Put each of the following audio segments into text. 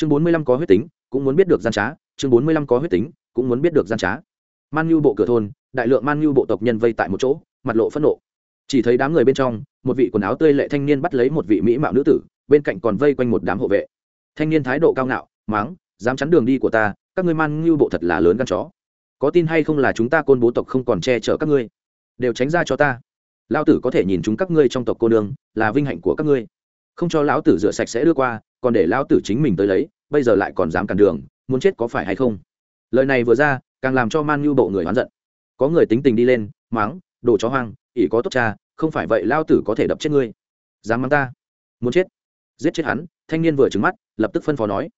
chương bốn mươi lăm có huyết tính, cũng muốn biết được gian trá, chương bốn mươi lăm có huyết tính, cũng muốn biết được gian trá. Man nhu bộ cửa thôn, đại lượng man nhu bộ tộc nhân vây tại một chỗ, mặt lộ phẫn nộ. Chỉ thấy đám người bên trong, một vị quần áo tươi lệ thanh niên bắt lấy một vị mỹ mạo nữ tử, bên cạnh còn vây quanh một đám hộ vệ. Thanh niên thái độ cao ngạo máng dám chắn đường đi của ta, các ngươi man nhu bộ thật là lớn gan chó. Có tin hay không là chúng ta côn bố tộc không còn che chở các ngươi? Đều tránh ra cho ta. Lao tử có thể nhìn chúng các ngươi trong tộc cô nương, là vinh hạnh của các ngươi không cho lão tử rửa sạch sẽ đưa qua, còn để lão tử chính mình tới lấy, bây giờ lại còn dám cản đường, muốn chết có phải hay không? Lời này vừa ra, càng làm cho man nhu bộ người oán giận. Có người tính tình đi lên máng đồ chó hoang, ỷ có tốt cha, không phải vậy lao tử có thể đập chết ngươi. Dám mắng ta? Muốn chết? Giết chết hắn. Thanh niên vừa trứng mắt, lập tức phân phó nói.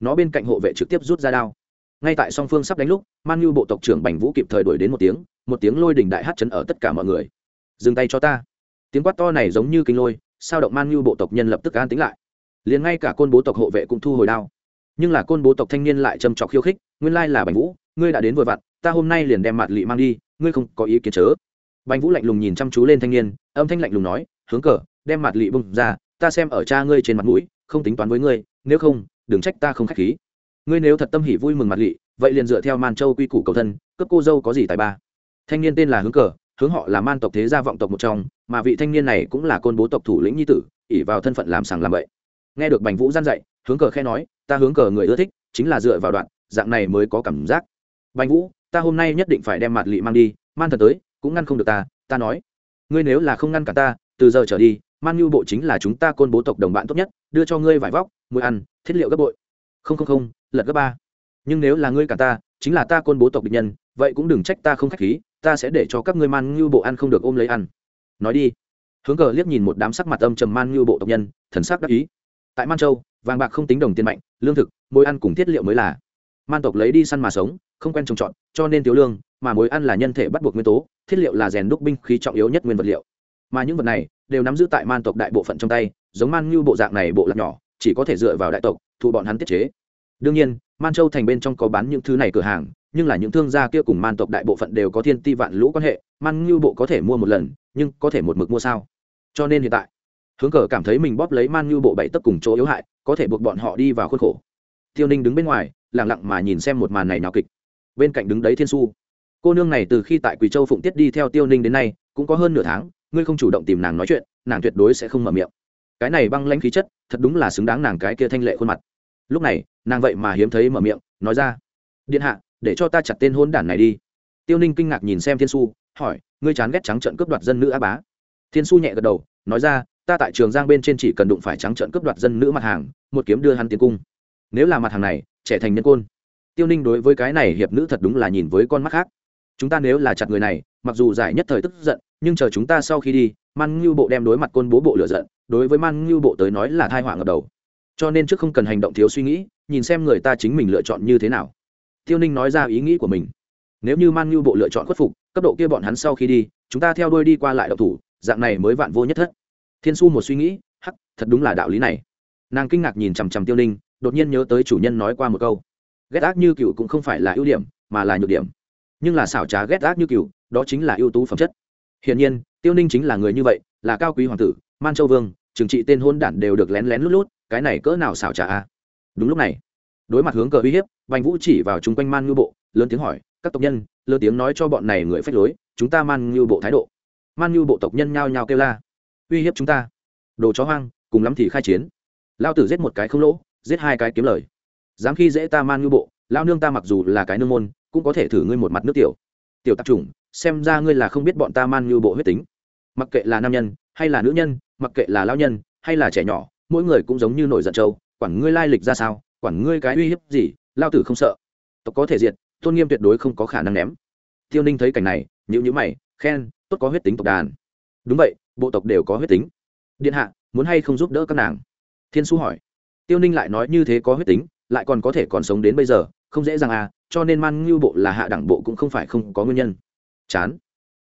Nó bên cạnh hộ vệ trực tiếp rút ra đao. Ngay tại song phương sắp đánh lúc, man nhu bộ tộc trưởng bành vũ kịp thời đuổi đến một tiếng một tiếng lôi đỉnh đại hát chấn ở tất cả mọi người. Dừng tay cho ta. Tiếng quát to này giống như kinh lôi sao động man nhu bộ tộc nhân lập tức an tính lại. Liền ngay cả côn bố tộc hộ vệ cũng thu hồi đao. Nhưng là côn bố tộc thanh niên lại châm trọc khiêu khích, nguyên lai là bành vũ, ngươi đã đến vội vặn, ta hôm nay liền đem mặt lị mang đi, ngươi không có ý kiến chớ. Bành vũ lạnh lùng nhìn chăm chú lên thanh niên, âm thanh lạnh lùng nói, hướng cờ, đem mặt lị bung ra, ta xem ở cha ngươi trên mặt mũi, không tính toán với ngươi, nếu không, đừng trách ta không k h á c h khí. Ngươi nếu thật tâm hỉ vui mừng mặt lị, vậy liền dựa theo màn châu quy củ cầu thân, cướp cô dâu có gì tài ba? Thanh niên tên là hướng cờ hướng họ là man tộc thế gia vọng tộc một trong, mà vị thanh niên này cũng là côn bố tộc thủ lĩnh nhi tử ỉ vào thân phận làm sàng làm bậy. Nghe được bành vũ gian dạy, hướng cờ khe nói, ta hướng cờ người ưa thích, chính là dựa vào đoạn, dạng này mới có cảm giác. Bành vũ, ta hôm nay nhất định phải đem mặt lị mang đi, man thần tới, cũng ngăn không được ta ta nói. Ngươi nếu là không ngăn cả ta, từ giờ trở đi, man nhu bộ chính là chúng ta côn bố tộc đồng bạn tốt nhất, đưa cho ngươi vải vóc mũi ăn, thiết liệu gấp bội. Không không không, lật gấp ba. Nhưng nếu là ngươi cả ta, chính là ta côn bố tộc địch nhân vậy cũng đừng trách ta không khách khí, ta sẽ để cho các ngươi man ngưu bộ ăn không được ôm lấy ăn. Nói đi. Hướng cờ liếc nhìn một đám sắc mặt âm trầm man ngưu bộ tộc nhân, thần sắc đắc ý. Tại man châu, vàng bạc không tính đồng tiền mạnh, lương thực, mối ăn cùng thiết liệu mới là. Man tộc lấy đi săn mà sống, không quen trồng trọt, cho nên thiếu lương, mà mối ăn là nhân thể bắt buộc nguyên tố, thiết liệu là rèn đúc binh khí trọng yếu nhất nguyên vật liệu. Mà những vật này đều nắm giữ tại man tộc đại bộ phận trong tay, giống man như bộ dạng này bộ lạc nhỏ, chỉ có thể dựa vào đại tộc, thu bọn hắn tiết chế. Đương nhiên, man châu thành bên trong có bán những thứ này cửa hàng nhưng là những thương gia kia cùng man tộc đại bộ phận đều có thiên ti vạn lũ quan hệ, man ngưu bộ có thể mua một lần, nhưng có thể một mực mua sao? Cho nên hiện tại, hướng cờ cảm thấy mình bóp lấy man ngưu bộ bảy tấc cùng chỗ yếu hại, có thể buộc bọn họ đi vào khuôn khổ. Tiêu ninh đứng bên ngoài lẳng lặng mà nhìn xem một màn này nào kịch. Bên cạnh đứng đấy thiên su cô nương này từ khi tại quỳ châu phụng tiết đi theo tiêu ninh đến nay, cũng có hơn nửa tháng, ngươi không chủ động tìm nàng nói chuyện, nàng tuyệt đối sẽ không mở miệng. Cái này băng lãnh khí chất, thật đúng là xứng đáng nàng cái kia thanh lệ khuôn mặt. Lúc này, nàng vậy mà hiếm thấy mở miệng, nói ra, điện hạ để cho ta chặt tên hôn đản này đi. Tiêu ninh kinh ngạc nhìn xem thiên su hỏi, ngươi chán ghét trắng trận cướp đoạt dân nữ á bá? Thiên su nhẹ gật đầu, nói ra, ta tại trường giang bên trên chỉ cần đụng phải trắng trận cướp đoạt dân nữ mặt hàng, một kiếm đưa hắn tiến cung. Nếu là mặt hàng này, trẻ thành nhân côn. Tiêu ninh đối với cái này hiệp nữ thật đúng là nhìn với con mắt khác. Chúng ta nếu là chặt người này, mặc dù giải nhất thời tức giận, nhưng chờ chúng ta sau khi đi, man ngưu bộ đem đối mặt côn bố bộ lựa giận, đối với man ngưu bộ tới nói là thai họa ngập đầu. Cho nên trước không cần hành động thiếu suy nghĩ, nhìn xem người ta chính mình lựa chọn như thế nào tiêu ninh nói ra ý nghĩ của mình. Nếu như man ngưu bộ lựa chọn khuất phục, cấp độ kia bọn hắn sau khi đi, chúng ta theo đuôi đi qua lại độc thủ, dạng này mới vạn vô nhất thất. Thiên su một suy nghĩ, hắc, thật đúng là đạo lý này. Nàng kinh ngạc nhìn chằm chằm tiêu ninh, đột nhiên nhớ tới chủ nhân nói qua một câu. Ghét ác như cựu cũng không phải là ưu điểm, mà là nhược điểm. Nhưng là xảo trá ghét ác như cựu đó chính là ưu tú phẩm chất. Hiển nhiên, tiêu ninh chính là người như vậy, là cao quý hoàng tử, man châu vương, trừng trị tên hôn đản đều được lén lén lút lút, cái này cỡ nào xảo trá a? Đúng lúc này, đối mặt hướng cờ uy hiếp Bành vũ chỉ vào chung quanh man ngư bộ, lớn tiếng hỏi, các tộc nhân lớn tiếng nói cho bọn này người phách lối, chúng ta man ngư bộ thái độ. Man ngư bộ tộc nhân nhao nhao kêu la, uy hiếp chúng ta. Đồ chó hoang, cùng lắm thì khai chiến. Lao tử giết một cái không lỗ, giết hai cái kiếm lời. Dám khi dễ ta man ngư bộ lao nương ta mặc dù là cái nương môn, cũng có thể thử ngươi một mặt nước tiểu. Tiểu tạp chủng, xem ra ngươi là không biết bọn ta man ngư bộ huyết tính. Mặc kệ là nam nhân, hay là nữ nhân, mặc kệ là lao nhân, hay là trẻ nhỏ, mỗi người cũng giống như nổi giận trâu, quản ngươi lai lịch ra sao, quản ngươi cái uy hiếp gì lao tử không sợ. Tộc có thể diệt, tôn nghiêm tuyệt đối không có khả năng ném. Tiêu ninh thấy cảnh này nhữ nhữ mày, khen, tốt có huyết tính tộc đàn. Đúng vậy, bộ tộc đều có huyết tính. Điện hạ, muốn hay không giúp đỡ các nàng? Thiên su hỏi. Tiêu ninh lại nói như thế có huyết tính, lại còn có thể còn sống đến bây giờ, không dễ dàng à cho nên man ngưu bộ là hạ đẳng bộ cũng không phải không có nguyên nhân. Chán.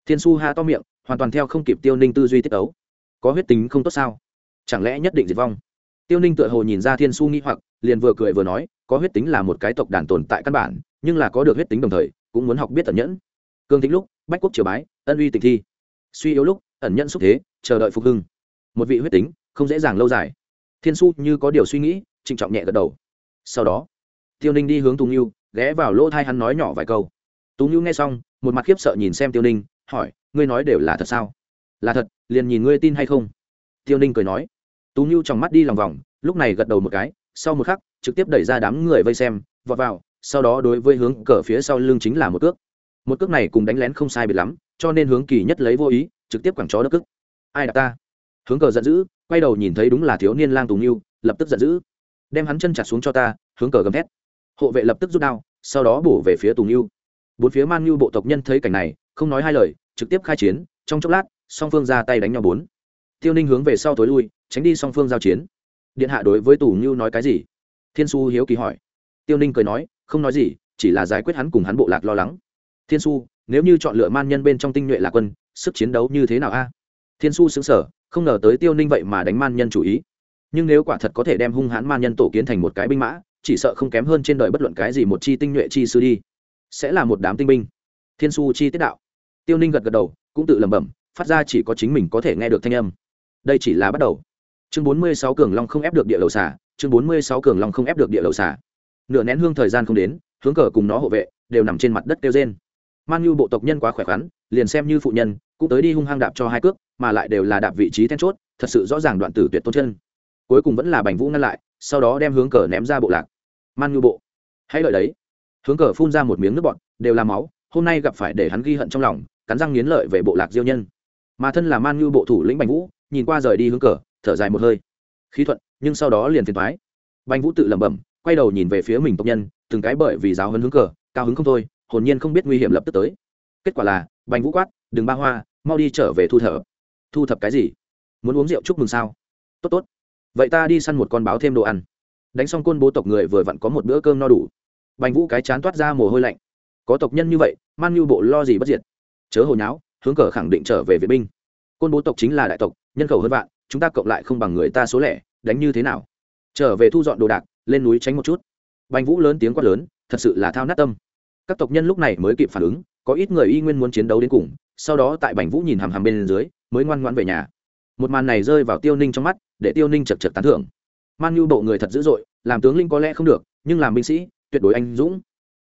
Thiên su ha to miệng, hoàn toàn theo không kịp tiêu ninh tư duy tiết ấu có huyết tính không tốt sao? Chẳng lẽ nhất định diệt vong? Tiêu ninh tựa hồ nhìn ra thiên su nghi hoặc, liền vừa cười vừa nói có huyết tính là một cái tộc đàn tồn tại căn bản, nhưng là có được huyết tính đồng thời, cũng muốn học biết ẩn nhẫn. Cương tính lúc, bách quốc triều bái, ân uy tịch thi. Suy yếu lúc, ẩn nhẫn xúc thế, chờ đợi phục hưng. Một vị huyết tính, không dễ dàng lâu dài. Thiên su như có điều suy nghĩ, trịnh trọng nhẹ gật đầu. Sau đó, tiêu ninh đi hướng tú ngưu ghé vào lỗ thai hắn nói nhỏ vài câu. Tú ngưu nghe xong, một mặt khiếp sợ nhìn xem tiêu ninh, hỏi, ngươi nói đều là thật sao? Là thật, liền nhìn ngươi tin hay không? Tiêu ninh cười nói. Tú ngưu trong mắt đi lòng vòng, lúc này gật đầu một cái, sau một khắc trực tiếp đẩy ra đám người vây xem, vọt vào, sau đó đối với hướng cờ phía sau lưng chính là một cước. Một cước này cùng đánh lén không sai biệt lắm, cho nên hướng kỳ nhất lấy vô ý, trực tiếp quẳng chó đất cước. Ai đạp ta? Hướng cờ giận dữ, quay đầu nhìn thấy đúng là thiếu niên lang tùng yêu lập tức giận dữ. Đem hắn chân chặt xuống cho ta, hướng cờ gầm thét. Hộ vệ lập tức rút đao, sau đó bổ về phía tùng yêu bốn phía man yêu bộ tộc nhân thấy cảnh này, không nói hai lời, trực tiếp khai chiến, trong chốc lát, song phương ra tay đánh nhau bốn. Tiêu ninh hướng về sau tối lui, tránh đi song phương giao chiến. Điện hạ đối với tù ngưu nói cái gì? Thiên su hiếu kỳ hỏi. Tiêu ninh cười nói, không nói gì, chỉ là giải quyết hắn cùng hắn bộ lạc lo lắng. Thiên su nếu như chọn lựa man nhân bên trong tinh nhuệ là quân, sức chiến đấu như thế nào a? Thiên su xứng sở không ngờ tới tiêu ninh vậy mà đánh man nhân chủ ý. Nhưng nếu quả thật có thể đem hung hãn man nhân tổ kiến thành một cái binh mã, chỉ sợ không kém hơn trên đời bất luận cái gì một chi tinh nhuệ chi sư đi. Sẽ là một đám tinh binh. Thiên su chi tiết đạo. Tiêu ninh gật gật đầu, cũng tự lẩm bẩm, phát ra chỉ có chính mình có thể nghe được thanh âm. Đây chỉ là bắt đầu. Chương bốn mươi sáu cường long không ép được địa lầu xả chương bốn mươi sáu cường long không ép được địa đầu xả nửa nén hương thời gian không đến, hướng cờ cùng nó hộ vệ, đều nằm trên mặt đất kêu trên man nhu bộ tộc nhân quá khỏe khoắn, liền xem như phụ nhân, cũng tới đi hung hăng đạp cho hai cước, mà lại đều là đạp vị trí then chốt, thật sự rõ ràng đoạn tử tuyệt tôn chân. Cuối cùng vẫn là bành vũ ngăn lại, sau đó đem hướng cờ ném ra bộ lạc. Man nhu bộ. Hãy lợi đấy. Hướng cờ phun ra một miếng nước bọt, đều là máu, hôm nay gặp phải để hắn ghi hận trong lòng, cắn răng nghiến lợi về bộ lạc diêu nhân. Mà thân là man nhu bộ thủ lĩnh bành vũ, nhìn qua rời đi hướng cờ, thở dài một hơi. Khí thuận nhưng sau đó liền phiền thoái. Bành vũ tự lẩm bẩm, quay đầu nhìn về phía mình tộc nhân, từng cái bởi vì giáo hấn hướng cờ, cao hứng không thôi, hồn nhiên không biết nguy hiểm lập tức tới. Kết quả là, bành vũ quát, đừng ba hoa, mau đi trở về thu thập. Thu thập cái gì? Muốn uống rượu chúc mừng sao? Tốt tốt. Vậy ta đi săn một con báo thêm đồ ăn. Đánh xong côn bố tộc người vừa vặn có một bữa cơm no đủ. Bành vũ cái chán toát ra mồ hôi lạnh. Có tộc nhân như vậy, man như bộ lo gì bất diệt? Chớ hồi nháo, hướng cờ khẳng định trở về vệ binh. Côn bố tộc chính là đại tộc, nhân khẩu hơn vạn, chúng ta cộng lại không bằng người ta số lẻ đánh như thế nào? Trở về thu dọn đồ đạc, lên núi tránh một chút. Bành vũ lớn tiếng quát lớn, thật sự là thao nát tâm. Các tộc nhân lúc này mới kịp phản ứng, có ít người y nguyên muốn chiến đấu đến cùng, sau đó tại bành vũ nhìn hàm hàm bên dưới, mới ngoan ngoãn về nhà. Một màn này rơi vào tiêu ninh trong mắt, để tiêu ninh chật chật tán thưởng. Man nhu bộ người thật dữ dội, làm tướng linh có lẽ không được, nhưng làm binh sĩ, tuyệt đối anh dũng.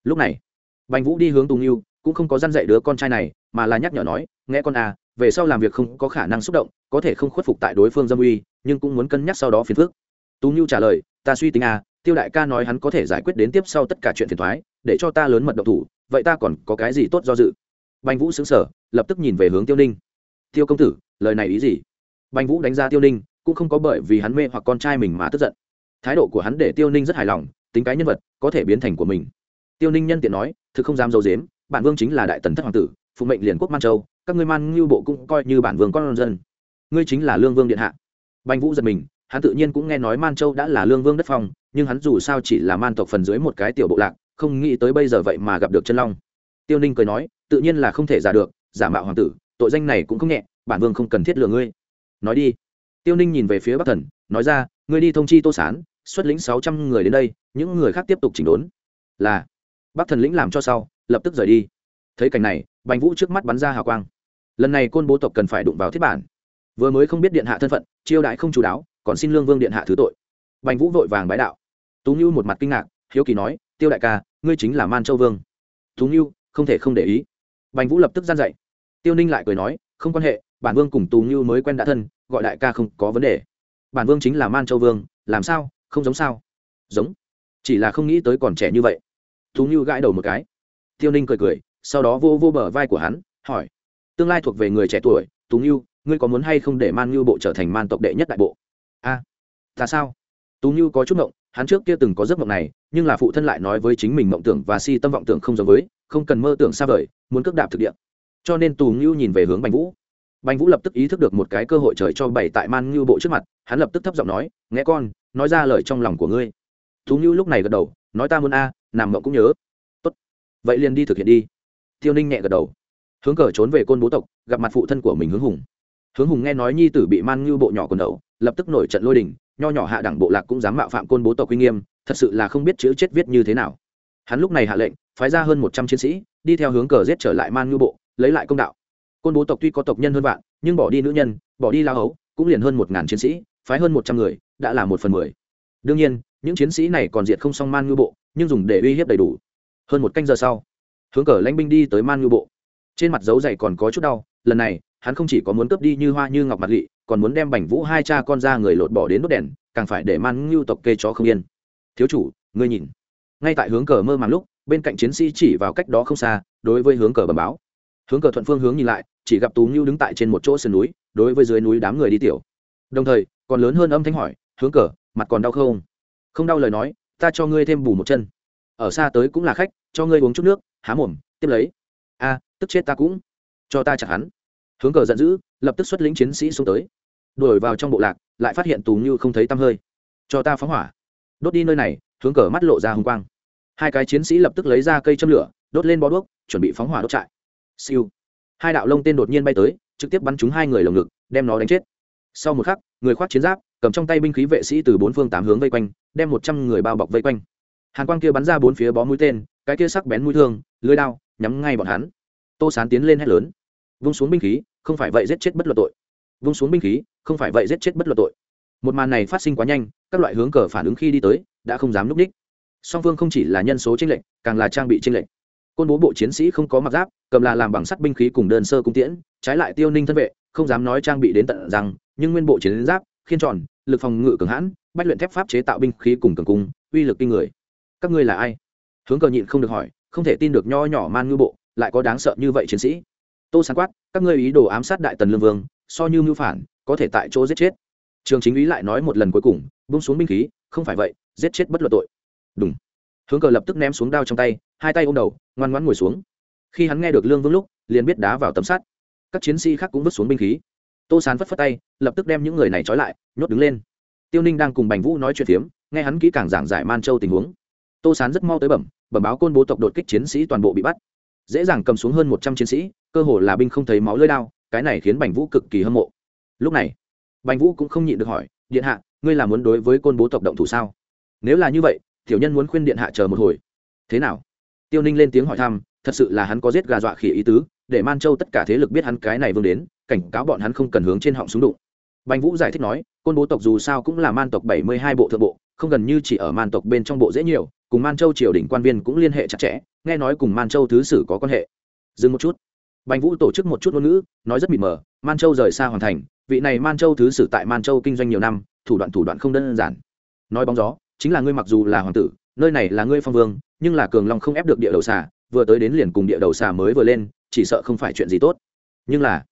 Lúc này, bành vũ đi hướng tùng U cũng không có dăn dạy đứa con trai này, mà là nhắc nhở nói, nghe con à về sau làm việc không có khả năng xúc động, có thể không khuất phục tại đối phương dâm uy nhưng cũng muốn cân nhắc sau đó phiền phức. Tú nhu trả lời, ta suy tính à tiêu đại ca nói hắn có thể giải quyết đến tiếp sau tất cả chuyện phiền thoái để cho ta lớn mật động thủ, vậy ta còn có cái gì tốt do dự? Bành vũ xứng sở lập tức nhìn về hướng tiêu ninh. Tiêu công tử, lời này ý gì? Bành vũ đánh giá tiêu ninh, cũng không có bởi vì hắn mê hoặc con trai mình mà tức giận. Thái độ của hắn để tiêu ninh rất hài lòng, tính cái nhân vật, có thể biến thành của mình. Tiêu ninh nhân tiện nói, thực không dám d i ấ u dếm bản vương chính là đại tần thất hoàng tử, phụ mệnh liền quốc man châu, các ngươi man ngưu bộ cũng coi như bản vương con dân. Ngươi chính là lương vương điện hạ bành vũ giật mình, hắn tự nhiên cũng nghe nói man châu đã là lương vương đất phong, nhưng hắn dù sao chỉ là man tộc phần dưới một cái tiểu bộ lạc, không nghĩ tới bây giờ vậy mà gặp được chân long. Tiêu ninh cười nói, tự nhiên là không thể giả được, giả mạo hoàng tử, tội danh này cũng không nhẹ, bản vương không cần thiết lừa ngươi. Nói đi. Tiêu ninh nhìn về phía bắc thần, nói ra, ngươi đi thông chi tô sán, xuất lĩnh sáu trăm người đến đây, những người khác tiếp tục chỉnh đốn. Là. Bắc thần lĩnh làm cho sau, lập tức rời đi. Thấy cảnh này, bành vũ trước mắt bắn ra hào quang. Lần này côn bố tộc cần phải đụng vào thiết bản. Vừa mới không biết điện hạ thân phận chiêu đại không chú đáo, còn xin lương vương điện hạ thứ tội. Bành vũ vội vàng bái đạo. Tú ngưu một mặt kinh ngạc, hiếu kỳ nói, tiêu đại ca, ngươi chính là man châu vương. Tú ngưu không thể không để ý. Bành vũ lập tức gian dậy. tiêu ninh lại cười nói, không quan hệ, bản vương cùng tú ngưu mới quen đã thân, gọi đại ca không có vấn đề. Bản vương chính là man châu vương, làm sao, không giống sao? Giống, chỉ là không nghĩ tới còn trẻ như vậy. Tú ngưu gãi đầu một cái. Tiêu ninh cười cười, sau đó vô vô bờ vai của hắn, hỏi, tương lai thuộc về người trẻ tuổi, tú ngưu ngươi có muốn hay không để man ngưu bộ trở thành man tộc đệ nhất đại bộ? A à, ta sao? Tú ngưu có chút mộng hắn trước kia từng có giấc mộng này nhưng là phụ thân lại nói với chính mình mộng tưởng và si tâm vọng tưởng không giống với không cần mơ tưởng xa vời muốn cước đạp thực địa. Cho nên tù ngưu nhìn về hướng bành vũ. Bành vũ lập tức ý thức được một cái cơ hội trời cho bày tại man ngưu bộ trước mặt hắn lập tức thấp giọng nói nghe con nói ra lời trong lòng của ngươi. Tú ngưu lúc này gật đầu nói ta muốn a nằm mộng cũng nhớ. Tốt vậy liền đi thực hiện đi. Tiêu ninh nhẹ gật đầu hướng cờ trốn về côn bố tộc gặp mặt phụ thân của mình hướng hùng hướng hùng nghe nói nhi tử bị man ngưu bộ nhỏ quần đầu, lập tức nổi trận lôi đình, nho nhỏ hạ đẳng bộ lạc cũng dám mạo phạm côn bố tộc uy nghiêm, thật sự là không biết chữ chết viết như thế nào. Hắn lúc này hạ lệnh, phái ra hơn một trăm chiến sĩ, đi theo hướng cờ giết trở lại man ngưu bộ, lấy lại công đạo. Côn bố tộc tuy có tộc nhân hơn vạn, nhưng bỏ đi nữ nhân, bỏ đi lao hấu, cũng liền hơn một ngàn chiến sĩ, phái hơn một trăm người, đã là một phần mười. Đương nhiên, những chiến sĩ này còn diệt không xong man ngư bộ, nhưng dùng để uy hiếp đầy đủ. Hơn một canh giờ sau, hướng cờ lãnh binh đi tới man ngư bộ. Trên mặt dấu dày còn có chút đau lần này, hắn không chỉ có muốn cướp đi như hoa như ngọc mặt lị, còn muốn đem bành vũ hai cha con ra người lột bỏ đến đốt đèn, càng phải để man ngưu tộc kê chó không yên. Thiếu chủ, ngươi nhìn. Ngay tại hướng cờ mơ màng lúc, bên cạnh chiến sĩ chỉ vào cách đó không xa, đối với hướng cờ bẩm báo. Hướng cờ thuận phương hướng nhìn lại, chỉ gặp tú ngưu đứng tại trên một chỗ sườn núi, đối với dưới núi đám người đi tiểu. Đồng thời, còn lớn hơn âm thanh hỏi, hướng cờ, mặt còn đau không? Không đau lời nói, ta cho ngươi thêm bù một chân. Ở xa tới cũng là khách, cho ngươi uống chút nước, há mồm, tiếp lấy. A, tức chết ta cũng cho ta chặt hắn. Hướng cờ giận dữ, lập tức xuất lĩnh chiến sĩ xuống tới. Đuổi vào trong bộ lạc, lại phát hiện tù như không thấy tăm hơi. Cho ta phóng hỏa. Đốt đi nơi này, hướng cờ mắt lộ ra hồng quang. Hai cái chiến sĩ lập tức lấy ra cây châm lửa, đốt lên bó đuốc, chuẩn bị phóng hỏa đốt trại. Siêu. Hai đạo lông tên đột nhiên bay tới, trực tiếp bắn trúng hai người lồng ngực, đem nó đánh chết. Sau một khắc, người khoác chiến giáp, cầm trong tay binh khí vệ sĩ từ bốn phương tám hướng vây quanh, đem một trăm người bao bọc vây quanh. Hàn quang kia bắn ra bốn phía bó mũi tên, cái kia sắc bén mũi thương, lưới đao, nhắm ngay bọn hắn. Tô sán tiến lên hét lớn vung xuống binh khí, không phải vậy giết chết bất luận tội. Vung xuống binh khí, không phải vậy giết chết bất luận tội. Một màn này phát sinh quá nhanh, các loại hướng cờ phản ứng khi đi tới, đã không dám núp ních song phương không chỉ là nhân số tranh lệch, càng là trang bị tranh lệch. Côn bố bộ chiến sĩ không có mặc giáp, cầm là làm bằng sắt binh khí cùng đơn sơ cung tiễn, trái lại tiêu ninh thân vệ, không dám nói trang bị đến tận rằng, nhưng nguyên bộ chiến giáp, khiên tròn, lực phòng ngự cường hãn, bách luyện thép pháp chế tạo binh khí cùng cường cung, uy lực kinh người. Các ngươi là ai? Hướng cờ nhịn không được hỏi, không thể tin được nho nhỏ man ngư bộ, lại có đáng sợ như vậy chiến sĩ tô sáng quát, các ngươi ý đồ ám sát đại tần lương vương, so như mưu phản, có thể tại chỗ giết chết. Trường chính ý lại nói một lần cuối cùng bung xuống binh khí, không phải vậy, giết chết bất luận tội. Đúng hướng cờ lập tức ném xuống đao trong tay, hai tay ôm đầu, ngoan ngoãn ngồi xuống. Khi hắn nghe được lương vương lúc, liền biết đá vào tấm sắt. Các chiến sĩ khác cũng vứt xuống binh khí. Tô sán phất phất tay, lập tức đem những người này trói lại, nhốt đứng lên. Tiêu ninh đang cùng bành vũ nói chuyện phiếm, nghe hắn kỹ càng giảng giải man châu tình huống. Tô sán rất mau tới bẩm bẩm báo côn bố tộc đột kích chiến sĩ toàn bộ bị bắt dễ dàng cầm xuống hơn một trăm chiến sĩ, cơ hồ là binh không thấy máu lơi đao, cái này khiến bành vũ cực kỳ hâm mộ. Lúc này, bành vũ cũng không nhịn được hỏi, điện hạ, ngươi là muốn đối với côn bố tộc động thủ sao? Nếu là như vậy, tiểu nhân muốn khuyên điện hạ chờ một hồi. Thế nào? Tiêu ninh lên tiếng hỏi thăm, thật sự là hắn có giết gà dọa khỉ ý tứ, để man châu tất cả thế lực biết hắn cái này vương đến, cảnh cáo bọn hắn không cần hướng trên họng súng đụng. Bành vũ giải thích nói, côn bố tộc dù sao cũng là man tộc bảy mươi hai bộ thượng bộ, không gần như chỉ ở man tộc bên trong bộ dễ nhiều, cùng man châu triều đình quan viên cũng liên hệ chặt chẽ nghe nói cùng man châu thứ sử có quan hệ. Dừng một chút. Bành vũ tổ chức một chút ngôn ngữ, nói rất mịt mờ, man châu rời xa hoàn thành, vị này man châu thứ sử tại man châu kinh doanh nhiều năm, thủ đoạn thủ đoạn không đơn giản. Nói bóng gió, chính là ngươi mặc dù là hoàng tử, nơi này là ngươi phong vương, nhưng là cường long không ép được địa đầu xà, vừa tới đến liền cùng địa đầu xà mới vừa lên, chỉ sợ không phải chuyện gì tốt. Nhưng là,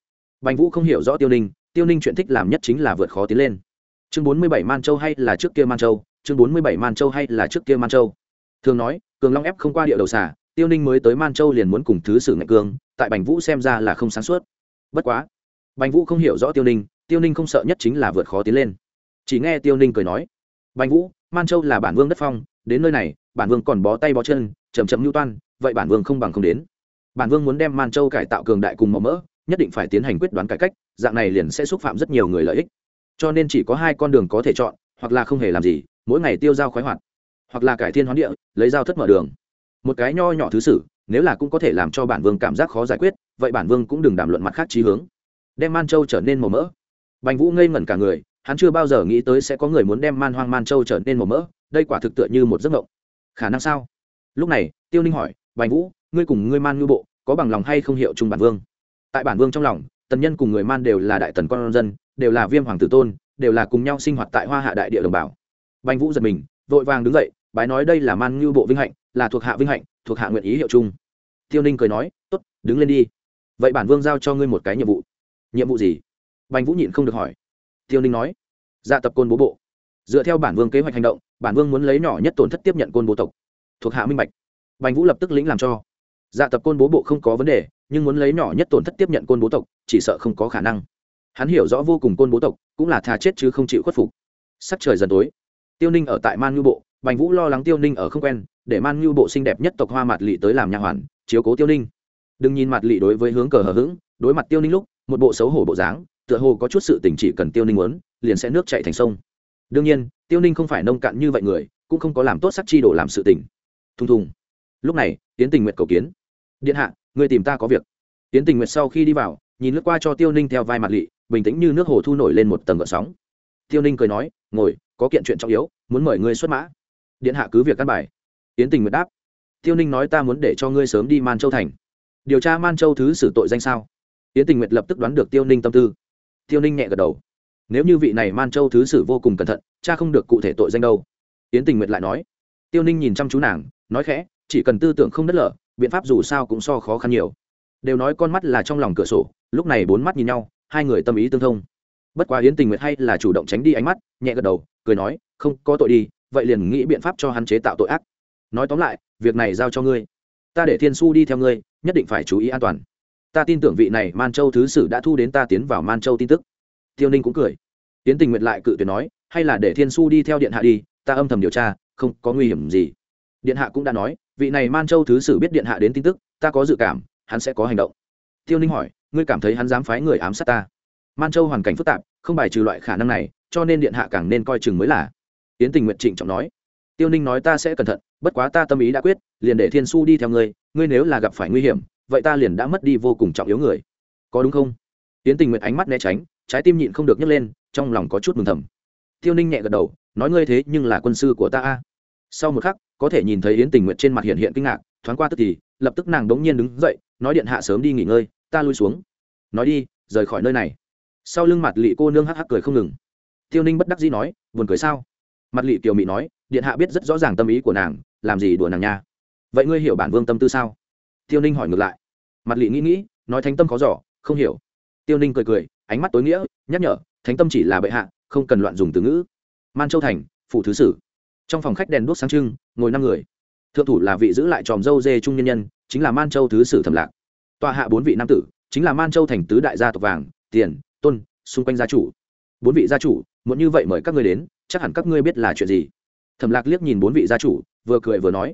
bành vũ không hiểu rõ tiêu ninh tiêu ninh chuyện thích làm nhất chính là vượt khó tiến lên. Chương bốn mươi bảy man châu hay là trước kia man châu? Chương bốn mươi bảy man châu hay là trước kia man châu? Thường nói cường long ép không qua địa đầu xà, tiêu ninh mới tới man châu liền muốn cùng thứ sử ngạch cương, tại bành vũ xem ra là không sáng suốt. Bất quá, bành vũ không hiểu rõ tiêu ninh tiêu ninh không sợ nhất chính là vượt khó tiến lên. Chỉ nghe tiêu ninh cười nói, bành vũ, man châu là bản vương đất phong, đến nơi này, bản vương còn bó tay bó chân chầm chậm mưu toan, vậy bản vương không bằng không đến. Bản vương muốn đem man châu cải tạo cường đại cùng màu mỡ, nhất định phải tiến hành quyết đoán cải cách, dạng này liền sẽ xúc phạm rất nhiều người lợi ích. Cho nên chỉ có hai con đường có thể chọn, hoặc là không hề làm gì, mỗi ngày tiêu dao khoái hoạt hoặc là cải thiên hoán địa, lấy dao thất mở đường. Một cái nho nhỏ thứ sử, nếu là cũng có thể làm cho bản vương cảm giác khó giải quyết, vậy bản vương cũng đừng đàm luận mặt khác trí hướng. Đem man châu trở nên màu mỡ. Bành vũ ngây ngẩn cả người, hắn chưa bao giờ nghĩ tới sẽ có người muốn đem man hoang man châu trở nên màu mỡ, đây quả thực tựa như một giấc mộng. Khả năng sao? Lúc này, tiêu ninh hỏi, bành vũ, ngươi cùng ngươi man ngư bộ, có bằng lòng hay không hiệu chung bản vương? Tại bản vương trong lòng, tần nhân cùng người man đều là đại tần con dân, đều là viêm hoàng tử tôn, đều là cùng nhau sinh hoạt tại hoa hạ đại địa đồng bào. Bành vũ giật mình, vội vàng đứng dậy bái nói đây là man ngưu bộ vinh hạnh, là thuộc hạ vinh hạnh, thuộc hạ nguyện ý hiệu chung. Tiêu ninh cười nói, tốt, đứng lên đi. Vậy bản vương giao cho ngươi một cái nhiệm vụ. Nhiệm vụ gì? Bành vũ nhịn không được hỏi. Tiêu ninh nói dạ tập côn bố bộ. Dựa theo bản vương kế hoạch hành động, bản vương muốn lấy nhỏ nhất tổn thất tiếp nhận côn bố tộc. Thuộc hạ minh bạch. Bành vũ lập tức lĩnh làm cho. Dạ tập côn bố bộ không có vấn đề, nhưng muốn lấy nhỏ nhất tổn thất tiếp nhận côn bố tộc, chỉ sợ không có khả năng. Hắn hiểu rõ vô cùng côn bố tộc cũng là thà chết chứ không chịu khuất phục. Sắc trời dần tối. Tiêu ninh ở tại man ngư bộ bành vũ lo lắng tiêu ninh ở không quen, để man như bộ xinh đẹp nhất tộc hoa mặt lị tới làm nhà hoàn, chiếu cố tiêu ninh. Đừng nhìn mặt lị đối với hướng cờ hờ hững, đối mặt tiêu ninh lúc, một bộ xấu hổ bộ dáng, tựa hồ có chút sự tình chỉ cần tiêu ninh muốn, liền sẽ nước chạy thành sông. Đương nhiên, tiêu ninh không phải nông cạn như vậy người, cũng không có làm tốt sắc chi đổ làm sự tình. Thùng thùng. Lúc này tiến tình nguyện cầu kiến. Điện hạ, người tìm ta có việc. Tiến tình nguyện sau khi đi vào, nhìn lướt qua cho tiêu ninh theo vai mặt lị, bình tĩnh như nước hồ thu nổi lên một tầng gợn sóng. Tiêu ninh cười nói, ngồi, có kiện chuyện trọng yếu, muốn mời ngươi xuất mã điện hạ cứ việc căn bài. Yến tình nguyệt đáp, tiêu ninh nói ta muốn để cho ngươi sớm đi man châu thành. Điều tra man châu thứ xử tội danh sao? Yến tình nguyệt lập tức đoán được tiêu ninh tâm tư. Tiêu ninh nhẹ gật đầu, nếu như vị này man châu thứ sử vô cùng cẩn thận, cha không được cụ thể tội danh đâu. Yến tình nguyệt lại nói, tiêu ninh nhìn chăm chú nàng, nói khẽ, chỉ cần tư tưởng không đất lở, biện pháp dù sao cũng so khó khăn nhiều. Đều nói con mắt là trong lòng cửa sổ, lúc này bốn mắt nhìn nhau, hai người tâm ý tương thông. Bất quá yến tình nguyệt hay là chủ động tránh đi ánh mắt, nhẹ gật đầu, cười nói, không, có tội đi vậy liền nghĩ biện pháp cho hắn chế tạo tội ác. Nói tóm lại, việc này giao cho ngươi. Ta để thiên su đi theo ngươi, nhất định phải chú ý an toàn. Ta tin tưởng vị này man châu thứ sử đã thu đến ta tiến vào man châu tin tức. Tiêu ninh cũng cười. Tiến tình nguyện lại cự tuyệt nói, hay là để thiên su đi theo điện hạ đi, ta âm thầm điều tra, không có nguy hiểm gì. Điện hạ cũng đã nói, vị này man châu thứ sử biết điện hạ đến tin tức, ta có dự cảm, hắn sẽ có hành động. Tiêu ninh hỏi, ngươi cảm thấy hắn dám phái người ám sát ta? Man châu hoàn cảnh phức tạp, không bài trừ loại khả năng này, cho nên điện hạ càng nên coi chừng mới là yến tình nguyện trịnh trọng nói, tiêu ninh nói ta sẽ cẩn thận, bất quá ta tâm ý đã quyết, liền để thiên su đi theo ngươi ngươi nếu là gặp phải nguy hiểm, vậy ta liền đã mất đi vô cùng trọng yếu người. Có đúng không? Yến tình nguyện ánh mắt né tránh, trái tim nhịn không được nhấc lên, trong lòng có chút mừng thầm. Tiêu ninh nhẹ gật đầu, nói ngươi thế nhưng là quân sư của ta a. Sau một khắc, có thể nhìn thấy yến tình nguyện trên mặt hiện hiện kinh ngạc, thoáng qua tức thì, lập tức nàng đống nhiên đứng dậy, nói điện hạ sớm đi nghỉ ngơi, ta lui xuống. Nói đi, rời khỏi nơi này. Sau lưng mặt lị cô nương hắc hắc cười không ngừng. Tiêu ninh bất đắc dĩ nói, buồn cười sao? Mặt lị Tiểu mị nói, điện hạ biết rất rõ ràng tâm ý của nàng, làm gì đùa nàng nha. Vậy ngươi hiểu bản vương tâm tư sao? Tiêu ninh hỏi ngược lại. Mặt lị nghĩ nghĩ, nói thánh tâm khó giỏ không hiểu. Tiêu ninh cười cười, ánh mắt tối nghĩa, nhắc nhở, thánh tâm chỉ là bệ hạ, không cần loạn dùng từ ngữ. Man châu thành phụ thứ sử. Trong phòng khách đèn đuốc sáng trưng, ngồi năm người. Thượng thủ là vị giữ lại tròm dâu dê trung nhân nhân, chính là man châu thứ sử thẩm lạc. Tọa hạ bốn vị nam tử, chính là man châu thành tứ đại gia tộc vàng, tiền, tôn, xung quanh gia chủ. Bốn vị gia chủ, muốn như vậy mời các ngươi đến chắc hẳn các ngươi biết là chuyện gì. Thẩm lạc liếc nhìn bốn vị gia chủ, vừa cười vừa nói,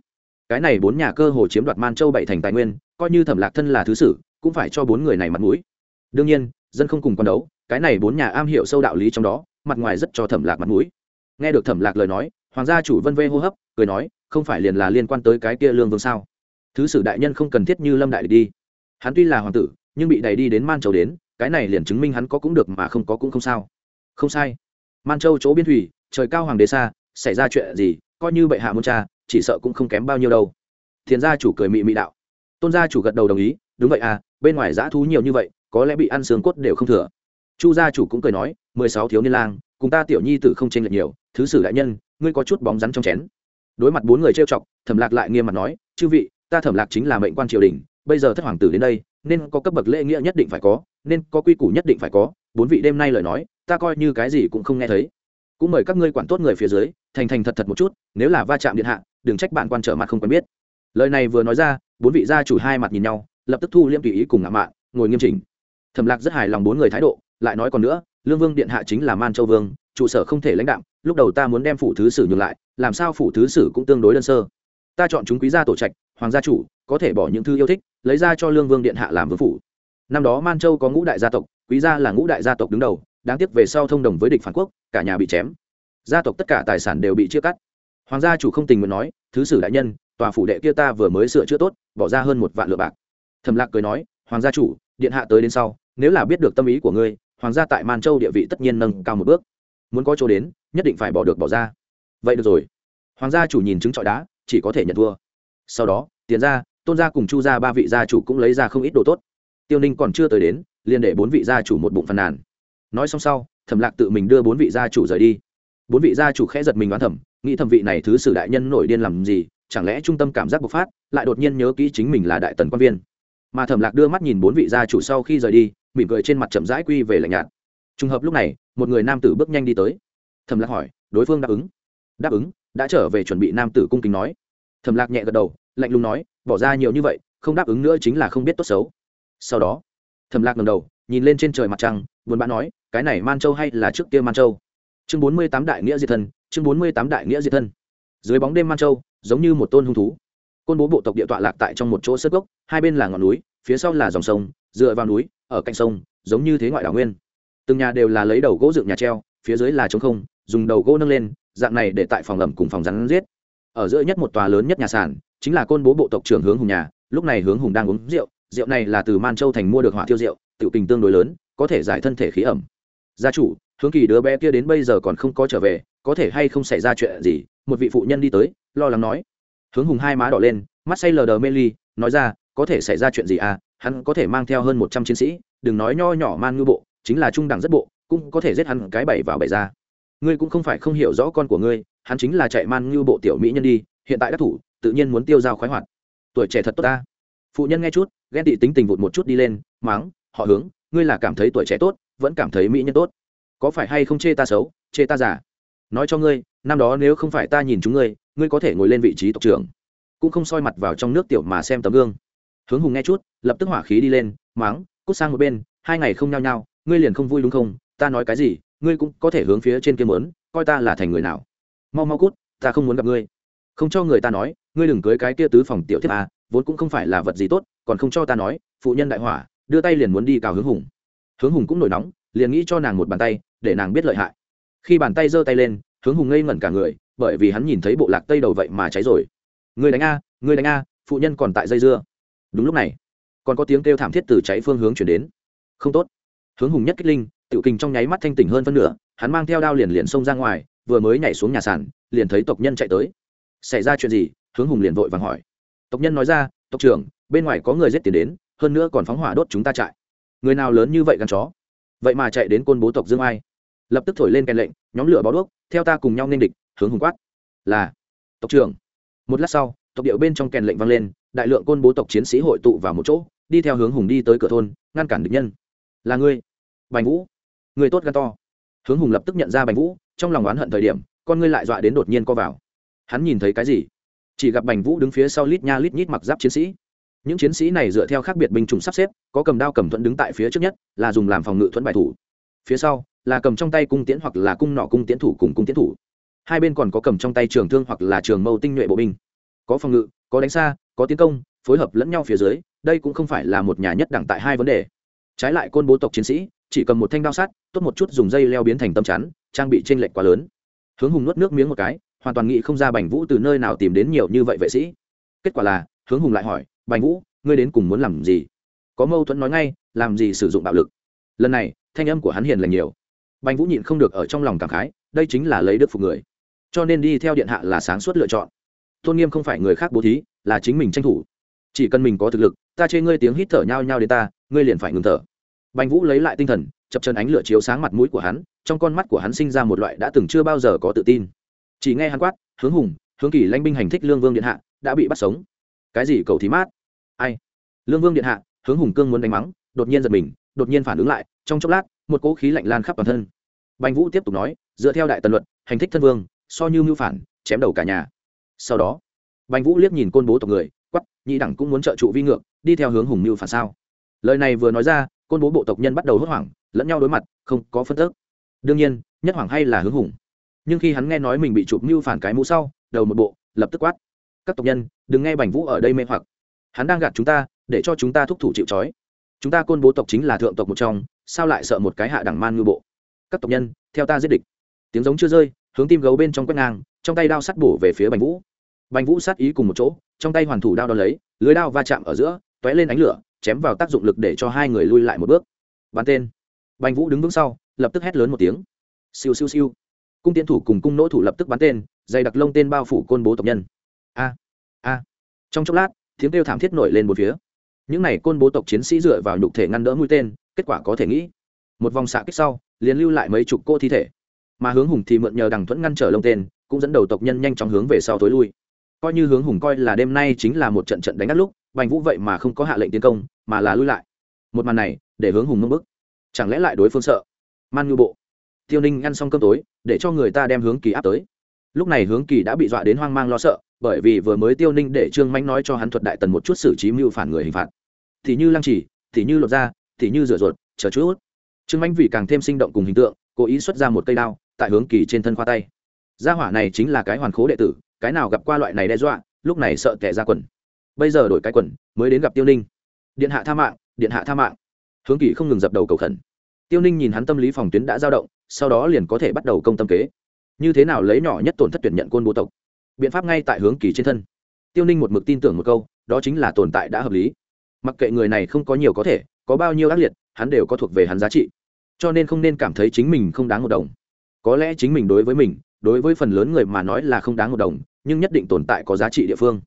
cái này bốn nhà cơ hồ chiếm đoạt man châu bảy thành tài nguyên, coi như thẩm lạc thân là thứ sử, cũng phải cho bốn người này mặt mũi. Đương nhiên, dân không cùng quan đấu, cái này bốn nhà am hiểu sâu đạo lý trong đó, mặt ngoài rất cho thẩm lạc mặt mũi. Nghe được thẩm lạc lời nói, hoàng gia chủ vân vê hô hấp, cười nói, không phải liền là liên quan tới cái kia lương vương sao? Thứ sử đại nhân không cần thiết như lâm đại đi. Hắn tuy là hoàng tử, nhưng bị đẩy đi đến man châu đến, cái này liền chứng minh hắn có cũng được mà không có cũng không sao. Không sai. Man châu chỗ biên thủy trời cao hoàng đế xa, xảy ra chuyện gì, coi như bệ hạ muốn cha chỉ sợ cũng không kém bao nhiêu đâu. Thiền gia chủ cười mị mị đạo. Tôn gia chủ gật đầu đồng ý, đúng vậy à bên ngoài dã thú nhiều như vậy, có lẽ bị ăn xương cốt đều không thừa. Chu gia chủ cũng cười nói, mười sáu thiếu niên lang, cùng ta tiểu nhi tử không tranh lệch nhiều, thứ sử đại nhân, ngươi có chút bóng rắn trong chén. Đối mặt bốn người trêu chọc, thẩm lạc lại nghiêm mặt nói, chư vị, ta thẩm lạc chính là mệnh quan triều đình, bây giờ thất hoàng tử đến đây, nên có cấp bậc lễ nghĩa nhất định phải có, nên có quy củ nhất định phải có, bốn vị đêm nay lời nói, ta coi như cái gì cũng không nghe thấy cũng mời các ngươi quản tốt người phía dưới, thành thành thật thật một chút, nếu là va chạm điện hạ, đừng trách bạn quan trở mặt không quen biết. Lời này vừa nói ra, bốn vị gia chủ hai mặt nhìn nhau, lập tức thu liêm tùy ý cùng ngã mạn, ngồi nghiêm chỉnh. Thẩm lạc rất hài lòng bốn người thái độ, lại nói còn nữa, lương vương điện hạ chính là man châu vương, trụ sở không thể lãnh đạo lúc đầu ta muốn đem phủ thứ sử nhường lại, làm sao phủ thứ sử cũng tương đối đơn sơ. Ta chọn chúng quý gia tổ trạch, hoàng gia chủ, có thể bỏ những thư yêu thích, lấy ra cho lương vương điện hạ làm vương phủ. Năm đó man châu có ngũ đại gia tộc, quý gia là ngũ đại gia tộc đứng đầu đáng tiếc về sau thông đồng với địch phản quốc, cả nhà bị chém. Gia tộc tất cả tài sản đều bị chia cắt. Hoàng gia chủ không tình nguyện nói, thứ sử đại nhân, tòa phủ đệ kia ta vừa mới sửa chữa tốt, bỏ ra hơn một vạn lựa bạc. Thầm lạc cười nói, hoàng gia chủ, điện hạ tới đến sau, nếu là biết được tâm ý của ngươi, hoàng gia tại man châu địa vị tất nhiên nâng cao một bước. Muốn có chỗ đến, nhất định phải bỏ được bỏ ra. Vậy được rồi. Hoàng gia chủ nhìn chứng trọi đá, chỉ có thể nhận thua. Sau đó, tiền ra tôn gia cùng chu gia ba vị gia chủ cũng lấy ra không ít đồ tốt. Tiêu ninh còn chưa tới đến, liền để bốn vị gia chủ một bụng phàn nàn nói xong sau, thẩm lạc tự mình đưa bốn vị gia chủ rời đi. Bốn vị gia chủ khẽ giật mình đoán thẩm nghĩ thẩm vị này thứ sử đại nhân nổi điên làm gì, chẳng lẽ trung tâm cảm giác bộc phát, lại đột nhiên nhớ kỹ chính mình là đại tần quan viên. Mà thẩm lạc đưa mắt nhìn bốn vị gia chủ sau khi rời đi, mỉm cười trên mặt chậm rãi quy về lạnh nhạt. Trùng hợp lúc này, một người nam tử bước nhanh đi tới. Thẩm lạc hỏi, đối phương đáp ứng. Đáp ứng, đã trở về chuẩn bị nam tử cung kính nói. Thẩm lạc nhẹ gật đầu, lạnh lùng nói, bỏ ra nhiều như vậy, không đáp ứng nữa chính là không biết tốt xấu. Sau đó, thẩm lạc ngầm đầu nhìn lên trên trời mặt trăng, buồn bã nói, cái này man châu hay là trước kia man châu? Chương bốn mươi tám đại nghĩa diệt thân, chương bốn mươi tám đại nghĩa diệt thân. Dưới bóng đêm man châu, giống như một tôn hung thú. Côn bố bộ tộc địa tọa lạc tại trong một chỗ sơ gốc hai bên là ngọn núi, phía sau là dòng sông, dựa vào núi, ở cạnh sông, giống như thế ngoại đảo nguyên. Từng nhà đều là lấy đầu gỗ dựng nhà treo, phía dưới là trống không, dùng đầu gỗ nâng lên, dạng này để tại phòng ẩm cùng phòng rắn giết. Ở giữa nhất một tòa lớn nhất nhà sản chính là côn bố bộ tộc trưởng hướng hùng nhà, lúc này hướng hùng đang uống rượu rượu này là từ man châu thành mua được hỏa thiêu rượu tự tình tương đối lớn, có thể giải thân thể khí ẩm. Gia chủ, hướng kỳ đứa bé kia đến bây giờ còn không có trở về, có thể hay không xảy ra chuyện gì? Một vị phụ nhân đi tới, lo lắng nói. Hướng hùng hai má đỏ lên, mắt say lờ đờ mê ly, nói ra, có thể xảy ra chuyện gì à? Hắn có thể mang theo hơn một trăm chiến sĩ, đừng nói nho nhỏ man ngư bộ, chính là trung đẳng rất bộ, cũng có thể giết hắn cái bảy vào bảy ra. Ngươi cũng không phải không hiểu rõ con của ngươi, hắn chính là chạy man ngư bộ tiểu mỹ nhân đi, hiện tại các thủ, tự nhiên muốn tiêu dao khoái hoạt. Tuổi trẻ thật tốt ta. Phụ nhân nghe chút, ghen tị tính tình vụt một chút đi lên máng họ hướng, ngươi là cảm thấy tuổi trẻ tốt, vẫn cảm thấy mỹ nhân tốt. Có phải hay không chê ta xấu, chê ta giả nói cho ngươi, năm đó nếu không phải ta nhìn chúng ngươi ngươi có thể ngồi lên vị trí tộc trưởng. Cũng không soi mặt vào trong nước tiểu mà xem tấm gương. Hướng hùng nghe chút, lập tức hỏa khí đi lên máng cút sang một bên, hai ngày không nhao nhao, ngươi liền không vui đúng không? Ta nói cái gì, ngươi cũng có thể hướng phía trên kia mớn coi ta là thành người nào. Mau mau cút, ta không muốn gặp ngươi. Không cho người ta nói, ngươi đừng cưới cái kia tứ phòng tiểu thiếp à vốn cũng không phải là vật gì tốt, còn không cho ta nói, phụ nhân đại hỏa đưa tay liền muốn đi cào hướng hùng. Hướng hùng cũng nổi nóng, liền nghĩ cho nàng một bàn tay, để nàng biết lợi hại. Khi bàn tay giơ tay lên, hướng hùng ngây ngẩn cả người, bởi vì hắn nhìn thấy bộ lạc tây đầu vậy mà cháy rồi. Người đánh a người đánh a, phụ nhân còn tại dây dưa. Đúng lúc này, còn có tiếng kêu thảm thiết từ cháy phương hướng chuyển đến. Không tốt. Hướng hùng nhất kích linh tự kình trong nháy mắt thanh tỉnh hơn phân nửa, hắn mang theo đao liền liền xông ra ngoài, vừa mới nhảy xuống nhà sàn, liền thấy tộc nhân chạy tới. Xảy ra chuyện gì? Hướng hùng liền vội vàng hỏi. Tộc nhân nói ra, tộc trưởng, bên ngoài có người giết tiền đến hơn nữa còn phóng hỏa đốt chúng ta chạy người nào lớn như vậy gắn chó? Vậy mà chạy đến côn bố tộc dương ai. Lập tức thổi lên kèn lệnh, nhóm lửa bó đuốc, theo ta cùng nhau nên địch, hướng hùng quát. Là, tộc trưởng. Một lát sau, tộc điệu bên trong kèn lệnh vang lên, đại lượng côn bố tộc chiến sĩ hội tụ vào một chỗ, đi theo hướng hùng đi tới cửa thôn, ngăn cản địch nhân. Là ngươi, bành vũ. Người tốt gan to. Hướng hùng lập tức nhận ra bành vũ, trong lòng oán hận thời điểm, con ngươi lại dọa đến đột nhiên co vào. Hắn nhìn thấy cái gì? Chỉ gặp bành vũ đứng phía sau lít nha lít nhít mặc giáp chiến sĩ những chiến sĩ này dựa theo khác biệt binh chủng sắp xếp, có cầm đao cầm thuẫn đứng tại phía trước nhất, là dùng làm phòng ngự thuẫn bài thủ. Phía sau, là cầm trong tay cung tiễn hoặc là cung nọ cung tiễn thủ cùng cung tiễn thủ. Hai bên còn có cầm trong tay trường thương hoặc là trường mâu tinh nhuệ bộ binh. Có phòng ngự, có đánh xa, có tiến công, phối hợp lẫn nhau phía dưới, đây cũng không phải là một nhà nhất đẳng tại hai vấn đề. Trái lại côn bố tộc chiến sĩ, chỉ cầm một thanh đao sắt tốt một chút dùng dây leo biến thành tâm chắn, trang bị t r ê n lệch quá lớn. Hướng hùng nuốt nước miếng một cái, hoàn toàn nghĩ không ra bành vũ từ nơi nào tìm đến nhiều như vậy vệ sĩ. Kết quả là, hướng hùng lại hỏi bành vũ, ngươi đến cùng muốn làm gì? Có mâu thuẫn nói ngay, làm gì sử dụng bạo lực? Lần này, thanh âm của hắn hiền là nhiều. Bành vũ nhịn không được ở trong lòng cảm khái, đây chính là lấy đức phục người. Cho nên đi theo điện hạ là sáng suốt lựa chọn. Tôn nghiêm không phải người khác bố thí, là chính mình tranh thủ. Chỉ cần mình có thực lực, ta chê ngươi tiếng hít thở nhau nhau đến ta, ngươi liền phải ngừng thở. Bành vũ lấy lại tinh thần, chập chân ánh lửa chiếu sáng mặt mũi của hắn, trong con mắt của hắn sinh ra một loại đã từng chưa bao giờ có tự tin. Chỉ nghe hắn quát, hướng hùng, hướng kỳ lãnh binh hành thích lương vương điện hạ, đã bị bắt sống cái gì cầu thí mát? Ai? Lương vương điện hạ, hướng hùng cương muốn đánh mắng, đột nhiên giật mình, đột nhiên phản ứng lại, trong chốc lát, một cỗ khí lạnh lan khắp toàn thân. Bành vũ tiếp tục nói, dựa theo đại tần luật, hành thích thân vương, so như mưu phản, chém đầu cả nhà. Sau đó, bành vũ liếc nhìn côn bố tộc người quắp nhị đẳng cũng muốn trợ trụ vi ngược, đi theo hướng hùng mưu phản sao. Lời này vừa nói ra, côn bố bộ tộc nhân bắt đầu hốt hoảng, lẫn nhau đối mặt, không có phân tức. Đương nhiên, nhất hoảng hay là hướng hùng. Nhưng khi hắn nghe nói mình bị chụp mưu phản cái mũ sau, đầu một bộ, lập tức quát các tộc nhân, đừng nghe bành vũ ở đây mê hoặc. Hắn đang gạt chúng ta, để cho chúng ta thúc thủ chịu trói. Chúng ta côn bố tộc chính là thượng tộc một trong, sao lại sợ một cái hạ đẳng man ngư bộ? Các tộc nhân, theo ta giết địch. Tiếng giống chưa rơi, hướng tim gấu bên trong quét ngang, trong tay đao sắt bổ về phía bành vũ. Bành vũ sát ý cùng một chỗ, trong tay hoàn thủ đao đo lấy, lưới đao va chạm ở giữa t ó é lên ánh lửa, chém vào tác dụng lực để cho hai người lui lại một bước. Bắn tên. Bành vũ đứng vững sau, lập tức hét lớn một tiếng. Siêu siêu siêu. Cung tiến thủ cùng cung nỗ thủ lập tức bắn tên, dày đặc lông tên bao phủ côn bố tộc nhân a a. Trong chốc lát, tiếng kêu thảm thiết nổi lên một phía. Những n à y côn bố tộc chiến sĩ dựa vào nhục thể ngăn đỡ mũi tên, kết quả có thể nghĩ, một vòng xạ kích sau, liền lưu lại mấy chục cô thi thể. Mà hướng hùng thì mượn nhờ đằng thuẫn ngăn trở lông tên, cũng dẫn đầu tộc nhân nhanh chóng hướng về sau tối lui. Coi như hướng hùng coi là đêm nay chính là một trận trận đánh ngắt lúc, bành vũ vậy mà không có hạ lệnh tiến công, mà là lui lại. Một màn này, để hướng hùng mông bức. Chẳng lẽ lại đối phương sợ? Man ngư bộ, tiêu ninh ăn xong cơm tối, để cho người ta đem hướng kỳ áp tới lúc này hướng kỳ đã bị dọa đến hoang mang lo sợ, bởi vì vừa mới tiêu ninh để trương manh nói cho hắn thuật đại tần một chút xử trí mưu phản người hình phạt. Thì như lăng trì thì như lột da thì như rửa ruột, chờ chút trương manh vì càng thêm sinh động cùng hình tượng, cố ý xuất ra một cây đao, tại hướng kỳ trên thân khoa tay. Gia hỏa này chính là cái hoàn khố đệ tử, cái nào gặp qua loại này đe dọa, lúc này sợ kẻ ra quần. Bây giờ đổi cái quần, mới đến gặp tiêu ninh. Điện hạ tha mạng, điện hạ tha mạng. Hướng kỳ không ngừng dập đầu cầu khẩn. Tiêu ninh nhìn hắn tâm lý phòng tuyến đã dao động, sau đó liền có thể bắt đầu công tâm kế như thế nào lấy nhỏ nhất tổn thất tuyển nhận côn bố tộc? Biện pháp ngay tại hướng kỳ trên thân. Tiêu ninh một mực tin tưởng một câu, đó chính là tồn tại đã hợp lý. Mặc kệ người này không có nhiều có thể, có bao nhiêu ác liệt, hắn đều có thuộc về hắn giá trị. Cho nên không nên cảm thấy chính mình không đáng một đồng. Có lẽ chính mình đối với mình, đối với phần lớn người mà nói là không đáng một đồng, nhưng nhất định tồn tại có giá trị địa phương.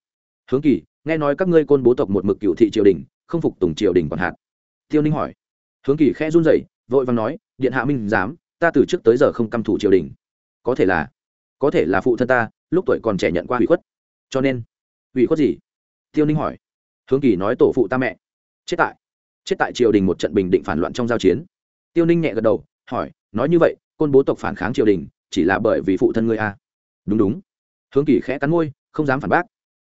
Hướng kỳ, nghe nói các ngươi côn bố tộc một mực cựu thị triều đình, không phục tùng triều đình còn hạn tiêu ninh hỏi. Hướng kỳ khẽ run rẩy, vội vàng nói, điện hạ minh dám ta từ trước tới giờ không căm thủ triều đình có thể là, có thể là phụ thân ta, lúc tuổi còn trẻ nhận qua ủy khuất. Cho nên ủy khuất gì? Tiêu ninh hỏi. Hướng kỳ nói tổ phụ ta mẹ. Chết tại chết tại triều đình một trận bình định phản loạn trong giao chiến. Tiêu ninh nhẹ gật đầu, hỏi, nói như vậy, côn bố tộc phản kháng triều đình, chỉ là bởi vì phụ thân ngươi a à? đúng đúng. Hướng kỳ khẽ cắn môi, không dám phản bác.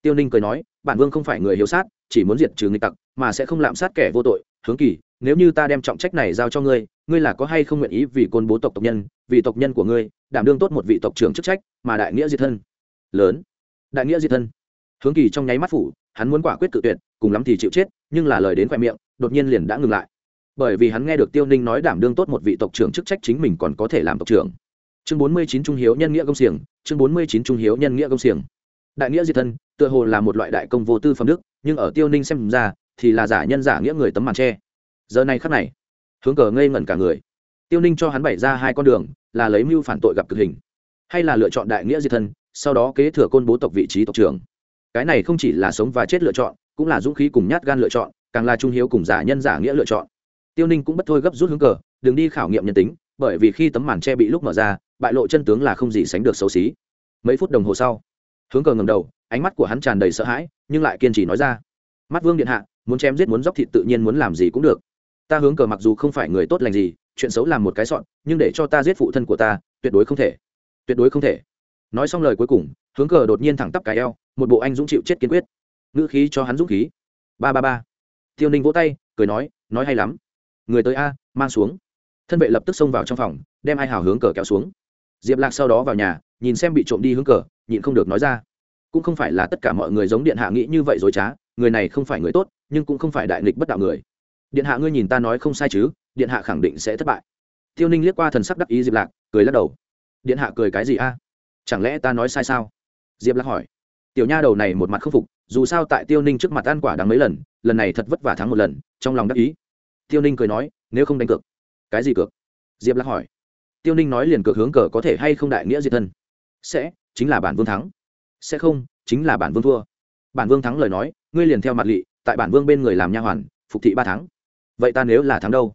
Tiêu ninh cười nói, bản vương không phải người hiếu sát, chỉ muốn diệt trừ nghịch tặc, mà sẽ không lạm sát kẻ vô tội. Hướng kỳ, nếu như ta đem trọng trách này giao cho ngươi ngươi là có hay không nguyện ý vì côn bố tộc tộc nhân, vì tộc nhân của ngươi, đảm đương tốt một vị tộc trưởng chức trách, mà đại nghĩa diệt thân? Lớn. Đại nghĩa diệt thân. Hướng kỳ trong nháy mắt phủ, hắn muốn quả quyết cự tuyệt, cùng lắm thì chịu chết, nhưng là lời đến khoe miệng, đột nhiên liền đã ngừng lại. Bởi vì hắn nghe được tiêu ninh nói đảm đương tốt một vị tộc trưởng chức trách chính mình còn có thể làm tộc trưởng. Chương bốn mươi chín trung hiếu nhân nghĩa công xiềng, chương bốn mươi chín trung hiếu nhân nghĩa công xiềng. Đại nghĩa diệt thân, tựa hồ là một loại đại công vô tư phẩm đức, nhưng ở tiêu ninh xem ra, thì là giả nhân giả nghĩa người tấm màn tre. Giờ này khắc này hướng cờ ngây ngẩn cả người. Tiêu ninh cho hắn bày ra hai con đường, là lấy mưu phản tội gặp cực hình, hay là lựa chọn đại nghĩa diệt thân, sau đó kế thừa côn bố tộc vị trí tộc trưởng. Cái này không chỉ là sống và chết lựa chọn, cũng là dũng khí cùng nhát gan lựa chọn, càng là trung hiếu cùng giả nhân giả nghĩa lựa chọn. Tiêu ninh cũng bất thôi gấp rút hướng cờ, đừng đi khảo nghiệm nhân tính, bởi vì khi tấm màn tre bị lúc mở ra, bại lộ chân tướng là không gì sánh được xấu xí. Mấy phút đồng hồ sau, hướng cờ ngầm đầu, ánh mắt của hắn tràn đầy sợ hãi, nhưng lại kiên trì nói ra. Mắt vương điện hạ, muốn chém giết muốn dóc thịt tự nhiên muốn làm gì cũng được ta hướng cờ mặc dù không phải người tốt lành gì, chuyện xấu làm một cái sọn, nhưng để cho ta giết phụ thân của ta, tuyệt đối không thể. Tuyệt đối không thể. Nói xong lời cuối cùng, hướng cờ đột nhiên thẳng tắp cái eo, một bộ anh dũng chịu chết kiên quyết. Ngữ khí cho hắn dũng khí. Ba ba ba. Tiêu ninh vỗ tay, cười nói nói hay lắm. Người tới a, mang xuống. Thân vệ lập tức xông vào trong phòng, đem ai hào hướng cờ kéo xuống. Diệp lạc sau đó vào nhà, nhìn xem bị trộm đi hướng cờ, nhịn không được nói ra. Cũng không phải là tất cả mọi người giống điện hạ nghĩ như vậy dối trá, người này không phải người tốt, nhưng cũng không phải đại nghịch bất đạo người điện hạ ngươi nhìn ta nói không sai chứ, điện hạ khẳng định sẽ thất bại. Tiêu ninh liếc qua thần sắc đắc ý diệp lạc, cười lắc đầu. Điện hạ cười cái gì a? Chẳng lẽ ta nói sai sao? Diệp lạc hỏi. Tiểu nha đầu này một mặt k phục, dù sao tại tiêu ninh trước mặt ăn quả đáng mấy lần lần này thật vất vả thắng một lần, trong lòng đắc ý. Tiêu ninh cười nói, nếu không đánh cược. Cái gì cược? Diệp lạc hỏi. Tiêu ninh nói liền cược hướng cờ có thể hay không đại nghĩa diệt thân. Sẽ, chính là bản vương thắng. Sẽ không, chính là bản vương thua. Bản vương thắng lời nói, ngươi liền theo mặt lỵ tại bản vương bên người làm nha hoàn, phục thị ba tháng vậy ta nếu là thắng đâu?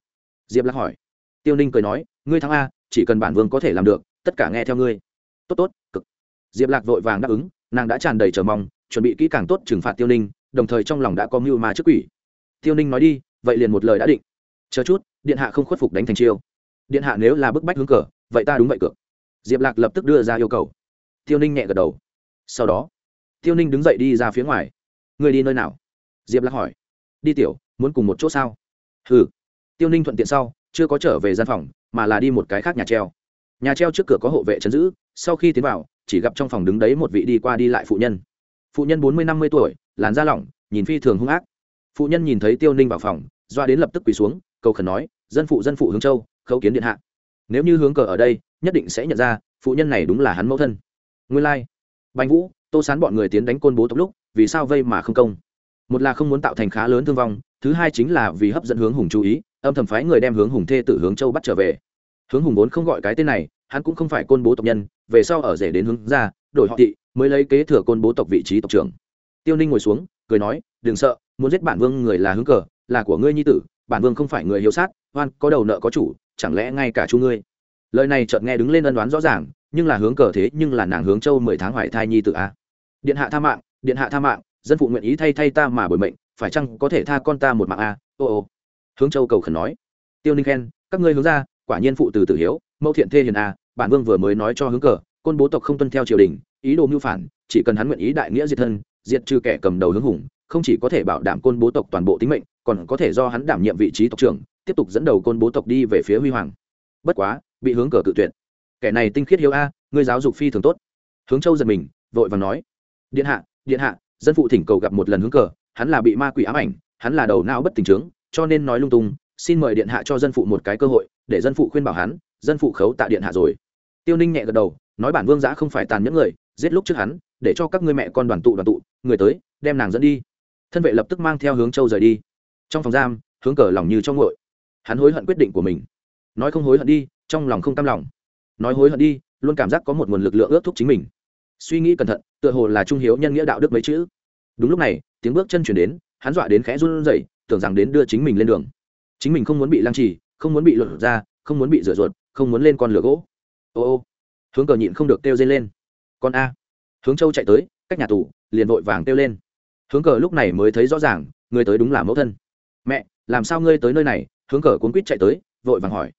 Diệp lạc hỏi. Tiêu ninh cười nói, ngươi thắng a, chỉ cần bản vương có thể làm được, tất cả nghe theo ngươi. Tốt tốt, cực. Diệp lạc vội vàng đáp ứng, nàng đã tràn đầy chờ mong, chuẩn bị kỹ càng tốt trừng phạt tiêu ninh, đồng thời trong lòng đã có mưu mà trước quỷ. Tiêu ninh nói đi, vậy liền một lời đã định. Chờ chút, điện hạ không khuất phục đánh thành chiêu. Điện hạ nếu là bức bách hướng cờ, vậy ta đúng vậy cược. Diệp lạc lập tức đưa ra yêu cầu. Tiêu ninh nhẹ gật đầu. Sau đó, tiêu ninh đứng dậy đi ra phía ngoài. Người đi nơi nào? Diệp lạc hỏi. Đi tiểu, muốn cùng một chỗ sao? Hừ. Tiêu ninh thuận tiện sau, chưa có trở về gian phòng, mà là đi một cái khác nhà treo. Nhà treo trước cửa có hộ vệ chấn giữ, sau khi tiến vào, chỉ gặp trong phòng đứng đấy một vị đi qua đi lại phụ nhân. Phụ nhân bốn mươi năm mươi tuổi, làn da lỏng, nhìn phi thường hung ác. Phụ nhân nhìn thấy tiêu ninh vào phòng, doa đến lập tức quỳ xuống, cầu khẩn nói, dân phụ dân phụ hướng châu, khấu kiến điện hạ. Nếu như hướng cờ ở đây, nhất định sẽ nhận ra, phụ nhân này đúng là hắn mẫu thân. Nguyên lai、like. bành vũ, tô sán bọn người tiến đánh côn bố tộc lúc, vì sao vây mà không công? Một là không muốn tạo thành khá lớn thương vong, thứ hai chính là vì hấp dẫn hướng hùng chú ý, âm thầm phái người đem hướng hùng thê tử hướng châu bắt trở về. Hướng hùng vốn không gọi cái tên này, hắn cũng không phải côn bố tộc nhân, về sau ở rể đến hướng ra, đổi họ thị, mới lấy kế thừa côn bố tộc vị trí tộc trưởng. Tiêu ninh ngồi xuống, cười nói, đừng sợ, muốn giết bản vương người là hướng cờ, là của ngươi nhi tử, bản vương không phải người hiếu sát, oan, có đầu nợ có chủ, chẳng lẽ ngay cả chu ngươi? Lời này chợt nghe đứng lên ân đoán rõ ràng, nhưng là hướng cờ thế nhưng là nàng hướng châu mười tháng hoài thai nhi tử a. Điện hạ tha mạng, điện hạ tha mạng dân phụ nguyện ý thay thay ta mà bồi mệnh, phải chăng có thể tha con ta một mạng a ô ô. Hướng châu cầu khẩn nói. Tiêu ninh khen, các ngươi hướng ra, quả nhiên phụ từ tử hiếu, mẫu thiện thê hiền a bản vương vừa mới nói cho hướng cờ, côn bố tộc không tuân theo triều đình, ý đồ mưu phản, chỉ cần hắn nguyện ý đại nghĩa diệt thân, diệt trừ kẻ cầm đầu hướng hùng, không chỉ có thể bảo đảm côn bố tộc toàn bộ tính mệnh, còn có thể do hắn đảm nhiệm vị trí tộc trưởng, tiếp tục dẫn đầu côn bố tộc đi về phía huy hoàng. Bất quá, bị hướng cờ cự tuyệt. Kẻ này tinh khiết hiếu a, ngươi giáo dục phi thường tốt. Hướng châu giật mình, vội vàng nói. Điện hạ điện hạ dân phụ thỉnh cầu gặp một lần hướng cờ, hắn là bị ma quỷ ám ảnh, hắn là đầu não bất tình trướng, cho nên nói lung tung, xin mời điện hạ cho dân phụ một cái cơ hội, để dân phụ khuyên bảo hắn, dân phụ khấu tạ điện hạ rồi. Tiêu ninh nhẹ gật đầu, nói bản vương giã không phải tàn những người, giết lúc trước hắn, để cho các ngươi mẹ con đoàn tụ đoàn tụ, người tới, đem nàng dẫn đi. Thân vệ lập tức mang theo hướng châu rời đi. Trong phòng giam, hướng cờ lòng như trong ngội hắn hối hận quyết định của mình. Nói không hối hận đi, trong lòng không cam lòng. Nói hối hận đi, luôn cảm giác có một nguồn lực lượng ước thúc chính mình suy nghĩ cẩn thận, tựa hồ là trung hiếu nhân nghĩa đạo đức mấy chữ. Đúng lúc này, tiếng bước chân chuyển đến, hắn dọa đến khẽ run rẩy, tưởng rằng đến đưa chính mình lên đường. Chính mình không muốn bị lăng trì, không muốn bị luận ra không muốn bị rửa ruột, không muốn lên con lửa gỗ. Ô ô, hướng cờ nhịn không được kêu dây lên. Con a. Hướng châu chạy tới, cách nhà tù, liền vội vàng kêu lên. Hướng cờ lúc này mới thấy rõ ràng, người tới đúng là mẫu thân. Mẹ, làm sao ngươi tới nơi này? Hướng cờ cuốn quýt chạy tới, vội vàng hỏi.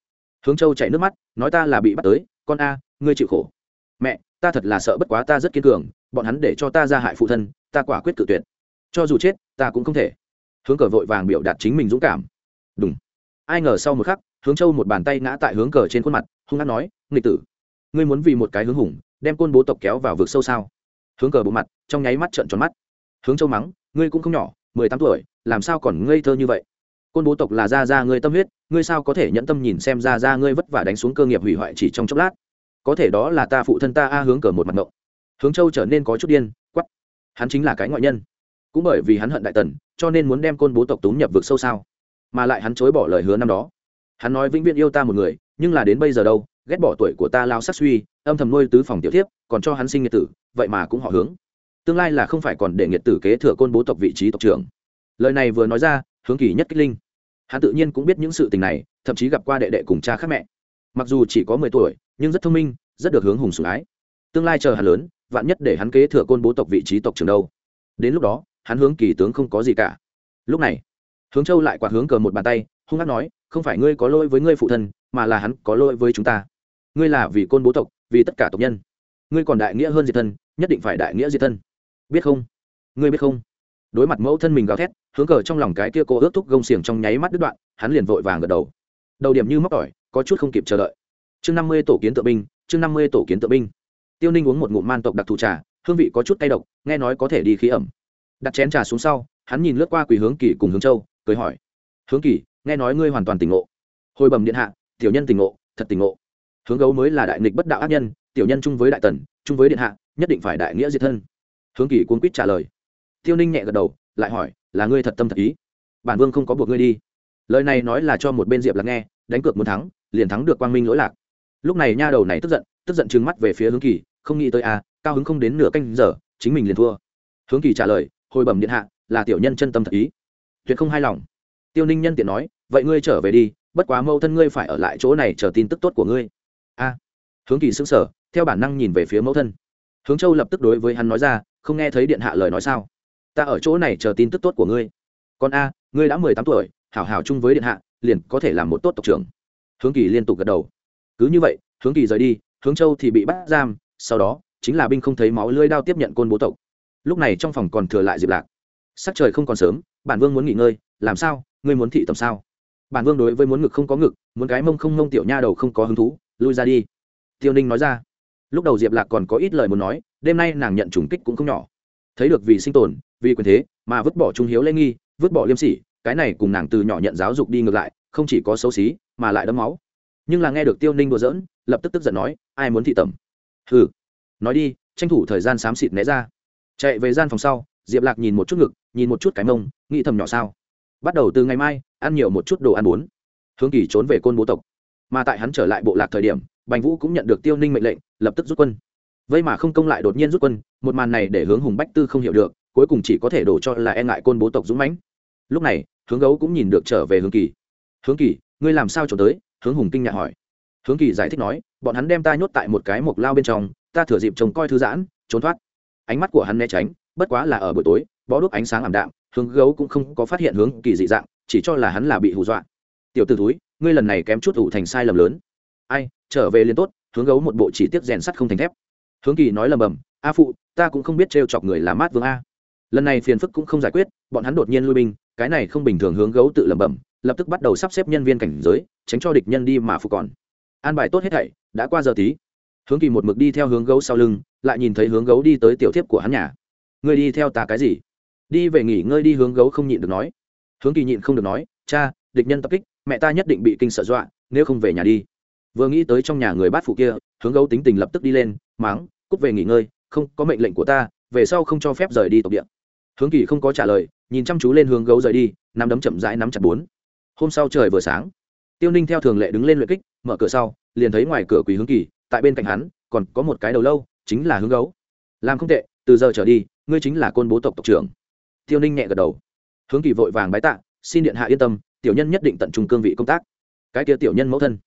Hướng châu chạy nước mắt, nói ta là bị bắt tới, con a, ngươi chịu khổ. Mẹ ta thật là sợ bất quá ta rất kiên cường, bọn hắn để cho ta ra hại phụ thân, ta quả quyết cự tuyệt. Cho dù chết, ta cũng không thể. Hướng cờ vội vàng biểu đạt chính mình dũng cảm. Đúng ai ngờ sau một khắc, hướng châu một bàn tay ngã tại hướng cờ trên khuôn mặt, hung hát nói, nghịch tử, ngươi muốn vì một cái hướng hùng, đem côn bố tộc kéo vào vực sâu sao? Hướng cờ bộ mặt, trong nháy mắt trợn tròn mắt. Hướng châu mắng, ngươi cũng không nhỏ, mười tám tuổi, làm sao còn ngây thơ như vậy? Côn bố tộc là ra ra ngươi tâm huyết, ngươi sao có thể nhẫn tâm nhìn xem ra ra ngươi vất vả đánh xuống cơ nghiệp hủy hoại chỉ trong chốc lát? Có thể đó là ta phụ thân ta a hướng cờ một mặt ngộng. Hướng châu trở nên có chút điên quắp hắn chính là cái ngoại nhân. Cũng bởi vì hắn hận đại tần, cho nên muốn đem côn bố tộc túng nhập vực sâu sao. Mà lại hắn chối bỏ lời hứa năm đó. Hắn nói vĩnh viễn yêu ta một người, nhưng là đến bây giờ đâu, ghét bỏ tuổi của ta lao sắc suy, âm thầm nuôi tứ phòng tiểu thiếp, còn cho hắn sinh nghiệt tử, vậy mà cũng họ hướng. Tương lai là không phải còn để nghiệt tử kế thừa côn bố tộc vị trí tộc trưởng. Lời này vừa nói ra, hướng kỳ nhất kích linh. Hắn tự nhiên cũng biết những sự tình này, thậm chí gặp qua đệ đệ cùng cha khác mẹ mặc dù chỉ có mười tuổi, nhưng rất thông minh, rất được hướng hùng sủng ái. Tương lai chờ hắn lớn, vạn nhất để hắn kế thừa côn bố tộc vị trí tộc trưởng đâu. Đến lúc đó, hắn hướng kỳ tướng không có gì cả. Lúc này, hướng châu lại quạt hướng cờ một bàn tay, hung hát nói, không phải ngươi có lỗi với ngươi phụ thân, mà là hắn có lỗi với chúng ta. Ngươi là vì côn bố tộc, vì tất cả tộc nhân. Ngươi còn đại nghĩa hơn diệt thân, nhất định phải đại nghĩa diệt thân. Biết không? Ngươi biết không? Đối mặt mẫu thân mình gào thét, hướng cờ trong lòng cái kia cô ước thúc gông xiềng trong nháy mắt đứt đoạn, hắn liền vội vàng gật đầu. Đầu điểm như móc tỏi có chút không kịp chờ đợi. Chương năm mươi tổ kiến tự binh, chương năm mươi tổ kiến tự binh. Tiêu ninh uống một ngụm man tộc đặc thù trà, hương vị có chút cay độc, nghe nói có thể đi khí ẩm. Đặt chén trà xuống sau, hắn nhìn lướt qua quỳ hướng kỳ cùng hướng châu, cười hỏi, hướng kỳ, nghe nói ngươi hoàn toàn tỉnh ngộ. Hồi bẩm điện hạ, tiểu nhân tỉnh ngộ, thật tỉnh ngộ. Hướng gấu mới là đại nghịch bất đạo ác nhân, tiểu nhân chung với đại tần, chung với điện hạ, nhất định phải đại nghĩa diệt thân. Hướng kỳ cuốn quýt trả lời. Tiêu ninh nhẹ gật đầu, lại hỏi, là ngươi thật tâm thật ý? Bản vương không có buộc ngươi đi. Lời này nói là cho một bên diệp lạc nghe, đánh cược muốn thắng liền thắng được quang minh lỗi lạc. Lúc này nha đầu này tức giận tức giận trừng mắt về phía hướng kỳ, không nghĩ tới à cao hứng không đến nửa canh giờ, chính mình liền thua. Hướng kỳ trả lời, hồi bẩm điện hạ, là tiểu nhân chân tâm thật ý. Tuyệt không hài lòng. Tiêu ninh nhân tiện nói, vậy ngươi trở về đi, bất quá mâu thân ngươi phải ở lại chỗ này chờ tin tức tốt của ngươi. A. Hướng kỳ xứng sở theo bản năng nhìn về phía mẫu thân. Hướng châu lập tức đối với hắn nói ra, không nghe thấy điện hạ lời nói sao? Ta ở chỗ này chờ tin tức tốt của ngươi. Con a, ngươi đã mười tám tuổi, hảo hảo chung với điện hạ, liền có thể làm một tốt tộc trưởng hướng kỳ liên tục gật đầu. Cứ như vậy, hướng kỳ rời đi, hướng châu thì bị bắt giam, sau đó, chính là binh không thấy máu lưỡi đao tiếp nhận côn bố tộc. Lúc này trong phòng còn thừa lại diệp lạc. Sắc trời không còn sớm, bản vương muốn nghỉ ngơi, làm sao, ngươi muốn thị tầm sao? Bản vương đối với muốn ngực không có ngực, muốn cái mông không mông tiểu nha đầu không có hứng thú, lui ra đi. Tiêu ninh nói ra. Lúc đầu diệp lạc còn có ít lời muốn nói, đêm nay nàng nhận trùng kích cũng không nhỏ. Thấy được vì sinh tồn, vì quyền thế, mà vứt bỏ trung hiếu lê nghi, vứt bỏ liêm sỉ, cái này cùng nàng từ nhỏ nhận giáo dục đi ngược lại không chỉ có xấu xí, mà lại đấm máu. Nhưng là nghe được tiêu ninh đùa giỡn, lập tức tức giận nói, ai muốn thị tẩm? Hừ. Nói đi, tranh thủ thời gian xám xịt né ra. Chạy về gian phòng sau. Diệp lạc nhìn một chút ngực, nhìn một chút cái mông, nghĩ thầm nhỏ sao. Bắt đầu từ ngày mai, ăn nhiều một chút đồ ăn bốn hướng kỳ trốn về côn bố tộc. Mà tại hắn trở lại bộ lạc thời điểm, bành vũ cũng nhận được tiêu ninh mệnh lệnh, lập tức rút quân. Vây mà không công lại đột nhiên rút quân, một màn này để hướng hùng bách tư không hiểu được, cuối cùng chỉ có thể đổ cho là e ngại côn bố tộc dũng mãnh. Lúc này, hướng gấu cũng nhìn được trở về hướng kỳ hướng kỳ, ngươi làm sao trốn tới? Hướng hùng kinh ngạc hỏi. Hướng kỳ giải thích nói, bọn hắn đem ta nhốt tại một cái mộc lao bên trong, ta thừa dịp trông coi thư giãn, trốn thoát. Ánh mắt của hắn né tránh, bất quá là ở buổi tối, bó đúc ánh sáng ảm đạm, hướng gấu cũng không có phát hiện hướng kỳ dị dạng, chỉ cho là hắn là bị hù dọa. Tiểu t ử túi ngươi lần này kém chút ủ thành sai lầm lớn. Ai, trở về liền tốt. Hướng gấu một bộ chỉ tiết rèn sắt không thành thép. Hướng kỳ nói lầm bầm, a phụ, ta cũng không biết trêu chọc người là mát vương a. Lần này phiền phức cũng không giải quyết, bọn hắn đột nhiên lui binh, cái này không bình thường, hướng gấu tự lẩm bẩm lập tức bắt đầu sắp xếp nhân viên cảnh giới, tránh cho địch nhân đi mà phục còn. An bài tốt hết thảy, đã qua giờ tí. Hướng kỳ một mực đi theo hướng gấu sau lưng, lại nhìn thấy hướng gấu đi tới tiểu thiếp của hắn nhà. Ngươi đi theo ta cái gì? Đi về nghỉ ngơi đi, hướng gấu không nhịn được nói. Hướng kỳ nhịn không được nói, cha, địch nhân tập kích, mẹ ta nhất định bị kinh sợ dọa, nếu không về nhà đi. Vừa nghĩ tới trong nhà người bát phụ kia, hướng gấu tính tình lập tức đi lên máng cút về nghỉ ngơi, không có mệnh lệnh của ta, về sau không cho phép rời đi tộc địa. Hướng kỳ không có trả lời, nhìn chăm chú lên hướng gấu rời đi, nắm đấm chậm rãi nắm chặt bốn hôm sau trời vừa sáng, tiêu ninh theo thường lệ đứng lên luyện kích, mở cửa sau, liền thấy ngoài cửa quỳ hướng kỳ, tại bên cạnh hắn, còn có một cái đầu lâu, chính là hướng gấu. Làm không tệ, từ giờ trở đi, ngươi chính là côn bố tộc tộc trưởng. Tiêu ninh nhẹ gật đầu. Hướng kỳ vội vàng bái tạ, xin điện hạ yên tâm, tiểu nhân nhất định tận trung cương vị công tác. Cái kia tiểu nhân mẫu thân.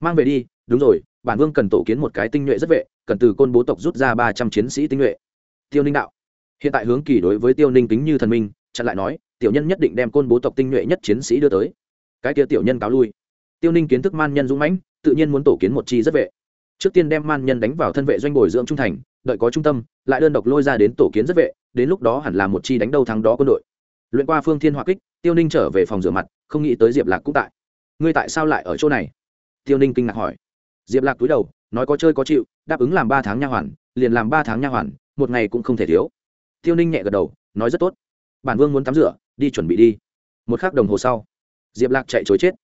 Mang về đi, đúng rồi, bản vương cần tổ kiến một cái tinh nhuệ rất vệ, cần từ côn bố tộc rút ra ba trăm chiến sĩ tinh nhuệ. Tiêu ninh đạo. Hiện tại hướng kỳ đối với tiêu ninh kính như thần minh, chặn lại nói, tiểu nhân nhất định đem côn bố tộc tinh nhuệ nhất chiến sĩ đưa tới cái kia tiểu nhân cáo lui. Tiêu ninh kiến thức man nhân dũng mãnh, tự nhiên muốn tổ kiến một chi rất vệ. Trước tiên đem man nhân đánh vào thân vệ doanh bồi dưỡng trung thành, đợi có trung tâm, lại đơn độc lôi ra đến tổ kiến rất vệ, đến lúc đó hẳn là một chi đánh đầu thắng đó quân đội. Luyện qua phương thiên hỏa kích, tiêu ninh trở về phòng rửa mặt, không nghĩ tới diệp lạc cũng tại. Ngươi tại sao lại ở chỗ này? Tiêu ninh kinh ngạc hỏi. Diệp lạc túi đầu, nói có chơi có chịu, đáp ứng làm ba tháng nha hoàn, liền làm ba tháng nha hoàn, một ngày cũng không thể thiếu. Tiêu ninh nhẹ gật đầu, nói rất tốt. Bản vương muốn tắm rửa, đi chuẩn bị đi. Một k h ắ c đồng hồ sau diệp lạc chạy chối chết.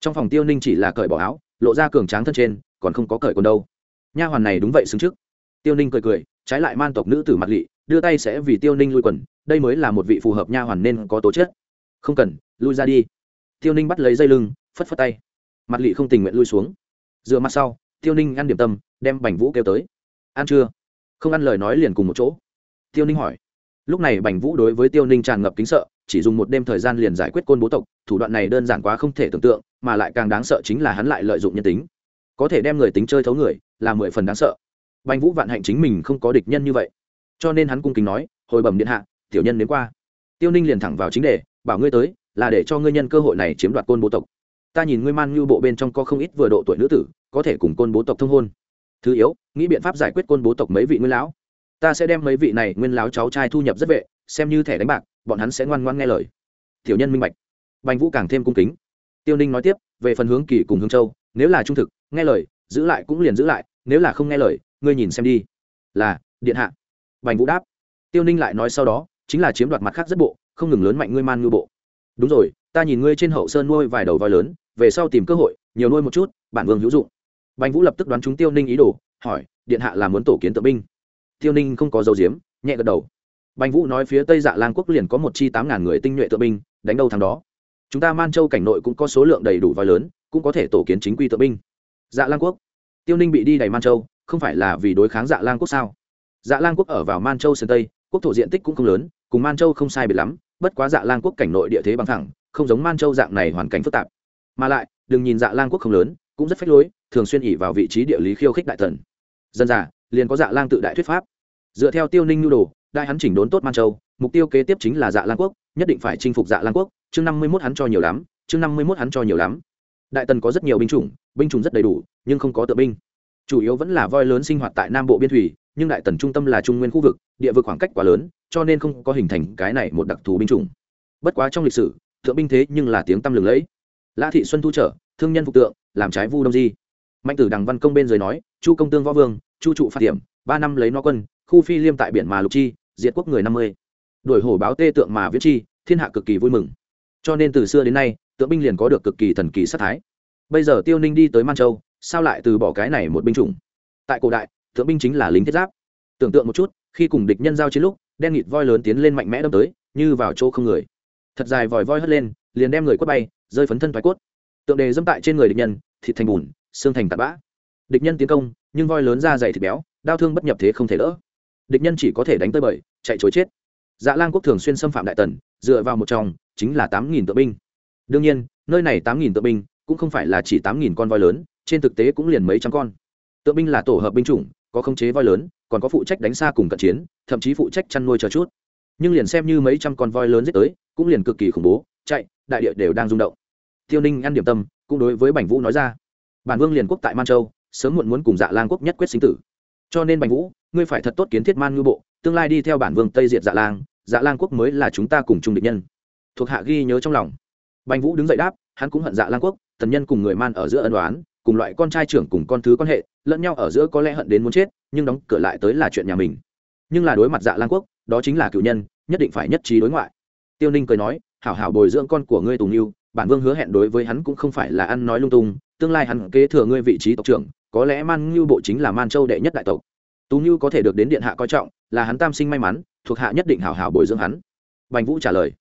Trong phòng tiêu ninh chỉ là cởi bỏ áo, lộ ra cường tráng thân trên, còn không có cởi còn đâu. Nha hoàn này đúng vậy xứng trước. Tiêu ninh cười cười, trái lại man tộc nữ tử mặt lị, đưa tay sẽ vì tiêu ninh lui quần, đây mới là một vị phù hợp nha hoàn nên có tố chất. Không cần, lui ra đi. Tiêu ninh bắt lấy dây lưng, phất phất tay. Mặt lị không tình nguyện lui xuống. Dựa mặt sau, tiêu ninh ăn điểm tâm, đem bành vũ kêu tới. Ăn chưa? Không ăn lời nói liền cùng một chỗ. Tiêu ninh hỏi. Lúc này bành vũ đối với tiêu ninh tràn ngập kính sợ chỉ dùng một đêm thời gian liền giải quyết côn bố tộc, thủ đoạn này đơn giản quá không thể tưởng tượng, mà lại càng đáng sợ chính là hắn lại lợi dụng nhân tính. Có thể đem người tính chơi thấu người, là mười phần đáng sợ. Bành vũ vạn hạnh chính mình không có địch nhân như vậy. Cho nên hắn cung kính nói, hồi bẩm điện hạ, tiểu nhân đến qua. Tiêu ninh liền thẳng vào chính đề, bảo ngươi tới, là để cho ngươi nhân cơ hội này chiếm đoạt côn bố tộc. Ta nhìn ngươi man như bộ bên trong có không ít vừa độ tuổi nữ tử, có thể cùng côn bố tộc thông hôn. Thứ yếu, nghĩ biện pháp giải quyết côn bố tộc mấy vị nguyên lão. Ta sẽ đem mấy vị này nguyên lão cháu trai thu nhập rất vệ, xem như thẻ đánh bạc bọn hắn sẽ ngoan ngoan nghe lời. Tiểu nhân minh bạch. Bành vũ càng thêm cung kính. Tiêu ninh nói tiếp, về phần hướng kỳ cùng hướng châu, nếu là trung thực, nghe lời, giữ lại cũng liền giữ lại, nếu là không nghe lời, ngươi nhìn xem đi. Là, điện hạ. Bành vũ đáp. Tiêu ninh lại nói sau đó, chính là chiếm đoạt mặt khác rất bộ, không ngừng lớn mạnh ngươi man ngư bộ. Đúng rồi, ta nhìn ngươi trên hậu sơn nuôi vài đầu voi lớn, về sau tìm cơ hội, nhiều nuôi một chút, bản vương hữu dụng. Bành vũ lập tức đoán chúng tiêu ninh ý đồ, hỏi, điện hạ là muốn tổ kiến tự binh. Tiêu ninh không có dấu diếm, nhẹ gật đầu bành vũ nói phía tây dạ lan quốc liền có một chi tám ngàn người tinh nhuệ tự binh, đánh đâu thằng đó. Chúng ta man châu cảnh nội cũng có số lượng đầy đủ voi lớn, cũng có thể tổ kiến chính quy tự binh. Dạ lan quốc. Tiêu ninh bị đi đầy man châu, không phải là vì đối kháng dạ lan quốc sao? Dạ lan quốc ở vào man châu sơn tây, quốc thổ diện tích cũng không lớn, cùng man châu không sai biệt lắm, bất quá dạ lan quốc cảnh nội địa thế bằng thẳng, không giống man châu dạng này hoàn cảnh phức tạp. Mà lại, đừng nhìn dạ lan quốc không lớn, cũng rất phách lối, thường xuyên ỉ vào vị trí địa lý khiêu khích đại thần. Dân giả, liền có dạ lan tự đại thuyết pháp. Dựa theo tiêu ninh nhu đồ đại hắn chỉnh đốn tốt man châu, mục tiêu kế tiếp chính là dạ lan quốc, nhất định phải chinh phục dạ lan quốc. Chương năm mươi mốt hắn cho nhiều lắm, chương năm mươi mốt hắn cho nhiều lắm. Đại tần có rất nhiều binh chủng binh chủng rất đầy đủ, nhưng không có tự binh. Chủ yếu vẫn là voi lớn sinh hoạt tại nam bộ biên thủy, nhưng đại tần trung tâm là trung nguyên khu vực, địa vực khoảng cách quá lớn, cho nên không có hình thành cái này một đặc thù binh chủng. Bất quá trong lịch sử thượng binh thế nhưng là tiếng tăm lừng lẫy. Lã thị xuân thu trở, thương nhân phục tượng, làm trái vu đông di. Mạnh tử đằng văn công bên dưới nói, chu công tương võ vương, chu trụ phát điểm ba năm lấy no quân khu phi liêm tại biển mà lục chi, diệt quốc người năm mươi. Đuổi hổ báo tê tượng mà viết chi, thiên hạ cực kỳ vui mừng. Cho nên từ xưa đến nay, tượng binh liền có được cực kỳ thần kỳ sát thái. Bây giờ tiêu ninh đi tới man châu, sao lại từ bỏ cái này một binh chủng? Tại cổ đại, tượng binh chính là lính thiết giáp. Tưởng tượng một chút, khi cùng địch nhân giao chiến lúc, đen nghịt voi lớn tiến lên mạnh mẽ đâm tới, như vào chỗ không người. Thật dài vòi voi hất lên, liền đem người quất bay, rơi phấn thân thoái cốt. Tượng đề dâm tại trên người địch nhân, thịt thành bùn, xương thành tạt bã. Địch nhân tiến công, nhưng voi lớn ra dày thịt béo, đau thương bất nhập thế không thể đỡ địch nhân chỉ có thể đánh tới bời, chạy chối chết. Dạ lan quốc thường xuyên xâm phạm đại tần, dựa vào một trong chính là tám nghìn tự binh. Đương nhiên, nơi này tám nghìn tự binh cũng không phải là chỉ tám nghìn con voi lớn, trên thực tế cũng liền mấy trăm con. Tự binh là tổ hợp binh chủng, có khống chế voi lớn, còn có phụ trách đánh xa cùng cận chiến, thậm chí phụ trách chăn nuôi chờ chút. Nhưng liền xem như mấy trăm con voi lớn giết tới, cũng liền cực kỳ khủng bố, chạy, đại địa đều đang rung động. Tiêu ninh ăn điểm tâm, cũng đối với bành vũ nói ra. Bản vương liền quốc tại man châu, sớm muộn muốn cùng dạ lang quốc nhất quyết sinh tử. Cho nên bành vũ ngươi phải thật tốt kiến thiết man ngư bộ, tương lai đi theo bản vương tây diệt dạ lang dạ lang quốc mới là chúng ta cùng chung địch nhân. Thuộc hạ ghi nhớ trong lòng. Bành vũ đứng dậy đáp, hắn cũng hận dạ lang quốc tần nhân cùng người man ở giữa ân đoán cùng loại con trai trưởng cùng con thứ quan hệ, lẫn nhau ở giữa có lẽ hận đến muốn chết, nhưng đóng cửa lại tới là chuyện nhà mình. Nhưng là đối mặt dạ lang quốc, đó chính là cựu nhân, nhất định phải nhất trí đối ngoại. Tiêu ninh cười nói, hảo hảo bồi dưỡng con của ngươi tùng yêu bản vương hứa hẹn đối với hắn cũng không phải là ăn nói lung tung, tương lai hắn kế thừa ngươi vị trí tộc trưởng, có lẽ man ngưu bộ chính là man châu đệ nhất đại tộc tú Như có thể được đến điện hạ coi trọng, là hắn tam sinh may mắn, thuộc hạ nhất định hảo hảo bồi dưỡng hắn. Bành vũ trả lời.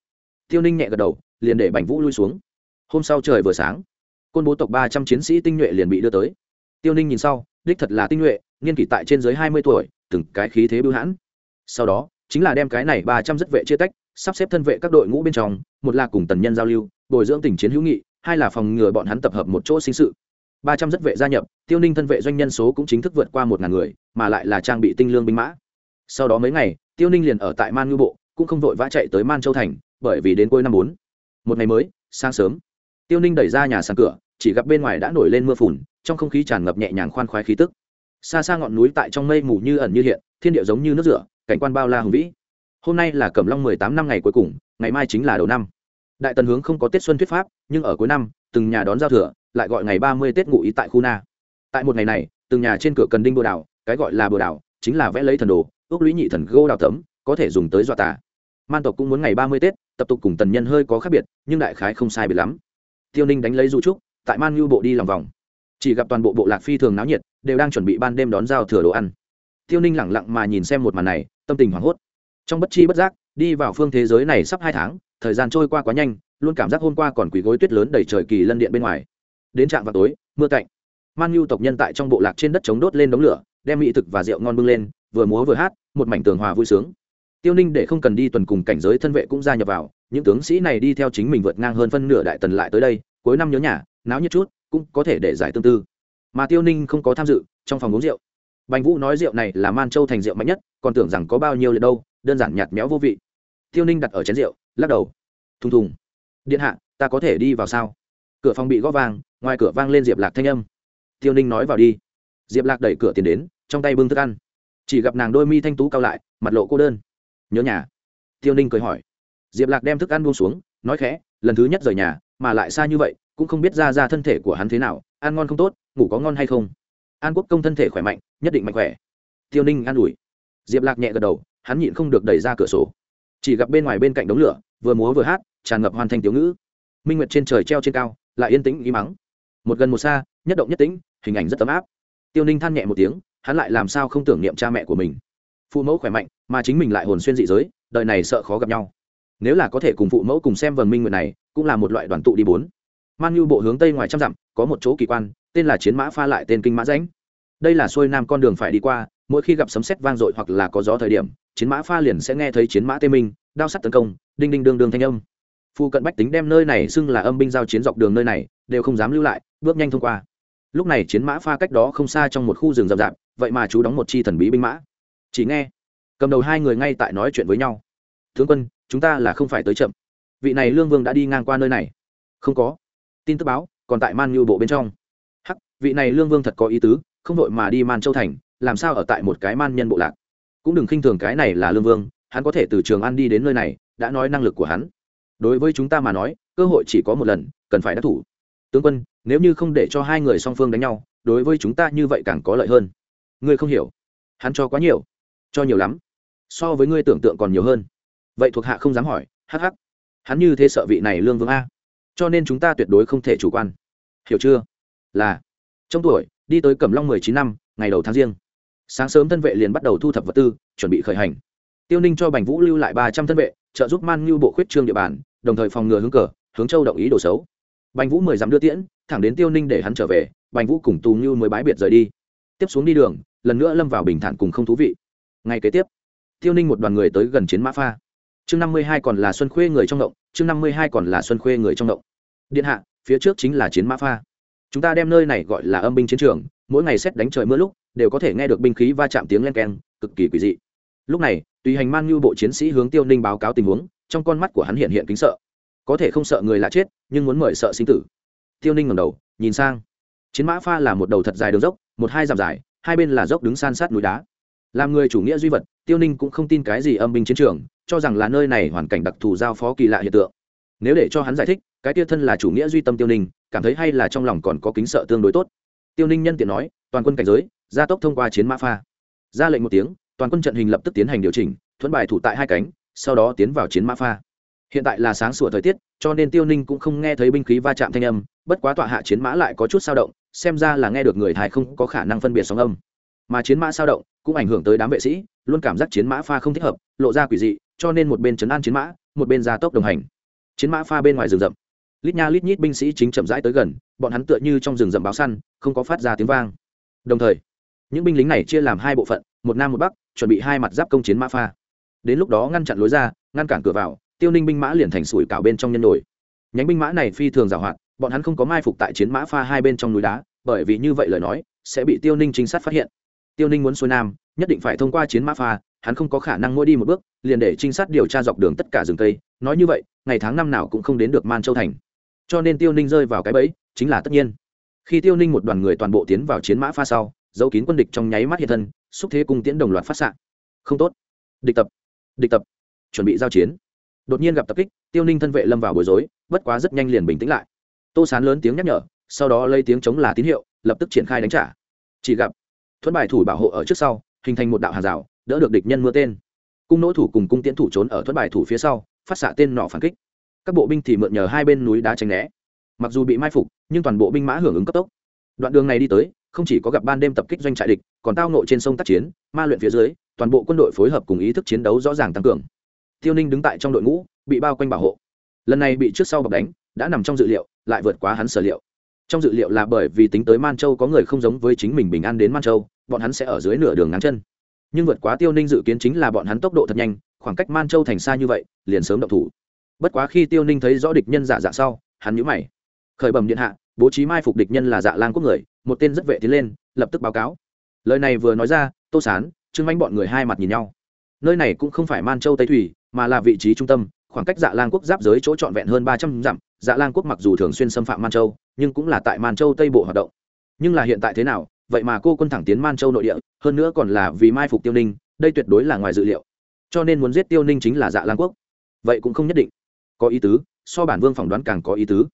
Tiêu ninh nhẹ gật đầu, liền để bành vũ lui xuống. Hôm sau trời vừa sáng, côn bố tộc ba trăm chiến sĩ tinh nhuệ liền bị đưa tới. Tiêu ninh nhìn sau, đích thật là tinh nhuệ, niên kỷ tại trên dưới hai mươi tuổi, từng cái khí thế bưu hãn. Sau đó, chính là đem cái này ba trăm rất vệ chia tách, sắp xếp thân vệ các đội ngũ bên trong, một là cùng tần nhân giao lưu, bồi dưỡng tình chiến hữu nghị, hai là phòng ngừa bọn hắn tập hợp một chỗ sinh sự ba trăm rất vệ gia nhập, tiêu ninh thân vệ doanh nhân số cũng chính thức vượt qua một ngàn người, mà lại là trang bị tinh lương binh mã. Sau đó mấy ngày, tiêu ninh liền ở tại man ngư bộ, cũng không vội vã chạy tới man châu thành, bởi vì đến cuối năm bốn, một ngày mới, sáng sớm, tiêu ninh đẩy ra nhà sàn cửa, chỉ gặp bên ngoài đã nổi lên mưa phùn, trong không khí tràn ngập nhẹ nhàng khoan khoái khí tức. Xa xa ngọn núi tại trong mây mù như ẩn như hiện, thiên địa giống như nước rửa, cảnh quan bao la hùng vĩ. Hôm nay là cẩm long mười tám năm ngày cuối cùng, ngày mai chính là đầu năm. Đại tần hướng không có tết xuân thuyết pháp, nhưng ở cuối năm, từng nhà đón giao thừa lại gọi ngày ba mươi tết ngụ ý tại khu na. Tại một ngày này, từng nhà trên cửa cần đinh bồ đảo, cái gọi là bồ đảo, chính là vẽ lấy thần đồ, ước lũy nhị thần gô đào tấm, có thể dùng tới dọa tà. Man tộc cũng muốn ngày ba mươi tết, tập tục cùng tần nhân hơi có khác biệt, nhưng đại khái không sai biệt lắm. Tiêu ninh đánh lấy du trúc, tại man ngưu bộ đi lòng vòng. Chỉ gặp toàn bộ bộ lạc phi thường náo nhiệt, đều đang chuẩn bị ban đêm đón giao thừa đồ ăn. Tiêu ninh lẳng lặng mà nhìn xem một màn này, tâm tình hoảng hốt. Trong bất chi bất giác, đi vào phương thế giới này sắp hai tháng, thời gian trôi qua quá nhanh, luôn cảm giác hôm qua còn quỳ gối tuyết lớn đầy trời kỳ lân điện bên ngoài đến trạm vào tối, mưa cạnh. Man nhu tộc nhân tại trong bộ lạc trên đất chống đốt lên đống lửa, đem mỹ thực và rượu ngon bưng lên, vừa múa vừa hát, một mảnh tường hòa vui sướng. Tiêu ninh để không cần đi tuần cùng cảnh giới thân vệ cũng gia nhập vào, những tướng sĩ này đi theo chính mình vượt ngang hơn phân nửa đại tần lại tới đây, cuối năm nhớ nhà, náo nhiệt chút, cũng có thể để giải tương tư. Mà tiêu ninh không có tham dự, trong phòng uống rượu. Bành vũ nói rượu này là man châu thành rượu mạnh nhất, còn tưởng rằng có bao nhiêu liệt đâu, đơn giản nhạt méo vô vị. Tiêu ninh đặt ở chén rượu, lắc đầu. Thùng thùng. Điện hạ, ta có thể đi vào sao? Cửa phòng bị gõ vang, ngoài cửa vang lên diệp lạc thanh âm. Tiêu ninh nói vào đi. Diệp lạc đẩy cửa tiền đến, trong tay bưng thức ăn. Chỉ gặp nàng đôi mi thanh tú cao lại, mặt lộ cô đơn. Nhớ nhà? Tiêu ninh cười hỏi. Diệp lạc đem thức ăn buông xuống, nói khẽ, lần thứ nhất rời nhà, mà lại xa như vậy, cũng không biết ra ra thân thể của hắn thế nào, ăn ngon không tốt, ngủ có ngon hay không? An quốc công thân thể khỏe mạnh, nhất định mạnh khỏe. Tiêu ninh an ủi. Diệp lạc nhẹ gật đầu, hắn nhịn không được đẩy ra cửa sổ. Chỉ gặp bên ngoài bên cạnh đống lửa, vừa múa vừa hát, tràn ngập hoàn thành tiểu ngữ. Minh nguyệt trên trời treo trên cao lại yên tĩnh ý mắng. Một gần một xa, nhất động nhất tĩnh, hình ảnh rất ấm áp. Tiêu ninh than nhẹ một tiếng, hắn lại làm sao không tưởng niệm cha mẹ của mình. Phụ mẫu khỏe mạnh, mà chính mình lại hồn xuyên dị giới, đời này sợ khó gặp nhau. Nếu là có thể cùng phụ mẫu cùng xem vần minh nguyệt này, cũng là một loại đoàn tụ đi bốn. Man như bộ hướng tây ngoài trăm dặm, có một chỗ kỳ quan, tên là chiến mã pha lại tên kinh mã ránh đây là xuôi nam con đường phải đi qua, mỗi khi gặp sấm sét vang dội hoặc là có gió thời điểm, chiến mã pha liền sẽ nghe thấy chiến mã tê minh, đao sắt tấn công, đinh đinh đương đương thanh âm phu cận bách tính đem nơi này xưng là âm binh giao chiến dọc đường nơi này, đều không dám lưu lại, bước nhanh thông qua. Lúc này chiến mã pha cách đó không xa trong một khu rừng rậm rạp, vậy mà chú đóng một chi thần bí binh mã. Chỉ nghe, cầm đầu hai người ngay tại nói chuyện với nhau. Tướng quân, chúng ta là không phải tới chậm. Vị này lương vương đã đi ngang qua nơi này. Không có. Tin tức báo, còn tại man nhu bộ bên trong. Hắc, vị này lương vương thật có ý tứ, không vội mà đi man châu thành, làm sao ở tại một cái man nhân bộ lạc? Cũng đừng khinh thường cái này là lương vương, hắn có thể từ trường ăn đi đến nơi này, đã nói năng lực của hắn đối với chúng ta mà nói, cơ hội chỉ có một lần, cần phải đắc thủ. Tướng quân, nếu như không để cho hai người song phương đánh nhau, đối với chúng ta như vậy càng có lợi hơn. Ngươi không hiểu. Hắn cho quá nhiều. Cho nhiều lắm. So với ngươi tưởng tượng còn nhiều hơn. Vậy thuộc hạ không dám hỏi, hắc hắc. Hắn như thế sợ vị này lương vương a. Cho nên chúng ta tuyệt đối không thể chủ quan. Hiểu chưa? Là. Trong tuổi, đi tới cẩm long mười chín năm, ngày đầu tháng riêng. Sáng sớm thân vệ liền bắt đầu thu thập vật tư, chuẩn bị khởi hành. Tiêu ninh cho bành vũ lưu lại ba trăm thân vệ trợ giúp man ngưu bộ khuyết trương địa bàn, đồng thời phòng ngừa hướng cờ, hướng châu động ý đồ xấu. Bành vũ mười dám đưa tiễn, thẳng đến tiêu ninh để hắn trở về, bành vũ cùng tù ngưu mới bái biệt rời đi. Tiếp xuống đi đường, lần nữa lâm vào bình thản cùng không thú vị. Ngay kế tiếp, tiêu ninh một đoàn người tới gần chiến mã pha. Chương năm mươi hai còn là xuân khuê người trong động, chương năm mươi hai còn là xuân khuê người trong động. Điện hạ, phía trước chính là chiến mã pha. Chúng ta đem nơi này gọi là âm binh chiến trường, mỗi ngày xét đánh trời mưa lúc, đều có thể nghe được binh khí va chạm tiếng len keng, cực kỳ quỷ dị. Lúc này tùy hành man như bộ chiến sĩ hướng tiêu ninh báo cáo tình huống, trong con mắt của hắn hiện hiện kính sợ. Có thể không sợ người lạ chết, nhưng muốn mời sợ sinh tử. Tiêu ninh ngầm đầu, nhìn sang. Chiến mã pha là một đầu thật dài đường dốc, một hai dặm dài, hai bên là dốc đứng san sát núi đá. Làm người chủ nghĩa duy vật, tiêu ninh cũng không tin cái gì âm binh chiến trường, cho rằng là nơi này hoàn cảnh đặc thù giao phó kỳ lạ hiện tượng. Nếu để cho hắn giải thích, cái tiêu thân là chủ nghĩa duy tâm tiêu ninh, cảm thấy hay là trong lòng còn có kính sợ tương đối tốt. Tiêu ninh nhân tiện nói, toàn quân cảnh giới, gia tốc thông qua chiến mã pha. Ra lệnh một tiếng toàn quân trận hình lập tức tiến hành điều chỉnh, thuẫn bài thủ tại hai cánh, sau đó tiến vào chiến mã pha. Hiện tại là sáng sủa thời tiết, cho nên tiêu ninh cũng không nghe thấy binh khí va chạm thanh âm, bất quá tọa hạ chiến mã lại có chút sao động, xem ra là nghe được người thái không có khả năng phân biệt sóng âm. Mà chiến mã sao động cũng ảnh hưởng tới đám vệ sĩ, luôn cảm giác chiến mã pha không thích hợp, lộ ra quỷ dị, cho nên một bên chấn an chiến mã, một bên gia tốc đồng hành. Chiến mã pha bên ngoài rừng rậm. Lít nha lít nhít binh sĩ chính chậm rãi tới gần, bọn hắn tựa như trong rừng rậm báo săn, không có phát ra tiếng vang. Đồng thời, những binh lính này chia làm hai bộ phận, một nam một bắc chuẩn bị hai mặt giáp công chiến mã pha. Đến lúc đó ngăn chặn lối ra, ngăn cản cửa vào, tiêu ninh binh mã liền thành sủi cảo bên trong nhân nổi. Nhánh binh mã này phi thường giảo hoạt bọn hắn không có mai phục tại chiến mã pha hai bên trong núi đá, bởi vì như vậy lời nói, sẽ bị tiêu ninh trinh sát phát hiện. Tiêu ninh muốn xuôi nam, nhất định phải thông qua chiến mã pha, hắn không có khả năng mỗi đi một bước, liền để trinh sát điều tra dọc đường tất cả rừng cây. Nói như vậy, ngày tháng năm nào cũng không đến được man châu thành. Cho nên tiêu ninh rơi vào cái bẫy, chính là tất nhiên. Khi tiêu ninh một đoàn người toàn bộ tiến vào chiến mã pha sau dấu kín quân địch trong nháy mắt hiện thân, xúc thế cung tiễn đồng loạt phát s không tốt. Địch tập. Địch tập. Chuẩn bị giao chiến. Đột nhiên gặp tập kích, tiêu ninh thân vệ lâm vào bối rối, bất quá rất nhanh liền bình tĩnh lại. Tô sán lớn tiếng nhắc nhở, sau đó lấy tiếng chống là tín hiệu, lập tức triển khai đánh trả. Chỉ gặp, thuẫn bài thủ bảo hộ ở trước sau, hình thành một đạo hàng rào, đỡ được địch nhân mưa tên. Cung nỗ thủ cùng cung tiễn thủ trốn ở thuẫn bài thủ phía sau, phát xạ tên nọ phản kích. Các bộ binh thì mượn nhờ hai bên núi đá tránh né. Mặc dù bị mai phục, nhưng toàn bộ binh mã hưởng ứng cấp tốc. Đoạn đường này đi tới không chỉ có gặp ban đêm tập kích doanh trại địch, còn tao nộ trên sông tác chiến, ma luyện phía dưới, toàn bộ quân đội phối hợp cùng ý thức chiến đấu rõ ràng tăng cường. Tiêu ninh đứng tại trong đội ngũ, bị bao quanh bảo hộ. Lần này bị trước sau bọc đánh, đã nằm trong dự liệu, lại vượt quá hắn sở liệu. Trong dự liệu là bởi vì tính tới man châu có người không giống với chính mình bình an đến man châu, bọn hắn sẽ ở dưới nửa đường ngắn chân. Nhưng vượt quá tiêu ninh dự kiến chính là bọn hắn tốc độ thật nhanh, khoảng cách man châu thành xa như vậy, liền sớm động thủ. Bất quá khi tiêu ninh thấy rõ địch nhân giả dạ sau, hắn nhũ mày. Khởi bẩm điện hạ bố trí mai phục địch nhân là dạ lan quốc người, một tên rất vệ tiến lên, lập tức báo cáo. Lời này vừa nói ra, tô sán, trương manh bọn người hai mặt nhìn nhau. Nơi này cũng không phải man châu tây thủy, mà là vị trí trung tâm, khoảng cách dạ lan quốc giáp giới chỗ trọn vẹn hơn ba trăm dặm. Dạ lan quốc mặc dù thường xuyên xâm phạm man châu, nhưng cũng là tại man châu tây bộ hoạt động. Nhưng là hiện tại thế nào, vậy mà cô quân thẳng tiến man châu nội địa, hơn nữa còn là vì mai phục tiêu ninh, đây tuyệt đối là ngoài dự liệu. Cho nên muốn giết tiêu ninh chính là dạ lan quốc. Vậy cũng không nhất định. Có ý tứ, so bản vương phỏng đoán càng có ý tứ.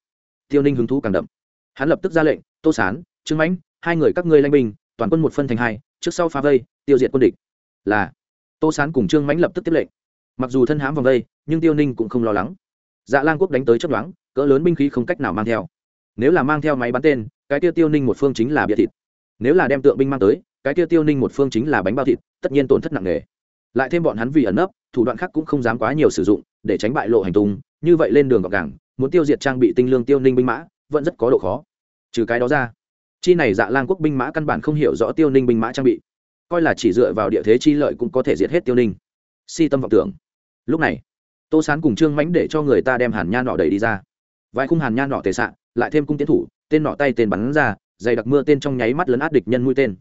Tiêu ninh hứng thú càng đậm hắn lập tức ra lệnh, tô sán, trương mãnh, hai người các ngươi lanh binh, toàn quân một phân thành hai, trước sau phá vây, tiêu diệt quân địch. Là, tô sán cùng trương mãnh lập tức tiếp lệnh. Mặc dù thân hãm vòng vây, nhưng tiêu ninh cũng không lo lắng. Dạ lan quốc đánh tới chấp đoán cỡ lớn binh khí không cách nào mang theo. Nếu là mang theo máy bắn tên, cái tiêu tiêu ninh một phương chính là bia thịt. Nếu là đem tượng binh mang tới, cái tiêu tiêu ninh một phương chính là bánh bao thịt, tất nhiên tổn thất nặng nề. Lại thêm bọn hắn vì ẩn nấp, thủ đoạn khác cũng không dám quá nhiều sử dụng, để tránh bại lộ hành tung, như vậy lên đường gọc cảng muốn tiêu diệt trang bị tinh lương tiêu ninh binh mã vẫn rất có độ khó. Trừ cái đó ra, chi này dạ lang quốc binh mã căn bản không hiểu rõ tiêu ninh binh mã trang bị. Coi là chỉ dựa vào địa thế chi lợi cũng có thể diệt hết tiêu ninh. Si tâm vọng tưởng. Lúc này, tô sán cùng trương mãnh để cho người ta đem hàn nha nọ đẩy đi ra. Vài khung hàn nha nọ tề sạn lại thêm cung tiến thủ, tên nọ tay tên bắn ra, dày đặc mưa tên trong nháy mắt lấn át địch nhân mũi tên.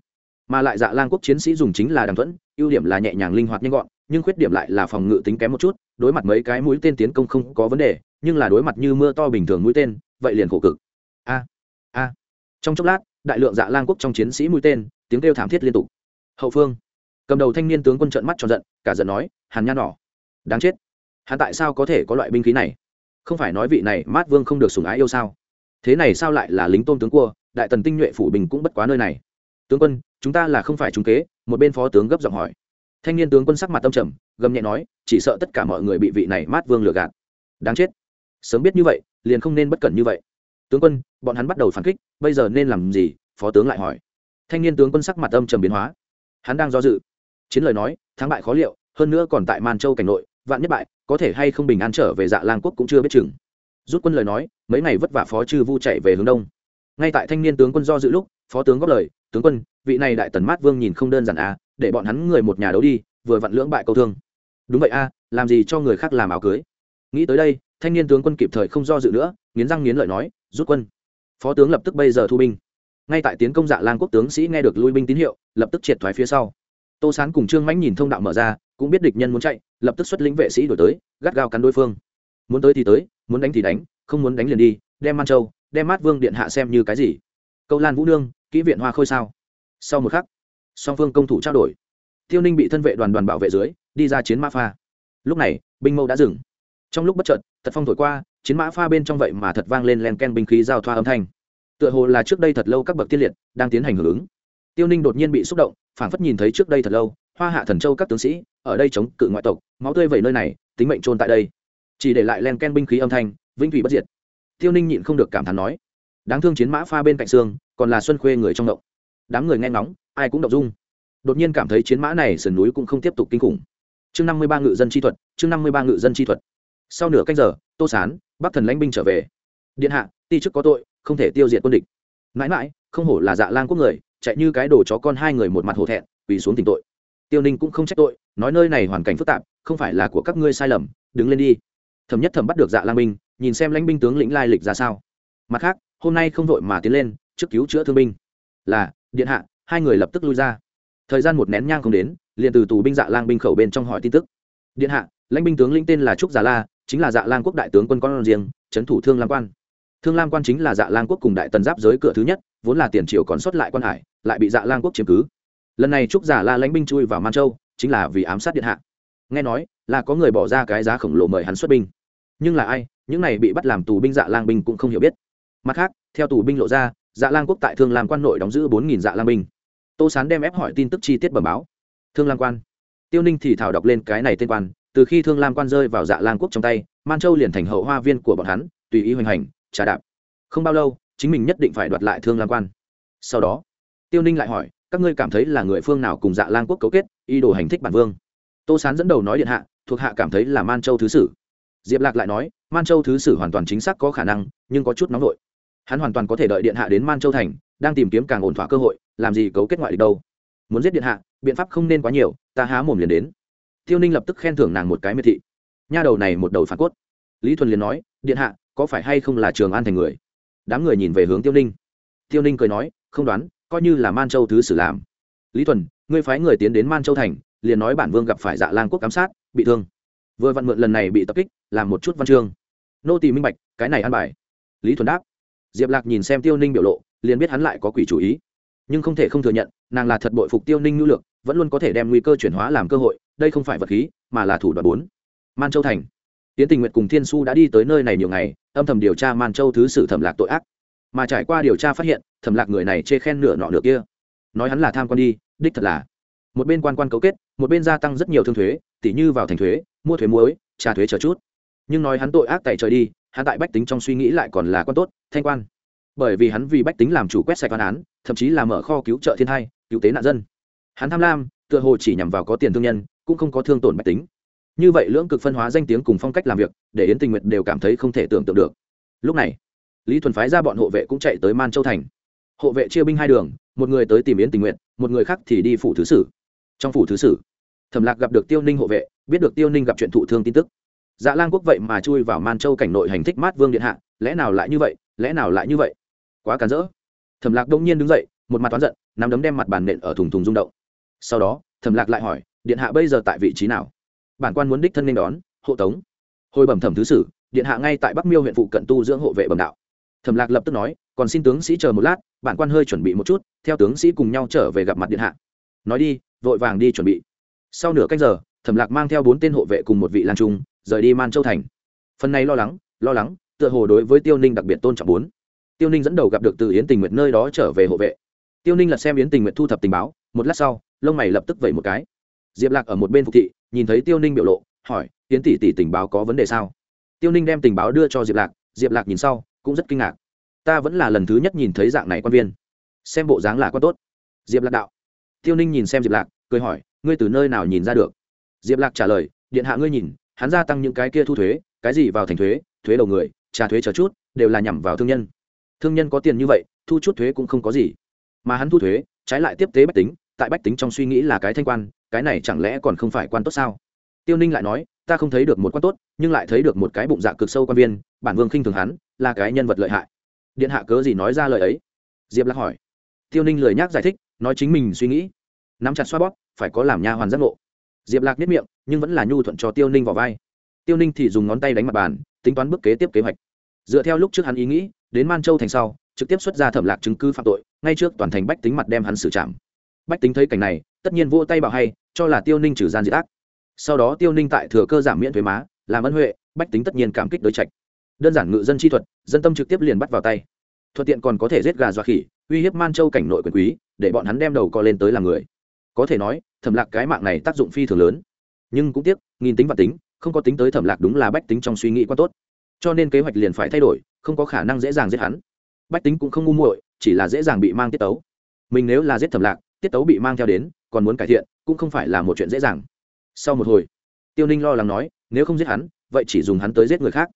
Mà lại dạ lang quốc chiến sĩ dùng chính là đằng thuẫn, ưu điểm là nhẹ nhàng linh hoạt nhanh gọn, nhưng khuyết điểm lại là phòng ngự tính kém một chút, đối mặt mấy cái mũi tên tiến công không có vấn đề, nhưng là đối mặt như mưa to bình thường mũi tên vậy liền khổ cực. A a. Trong chốc lát, đại lượng dạ lang quốc trong chiến sĩ mũi tên, tiếng kêu thảm thiết liên tục. Hậu phương, cầm đầu thanh niên tướng quân trợn mắt tròn giận, cả giận nói, hàn nha nỏ đáng chết. Hắn tại sao có thể có loại binh khí này? Không phải nói vị này mát vương không được sủng ái yêu sao? Thế này sao lại là lính tôn tướng cua, đại tần tinh nhuệ phủ bình cũng bất quá nơi này. Tướng quân, chúng ta là không phải trúng kế, một bên phó tướng gấp giọng hỏi. Thanh niên tướng quân sắc mặt tâm trầm, gầm nhẹ nói, chỉ sợ tất cả mọi người bị vị này mát vương lừa gạt. Đáng chết. Sớm biết như vậy liền không nên bất cẩn như vậy. Tướng quân bọn hắn bắt đầu phản kích bây giờ nên làm gì? Phó tướng lại hỏi. Thanh niên tướng quân sắc mặt âm trầm biến hóa. Hắn đang do dự. Chiến lời nói thắng bại khó liệu hơn nữa còn tại man châu cảnh nội vạn nhất bại có thể hay không bình an trở về dạ lang quốc cũng chưa biết chừng. Rút quân lời nói mấy ngày vất vả phó chư vu chạy về hướng đông. Ngay tại thanh niên tướng quân do dự lúc phó tướng góp lời tướng quân vị này đại tần mát vương nhìn không đơn giản à để bọn hắn người một nhà đấu đi vừa vặn lưỡng bại câu thương. Đúng vậy a à, làm gì cho người khác làm áo cưới? Nghĩ tới đây thanh niên tướng quân kịp thời không do dự nữa, nghiến răng nghiến lợi nói, rút quân. Phó tướng lập tức bây giờ thu binh. Ngay tại tiến công dạ lang quốc tướng sĩ nghe được lui binh tín hiệu, lập tức triệt thoái phía sau. Tô sán cùng trương mãnh nhìn thông đạo mở ra, cũng biết địch nhân muốn chạy, lập tức xuất lĩnh vệ sĩ đổi tới, gắt gao cắn đối phương. Muốn tới thì tới, muốn đánh thì đánh, không muốn đánh liền đi, đem man châu, đem mát vương điện hạ xem như cái gì. Câu lan vũ nương, kỹ viện hoa khôi sao? Sau một khắc, song phương công thủ trao đổi. Tiêu ninh bị thân vệ đoàn đoàn bảo vệ dưới, đi ra chiến ma pha. Lúc này, binh mâu đã dừng trong lúc bất chợt tật phong thổi qua, chiến mã pha bên trong vậy mà thật vang lên len ken binh khí giao thoa âm thanh. Tựa hồ là trước đây thật lâu các bậc tiên liệt đang tiến hành hưởng ứng. Tiêu ninh đột nhiên bị xúc động, phảng phất nhìn thấy trước đây thật lâu, hoa hạ thần châu các tướng sĩ, ở đây chống cự ngoại tộc, máu tươi vẩy nơi này, tính mệnh trôn tại đây. Chỉ để lại len ken binh khí âm thanh, vĩnh thủy bất diệt. Tiêu ninh nhịn không được cảm thán nói, đáng thương chiến mã pha bên cạnh xương, còn là xuân khuê người trong động. Đám người nghe ngóng, ai cũng động dung. Đột nhiên cảm thấy chiến mã này sườn núi cũng không tiếp tục kinh khủng. Chương năm mươi ba ngự dân chi thuật, chương năm mươi ba ngự dân chi thuật sau nửa canh giờ, tô sán, bắc thần lãnh binh trở về. Điện hạ, ti chức có tội, không thể tiêu diệt quân địch. Mãi mãi, không hổ là dạ lang quốc người, chạy như cái đồ chó con hai người một mặt hổ thẹn, quỳ xuống tình tội. Tiêu ninh cũng không trách tội, nói nơi này hoàn cảnh phức tạp, không phải là của các ngươi sai lầm, đứng lên đi. Thẩm nhất thẩm bắt được dạ lang binh, nhìn xem lãnh binh tướng lĩnh lai lịch ra sao. Mặt khác, hôm nay không vội mà tiến lên, trước cứu chữa thương binh. Là, điện hạ, hai người lập tức lui ra. Thời gian một nén nhang không đến, liền từ tù binh dạ lang binh khẩu bên trong hỏi tin tức. Điện hạ, lãnh binh tướng lĩnh tên là trúc già la chính là dạ lang quốc đại tướng quân con riêng, trấn thủ thương lam quan. Thương lam quan chính là dạ lang quốc cùng đại tần giáp giới cửa thứ nhất, vốn là tiền triều còn xuất lại quan hải, lại bị dạ lang quốc chiếm cứ. Lần này trúc giả la lãnh binh chui vào man châu, chính là vì ám sát điện hạ. Nghe nói, là có người bỏ ra cái giá khổng lồ mời hắn xuất binh. Nhưng là ai, những này bị bắt làm tù binh dạ lang binh cũng không hiểu biết. Mặt khác, theo tù binh lộ ra dạ lang quốc tại thương lam quan nội đóng giữ bốn nghìn dạ lang binh. Tô sán đem ép hỏi tin tức chi tiết bẩm báo. Thương lam quan. Tiêu ninh thì thảo đọc lên cái này tên quan từ khi thương lam quan rơi vào dạ lang quốc trong tay, man châu liền thành hậu hoa viên của bọn hắn, tùy ý hoành hành, trà đạp. Không bao lâu, chính mình nhất định phải đoạt lại thương lam quan. Sau đó, tiêu ninh lại hỏi, các ngươi cảm thấy là người phương nào cùng dạ lang quốc cấu kết y đồ hành thích bản vương? Tô sán dẫn đầu nói điện hạ, thuộc hạ cảm thấy là man châu thứ sử. Diệp lạc lại nói, man châu thứ sử hoàn toàn chính xác có khả năng, nhưng có chút nóng vội hắn hoàn toàn có thể đợi điện hạ đến man châu thành, đang tìm kiếm càng ổn thỏa cơ hội, làm gì cấu kết ngoại địch đâu? Muốn giết điện hạ, biện pháp không nên quá nhiều, ta há mồm liền đến tiêu ninh lập tức khen thưởng nàng một cái miệt thị. Nha đầu này một đầu phản cốt. Lý thuần liền nói, điện hạ, có phải hay không là trường an thành người? Đám người nhìn về hướng tiêu ninh. Tiêu ninh cười nói, không đoán, coi như là man châu thứ sử làm. Lý thuần, ngươi phái người tiến đến man châu thành, liền nói bản vương gặp phải dạ lang quốc cám sát, bị thương. Vừa vặn mượn lần này bị tập kích, làm một chút văn chương. Nô tỳ minh bạch, cái này ăn bài. Lý thuần đáp. Diệp lạc nhìn xem tiêu ninh biểu lộ, liền biết hắn lại có quỷ chủ ý. Nhưng không thể không thừa nhận, nàng là thật bội phục tiêu ninh ngữ lược vẫn luôn có thể đem nguy cơ chuyển hóa làm cơ hội, đây không phải vật khí, mà là thủ đoạn bốn. Man châu thành. Tiến tình nguyện cùng thiên su đã đi tới nơi này nhiều ngày, âm thầm điều tra man châu thứ sử thẩm lạc tội ác. Mà trải qua điều tra phát hiện, thẩm lạc người này chê khen nửa nọ nửa kia. Nói hắn là tham quan đi, đích thật là. Một bên quan quan cấu kết, một bên gia tăng rất nhiều thương thuế, tỉ như vào thành thuế, mua thuế muối, trả thuế chờ chút. Nhưng nói hắn tội ác tại trời đi, hắn tại bách tính trong suy nghĩ lại còn là quan tốt, thanh quan. Bởi vì hắn vì bách tính làm chủ quét sạch văn án, thậm chí là mở kho cứu trợ thiên thai, cứu tế nạn dân hắn tham lam, tựa hồ chỉ nhằm vào có tiền thương nhân, cũng không có thương tổn bách tính. Như vậy lưỡng cực phân hóa danh tiếng cùng phong cách làm việc, để yến tình nguyện đều cảm thấy không thể tưởng tượng được. Lúc này, lý thuần phái ra bọn hộ vệ cũng chạy tới man châu thành. Hộ vệ chia binh hai đường, một người tới tìm yến tình nguyện một người khác thì đi phủ thứ sử. Trong phủ thứ sử, thẩm lạc gặp được tiêu ninh hộ vệ, biết được tiêu ninh gặp chuyện thụ thương tin tức. Dạ lan quốc vậy mà chui vào man châu cảnh nội hành thích mát vương điện hạ, lẽ nào lại như vậy, lẽ nào lại như vậy? Quá cản rỡ. Thẩm lạc đông nhiên đứng dậy, một mặt toán giận, nắm đấm đem mặt bàn nện ở thùng thùng rung động sau đó, thẩm lạc lại hỏi, điện hạ bây giờ tại vị trí nào? Bản quan muốn đích thân nên đón, hộ tống. Hồi bẩm thẩm thứ sử, điện hạ ngay tại bắc miêu huyện phụ cận tu dưỡng hộ vệ bẩm đạo. Thẩm lạc lập tức nói, còn xin tướng sĩ chờ một lát, bản quan hơi chuẩn bị một chút, theo tướng sĩ cùng nhau trở về gặp mặt điện hạ. Nói đi, vội vàng đi chuẩn bị. Sau nửa cách giờ, thẩm lạc mang theo bốn tên hộ vệ cùng một vị lan trung, rời đi man châu thành. Phần này lo lắng lo lắng, tựa hồ đối với tiêu ninh đặc biệt tôn trọng bốn. Tiêu ninh dẫn đầu gặp được từ yến tình nguyện nơi đó trở về hộ vệ. Tiêu ninh lật xem yến tình nguyện thu thập tình báo, một lát sau lông mày lập tức vẩy một cái. Diệp lạc ở một bên phục thị, nhìn thấy tiêu ninh biểu lộ, hỏi, yến tỷ tỷ tình báo có vấn đề sao? Tiêu ninh đem tình báo đưa cho diệp lạc diệp lạc nhìn sau, cũng rất kinh ngạc. Ta vẫn là lần thứ nhất nhìn thấy dạng này quan viên. Xem bộ dáng là quan tốt. Diệp lạc đạo. Tiêu ninh nhìn xem diệp lạc, cười hỏi, ngươi từ nơi nào nhìn ra được? Diệp lạc trả lời, điện hạ ngươi nhìn, hắn gia tăng những cái kia thu thuế, cái gì vào thành thuế thuế đầu người trả thuế chờ chút, đều là nhằm vào thương nhân. Thương nhân có tiền như vậy, thu chút thuế cũng không có gì. Mà hắn thu thuế, trái lại tiếp tế bách tính tại bách tính trong suy nghĩ là cái thanh quan, cái này chẳng lẽ còn không phải quan tốt sao? Tiêu ninh lại nói, ta không thấy được một quan tốt, nhưng lại thấy được một cái bụng dạ cực sâu quan viên, bản vương khinh thường hắn, là cái nhân vật lợi hại. Điện hạ cớ gì nói ra lời ấy? Diệp lạc hỏi. Tiêu ninh lười nhác giải thích, nói chính mình suy nghĩ. Nắm chặt xoa bóp, phải có làm nha hoàn giác ngộ. Diệp lạc biết miệng, nhưng vẫn là nhu thuận cho tiêu ninh vào vai. Tiêu ninh thì dùng ngón tay đánh mặt bàn, tính toán bước kế tiếp kế hoạch. Dựa theo lúc trước hắn ý nghĩ, đến man châu thành sau, trực tiếp xuất ra thẩm lạc chứng cứ phạm tội, ngay trước toàn thành bách tính mặt đem hắn xử trảm bách tính thấy cảnh này, tất nhiên vỗ tay bảo hay, cho là tiêu ninh trừ gian diệt ác. Sau đó tiêu ninh tại thừa cơ giảm miễn thuế má, làm ân huệ, bách tính tất nhiên cảm kích đối trạch. Đơn giản ngự dân chi thuật, dân tâm trực tiếp liền bắt vào tay. Thuận tiện còn có thể giết gà dọa khỉ, uy hiếp man châu cảnh nội quyền quý, để bọn hắn đem đầu co lên tới làm người. Có thể nói, thẩm lạc cái mạng này tác dụng phi thường lớn. Nhưng cũng tiếc, nghìn tính và tính, không có tính tới thẩm lạc đúng là bách tính trong suy nghĩ quá tốt. Cho nên kế hoạch liền phải thay đổi, không có khả năng dễ dàng giết hắn. Bách tính cũng không ngu muội, chỉ là dễ dàng bị mang tiết tấu. Mình nếu là giết thẩm lạc tiết tấu bị mang theo đến, còn muốn cải thiện, cũng không phải là một chuyện dễ dàng. Sau một hồi, tiêu ninh lo lắng nói, nếu không giết hắn, vậy chỉ dùng hắn tới giết người khác.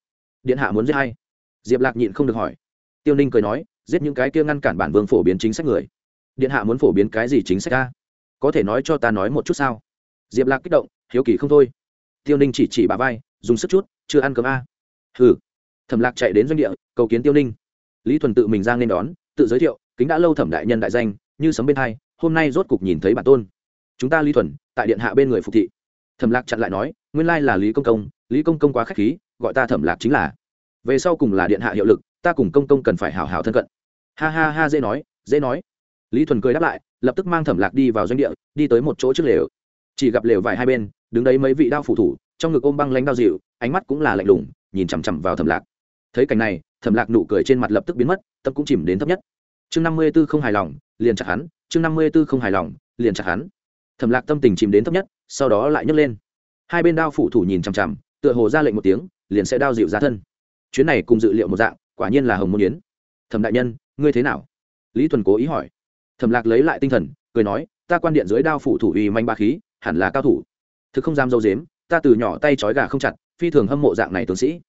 Điện hạ muốn giết hay diệp lạc nhịn không được hỏi. Tiêu ninh cười nói, giết những cái kia ngăn cản bản vương phổ biến chính sách người. Điện hạ muốn phổ biến cái gì chính sách ta có thể nói cho ta nói một chút sao? Diệp lạc kích động, hiếu kỳ không thôi. Tiêu ninh chỉ chỉ bà vai, dùng sức chút, chưa ăn cơm a. À. hừ. Thẩm lạc chạy đến doanh địa, cầu kiến tiêu ninh. Lý thuần tự mình ra nên đón, tự giới thiệu, kính đã lâu thẩm đại nhân đại danh, như sấm bên hai hôm nay rốt cục nhìn thấy bản tôn. Chúng ta lý thuần, tại điện hạ bên người phục thị. Thẩm lạc chặn lại nói, nguyên lai là lý công công, lý công công quá k h á c h khí, gọi ta thẩm lạc chính là. Về sau cùng là điện hạ hiệu lực, ta cùng công công cần phải hào hào thân cận. Ha ha ha, dễ nói dễ nói. Lý thuần cười đáp lại, lập tức mang thẩm lạc đi vào doanh địa, đi tới một chỗ trước lều. Chỉ gặp lều vài hai bên, đứng đấy mấy vị đao phủ thủ, trong ngực ôm băng lanh đao dịu, ánh mắt cũng là lạnh lùng, nhìn chằm chằm vào thẩm lạc. Thấy cảnh này, thẩm lạc nụ cười trên mặt lập tức biến mất, tâm cũng chìm đến thấp nhất chương năm mươi b ố không hài lòng, liền chặt hắn, chương năm mươi b ố không hài lòng, liền chặt hắn. Thẩm lạc tâm tình chìm đến thấp nhất, sau đó lại nhấc lên. Hai bên đao phủ thủ nhìn chằm chằm, tựa hồ ra lệnh một tiếng, liền sẽ đao dịu ra thân. Chuyến này cùng dự liệu một dạng, quả nhiên là hồng môn yến. Thẩm đại nhân, ngươi thế nào? Lý thuần cố ý hỏi. Thẩm lạc lấy lại tinh thần, cười nói, ta quan điện dưới đao phủ thủ uy manh ba khí, hẳn là cao thủ. Thực không dám dâu dếm, ta từ nhỏ tay trói gà không chặt, phi thường hâm mộ dạng này tướng sĩ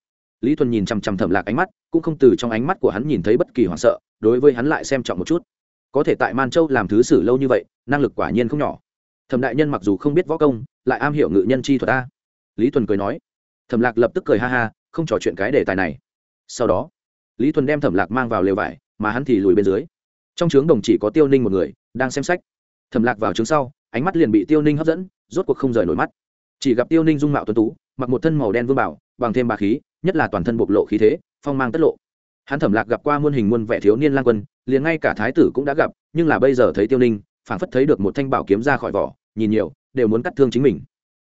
lý thuần nhìn chằm chằm thẩm lạc ánh mắt, cũng không từ trong ánh mắt của hắn nhìn thấy bất kỳ hoảng sợ, đối với hắn lại xem trọng một chút. Có thể tại man châu làm thứ sử lâu như vậy, năng lực quả nhiên không nhỏ. Thẩm đại nhân mặc dù không biết võ công, lại am hiểu ngự nhân chi thuật ta lý thuần cười nói. Thẩm lạc lập tức cười ha ha, không trò chuyện cái đề tài này. Sau đó, lý thuần đem thẩm lạc mang vào lều vải, mà hắn thì lùi bên dưới. Trong trướng đồng chỉ có tiêu ninh một người, đang xem sách. Thẩm lạc vào trướng sau, ánh mắt liền bị tiêu ninh hấp dẫn, rốt cuộc không rời nổi mắt. Chỉ gặp tiêu ninh dung mạo tuấn tú, mặc một thân màu đen vương bảo, bằng thêm bà khí nhất là toàn thân bộc lộ khí thế, phong mang tất lộ. Hắn thẩm lạc gặp qua muôn hình muôn vẻ thiếu niên lang quân, liền ngay cả thái tử cũng đã gặp, nhưng là bây giờ thấy tiêu ninh, phảng phất thấy được một thanh bảo kiếm ra khỏi vỏ, nhìn nhiều, đều muốn cắt thương chính mình.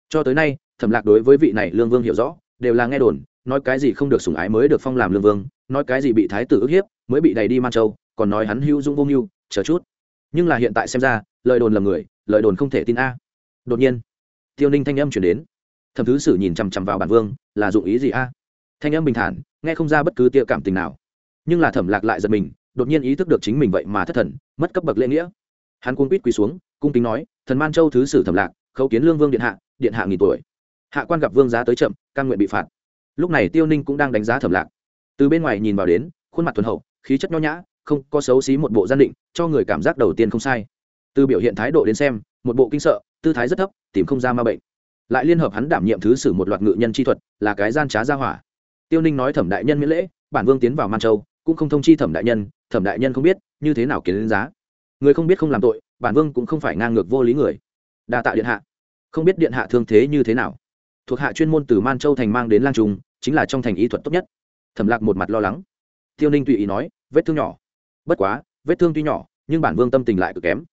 Cho tới nay, thẩm lạc đối với vị này lương vương hiểu rõ, đều là nghe đồn, nói cái gì không được sủng ái mới được phong làm lương vương, nói cái gì bị thái tử ức hiếp, mới bị đẩy đi man châu, còn nói hắn hữu dung vô mưu, chờ chút. Nhưng là hiện tại xem ra, lời đồn lầm người, lời đồn không thể tin a. Đột nhiên, tiêu ninh thanh âm chuyển đến. Thẩm thứ sử nhìn chằm chằm vào bản vương, là dụng ý gì a? Thanh âm bình thản, nghe không ra bất cứ tia cảm tình nào. Nhưng là thẩm lạc lại giật mình, đột nhiên ý thức được chính mình vậy mà thất thần, mất cấp bậc lễ nghĩa. Hắn cuốn quýt quỳ xuống, cung kính nói, thần man châu thứ sử thẩm lạc, khấu kiến lương vương điện hạ điện hạ nghìn tuổi. Hạ quan gặp vương giá tới chậm căn nguyện bị phạt. Lúc này tiêu ninh cũng đang đánh giá thẩm lạc. Từ bên ngoài nhìn vào đến, khuôn mặt thuần hậu, khí chất nho nhã, không có xấu xí một bộ gian định, cho người cảm giác đầu tiên không sai. Từ biểu hiện thái độ đến xem, một bộ kinh sợ, tư thái rất thấp, tìm không ra ma bệnh. Lại liên hợp hắn đảm nhiệm thứ sử một loạt ngự nhân chi thuật, là cái gian trá gia hỏa tiêu ninh nói thẩm đại nhân miễn lễ, bản vương tiến vào man châu, cũng không thông chi thẩm đại nhân, thẩm đại nhân không biết, như thế nào kiến đến giá. Người không biết không làm tội, bản vương cũng không phải ngang ngược vô lý người. Đa tạ điện hạ. Không biết điện hạ thương thế như thế nào. Thuộc hạ chuyên môn từ man châu thành mang đến lang trung, chính là trong thành ý thuật tốt nhất. Thẩm lạc một mặt lo lắng. Tiêu ninh tùy ý nói, vết thương nhỏ. Bất quá, vết thương tuy nhỏ, nhưng bản vương tâm tình lại cực kém.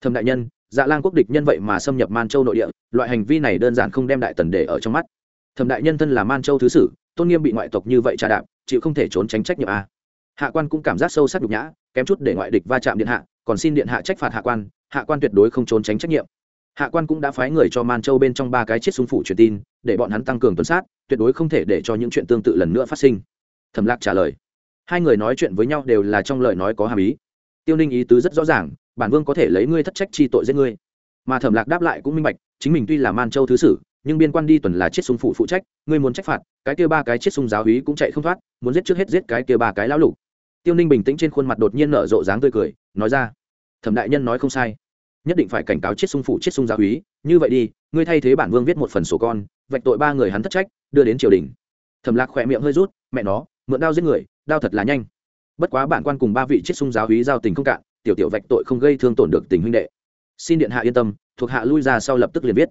Thẩm đại nhân dạ lang quốc địch nhân vậy mà xâm nhập man châu nội địa, loại hành vi này đơn giản không đem đại tần để ở trong mắt. Thẩm đại nhân thân là man châu thứ sử tôn nghiêm bị ngoại tộc như vậy trà đạp, chịu không thể trốn tránh trách nhiệm a hạ quan cũng cảm giác sâu sắc nhục nhã, kém chút để ngoại địch va chạm điện hạ, còn xin điện hạ trách phạt hạ quan hạ quan tuyệt đối không trốn tránh trách nhiệm. Hạ quan cũng đã phái người cho man châu bên trong ba cái chiếc súng phủ truyền tin, để bọn hắn tăng cường tuần sát, tuyệt đối không thể để cho những chuyện tương tự lần nữa phát sinh. Thẩm lạc trả lời. Hai người nói chuyện với nhau đều là trong lời nói có hàm ý. Tiêu ninh ý tứ rất rõ ràng, bản vương có thể lấy ngươi thất trách chi tội giết ngươi. Mà thẩm lạc đáp lại cũng minh bạch, chính mình tuy là man châu thứ sử nhưng biên quan đi tuần là chiết sung phụ phụ trách, ngươi muốn trách phạt, cái kia ba cái chiết sung giáo hí cũng chạy không thoát, muốn giết trước hết giết cái kia ba cái lão lục. Tiêu ninh bình tĩnh trên khuôn mặt đột nhiên nở rộ dáng tươi cười, nói ra, thẩm đại nhân nói không sai, nhất định phải cảnh cáo chiết sung phụ chiết sung giáo úy như vậy đi, ngươi thay thế bản vương viết một phần sổ con, vạch tội ba người hắn thất trách, đưa đến triều đình. Thẩm lạc khỏe miệng hơi rút, mẹ nó, mượn đao giết người, đao thật là nhanh. Bất quá bản quan cùng ba vị chiết sung giáo úy giao tình không cạn, tiểu tiểu vạch tội không gây thương tổn được tình huynh đệ. Xin điện hạ yên tâm, thuộc hạ lui ra sau lập tức liền viết.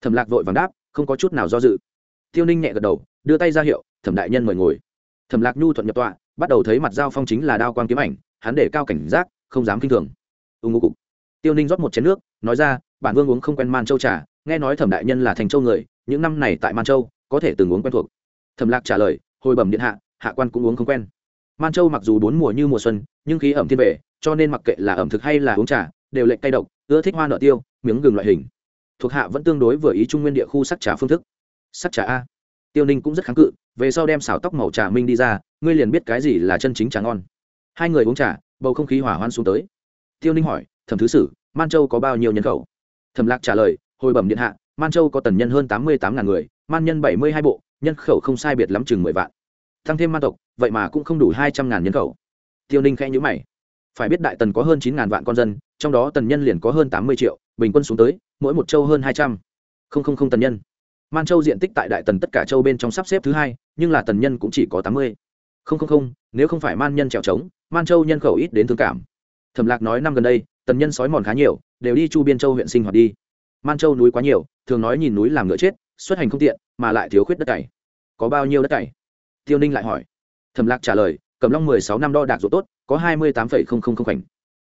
Thẩm lạc vội vàng đáp không có chút nào do dự. Tiêu ninh nhẹ gật đầu đưa tay ra hiệu thẩm đại nhân mời ngồi. Thẩm lạc nhu thuận nhập tọa bắt đầu thấy mặt giao phong chính là đao quang kiếm ảnh hắn để cao cảnh giác không dám kinh thường. Ưng ngô cục. Tiêu ninh rót một chén nước nói ra bản vương uống không quen man châu trà nghe nói thẩm đại nhân là thành châu người những năm này tại man châu có thể từng uống quen thuộc. Thẩm lạc trả lời hồi bẩm điện hạ hạ quan cũng uống không quen. Man châu mặc dù bốn mùa như mùa xuân nhưng khí ẩm thiên về, cho nên mặc kệ là ẩm thực hay là uống trà đều lệnh cay độc ưa thích hoa nợ tiêu miếng gừng loại hình thuộc hạ vẫn tương đối vừa ý trung nguyên địa khu sắc trà phương thức. Sắc trà a. Tiêu ninh cũng rất kháng cự, về sau đem xào tóc màu trà minh đi ra, ngươi liền biết cái gì là chân chính trà ngon. Hai người uống trà, bầu không khí hỏa hoan xuống tới. Tiêu ninh hỏi, thẩm thứ sử, man châu có bao nhiêu nhân khẩu? Thẩm lạc trả lời, hồi bẩm điện hạ, man châu có tần nhân hơn tám mươi tám ngàn người, man nhân bảy mươi hai bộ, nhân khẩu không sai biệt lắm chừng mười vạn. Tăng thêm man tộc, vậy mà cũng không đủ hai trăm ngàn nhân khẩu. Tiêu ninh khẽ nhữ mày. Phải biết đại tần có hơn chín ngàn vạn con dân trong đó tần nhân liền có hơn tám mươi triệu, bình quân xuống tới, mỗi một châu hơn hai trăm. Linh tần nhân. Man châu diện tích tại đại tần tất cả châu bên trong sắp xếp thứ hai, nhưng là tần nhân cũng chỉ có tám mươi. Nếu không phải man nhân trèo trống, man châu nhân khẩu ít đến thương cảm. Thẩm lạc nói năm gần đây, tần nhân sói mòn khá nhiều, đều đi chu biên châu huyện sinh hoạt đi. Man châu núi quá nhiều, thường nói nhìn núi làm ngựa chết, xuất hành không tiện, mà lại thiếu khuyết đất cày. Có bao nhiêu đất cày? Tiêu ninh lại hỏi. Thẩm lạc trả lời, cầm long mười sáu năm đo đạc ruộng tốt, có hai mươi tám phẩy không không không khoảnh.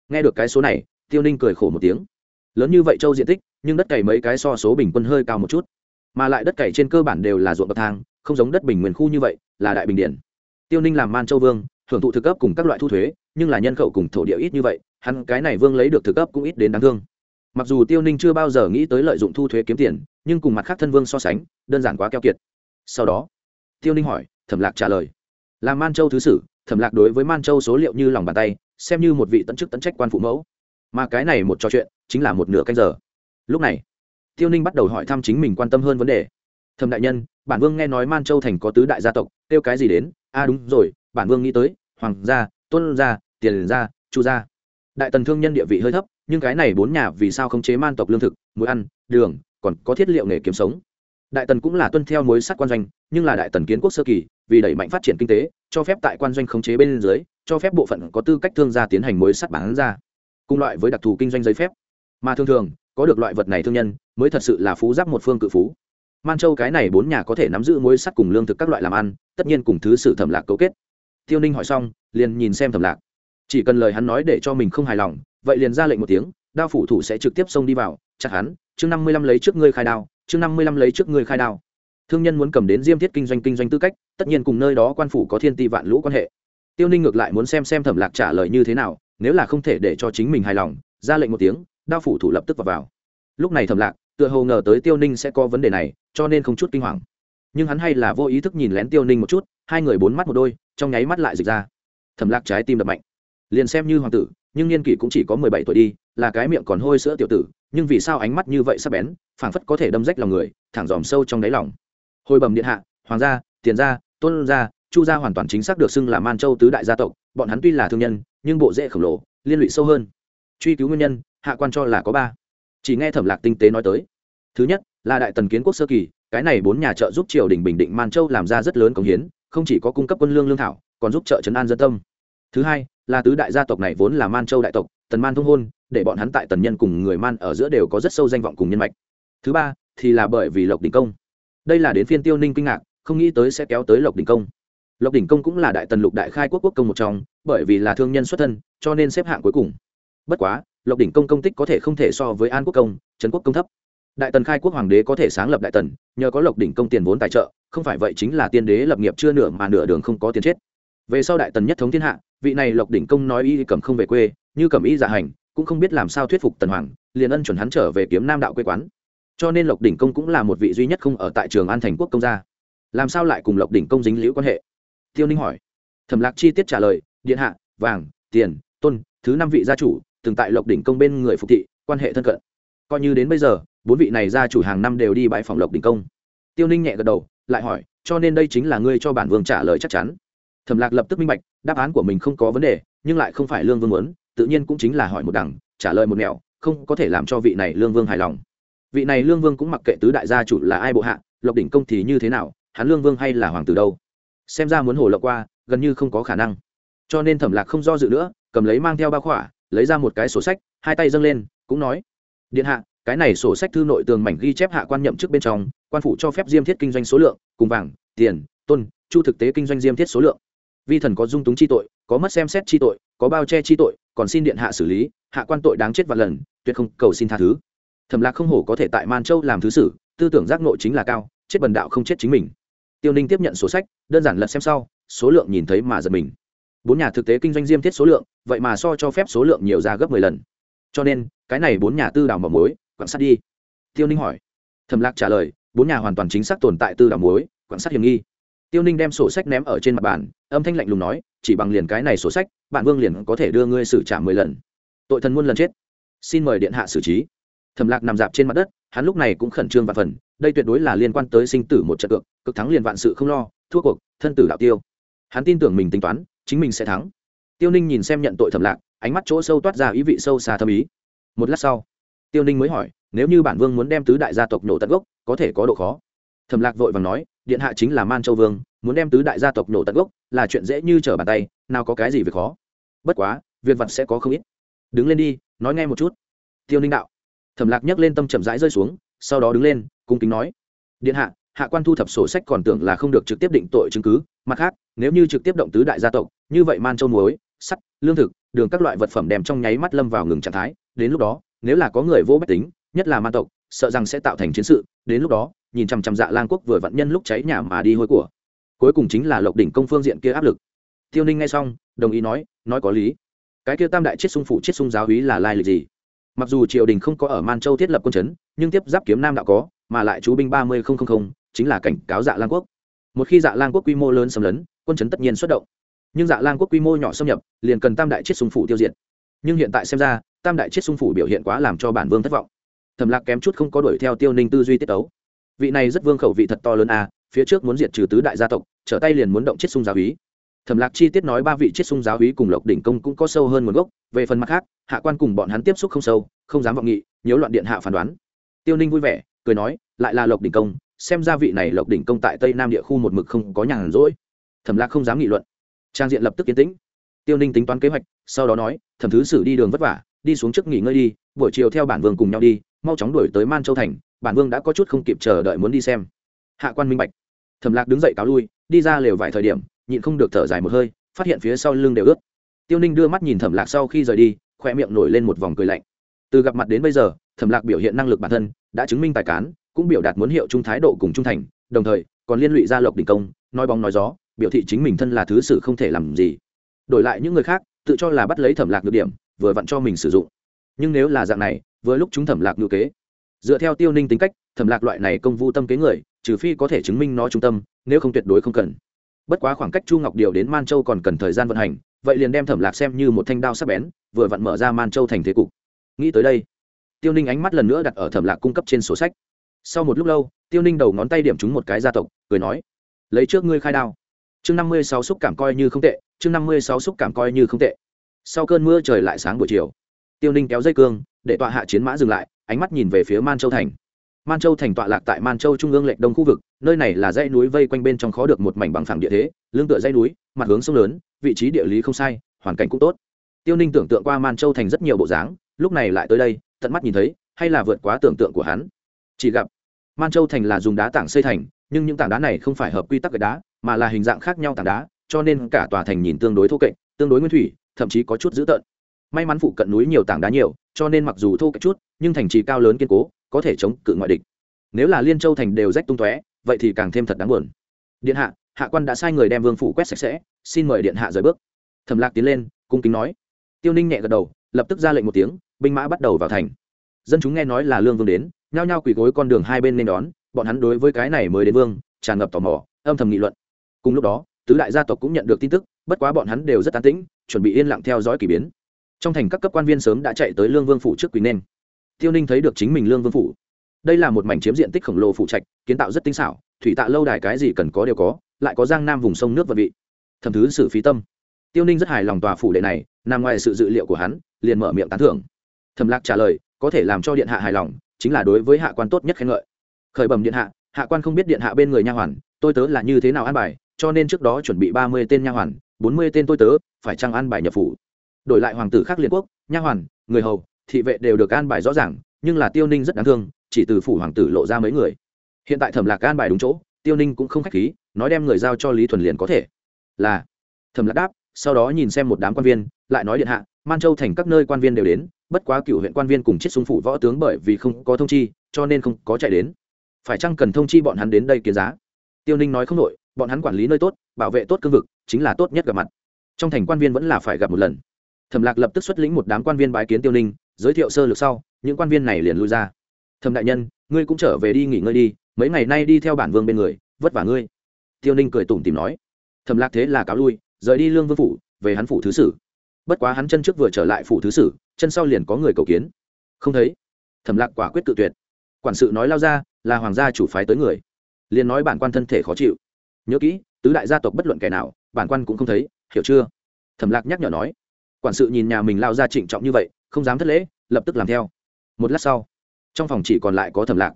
Nghe được cái số này tiêu ninh cười khổ một tiếng. Lớn như vậy châu diện tích, nhưng đất cày mấy cái so số bình quân hơi cao một chút. Mà lại đất cày trên cơ bản đều là ruộng bậc thang, không giống đất bình nguyên khu như vậy, là đại bình điển. Tiêu ninh làm man châu vương, hưởng thụ thực cấp cùng các loại thu thuế, nhưng là nhân khẩu cùng thổ địa ít như vậy, hắn cái này vương lấy được thực cấp cũng ít đến đáng thương. Mặc dù tiêu ninh chưa bao giờ nghĩ tới lợi dụng thu thuế kiếm tiền, nhưng cùng mặt khác thân vương so sánh, đơn giản quá keo kiệt. Sau đó, tiêu ninh hỏi, thẩm lạc trả lời. Là man châu thứ sử, thẩm lạc đối với man châu số liệu như lòng bàn tay, xem như một vị tận chức tận trách quan phụ mẫu mà cái này một trò chuyện chính là một nửa canh giờ. Lúc này, tiêu ninh bắt đầu hỏi thăm chính mình quan tâm hơn vấn đề. Thẩm đại nhân, bản vương nghe nói man châu thành có tứ đại gia tộc, kêu cái gì đến? A à đúng rồi, bản vương nghĩ tới, hoàng gia, tôn gia, tiền gia, chu gia. Đại tần thương nhân địa vị hơi thấp, nhưng cái này bốn nhà vì sao không chế man tộc lương thực, muối ăn, đường, còn có thiết liệu nghề kiếm sống. Đại tần cũng là tuân theo mối sắt quan doanh, nhưng là đại tần kiến quốc sơ kỳ, vì đẩy mạnh phát triển kinh tế, cho phép tại quan doanh khống chế bên dưới, cho phép bộ phận có tư cách thương gia tiến hành mối sắt bán ra cùng loại với đặc thù kinh doanh giấy phép. Mà thường thường, có được loại vật này thương nhân, mới thật sự là phú giáp một phương cự phú. Man châu cái này bốn nhà có thể nắm giữ mối sắt cùng lương thực các loại làm ăn, tất nhiên cùng thứ sự thẩm lạc cấu kết. Tiêu ninh hỏi xong, liền nhìn xem thẩm lạc. Chỉ cần lời hắn nói để cho mình không hài lòng, vậy liền ra lệnh một tiếng, đao phủ thủ sẽ trực tiếp xông đi vào, chặt hắn, chương năm mươi lăm lấy trước ngươi khai đao, chương năm mươi lăm lấy trước ngươi khai đao. Thương nhân muốn cầm đến diêm thiết kinh doanh kinh doanh tư cách, tất nhiên cùng nơi đó quan phủ có thiên ti vạn lũ quan hệ. Tiêu ninh ngược lại muốn xem xem thẩm lạc trả lời như thế nào nếu là không thể để cho chính mình hài lòng ra lệnh một tiếng đao phủ thủ lập tức vào, vào. lúc này thẩm lạc tựa hồ ngờ tới tiêu ninh sẽ có vấn đề này cho nên không chút kinh hoàng. Nhưng hắn hay là vô ý thức nhìn lén tiêu ninh một chút hai người bốn mắt một đôi trong nháy mắt lại dịch ra. Thẩm lạc trái tim đập mạnh. Liền xem như hoàng tử nhưng niên kỷ cũng chỉ có mười bảy tuổi đi là cái miệng còn hôi sữa tiểu tử nhưng vì sao ánh mắt như vậy sắp bén phảng phất có thể đâm rách lòng người thẳng dòm sâu trong đáy lòng. Hồi bẩm điện hạ hoàng gia tiền gia tôn gia chu gia hoàn toàn chính xác được xưng là man châu tứ đại gia tộc bọn hắn tuy là thương nhân nhưng bộ rễ khổng lồ, liên lụy sâu hơn. Truy cứu nguyên nhân, hạ quan cho là có ba. Chỉ nghe thẩm lạc tinh tế nói tới. Thứ nhất, là đại tần kiến quốc sơ kỳ, cái này bốn nhà trợ giúp triều đình bình định man châu làm ra rất lớn công hiến, không chỉ có cung cấp quân lương lương thảo, còn giúp trợ trấn an dân tâm. Thứ hai, là tứ đại gia tộc này vốn là man châu đại tộc, tần man thông hôn, để bọn hắn tại tần nhân cùng người man ở giữa đều có rất sâu danh vọng cùng nhân mạch. Thứ ba, thì là bởi vì lộc đỉnh công. Đây là đến phiên tiêu ninh kinh ngạc, không nghĩ tới sẽ kéo tới lộc đỉnh công. Lộc đỉnh công cũng là đại tần lục đại khai quốc quốc công một trong bởi vì là thương nhân xuất thân, cho nên xếp hạng cuối cùng. Bất quá, lộc đỉnh công công tích có thể không thể so với an quốc công, trấn quốc công thấp. Đại tần khai quốc hoàng đế có thể sáng lập đại tần, nhờ có lộc đỉnh công tiền vốn tài trợ, không phải vậy chính là tiên đế lập nghiệp chưa nửa mà nửa đường không có tiền chết. Về sau đại tần nhất thống thiên hạ, vị này lộc đỉnh công nói y cầm không về quê, như cầm y giả hành, cũng không biết làm sao thuyết phục tần hoàng, liền ân chuẩn hắn trở về kiếm nam đạo quê quán. Cho nên lộc đỉnh công cũng là một vị duy nhất không ở tại trường an thành quốc công gia. Làm sao lại cùng lộc đỉnh công dính liễu quan hệ? Tiêu ninh hỏi. Thẩm lạc chi tiết trả lời điện hạ, vàng, tiền, tôn, thứ năm vị gia chủ, từng tại lộc đỉnh công bên người phục thị, quan hệ thân cận. Coi như đến bây giờ, bốn vị này gia chủ hàng năm đều đi bãi phòng lộc đỉnh công. Tiêu ninh nhẹ gật đầu, lại hỏi, cho nên đây chính là ngươi cho bản vương trả lời chắc chắn. Thẩm lạc lập tức minh bạch, đáp án của mình không có vấn đề, nhưng lại không phải lương vương muốn, tự nhiên cũng chính là hỏi một đằng, trả lời một mẹo không có thể làm cho vị này lương vương hài lòng. Vị này lương vương cũng mặc kệ tứ đại gia chủ là ai bộ hạ, lộc đỉnh công thì như thế nào, hắn lương vương hay là hoàng tử đâu? Xem ra muốn hồ lộc qua, gần như không có khả năng cho nên thẩm lạc không do dự nữa, cầm lấy mang theo ba khỏa, lấy ra một cái sổ sách, hai tay dâng lên, cũng nói, điện hạ, cái này sổ sách thư nội tường mảnh ghi chép hạ quan nhậm chức bên trong, quan phủ cho phép diêm thiết kinh doanh số lượng, cùng vàng, tiền, tôn, chu thực tế kinh doanh diêm thiết số lượng. Vi thần có dung túng chi tội, có mất xem xét chi tội, có bao che chi tội, còn xin điện hạ xử lý, hạ quan tội đáng chết vạn lần, tuyệt không cầu xin tha thứ. Thẩm lạc không hổ có thể tại man châu làm thứ sử, tư tưởng giác nội chính là cao, chết bần đạo không chết chính mình. Tiêu ninh tiếp nhận sổ sách, đơn giản lật xem sau, số lượng nhìn thấy mà giật mình bốn nhà thực tế kinh doanh diêm thiết số lượng, vậy mà so cho phép số lượng nhiều ra gấp mười lần. Cho nên, cái này bốn nhà tư đảo mỏ mối quan sát đi. Tiêu ninh hỏi. Thẩm lạc trả lời, bốn nhà hoàn toàn chính xác tồn tại tư đảo mối quan sát hiểm nghi. Tiêu ninh đem sổ sách ném ở trên mặt bàn, âm thanh lạnh lùng nói, chỉ bằng liền cái này sổ sách, bạn vương liền có thể đưa ngươi xử trả mười lần. Tội thần muôn lần chết. Xin mời điện hạ xử trí. Thẩm lạc nằm dạp trên mặt đất, hắn lúc này cũng khẩn trương và phần, đây tuyệt đối là liên quan tới sinh tử một trận cược, cực thắng liền vạn sự không lo, thua cuộc, thân tử đạo tiêu. Hắn tin tưởng mình tính toán chính mình sẽ thắng. Tiêu ninh nhìn xem nhận tội thẩm lạc, ánh mắt chỗ sâu toát ra ý vị sâu xa thâm ý. Một lát sau, tiêu ninh mới hỏi, nếu như bản vương muốn đem tứ đại gia tộc nổ tận gốc, có thể có độ khó? Thẩm lạc vội vàng nói, điện hạ chính là man châu vương, muốn đem tứ đại gia tộc nổ tận gốc là chuyện dễ như trở bàn tay, nào có cái gì việc khó? Bất quá, việc vật sẽ có không ít. Đứng lên đi, nói nghe một chút. Tiêu ninh đạo. Thẩm lạc nhấc lên tâm chậm rãi rơi xuống, sau đó đứng lên, cung kính nói, điện hạ hạ quan thu thập sổ sách còn tưởng là không được trực tiếp định tội chứng cứ. Mặt khác, nếu như trực tiếp động tứ đại gia tộc, như vậy man châu muối, sắt, lương thực, đường các loại vật phẩm đem trong nháy mắt lâm vào ngừng trạng thái. Đến lúc đó, nếu là có người vô bách tính, nhất là man tộc, sợ rằng sẽ tạo thành chiến sự. Đến lúc đó, nhìn chằm chằm dạ lang quốc vừa vặn nhân lúc cháy nhà mà đi hôi của. Cuối cùng chính là lộc đỉnh công phương diện kia áp lực. Tiêu ninh nghe xong, đồng ý nói nói có lý. Cái kia tam đại chiết sung phụ chiết sung giáo hí là lai lịch gì? Mặc dù triều đình không có ở man châu thiết lập quân chấn, nhưng tiếp giáp kiếm nam đạo có, mà lại chú binh ba mươi chính là cảnh cáo dạ lang quốc. Một khi dạ lang quốc quy mô lớn xâm lấn, quân chấn tất nhiên xuất động. Nhưng dạ lang quốc quy mô nhỏ xâm nhập, liền cần tam đại chiết sung phủ tiêu diệt. Nhưng hiện tại xem ra, tam đại chiết sung phủ biểu hiện quá làm cho bản vương thất vọng. Thẩm lạc kém chút không có đuổi theo tiêu ninh tư duy tiết tấu. Vị này rất vương khẩu vị thật to lớn a phía trước muốn diệt trừ tứ đại gia tộc, trở tay liền muốn động chiết sung giáo hí. Thẩm lạc chi tiết nói ba vị chiết sung giáo hí cùng lộc đỉnh công cũng có sâu hơn nguồn gốc, về phần mặt khác, hạ quan cùng bọn hắn tiếp xúc không sâu, không dám vọng nghị nhớ loạn điện hạ phán đoán. Tiêu ninh vui vẻ, cười nói, lại là lộc đỉnh công xem ra vị này lộc đỉnh công tại tây nam địa khu một mực không có nhàn rỗi. Thẩm lạc không dám nghị luận. Trang diện lập tức yên tĩnh. Tiêu ninh tính toán kế hoạch, sau đó nói, thẩm thứ sử đi đường vất vả, đi xuống trước nghỉ ngơi đi, buổi chiều theo bản vương cùng nhau đi, mau chóng đuổi tới man châu thành, bản vương đã có chút không kịp chờ đợi muốn đi xem. Hạ quan minh bạch. Thẩm lạc đứng dậy cáo lui, đi ra lều vài thời điểm, nhịn không được thở dài một hơi, phát hiện phía sau lưng đều ướt. Tiêu ninh đưa mắt nhìn thẩm lạc sau khi rời đi khoe miệng nổi lên một vòng cười lạnh. Từ gặp mặt đến bây giờ, thẩm lạc biểu hiện năng lực bản thân đã chứng minh tài cán cũng biểu đạt muốn hiệu trung thái độ cùng trung thành, đồng thời, còn liên lụy gia lộc đình công, nói bóng nói gió, biểu thị chính mình thân là thứ sử không thể làm gì. Đổi lại những người khác, tự cho là bắt lấy thẩm lạc được điểm, vừa vặn cho mình sử dụng. Nhưng nếu là dạng này, vừa lúc chúng thẩm lạc ngữ kế. Dựa theo tiêu ninh tính cách, thẩm lạc loại này công vu tâm kế người, trừ phi có thể chứng minh nó trung tâm, nếu không tuyệt đối không cần. Bất quá khoảng cách chu ngọc điều đến man châu còn cần thời gian vận hành, vậy liền đem thẩm lạc xem như một thanh đao sắc bén, vừa vặn mở ra man châu thành thế cục. Nghĩ tới đây, tiêu ninh ánh mắt lần nữa đặt ở thẩm lạc cung cấp trên sổ sách sau một lúc lâu, tiêu ninh đầu ngón tay điểm trúng một cái gia tộc, cười nói, lấy trước ngươi khai đao. Chương năm mươi sáu xúc cảm coi như không tệ, chương năm mươi sáu xúc cảm coi như không tệ. Sau cơn mưa trời lại sáng buổi chiều, tiêu ninh kéo dây cương, để tọa hạ chiến mã dừng lại, ánh mắt nhìn về phía man châu thành. Man châu thành tọa lạc tại man châu trung ương lệch đông khu vực, nơi này là dãy núi vây quanh bên trong khó được một mảnh bằng phẳng địa thế lương tựa dãy núi, mặt hướng sông lớn, vị trí địa lý không sai, hoàn cảnh cũng tốt. Tiêu ninh tưởng tượng qua man châu thành rất nhiều bộ dáng, lúc này lại tới đây, tận mắt nhìn thấy, hay là vượt quá tưởng tượng của hắn chỉ gặp man châu thành là dùng đá tảng xây thành nhưng những tảng đá này không phải hợp quy tắc gạch đá mà là hình dạng khác nhau tảng đá cho nên cả tòa thành nhìn tương đối thô kệch tương đối nguyên thủy thậm chí có chút dữ tợn may mắn phụ cận núi nhiều tảng đá nhiều cho nên mặc dù thô kệch chút nhưng thành trì cao lớn kiên cố có thể chống cự ngoại địch nếu là liên châu thành đều rách tung tóe vậy thì càng thêm thật đáng buồn điện hạ hạ quan đã sai người đem vương phủ quét sạch sẽ xin mời điện hạ rời bước thẩm lạc tiến lên cung kính nói tiêu ninh nhẹ gật đầu lập tức ra lệnh một tiếng binh mã bắt đầu vào thành dân chúng nghe nói là lương vương đến nhao nhao quỳ gối con đường hai bên nên đón, bọn hắn đối với cái này mới đến vương, tràn ngập tò mò, âm thầm nghị luận. Cùng lúc đó, tứ đại gia tộc cũng nhận được tin tức, bất quá bọn hắn đều rất an tĩnh, chuẩn bị yên lặng theo dõi k ỳ biến. Trong thành các cấp quan viên sớm đã chạy tới lương vương phủ trước quỳ nên. Tiêu ninh thấy được chính mình lương vương phủ. Đây là một mảnh chiếm diện tích khổng lồ phủ trạch, kiến tạo rất tinh xảo, thủy tạ lâu đài cái gì cần có đều có, lại có giang nam vùng sông nước vật vị. Thầm thứ xử phí tâm. Tiêu ninh rất hài lòng tòa phủ đệ này, nằm ngoài sự dự liệu của hắn, liền mở miệng tán thưởng. Thầm lạc trả lời, có thể làm cho điện hạ hài lòng chính là đối với hạ quan tốt nhất khen ngợi. Khởi bẩm điện hạ hạ quan không biết điện hạ bên người nha hoàn, tôi tớ là như thế nào an bài, cho nên trước đó chuẩn bị ba mươi tên nha hoàn, bốn mươi tên tôi tớ, phải chăng an bài nhập phủ? Đổi lại hoàng tử khác liên quốc, nha hoàn, người hầu, thị vệ đều được an bài rõ ràng, nhưng là tiêu ninh rất đáng thương, chỉ từ phủ hoàng tử lộ ra mấy người. Hiện tại thẩm lạc an bài đúng chỗ, tiêu ninh cũng không k h á c h khí, nói đem người giao cho lý thuần liền có thể. Là, thẩm lạc đáp, sau đó nhìn xem một đám quan viên, lại nói điện hạ man châu thành các nơi quan viên đều đến bất quá cựu huyện quan viên cùng chết sung phủ võ tướng bởi vì không có thông chi, cho nên không có chạy đến. Phải chăng cần thông chi bọn hắn đến đây kiến giá? Tiêu ninh nói không nội bọn hắn quản lý nơi tốt, bảo vệ tốt cương vực, chính là tốt nhất gặp mặt. Trong thành quan viên vẫn là phải gặp một lần. Thẩm lạc lập tức xuất lĩnh một đám quan viên bái kiến tiêu ninh, giới thiệu sơ lược sau, những quan viên này liền lui ra. Thẩm đại nhân, ngươi cũng trở về đi nghỉ ngơi đi, mấy ngày nay đi theo bản vương bên người, vất vả ngươi. Tiêu ninh cười tủm tìm nói. Thẩm lạc thế là cáo lui, rời đi lương vương phủ, về hắn phủ thứ sử. Bất quá hắn chân trước vừa trở lại phủ thứ sử chân sau liền có người cầu kiến. Không thấy. Thẩm lạc quả quyết tự tuyệt. Quản sự nói lao ra, là hoàng gia chủ phái tới người. Liền nói bản quan thân thể khó chịu. Nhớ kỹ, tứ đại gia tộc bất luận kẻ nào, bản quan cũng không thấy, hiểu chưa? Thẩm lạc nhắc nhở nói. Quản sự nhìn nhà mình lao ra trịnh trọng như vậy, không dám thất lễ, lập tức làm theo. Một lát sau, trong phòng chỉ còn lại có thẩm lạc.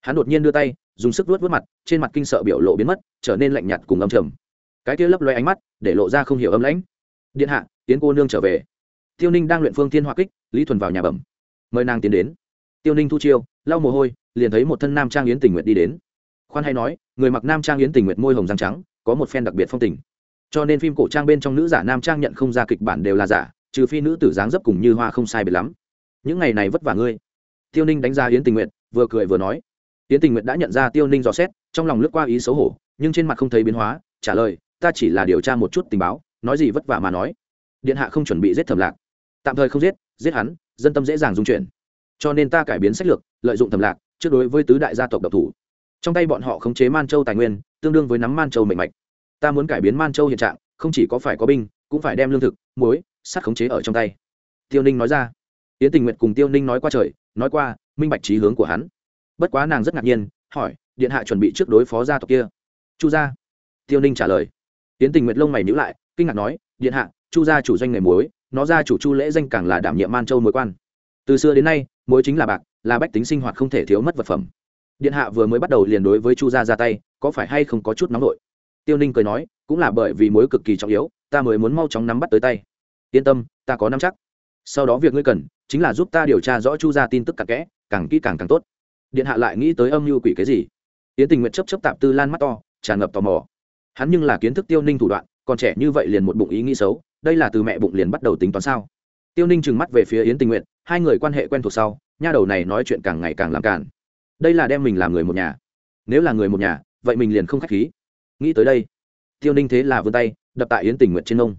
Hắn đột nhiên đưa tay, dùng sức vuốt vớt mặt, trên mặt kinh sợ biểu lộ biến mất, trở nên lạnh nhạt cùng âm trầm. Cái kia lấp loe ánh mắt, để lộ ra không hiểu âm lãnh. Điện hạ, tiến cô nương trở về tiêu ninh đang luyện phương thiên hoa kích, lý thuần vào nhà bẩm. Mời nàng tiến đến. Tiêu ninh thu chiêu, lau mồ hôi, liền thấy một thân nam trang yến tình nguyện đi đến. Khoan hay nói, người mặc nam trang yến tình nguyện môi hồng răng trắng, có một phen đặc biệt phong tình. Cho nên phim cổ trang bên trong nữ giả nam trang nhận không ra kịch bản đều là giả, trừ phi nữ tử dáng dấp cùng như hoa không sai biệt lắm. Những ngày này vất vả ngươi. Tiêu ninh đánh giá yến tình nguyện vừa cười vừa nói. Yến tình nguyện đã nhận ra tiêu ninh dò xét, trong lòng lướt qua ý xấu hổ, nhưng trên mặt không thấy biến hóa, trả lời, ta chỉ là điều tra một chút tình báo, nói gì vất vả mà nói. Điện hạ không chuẩn bị giết thẩm lạc tạm thời không giết giết hắn, dân tâm dễ dàng dung chuyển. Cho nên ta cải biến sách lược, lợi dụng thẩm lạc, trước đối với tứ đại gia tộc độc thủ. Trong tay bọn họ khống chế man châu tài nguyên, tương đương với nắm man châu mạnh mạch. Ta muốn cải biến man châu hiện trạng, không chỉ có phải có binh, cũng phải đem lương thực, muối, sắt khống chế ở trong tay. Tiêu ninh nói ra. Yến tình nguyện cùng tiêu ninh nói qua trời, nói qua, minh bạch trí hướng của hắn. Bất quá nàng rất ngạc nhiên, hỏi, điện hạ chuẩn bị trước đối phó gia tộc kia. Chu gia. Tiêu ninh trả lời. Yến tình nguyện lông mày nhữ lại, kinh ngạc nói, điện hạ, chu gia chủ doanh nghề muối nó ra chủ chu lễ danh càng là đảm nhiệm man châu mối quan. Từ xưa đến nay, mối chính là bạc, là bách tính sinh hoạt không thể thiếu mất vật phẩm. Điện hạ vừa mới bắt đầu liền đối với chu gia ra tay, có phải hay không có chút nóng nổi tiêu ninh cười nói, cũng là bởi vì mối cực kỳ trọng yếu, ta mới muốn mau chóng nắm bắt tới tay. Yên tâm, ta có nắm chắc. Sau đó việc ngươi cần, chính là giúp ta điều tra rõ chu gia tin tức cặn kẽ, càng kỹ càng càng tốt. Điện hạ lại nghĩ tới âm mưu quỷ cái gì? Tiến tình nguyện chấp chấp tạp tư lan mắt to, tràn ngập tò mò. Hắn nhưng là kiến thức tiêu ninh thủ đoạn, còn trẻ như vậy liền một bụng ý nghĩ xấu đây là từ mẹ bụng liền bắt đầu tính toán sao? Tiêu ninh trừng mắt về phía yến tình nguyện hai người quan hệ quen thuộc sau, nha đầu này nói chuyện càng ngày càng làm càn. Đây là đem mình làm người một nhà. Nếu là người một nhà, vậy mình liền không k h á c h khí. Nghĩ tới đây, tiêu ninh thế là vươn tay, đập tại yến tình nguyện trên nông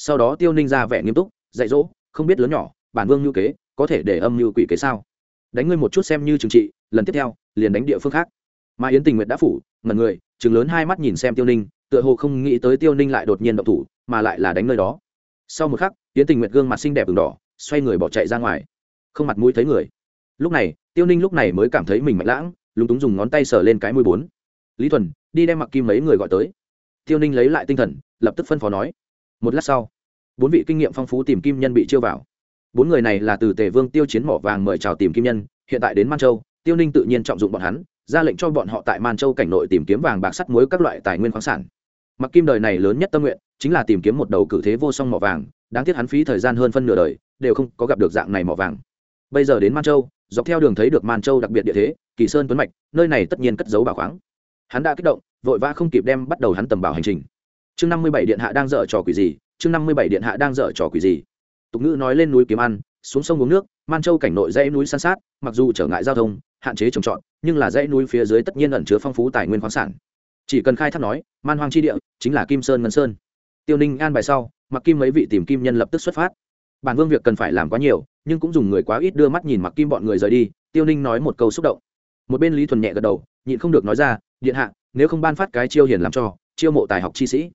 sau đó tiêu ninh ra vẻ nghiêm túc, dạy dỗ, không biết lớn nhỏ, bản vương ngưu kế, có thể để âm ngưu quỷ kế sao? Đánh ngươi một chút xem như trừng trị, lần tiếp theo, liền đánh địa phương khác. Mà yến tình nguyện đã phủ ngần người chừng lớn hai mắt nhìn xem tiêu ninh tựa hồ không nghĩ tới tiêu ninh lại đột nhiên động thủ, mà lại là đánh nơi đó. Sau một khắc, yến tình nguyện gương mặt xinh đẹp v đỏ, xoay người bỏ chạy ra ngoài. Không mặt mũi thấy người. Lúc này, tiêu ninh lúc này mới cảm thấy mình mạnh lãng, lúng túng dùng ngón tay sờ lên cái mũi bốn. Lý thuần, đi đem mặc kim mấy người gọi tới. Tiêu ninh lấy lại tinh thần, lập tức phân phó nói. Một lát sau, bốn vị kinh nghiệm phong phú tìm kim nhân bị chiêu vào. Bốn người này là từ tề vương tiêu chiến mỏ vàng mời chào tìm kim nhân, hiện tại đến man châu, tiêu ninh tự nhiên trọng dụng bọn hắn, ra lệnh cho bọn họ tại man châu cảnh nội tìm kiếm vàng bạc sắt muối các loại tài nguyên khoáng sản mặc kim đời này lớn nhất tâm nguyện chính là tìm kiếm một đầu cử thế vô song mỏ vàng, đáng tiếc hắn phí thời gian hơn phân nửa đời, đều không có gặp được dạng này mỏ vàng. Bây giờ đến man châu, dọc theo đường thấy được man châu đặc biệt địa thế, kỳ sơn tuấn mạch, nơi này tất nhiên cất giấu bảo khoáng. Hắn đã kích động, vội vã không kịp đem bắt đầu hắn tầm bảo hành trình. Chương năm mươi bảy điện hạ đang dở trò quỷ gì, chương năm mươi bảy điện hạ đang dở trò quỷ gì. Tục ngữ nói lên núi kiếm ăn, xuống sông uống nước, man châu cảnh nội dãy núi san sát, mặc dù trở ngại giao thông, hạn chế trồng trọt, nhưng là dãy núi phía dưới tất nhiên ẩn chứa phong phú tài nguyên khoáng sản chỉ cần khai thác nói, man hoang chi địa chính là kim sơn ngân sơn. Tiêu ninh an bài sau mặc kim mấy vị tìm kim nhân lập tức xuất phát. Bản vương việc cần phải làm quá nhiều, nhưng cũng dùng người quá ít đưa mắt nhìn mặc kim bọn người rời đi, tiêu ninh nói một câu xúc động. Một bên lý thuần nhẹ gật đầu, nhịn không được nói ra, điện hạ, nếu không ban phát cái chiêu hiền làm cho, chiêu mộ tài học chi sĩ.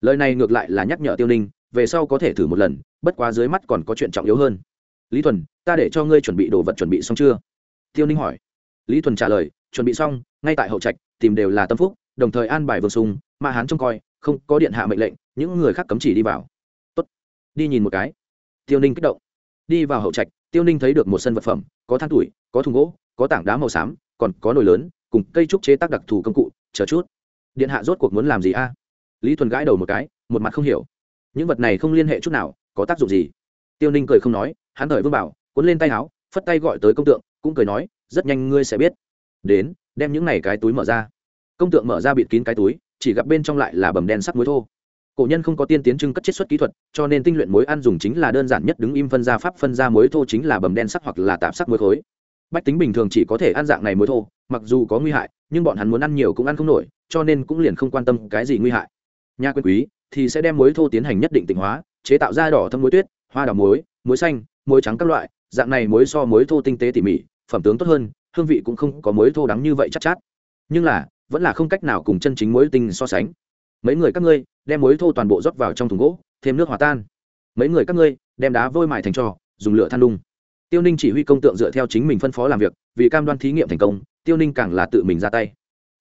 Lời này ngược lại là nhắc nhở tiêu ninh, về sau có thể thử một lần, bất quá dưới mắt còn có chuyện trọng yếu hơn. Lý thuần, ta để cho ngươi chuẩn bị đồ vật chuẩn bị xong chưa? Tiêu ninh hỏi. Lý thuần trả lời, chuẩn bị xong, ngay tại hậu trạch, tìm đều là tâm phúc đồng thời an bài vương sung mà hán trông coi, không có điện hạ mệnh lệnh, những người khác cấm chỉ đi vào. Tốt. Đi nhìn một cái. Tiêu ninh kích động. Đi vào hậu trạch, tiêu ninh thấy được một sân vật phẩm, có than tuổi, có thùng gỗ, có tảng đá màu xám, còn có nồi lớn, cùng cây trúc chế tác đặc thù công cụ, chờ chút. Điện hạ rốt cuộc muốn làm gì a? Lý thuần gãi đầu một cái, một mặt không hiểu. Những vật này không liên hệ chút nào, có tác dụng gì? Tiêu ninh cười không nói, hắn thời vương bảo, cuốn lên tay áo, phất tay gọi tới công tượng, cũng cười nói, rất nhanh ngươi sẽ biết. Đến, đem những này cái túi mở ra công tượng mở ra bịt kín cái túi chỉ gặp bên trong lại là bầm đen sắc muối thô. Cổ nhân không có tiên tiến trưng cất chiết xuất kỹ thuật cho nên tinh luyện muối ăn dùng chính là đơn giản nhất đứng im phân ra pháp phân ra muối thô chính là bầm đen sắc hoặc là tạp sắc muối khối. Bách tính bình thường chỉ có thể ăn dạng này muối thô mặc dù có nguy hại nhưng bọn hắn muốn ăn nhiều cũng ăn không nổi cho nên cũng liền không quan tâm cái gì nguy hại. Nhà quyền quý thì sẽ đem muối thô tiến hành nhất định tịnh hóa chế tạo ra đỏ thâm muối tuyết hoa đào muối muối xanh muối trắng các loại dạng này muối so muối thô tinh tế tỉ mỉ phẩm tướng tốt hơn hương vị cũng không có muối thô đắng như vậy chắc chát, chát nhưng là vẫn là không cách nào cùng chân chính muối tinh so sánh. Mấy người các ngươi, đem muối thô toàn bộ rót vào trong thùng gỗ, thêm nước hòa tan. Mấy người các ngươi, đem đá vôi mài thành trò, dùng lửa than lung tiêu ninh chỉ huy công tượng dựa theo chính mình phân phó làm việc, vì cam đoan thí nghiệm thành công, tiêu ninh càng là tự mình ra tay.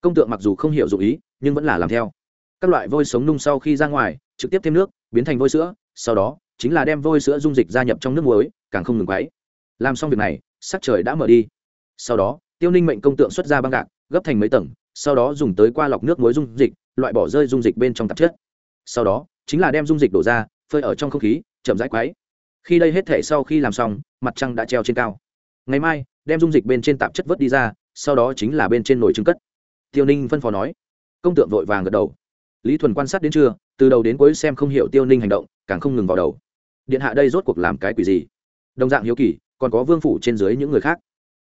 Công tượng mặc dù không hiểu dụng ý, nhưng vẫn là làm theo. Các loại vôi sống nung sau khi ra ngoài, trực tiếp thêm nước, biến thành vôi sữa, sau đó, chính là đem vôi sữa dung dịch gia nhập trong nước muối, càng không ngừng quấy. Làm xong việc này, sắc trời đã mở đi. Sau đó, tiêu ninh mệnh công tượng xuất ra băng gạc, gấp thành mấy tầng sau đó dùng tới qua lọc nước muối dung dịch, loại bỏ rơi dung dịch bên trong tạp chất. Sau đó, chính là đem dung dịch đổ ra, phơi ở trong không khí, chậm rãi quấy. Khi đây hết thể sau khi làm xong, mặt trăng đã treo trên cao. Ngày mai, đem dung dịch bên trên tạp chất vớt đi ra, sau đó chính là bên trên nồi trứng cất. Tiêu ninh phân phó nói. Công tượng vội vàng gật đầu. Lý thuần quan sát đến trưa, từ đầu đến cuối xem không hiểu tiêu ninh hành động, càng không ngừng vào đầu. Điện hạ đây rốt cuộc làm cái quỷ gì? Đồng dạng hiếu kỳ, còn có vương phủ trên dưới những người khác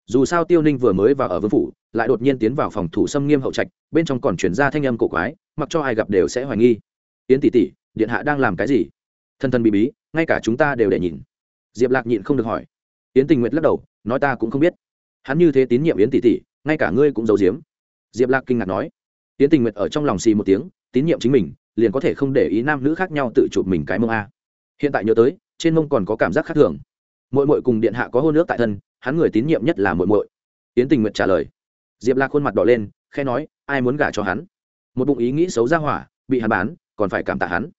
dù sao tiêu ninh vừa mới vào ở vương phủ, lại đột nhiên tiến vào phòng thủ xâm nghiêm hậu trạch, bên trong còn chuyển ra thanh âm cổ quái, mặc cho ai gặp đều sẽ hoài nghi. Yến tỷ tỷ, điện hạ đang làm cái gì? Thân thân bị bí, ngay cả chúng ta đều để nhìn. Diệp lạc nhịn không được hỏi. Yến tình nguyệt lắc đầu, nói ta cũng không biết. Hắn như thế tín nhiệm yến tỷ tỷ, ngay cả ngươi cũng giấu giếm. Diệp lạc kinh ngạc nói. Yến tình nguyệt ở trong lòng xì một tiếng, tín nhiệm chính mình, liền có thể không để ý nam nữ khác nhau tự chụp mình cái mông a. Hiện tại nhớ tới, trên mông còn có cảm giác khác thường. Mỗi mỗi cùng điện hạ có hôn nước tại thân hắn người tín nhiệm nhất là muội muội. yến tình nguyệt trả lời. Diệp lạc khuôn mặt đỏ lên khe nói, ai muốn gả cho hắn? Một bụng ý nghĩ xấu ra hỏa, bị hắn bán, còn phải cảm tạ hắn.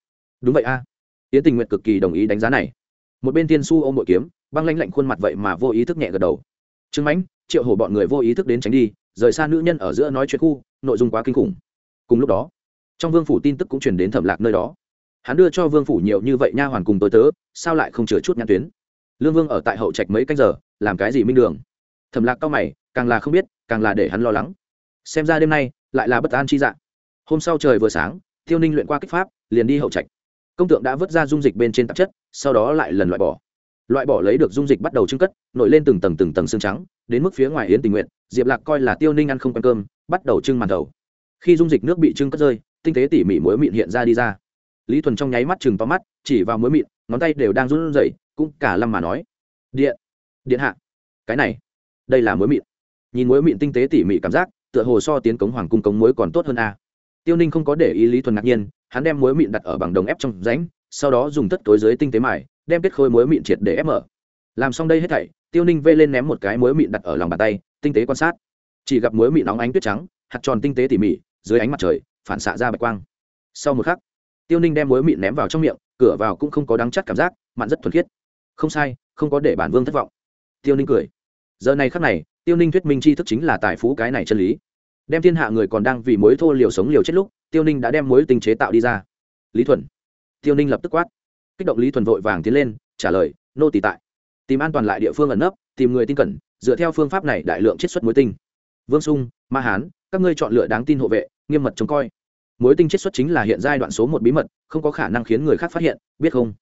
Đúng vậy a. Yến tình nguyệt cực kỳ đồng ý đánh giá này. Một bên tiên su ôm bội kiếm, băng lanh lạnh khuôn mặt vậy mà vô ý thức nhẹ gật đầu. Trương mãnh, triệu hổ bọn người vô ý thức đến tránh đi, rời xa nữ nhân ở giữa nói chuyện khu, nội dung quá kinh khủng. Cùng lúc đó, trong vương phủ tin tức cũng truyền đến thẩm lạc nơi đó. Hắn đưa cho vương phủ nhiều như vậy nha hoàn cùng tôi tớ, sao lại không chừa chút nhãn tuyến? Lương vương ở tại hậu trạch mấy canh giờ làm cái gì minh đường? Thẩm lạc cao mày, càng là không biết, càng là để hắn lo lắng. Xem ra đêm nay lại là bất an chi dạng. Hôm sau trời vừa sáng, tiêu ninh luyện qua kích pháp, liền đi hậu trạch. Công tượng đã vứt ra dung dịch bên trên tạp chất, sau đó lại lần loại bỏ. Loại bỏ lấy được dung dịch bắt đầu trưng cất, nổi lên từng tầng từng tầng xương trắng, đến mức phía ngoài yến tình nguyện, diệp lạc coi là tiêu ninh ăn không quen cơm, bắt đầu trưng màn đầu khi dung dịch nước bị trưng cất rơi, tinh tế tỉ mỉ muối mịn hiện ra đi ra. Lý thuần trong nháy mắt chừng to mắt, chỉ vào muối mịn, ngón tay đều đang run rẩy, cũng cả lâm mà nói. Điện điện hạ. Cái này, đây là muối mịn. Nhìn muối mịn tinh tế tỉ mỉ cảm giác, tựa hồ so tiến cống hoàng cung cống muối còn tốt hơn a. Tiêu ninh không có để ý lý thuần ngạc nhiên, hắn đem muối mịn đặt ở bằng đồng ép trong rãnh, sau đó dùng tất tối dưới tinh tế mài, đem kết khối muối mịn triệt để ép mở. Làm xong đây hết thảy, tiêu ninh vê lên ném một cái muối mịn đặt ở lòng bàn tay, tinh tế quan sát. Chỉ gặp muối mịn nóng ánh tuyết trắng, hạt tròn tinh tế tỉ mỉ, dưới ánh mặt trời, phản xạ ra bạch quang. Sau một khắc, tiêu ninh đem muối mịn ném vào trong miệng, cửa vào cũng không có đắng chắc cảm giác, mặn rất thuần khiết. Không sai, không có để bản vương thất vọng tiêu ninh cười. Giờ này khắc này, tiêu ninh thuyết minh tri thức chính là tài phú cái này chân lý. Đem thiên hạ người còn đang vì mối thô liều sống liều chết lúc, tiêu ninh đã đem mối tinh chế tạo đi ra. Lý thuần. Tiêu ninh lập tức quát. Kích động lý thuần vội vàng tiến lên, trả lời, nô tỳ tại. Tìm an toàn lại địa phương ẩn nấp, tìm người tin cẩn, dựa theo phương pháp này đại lượng chiết xuất mối tinh vương sung, ma hán, các ngươi chọn lựa đáng tin hộ vệ, nghiêm mật trông coi. Mối tinh chiết xuất chính là hiện giai đoạn số một bí mật, không có khả năng khiến người khác phát hiện, biết không?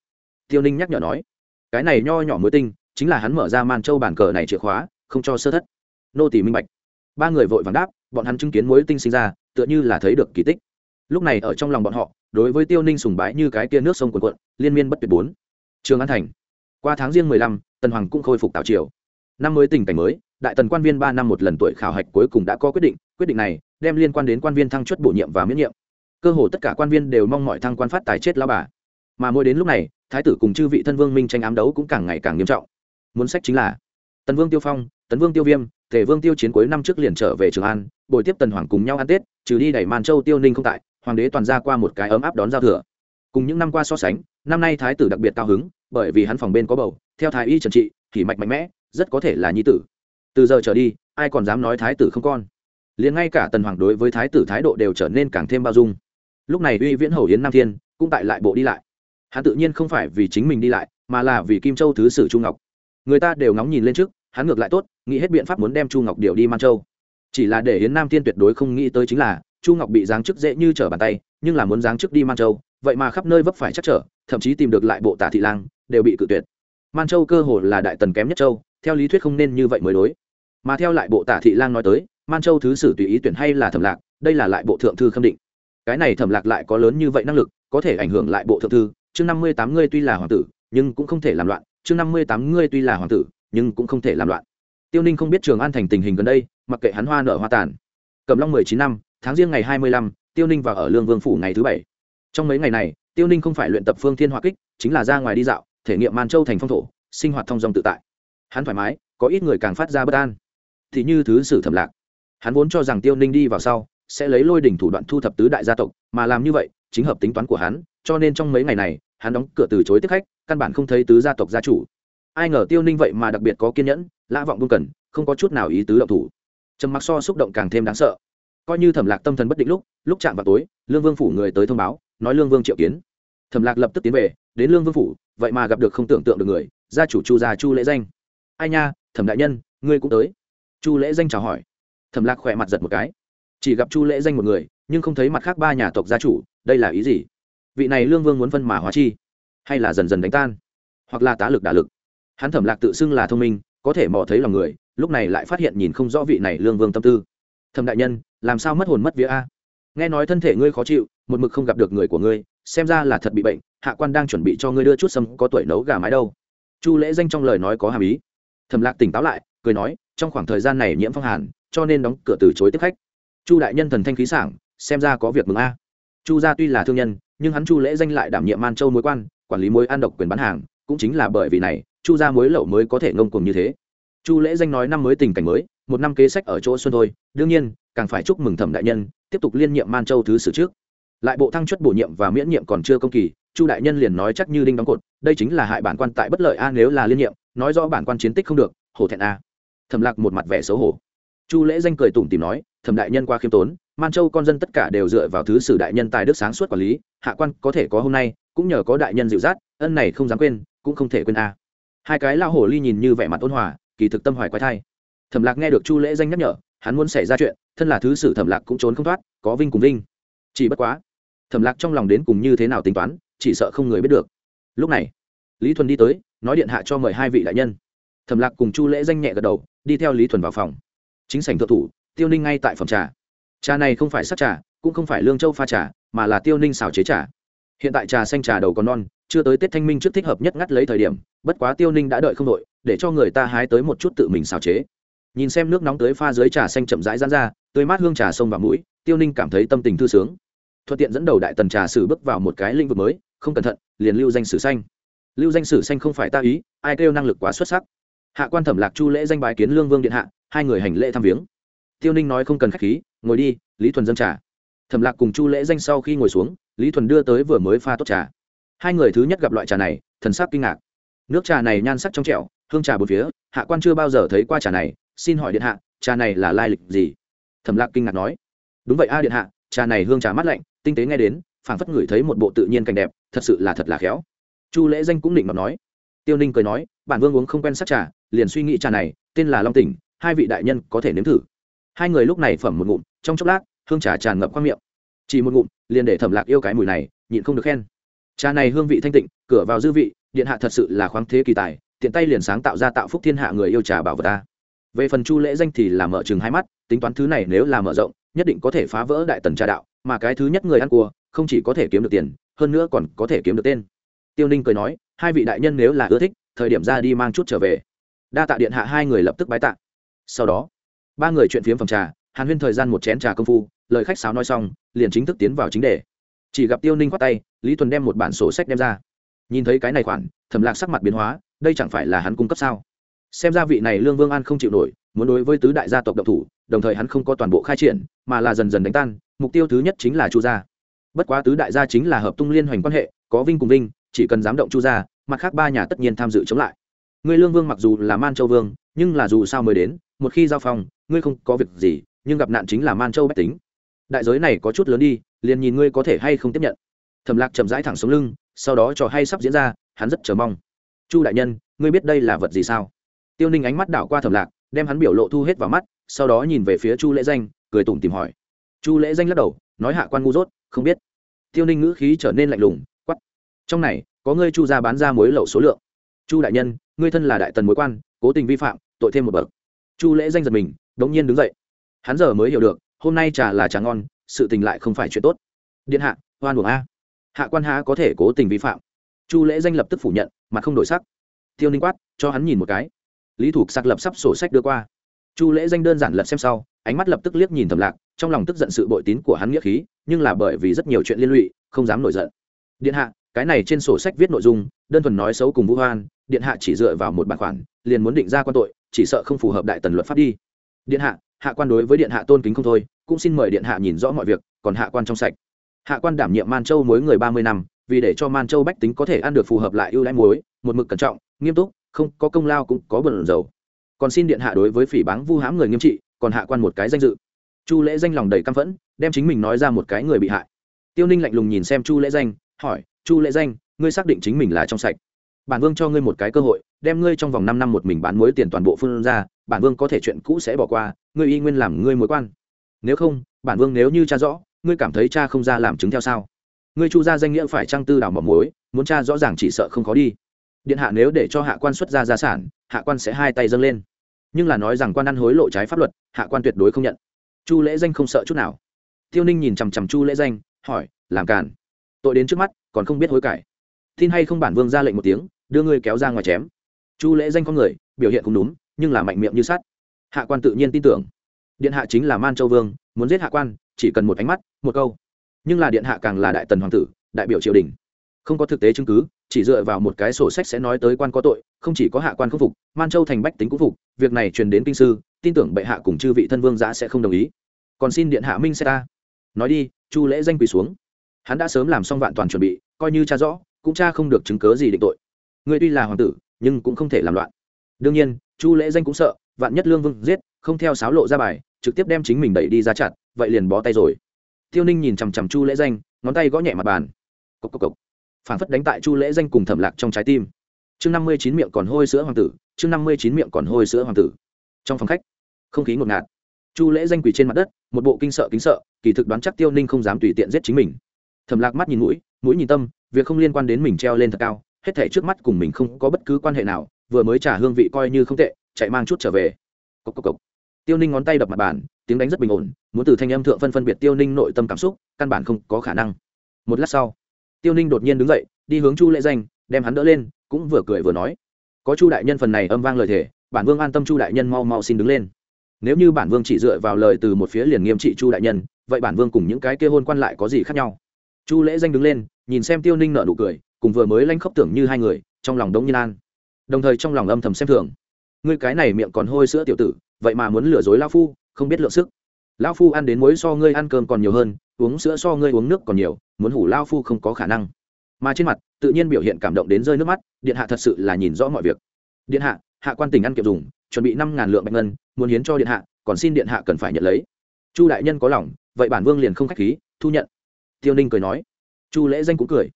Tiêu ninh nhắc nhở nói. Cái này nho nhỏ mối tinh chính là hắn mở ra man châu bản cờ này chìa khóa, không cho sơ thất. Nô tỷ minh bạch. Ba người vội vàng đáp, bọn hắn chứng kiến mối tinh sinh ra, tựa như là thấy được kỳ tích. Lúc này ở trong lòng bọn họ, đối với tiêu ninh sùng bái như cái kia nước sông quần quận liên miên bất tuyệt bốn. Trường an thành. Qua tháng riêng mười lăm, tần hoàng cũng khôi phục tào triều. Năm mới tình cảnh mới, đại tần quan viên ba năm một lần tuổi khảo hạch cuối cùng đã có quyết định quyết định này đem liên quan đến quan viên thăng chức bổ nhiệm và miễn nhiệm. Cơ hồ tất cả quan viên đều mong mọi thăng quan phát tài chết lao bà. Mà mỗi đến lúc này, thái tử cùng chư vị thân vương minh tranh ám đấu cũng càng ngày càng nghiêm trọng muốn sách chính là tần vương tiêu phong, tần vương tiêu viêm, tề vương tiêu chiến cuối năm trước liền trở về trường an, bồi tiếp tần hoàng cùng nhau ăn tết, trừ đi đẩy màn châu tiêu ninh không tại, hoàng đế toàn ra qua một cái ấm áp đón giao thừa. Cùng những năm qua so sánh, năm nay thái tử đặc biệt cao hứng, bởi vì hắn phòng bên có bầu, theo thái y trần trị thì mạch mạnh mẽ, rất có thể là nhi tử. Từ giờ trở đi, ai còn dám nói thái tử không con? Liền ngay cả tần hoàng đối với thái tử thái độ đều trở nên càng thêm bao dung. Lúc này uy viễn hầu yến nam thiên cũng tại lại bộ đi lại. Hắn tự nhiên không phải vì chính mình đi lại, mà là vì kim châu thứ sử trung ngọc người ta đều ngóng nhìn lên trước, hắn ngược lại tốt, nghĩ hết biện pháp muốn đem chu ngọc điều đi man châu. Chỉ là để yến nam thiên tuyệt đối không nghĩ tới chính là, chu ngọc bị giáng chức dễ như trở bàn tay, nhưng là muốn giáng chức đi man châu, vậy mà khắp nơi vấp phải chắc trở, thậm chí tìm được lại bộ tả thị lang, đều bị cự tuyệt. Man châu cơ hồ là đại tần kém nhất châu, theo lý thuyết không nên như vậy mới đối. Mà theo lại bộ tả thị lang nói tới, man châu thứ sử tùy ý tuyển hay là thẩm lạc, đây là lại bộ thượng thư khâm định. Cái này thẩm lạc lại có lớn như vậy năng lực, có thể ảnh hưởng lại bộ thượng thư. Chương năm mươi tám ngươi tuy là hoàng tử, nhưng cũng không thể làm loạn chương năm mươi tám ngươi tuy là hoàng tử, nhưng cũng không thể làm loạn. Tiêu ninh không biết trường an thành tình hình gần đây, mặc kệ hắn hoa nở hoa tàn. Cầm long mười chín năm, tháng riêng ngày hai mươi lăm, tiêu ninh vào ở lương vương phủ ngày thứ bảy. Trong mấy ngày này, tiêu ninh không phải luyện tập phương thiên hoa kích, chính là ra ngoài đi dạo, thể nghiệm man châu thành phong thổ, sinh hoạt thong dong tự tại. Hắn thoải mái, có ít người càng phát ra bất an. Thì như thứ sử thẩm lạc. Hắn vốn cho rằng tiêu ninh đi vào sau, sẽ lấy lôi đỉnh thủ đoạn thu thập tứ đại gia tộc, mà làm như vậy, chính hợp tính toán của hắn, cho nên trong mấy ngày này hắn đóng cửa từ chối tiếp khách, căn bản không thấy tứ gia tộc gia chủ. Ai ngờ tiêu ninh vậy mà đặc biệt có kiên nhẫn, lã vọng buông cần, không có chút nào ý tứ động thủ. Trầm mặc so xúc động càng thêm đáng sợ. Coi như thẩm lạc tâm thần bất định lúc lúc chạm vào tối, lương vương phủ người tới thông báo, nói lương vương triệu kiến. Thẩm lạc lập tức tiến về, đến lương vương phủ, vậy mà gặp được không tưởng tượng được người, gia chủ chu gia chu lễ danh. Ai nha, thẩm đại nhân, ngươi cũng tới. Chu lễ danh chào hỏi. Thẩm lạc khỏe mặt giật một cái. Chỉ gặp chu lễ danh một người, nhưng không thấy mặt khác ba nhà tộc gia chủ, đây là ý gì? Vị này lương vương muốn phân mà hóa chi, hay là dần dần đánh tan, hoặc là tá lực đả lực. Hắn thẩm lạc tự xưng là thông minh, có thể mò thấy lòng người, lúc này lại phát hiện nhìn không rõ vị này lương vương tâm tư. Thẩm đại nhân, làm sao mất hồn mất vía a? Nghe nói thân thể ngươi khó chịu, một mực không gặp được người của ngươi, xem ra là thật bị bệnh, hạ quan đang chuẩn bị cho ngươi đưa chút sâm có tuổi nấu gà mái đâu. Chu lễ danh trong lời nói có hàm ý. Thẩm lạc tỉnh táo lại, cười nói, trong khoảng thời gian này nhiễm phong hàn, cho nên đóng cửa từ chối tiếp khách. Chu đại nhân thần thanh khí sảng, xem ra có việc mừng a. Chu gia tuy là thương nhân nhưng hắn chu lễ danh lại đảm nhiệm man châu mối quan, quản lý mối an độc quyền bán hàng, cũng chính là bởi vì này, chu gia mối lậu mới có thể ngông cuồng như thế. Chu lễ danh nói năm mới tình cảnh mới, một năm kế sách ở chỗ xuân thôi, đương nhiên, càng phải chúc mừng thẩm đại nhân, tiếp tục liên nhiệm man châu thứ sử trước. Lại bộ thăng chất bổ nhiệm và miễn nhiệm còn chưa công kỳ, chu đại nhân liền nói chắc như đinh đóng cột, đây chính là hại bản quan tại bất lợi a nếu là liên nhiệm, nói rõ bản quan chiến tích không được, hổ thẹn a. Thẩm lạc một mặt vẻ xấu hổ. Chu lễ danh cười tủm tìm nói, thẩm đại nhân qua khiêm tốn man châu con dân tất cả đều dựa vào thứ sử đại nhân tài đức sáng suốt quản lý, hạ quan có thể có hôm nay, cũng nhờ có đại nhân dịu dắt, ân này không dám quên, cũng không thể quên a. Hai cái lao hổ ly nhìn như vẻ mặt ôn hòa, kỳ thực tâm hoài quái thai. Thẩm lạc nghe được chu lễ danh nhắc nhở, hắn muốn xảy ra chuyện, thân là thứ sử thẩm lạc cũng trốn không thoát, có vinh cùng vinh. Chỉ bất quá, thẩm lạc trong lòng đến cùng như thế nào tính toán, chỉ sợ không người biết được. Lúc này, lý thuần đi tới, nói điện hạ cho mời hai vị đại nhân. Thẩm lạc cùng chu lễ danh nhẹ gật đầu, đi theo lý thuần vào phòng. Chính sảnh thượng thủ, tiêu ninh ngay tại phòng trà trà này không phải sắc trà, cũng không phải lương châu pha trà, mà là tiêu ninh xào chế trà. Hiện tại trà xanh trà đầu còn non, chưa tới tết thanh minh trước thích hợp nhất ngắt lấy thời điểm, bất quá tiêu ninh đã đợi không đội để cho người ta hái tới một chút tự mình xào chế. Nhìn xem nước nóng tới pha dưới trà xanh chậm rãi rán ra, tươi mát hương trà sông vào mũi, tiêu ninh cảm thấy tâm tình thư sướng. Thuận tiện dẫn đầu đại tần trà sử bước vào một cái lĩnh vực mới, không cẩn thận, liền lưu danh sử xanh. Lưu danh sử xanh không phải ta ý, ai kêu năng lực quá xuất sắc. Hạ quan thẩm lạc chu lễ danh bài kiến lương vương điện hạ, hai người hành lễ thăm viếng tiêu ninh nói không cần k h á c h khí, ngồi đi, lý thuần dâng trà. Thẩm lạc cùng chu lễ danh sau khi ngồi xuống, lý thuần đưa tới vừa mới pha tốt trà. Hai người thứ nhất gặp loại trà này, thần sắc kinh ngạc. Nước trà này nhan sắc trong trẻo, hương trà bốn phía, hạ quan chưa bao giờ thấy qua trà này, xin hỏi điện hạ, trà này là lai lịch gì? Thẩm lạc kinh ngạc nói. Đúng vậy a điện hạ, trà này hương trà mát lạnh, tinh tế nghe đến, phảng phất ngửi thấy một bộ tự nhiên cảnh đẹp, thật sự là thật là khéo. Chu lễ danh cũng định mà nói. Tiêu ninh cười nói, bản vương uống không quen sắc trà, liền suy nghĩ trà này, tên là long tỉnh, hai vị đại nhân có thể nếm thử hai người lúc này phẩm một ngụm, trong chốc lát, hương trà tràn ngập khoang miệng. Chỉ một ngụm, liền để thẩm lạc yêu cái mùi này, nhịn không được khen. Trà này hương vị thanh tịnh, cửa vào dư vị, điện hạ thật sự là khoáng thế kỳ tài, tiện tay liền sáng tạo ra tạo phúc thiên hạ người yêu trà bảo vật ta. Về phần chu lễ danh thì là mở chừng hai mắt, tính toán thứ này nếu là mở rộng, nhất định có thể phá vỡ đại tần trà đạo, mà cái thứ nhất người ăn cua, không chỉ có thể kiếm được tiền, hơn nữa còn có thể kiếm được tên. Tiêu ninh cười nói, hai vị đại nhân nếu là ưa thích, thời điểm ra đi mang chút trở về. Đa tạ điện hạ hai người lập tức bái tạ. Sau đó ba người chuyện phiếm phòng trà, hàn huyên thời gian một chén trà công phu, lời khách sáo nói xong, liền chính thức tiến vào chính đề. Chỉ gặp tiêu ninh khoát tay, lý tuần đem một bản sổ sách đem ra. Nhìn thấy cái này khoản, thẩm lạc sắc mặt biến hóa, đây chẳng phải là hắn cung cấp sao? Xem ra vị này lương vương an không chịu nổi, muốn đối với tứ đại gia tộc độc thủ, đồng thời hắn không có toàn bộ khai triển, mà là dần dần đánh tan, mục tiêu thứ nhất chính là chu gia. Bất quá tứ đại gia chính là hợp tung liên hoành quan hệ, có vinh cùng vinh, chỉ cần dám động chu gia, mặt khác ba nhà tất nhiên tham dự chống lại. Người lương vương mặc dù là man châu vương, nhưng là dù sao mới đến, một khi giao phòng ngươi không có việc gì, nhưng gặp nạn chính là man châu bách tính. Đại giới này có chút lớn đi, liền nhìn ngươi có thể hay không tiếp nhận. Thẩm lạc chậm rãi thẳng xuống lưng, sau đó trò hay sắp diễn ra, hắn rất chờ mong. Chu đại nhân, ngươi biết đây là vật gì sao? Tiêu ninh ánh mắt đảo qua thẩm lạc, đem hắn biểu lộ thu hết vào mắt, sau đó nhìn về phía chu lễ danh, cười tủm tìm hỏi. Chu lễ danh lắc đầu, nói hạ quan ngu dốt, không biết. Tiêu ninh ngữ khí trở nên lạnh lùng quắp trong này, có ngươi chu ra bán ra mối lậu số lượng. Chu đại nhân, ngươi thân là đại tần mối quan, cố tình vi phạm, tội thêm một bậc. Chu lễ danh giật mình đống nhiên đứng dậy. Hắn giờ mới hiểu được, hôm nay trà là trà ngon, sự tình lại không phải chuyện tốt. Điện hạ oan uổng a. Hạ quan há có thể cố tình vi phạm. Chu lễ danh lập tức phủ nhận mà không đổi sắc. Tiêu ninh quát, cho hắn nhìn một cái. Lý thục sạc lập sắp sổ sách đưa qua. Chu lễ danh đơn giản lật xem sau, ánh mắt lập tức liếc nhìn thầm lạc, trong lòng tức giận sự bội tín của hắn nghĩa khí, nhưng là bởi vì rất nhiều chuyện liên lụy, không dám nổi giận. Điện hạ, cái này trên sổ sách viết nội dung, đơn thuần nói xấu cùng vũ hoan điện hạ chỉ dựa vào một bản khoản, liền muốn định ra quan tội, chỉ sợ không phù hợp đại tần luật pháp đi điện hạ hạ quan đối với điện hạ tôn kính không thôi, cũng xin mời điện hạ nhìn rõ mọi việc, còn hạ quan trong sạch. Hạ quan đảm nhiệm man châu mối người ba mươi năm, vì để cho man châu bách tính có thể ăn được phù hợp lại ưu đãi muối một mực cẩn trọng, nghiêm túc, không có công lao cũng có bẩn dầu còn xin điện hạ đối với phỉ báng vu hãm người nghiêm trị, còn hạ quan một cái danh dự. Chu lễ danh lòng đầy căm phẫn, đem chính mình nói ra một cái người bị hại. Tiêu ninh lạnh lùng nhìn xem chu lễ danh, hỏi, chu lễ danh, ngươi xác định chính mình là trong sạch? Bản vương cho ngươi một cái cơ hội, đem ngươi trong vòng năm năm một mình bán mối tiền toàn bộ phương ra, bản vương có thể chuyện cũ sẽ bỏ qua, ngươi y nguyên làm ngươi mối quan. Nếu không, bản vương nếu như cha rõ, ngươi cảm thấy cha không ra làm chứng theo sao? Ngươi chu ra danh nghĩa phải trang tư đảo mỏ mối muốn cha rõ ràng chỉ sợ không khó đi. Điện hạ nếu để cho hạ quan xuất ra gia sản, hạ quan sẽ hai tay dâng lên. Nhưng là nói rằng quan ăn hối lộ trái pháp luật, hạ quan tuyệt đối không nhận. Chu lễ danh không sợ chút nào. Tiêu ninh nhìn chằm chằm chu lễ danh, hỏi, làm càn? Tội đến trước mắt, còn không biết hối cải tin hay không bản vương ra lệnh một tiếng, đưa ngươi kéo ra ngoài chém. Chu lễ danh con người, biểu hiện cũng đúng, nhưng là mạnh miệng như sắt. Hạ quan tự nhiên tin tưởng. Điện hạ chính là man châu vương, muốn giết hạ quan, chỉ cần một ánh mắt, một câu. Nhưng là điện hạ càng là đại tần hoàng tử, đại biểu triều đình. Không có thực tế chứng cứ, chỉ dựa vào một cái sổ sách sẽ nói tới quan có tội, không chỉ có hạ quan không phục, man châu thành bách tính cũng phục, việc này truyền đến kinh sư, tin tưởng bệ hạ cùng chư vị thân vương giã sẽ không đồng ý. Còn xin điện hạ minh sẽ ta. Nói đi, chu lễ danh quỳ xuống. Hắn đã sớm làm xong vạn toàn chuẩn bị, coi như cha rõ cũng cha không được chứng cớ gì định tội. Người tuy là hoàng tử, nhưng cũng không thể làm loạn. Đương nhiên, chu lễ danh cũng sợ, vạn nhất lương vương giết, không theo sáo lộ ra bài, trực tiếp đem chính mình đẩy đi ra chặt vậy liền bó tay rồi. Tiêu ninh nhìn chằm chằm chu lễ danh, ngón tay gõ nhẹ mặt bàn. Cốc cốc cốc. phản phất đánh tại chu lễ danh cùng thẩm lạc trong trái tim. Chương năm mươi chín miệng còn hôi sữa hoàng tử, chương năm mươi chín miệng còn hôi sữa hoàng tử. Trong phòng khách, không khí ngột ngạt. Chu lễ danh quỳ trên mặt đất, một bộ kinh sợ kính sợ, kỳ thực đoán chắc tiêu ninh không dám tùy tiện giết chính mình. Thẩm lạc mắt nhìn mũi mũi nhìn tâm việc không liên quan đến mình treo lên thật cao, hết thể trước mắt cùng mình không có bất cứ quan hệ nào, vừa mới trả hương vị coi như không tệ, chạy mang chút trở về. Cốc cốc cốc. tiêu ninh ngón tay đập mặt bàn, tiếng đánh rất bình ổn, muốn từ thanh âm thượng phân phân biệt tiêu ninh nội tâm cảm xúc, căn bản không có khả năng. Một lát sau, tiêu ninh đột nhiên đứng dậy, đi hướng chu lễ danh, đem hắn đỡ lên, cũng vừa cười vừa nói. Có chu đại nhân phần này âm vang lời thề, bản vương an tâm chu đại nhân mau mau xin đứng lên. Nếu như bản vương chỉ dựa vào lời từ một phía liền nghiêm trị chu đại nhân, vậy bản vương cùng những cái kia hôn quan lại có gì khác nhau? Chu lễ danh đứng lên, nhìn xem tiêu ninh nợ nụ cười, cùng vừa mới lanh khóc tưởng như hai người, trong lòng đống nhiên an. Đồng thời trong lòng âm thầm xem thường. Ngươi cái này miệng còn hôi sữa tiểu tử, vậy mà muốn lừa dối lao phu, không biết lượng sức. Lao phu ăn đến muối so ngươi ăn cơm còn nhiều hơn, uống sữa so ngươi uống nước còn nhiều, muốn hủ lao phu không có khả năng. Mà trên mặt, tự nhiên biểu hiện cảm động đến rơi nước mắt, điện hạ thật sự là nhìn rõ mọi việc. Điện hạ hạ quan tỉnh ăn kiệm dùng, chuẩn bị năm ngàn lượng bạch ngân, muốn hiến cho điện hạ, còn xin điện hạ cần phải nhận lấy. Chu đại nhân có lòng, vậy bản vương liền không k h á c h khí, thu nhận tiêu ninh cười nói. Chu lễ danh cũng cười.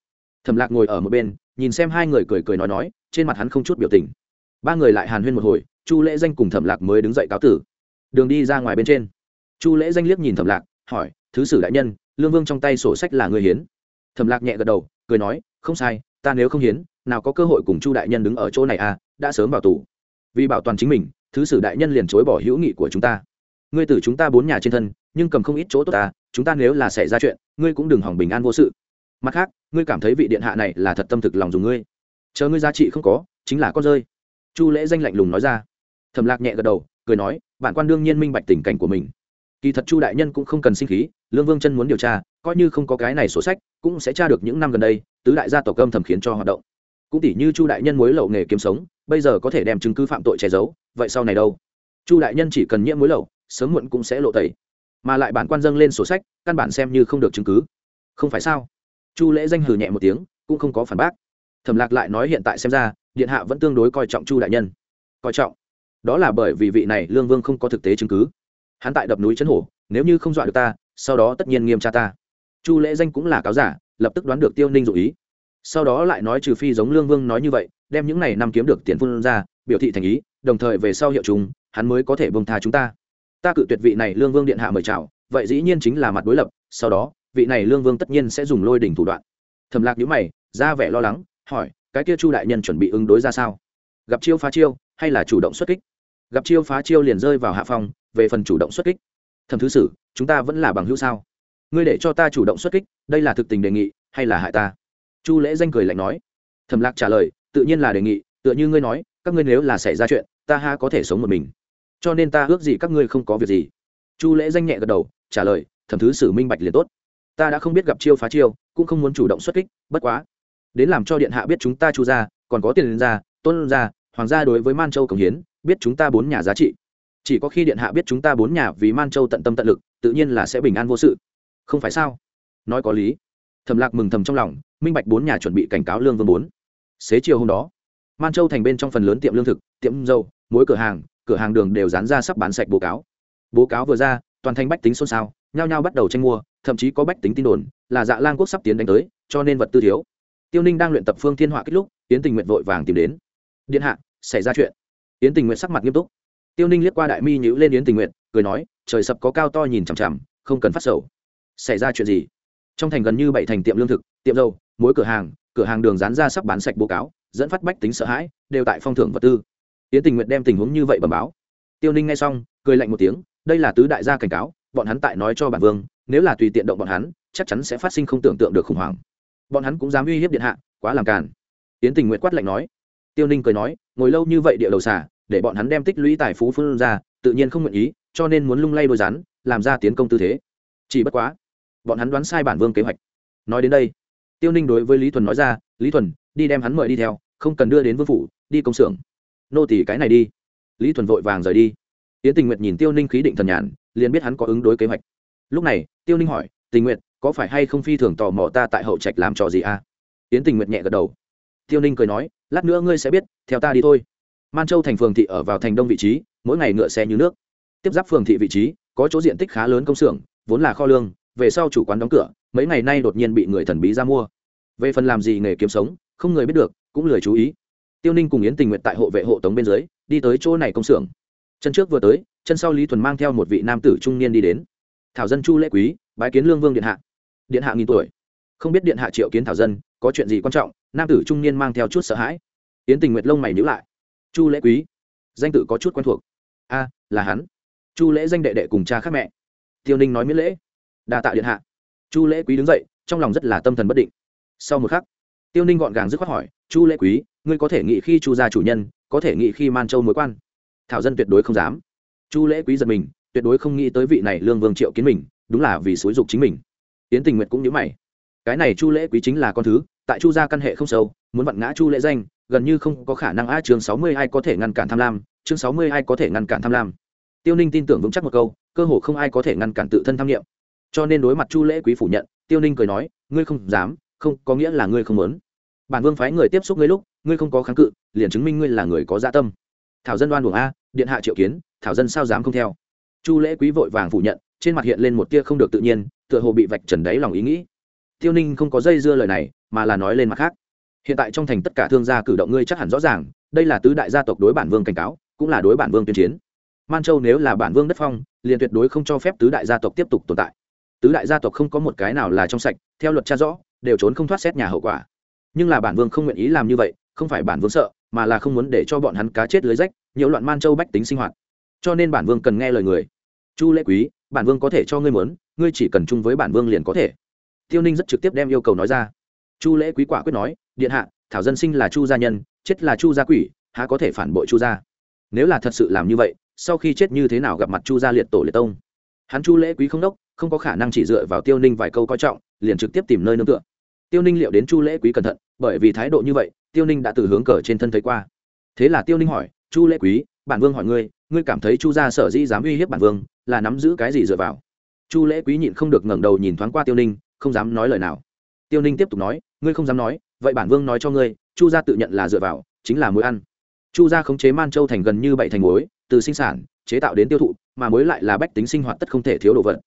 Thẩm lạc ngồi ở một bên, nhìn xem hai người cười cười nói nói, trên mặt hắn không chút biểu tình. Ba người lại hàn huyên một hồi, chu lễ danh cùng thẩm lạc mới đứng dậy cáo tử. Đường đi ra ngoài bên trên. Chu lễ danh liếc nhìn thẩm lạc, hỏi, thứ sử đại nhân, lương vương trong tay sổ sách là người hiến? Thẩm lạc nhẹ gật đầu, cười nói, không sai, ta nếu không hiến, nào có cơ hội cùng chu đại nhân đứng ở chỗ này à đã sớm vào tù. Vì bảo toàn chính mình, thứ sử đại nhân liền chối bỏ hữu nghị của chúng ta. Ngươi từ chúng ta bốn nhà trên thân, nhưng cầm không ít chỗ tốt ta chúng ta nếu là xảy ra chuyện, ngươi cũng đừng hỏng bình an vô sự. Mặt khác, ngươi cảm thấy vị điện hạ này là thật tâm thực lòng dùng ngươi. Chờ ngươi giá trị không có, chính là con rơi. Chu lễ danh lạnh lùng nói ra. Thầm lạc nhẹ gật đầu, cười nói, bản quan đương nhiên minh bạch tình cảnh của mình. Kỳ thật chu đại nhân cũng không cần sinh khí, lương vương chân muốn điều tra, coi như không có cái này sổ sách, cũng sẽ tra được những năm gần đây, tứ đại gia tộc âm thầm khiến cho hoạt động. Cũng tỷ như chu đại nhân mối lậu nghề kiếm sống, bây giờ có thể đem chứng cứ phạm tội che giấu, vậy sau này đâu? Chu đại nhân chỉ cần nhiễm mối lậu, sớm muộn cũng sẽ lộ tẩy mà lại bản quan dâng lên sổ sách, căn bản xem như không được chứng cứ. Không phải sao? Chu lễ danh hừ nhẹ một tiếng, cũng không có phản bác. Thẩm lạc lại nói hiện tại xem ra, điện hạ vẫn tương đối coi trọng chu đại nhân. Coi trọng? Đó là bởi vì vị này lương vương không có thực tế chứng cứ. Hắn tại đập núi chấn hổ, nếu như không dọa được ta, sau đó tất nhiên nghiêm tra ta. Chu lễ danh cũng là cáo giả, lập tức đoán được tiêu ninh dụ ý. Sau đó lại nói trừ phi giống lương vương nói như vậy, đem những này năm kiếm được tiền phun ra, biểu thị thành ý, đồng thời về sau hiệu chúng, hắn mới có thể bông tha chúng ta ta cự tuyệt vị này lương vương điện hạ mời chào, vậy dĩ nhiên chính là mặt đối lập, sau đó, vị này lương vương tất nhiên sẽ dùng lôi đỉnh thủ đoạn. Thầm lạc nhữ mày, ra vẻ lo lắng, hỏi, cái kia chu đại nhân chuẩn bị ứng đối ra sao? Gặp chiêu phá chiêu, hay là chủ động xuất kích? Gặp chiêu phá chiêu liền rơi vào hạ phong, về phần chủ động xuất kích. Thầm thứ sử, chúng ta vẫn là bằng hữu sao? Ngươi để cho ta chủ động xuất kích, đây là thực tình đề nghị, hay là hại ta? Chu lễ danh cười lạnh nói. Thầm lạc trả lời, tự nhiên là đề nghị, tựa như ngươi nói, các ngươi nếu là xảy ra chuyện, ta ha có thể sống một mình? Cho nên ta ước gì các ngươi không có việc gì. Chu lễ danh nhẹ gật đầu, trả lời, thẩm thứ sử minh bạch liền tốt. Ta đã không biết gặp chiêu phá chiêu, cũng không muốn chủ động xuất kích, bất quá, đến làm cho điện hạ biết chúng ta chu ra còn có tiền ra tôn ra hoàng gia đối với man châu cống hiến, biết chúng ta bốn nhà giá trị. Chỉ có khi điện hạ biết chúng ta bốn nhà vì man châu tận tâm tận lực, tự nhiên là sẽ bình an vô sự. Không phải sao? Nói có lý. Thầm lạc mừng thầm trong lòng, minh bạch bốn nhà chuẩn bị cảnh cáo lương vương bốn. Xế chiều hôm đó, man châu thành bên trong phần lớn tiệm lương thực, tiệm dâu mỗi cửa hàng cửa hàng đường đều dán ra sắp bán sạch bố cáo. Bố cáo vừa ra, toàn thành bách tính xôn xao, nhao nhao bắt đầu tranh mua, thậm chí có bách tính tin đồn, là dạ lang quốc sắp tiến đánh tới, cho nên vật tư thiếu. Tiêu ninh đang luyện tập phương thiên họa kích lúc tiến tình nguyện vội vàng tìm đến. Điện hạ, xảy ra chuyện. Yến tình nguyện sắc mặt nghiêm túc. Tiêu ninh liếc qua đại mi nhữ lên yến tình nguyện cười nói, trời sập có cao to nhìn chằm chằm, không cần phát sầu. Xảy ra chuyện gì? Trong thành gần như bảy thành tiệm lương thực, tiệm dầu, mỗi cửa hàng cửa hàng đường dán ra sắp bán sạch bố cáo, dẫn phát bách tính sợ hãi, đều tại phong thưởng vật tư yến tình nguyện đem tình huống như vậy bẩm báo. Tiêu ninh nghe xong, cười lạnh một tiếng, đây là tứ đại gia cảnh cáo, bọn hắn tại nói cho bản vương, nếu là tùy tiện động bọn hắn, chắc chắn sẽ phát sinh không tưởng tượng được khủng hoảng. Bọn hắn cũng dám uy hiếp điện hạ, quá làm càn. Yến tình nguyện quát lạnh nói. Tiêu ninh cười nói, ngồi lâu như vậy địa đầu xả để bọn hắn đem tích lũy tài phú phương ra, tự nhiên không nguyện ý, cho nên muốn lung lay đôi rắn, làm ra tiến công tư thế. Chỉ bất quá, bọn hắn đoán sai bản vương kế hoạch. Nói đến đây, tiêu ninh đối với lý thuần nói ra, lý thuần, đi đem hắn mời đi theo, không cần đưa đến vương phủ, đi công xưởng nô tỳ, cái này đi. Lý thuần vội vàng rời đi. Yến tình nguyệt nhìn tiêu ninh khí định thần nhàn, liền biết hắn có ứng đối kế hoạch. Lúc này, tiêu ninh hỏi, tình nguyệt, có phải hay không phi thường tò mò ta tại hậu trạch làm trò gì à? Yến tình nguyệt nhẹ gật đầu. Tiêu ninh cười nói, lát nữa ngươi sẽ biết, theo ta đi thôi. Man châu thành phường thị ở vào thành đông vị trí, mỗi ngày ngựa xe như nước. Tiếp giáp phường thị vị trí, có chỗ diện tích khá lớn công xưởng, vốn là kho lương, về sau chủ quán đóng cửa, mấy ngày nay đột nhiên bị người thần bí ra mua. Về phần làm gì nghề kiếm sống, không người biết được, cũng lười chú ý tiêu ninh cùng yến tình nguyện tại hộ vệ hộ tống bên dưới, đi tới chỗ này công xưởng. Chân trước vừa tới, chân sau lý thuần mang theo một vị nam tử trung niên đi đến. Thảo dân chu lễ quý, bái kiến lương vương điện hạ. Điện hạ nghìn tuổi. Không biết điện hạ triệu kiến thảo dân, có chuyện gì quan trọng, nam tử trung niên mang theo chút sợ hãi. Yến tình nguyệt lông mày nhữ lại. Chu lễ quý, danh tự có chút quen thuộc. A, là hắn. Chu lễ danh đệ đệ cùng cha khác mẹ. Tiêu ninh nói miễn lễ. Đa tạ điện hạ. Chu lễ quý đứng dậy, trong lòng rất là tâm thần bất định. Sau một khắc, tiêu ninh gọn gàng dứt khoát hỏi, chu lễ quý ngươi có thể nghĩ khi chu gia chủ nhân, có thể nghĩ khi man châu mối quan. Thảo dân tuyệt đối không dám. Chu lễ quý giật mình, tuyệt đối không nghĩ tới vị này lương vương triệu kiến mình, đúng là vì xúi dục chính mình. Yến tình nguyệt cũng nhớ mày. Cái này chu lễ quý chính là con thứ, tại chu gia căn hệ không sâu, muốn vặn ngã chu lễ danh, gần như không có khả năng a chương sáu mươi ai có thể ngăn cản tham lam, chương sáu mươi ai có thể ngăn cản tham lam. Tiêu ninh tin tưởng vững chắc một câu, cơ hồ không ai có thể ngăn cản tự thân tham nghiệm cho nên đối mặt chu lễ quý phủ nhận, tiêu ninh cười nói, ngươi không dám, không có nghĩa là ngươi không muốn. Bản vương phái người tiếp xúc ngươi lúc ngươi không có kháng cự, liền chứng minh ngươi là người có dạ tâm. Thảo dân đoan buồng a, điện hạ triệu kiến, thảo dân sao dám không theo? Chu lễ quý vội vàng phủ nhận, trên mặt hiện lên một tia không được tự nhiên, tựa hồ bị vạch trần đáy lòng ý nghĩ. Tiêu ninh không có dây dưa lời này, mà là nói lên mặt khác. Hiện tại trong thành tất cả thương gia cử động ngươi chắc hẳn rõ ràng, đây là tứ đại gia tộc đối bản vương cảnh cáo, cũng là đối bản vương tuyên chiến. Man châu nếu là bản vương đất phong, liền tuyệt đối không cho phép tứ đại gia tộc tiếp tục tồn tại. Tứ đại gia tộc không có một cái nào là trong sạch, theo luật cha rõ, đều trốn không thoát xét nhà hậu quả. Nhưng là bản vương không nguyện ý làm như vậy không phải bản vương sợ, mà là không muốn để cho bọn hắn cá chết lưới rách nhiều loạn man châu bách tính sinh hoạt. Cho nên bản vương cần nghe lời người. Chu lễ quý, bản vương có thể cho ngươi muốn, ngươi chỉ cần chung với bản vương liền có thể. Tiêu ninh rất trực tiếp đem yêu cầu nói ra. Chu lễ quý quả quyết nói, điện hạ, thảo dân sinh là chu gia nhân, chết là chu gia quỷ, há có thể phản bội chu gia? Nếu là thật sự làm như vậy, sau khi chết như thế nào gặp mặt chu gia liệt tổ liệt tông? Hắn chu lễ quý không đốc, không có khả năng chỉ dựa vào tiêu ninh vài câu coi trọng, liền trực tiếp tìm nơi nương tựa tiêu ninh liệu đến chu lễ quý cẩn thận, bởi vì thái độ như vậy, tiêu ninh đã từ hướng cờ trên thân thấy qua. Thế là tiêu ninh hỏi, chu lễ quý, bản vương hỏi ngươi ngươi cảm thấy chu gia sở dĩ dám uy hiếp bản vương, là nắm giữ cái gì dựa vào? Chu lễ quý nhịn không được ngẩng đầu nhìn thoáng qua tiêu ninh, không dám nói lời nào. Tiêu ninh tiếp tục nói, ngươi không dám nói, vậy bản vương nói cho ngươi, chu gia tự nhận là dựa vào, chính là mối ăn. Chu gia khống chế man châu thành gần như bảy thành mối từ sinh sản, chế tạo đến tiêu thụ, mà mối lại là bách tính sinh hoạt tất không thể thiếu đồ vật.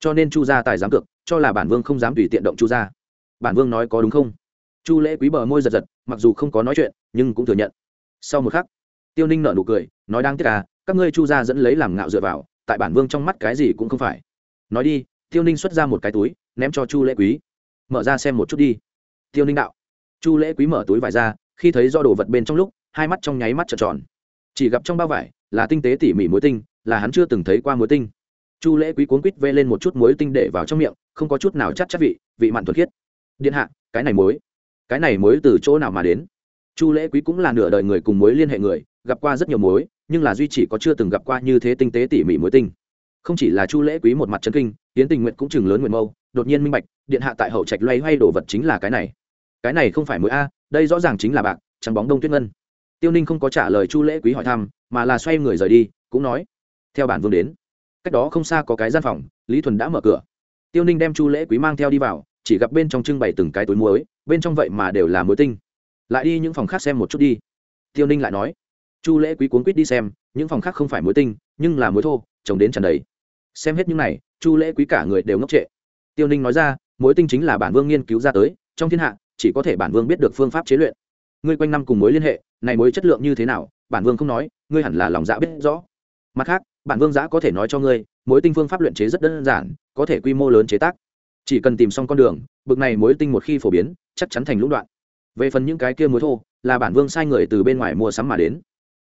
Cho nên chu gia tài dám cực cho là bản vương không dám tùy tiện động chu gia bản vương nói có đúng không? Chu lễ quý bờ môi giật giật, mặc dù không có nói chuyện, nhưng cũng thừa nhận. Sau một khắc, tiêu ninh nở nụ cười, nói đang tiếc à các ngươi chu gia dẫn lấy làm ngạo dựa vào, tại bản vương trong mắt cái gì cũng không phải. Nói đi, tiêu ninh xuất ra một cái túi, ném cho chu lễ quý. Mở ra xem một chút đi. Tiêu ninh đạo. Chu lễ quý mở túi vải ra, khi thấy do đồ vật bên trong lúc, hai mắt trong nháy mắt trợn tròn. Chỉ gặp trong bao vải là tinh tế tỉ mỉ muối tinh, là hắn chưa từng thấy qua muối tinh. Chu lễ quý cuốn quýt vê lên một chút muối tinh để vào trong miệng, không có chút nào chắc chắc vị vị mặn thuật khiết điện hạ, cái này muối cái này muối từ chỗ nào mà đến? Chu lễ quý cũng là nửa đời người cùng muối liên hệ người, gặp qua rất nhiều muối nhưng là duy chỉ có chưa từng gặp qua như thế tinh tế tỉ mỉ muối tinh. Không chỉ là chu lễ quý một mặt chân kinh tiến tình nguyện cũng chừng lớn nguyện mâu, đột nhiên minh bạch, điện hạ tại hậu trạch loay hoay đồ vật chính là cái này. Cái này không phải muối a, đây rõ ràng chính là bạc, trắng bóng đông tuyết ngân. Tiêu ninh không có trả lời chu lễ quý hỏi thăm, mà là xoay người rời đi, cũng nói, theo bản vương đến. Cách đó không xa có cái gian phòng, lý thuần đã mở cửa. Tiêu ninh đem chu lễ quý mang theo đi vào chỉ gặp bên trong trưng bày từng cái túi muối, bên trong vậy mà đều là muối tinh. Lại đi những phòng khác xem một chút đi. Tiêu ninh lại nói. Chu lễ quý cuốn quýt đi xem, những phòng khác không phải muối tinh, nhưng là muối thô, trồng đến tràn đầy. Xem hết những này, chu lễ quý cả người đều ngốc trệ. Tiêu ninh nói ra, muối tinh chính là bản vương nghiên cứu ra tới, trong thiên hạ, chỉ có thể bản vương biết được phương pháp chế luyện. Ngươi quanh năm cùng mối liên hệ, này mối chất lượng như thế nào, bản vương không nói, ngươi hẳn là lòng dạ biết rõ. Mặt khác, bản vương giã có thể nói cho ngươi mối tinh phương pháp luyện chế rất đơn giản, có thể quy mô lớn chế tác chỉ cần tìm xong con đường, bực này mối tinh một khi phổ biến, chắc chắn thành lũng đoạn. Về phần những cái kia mối thô, là bản vương sai người từ bên ngoài mua sắm mà đến.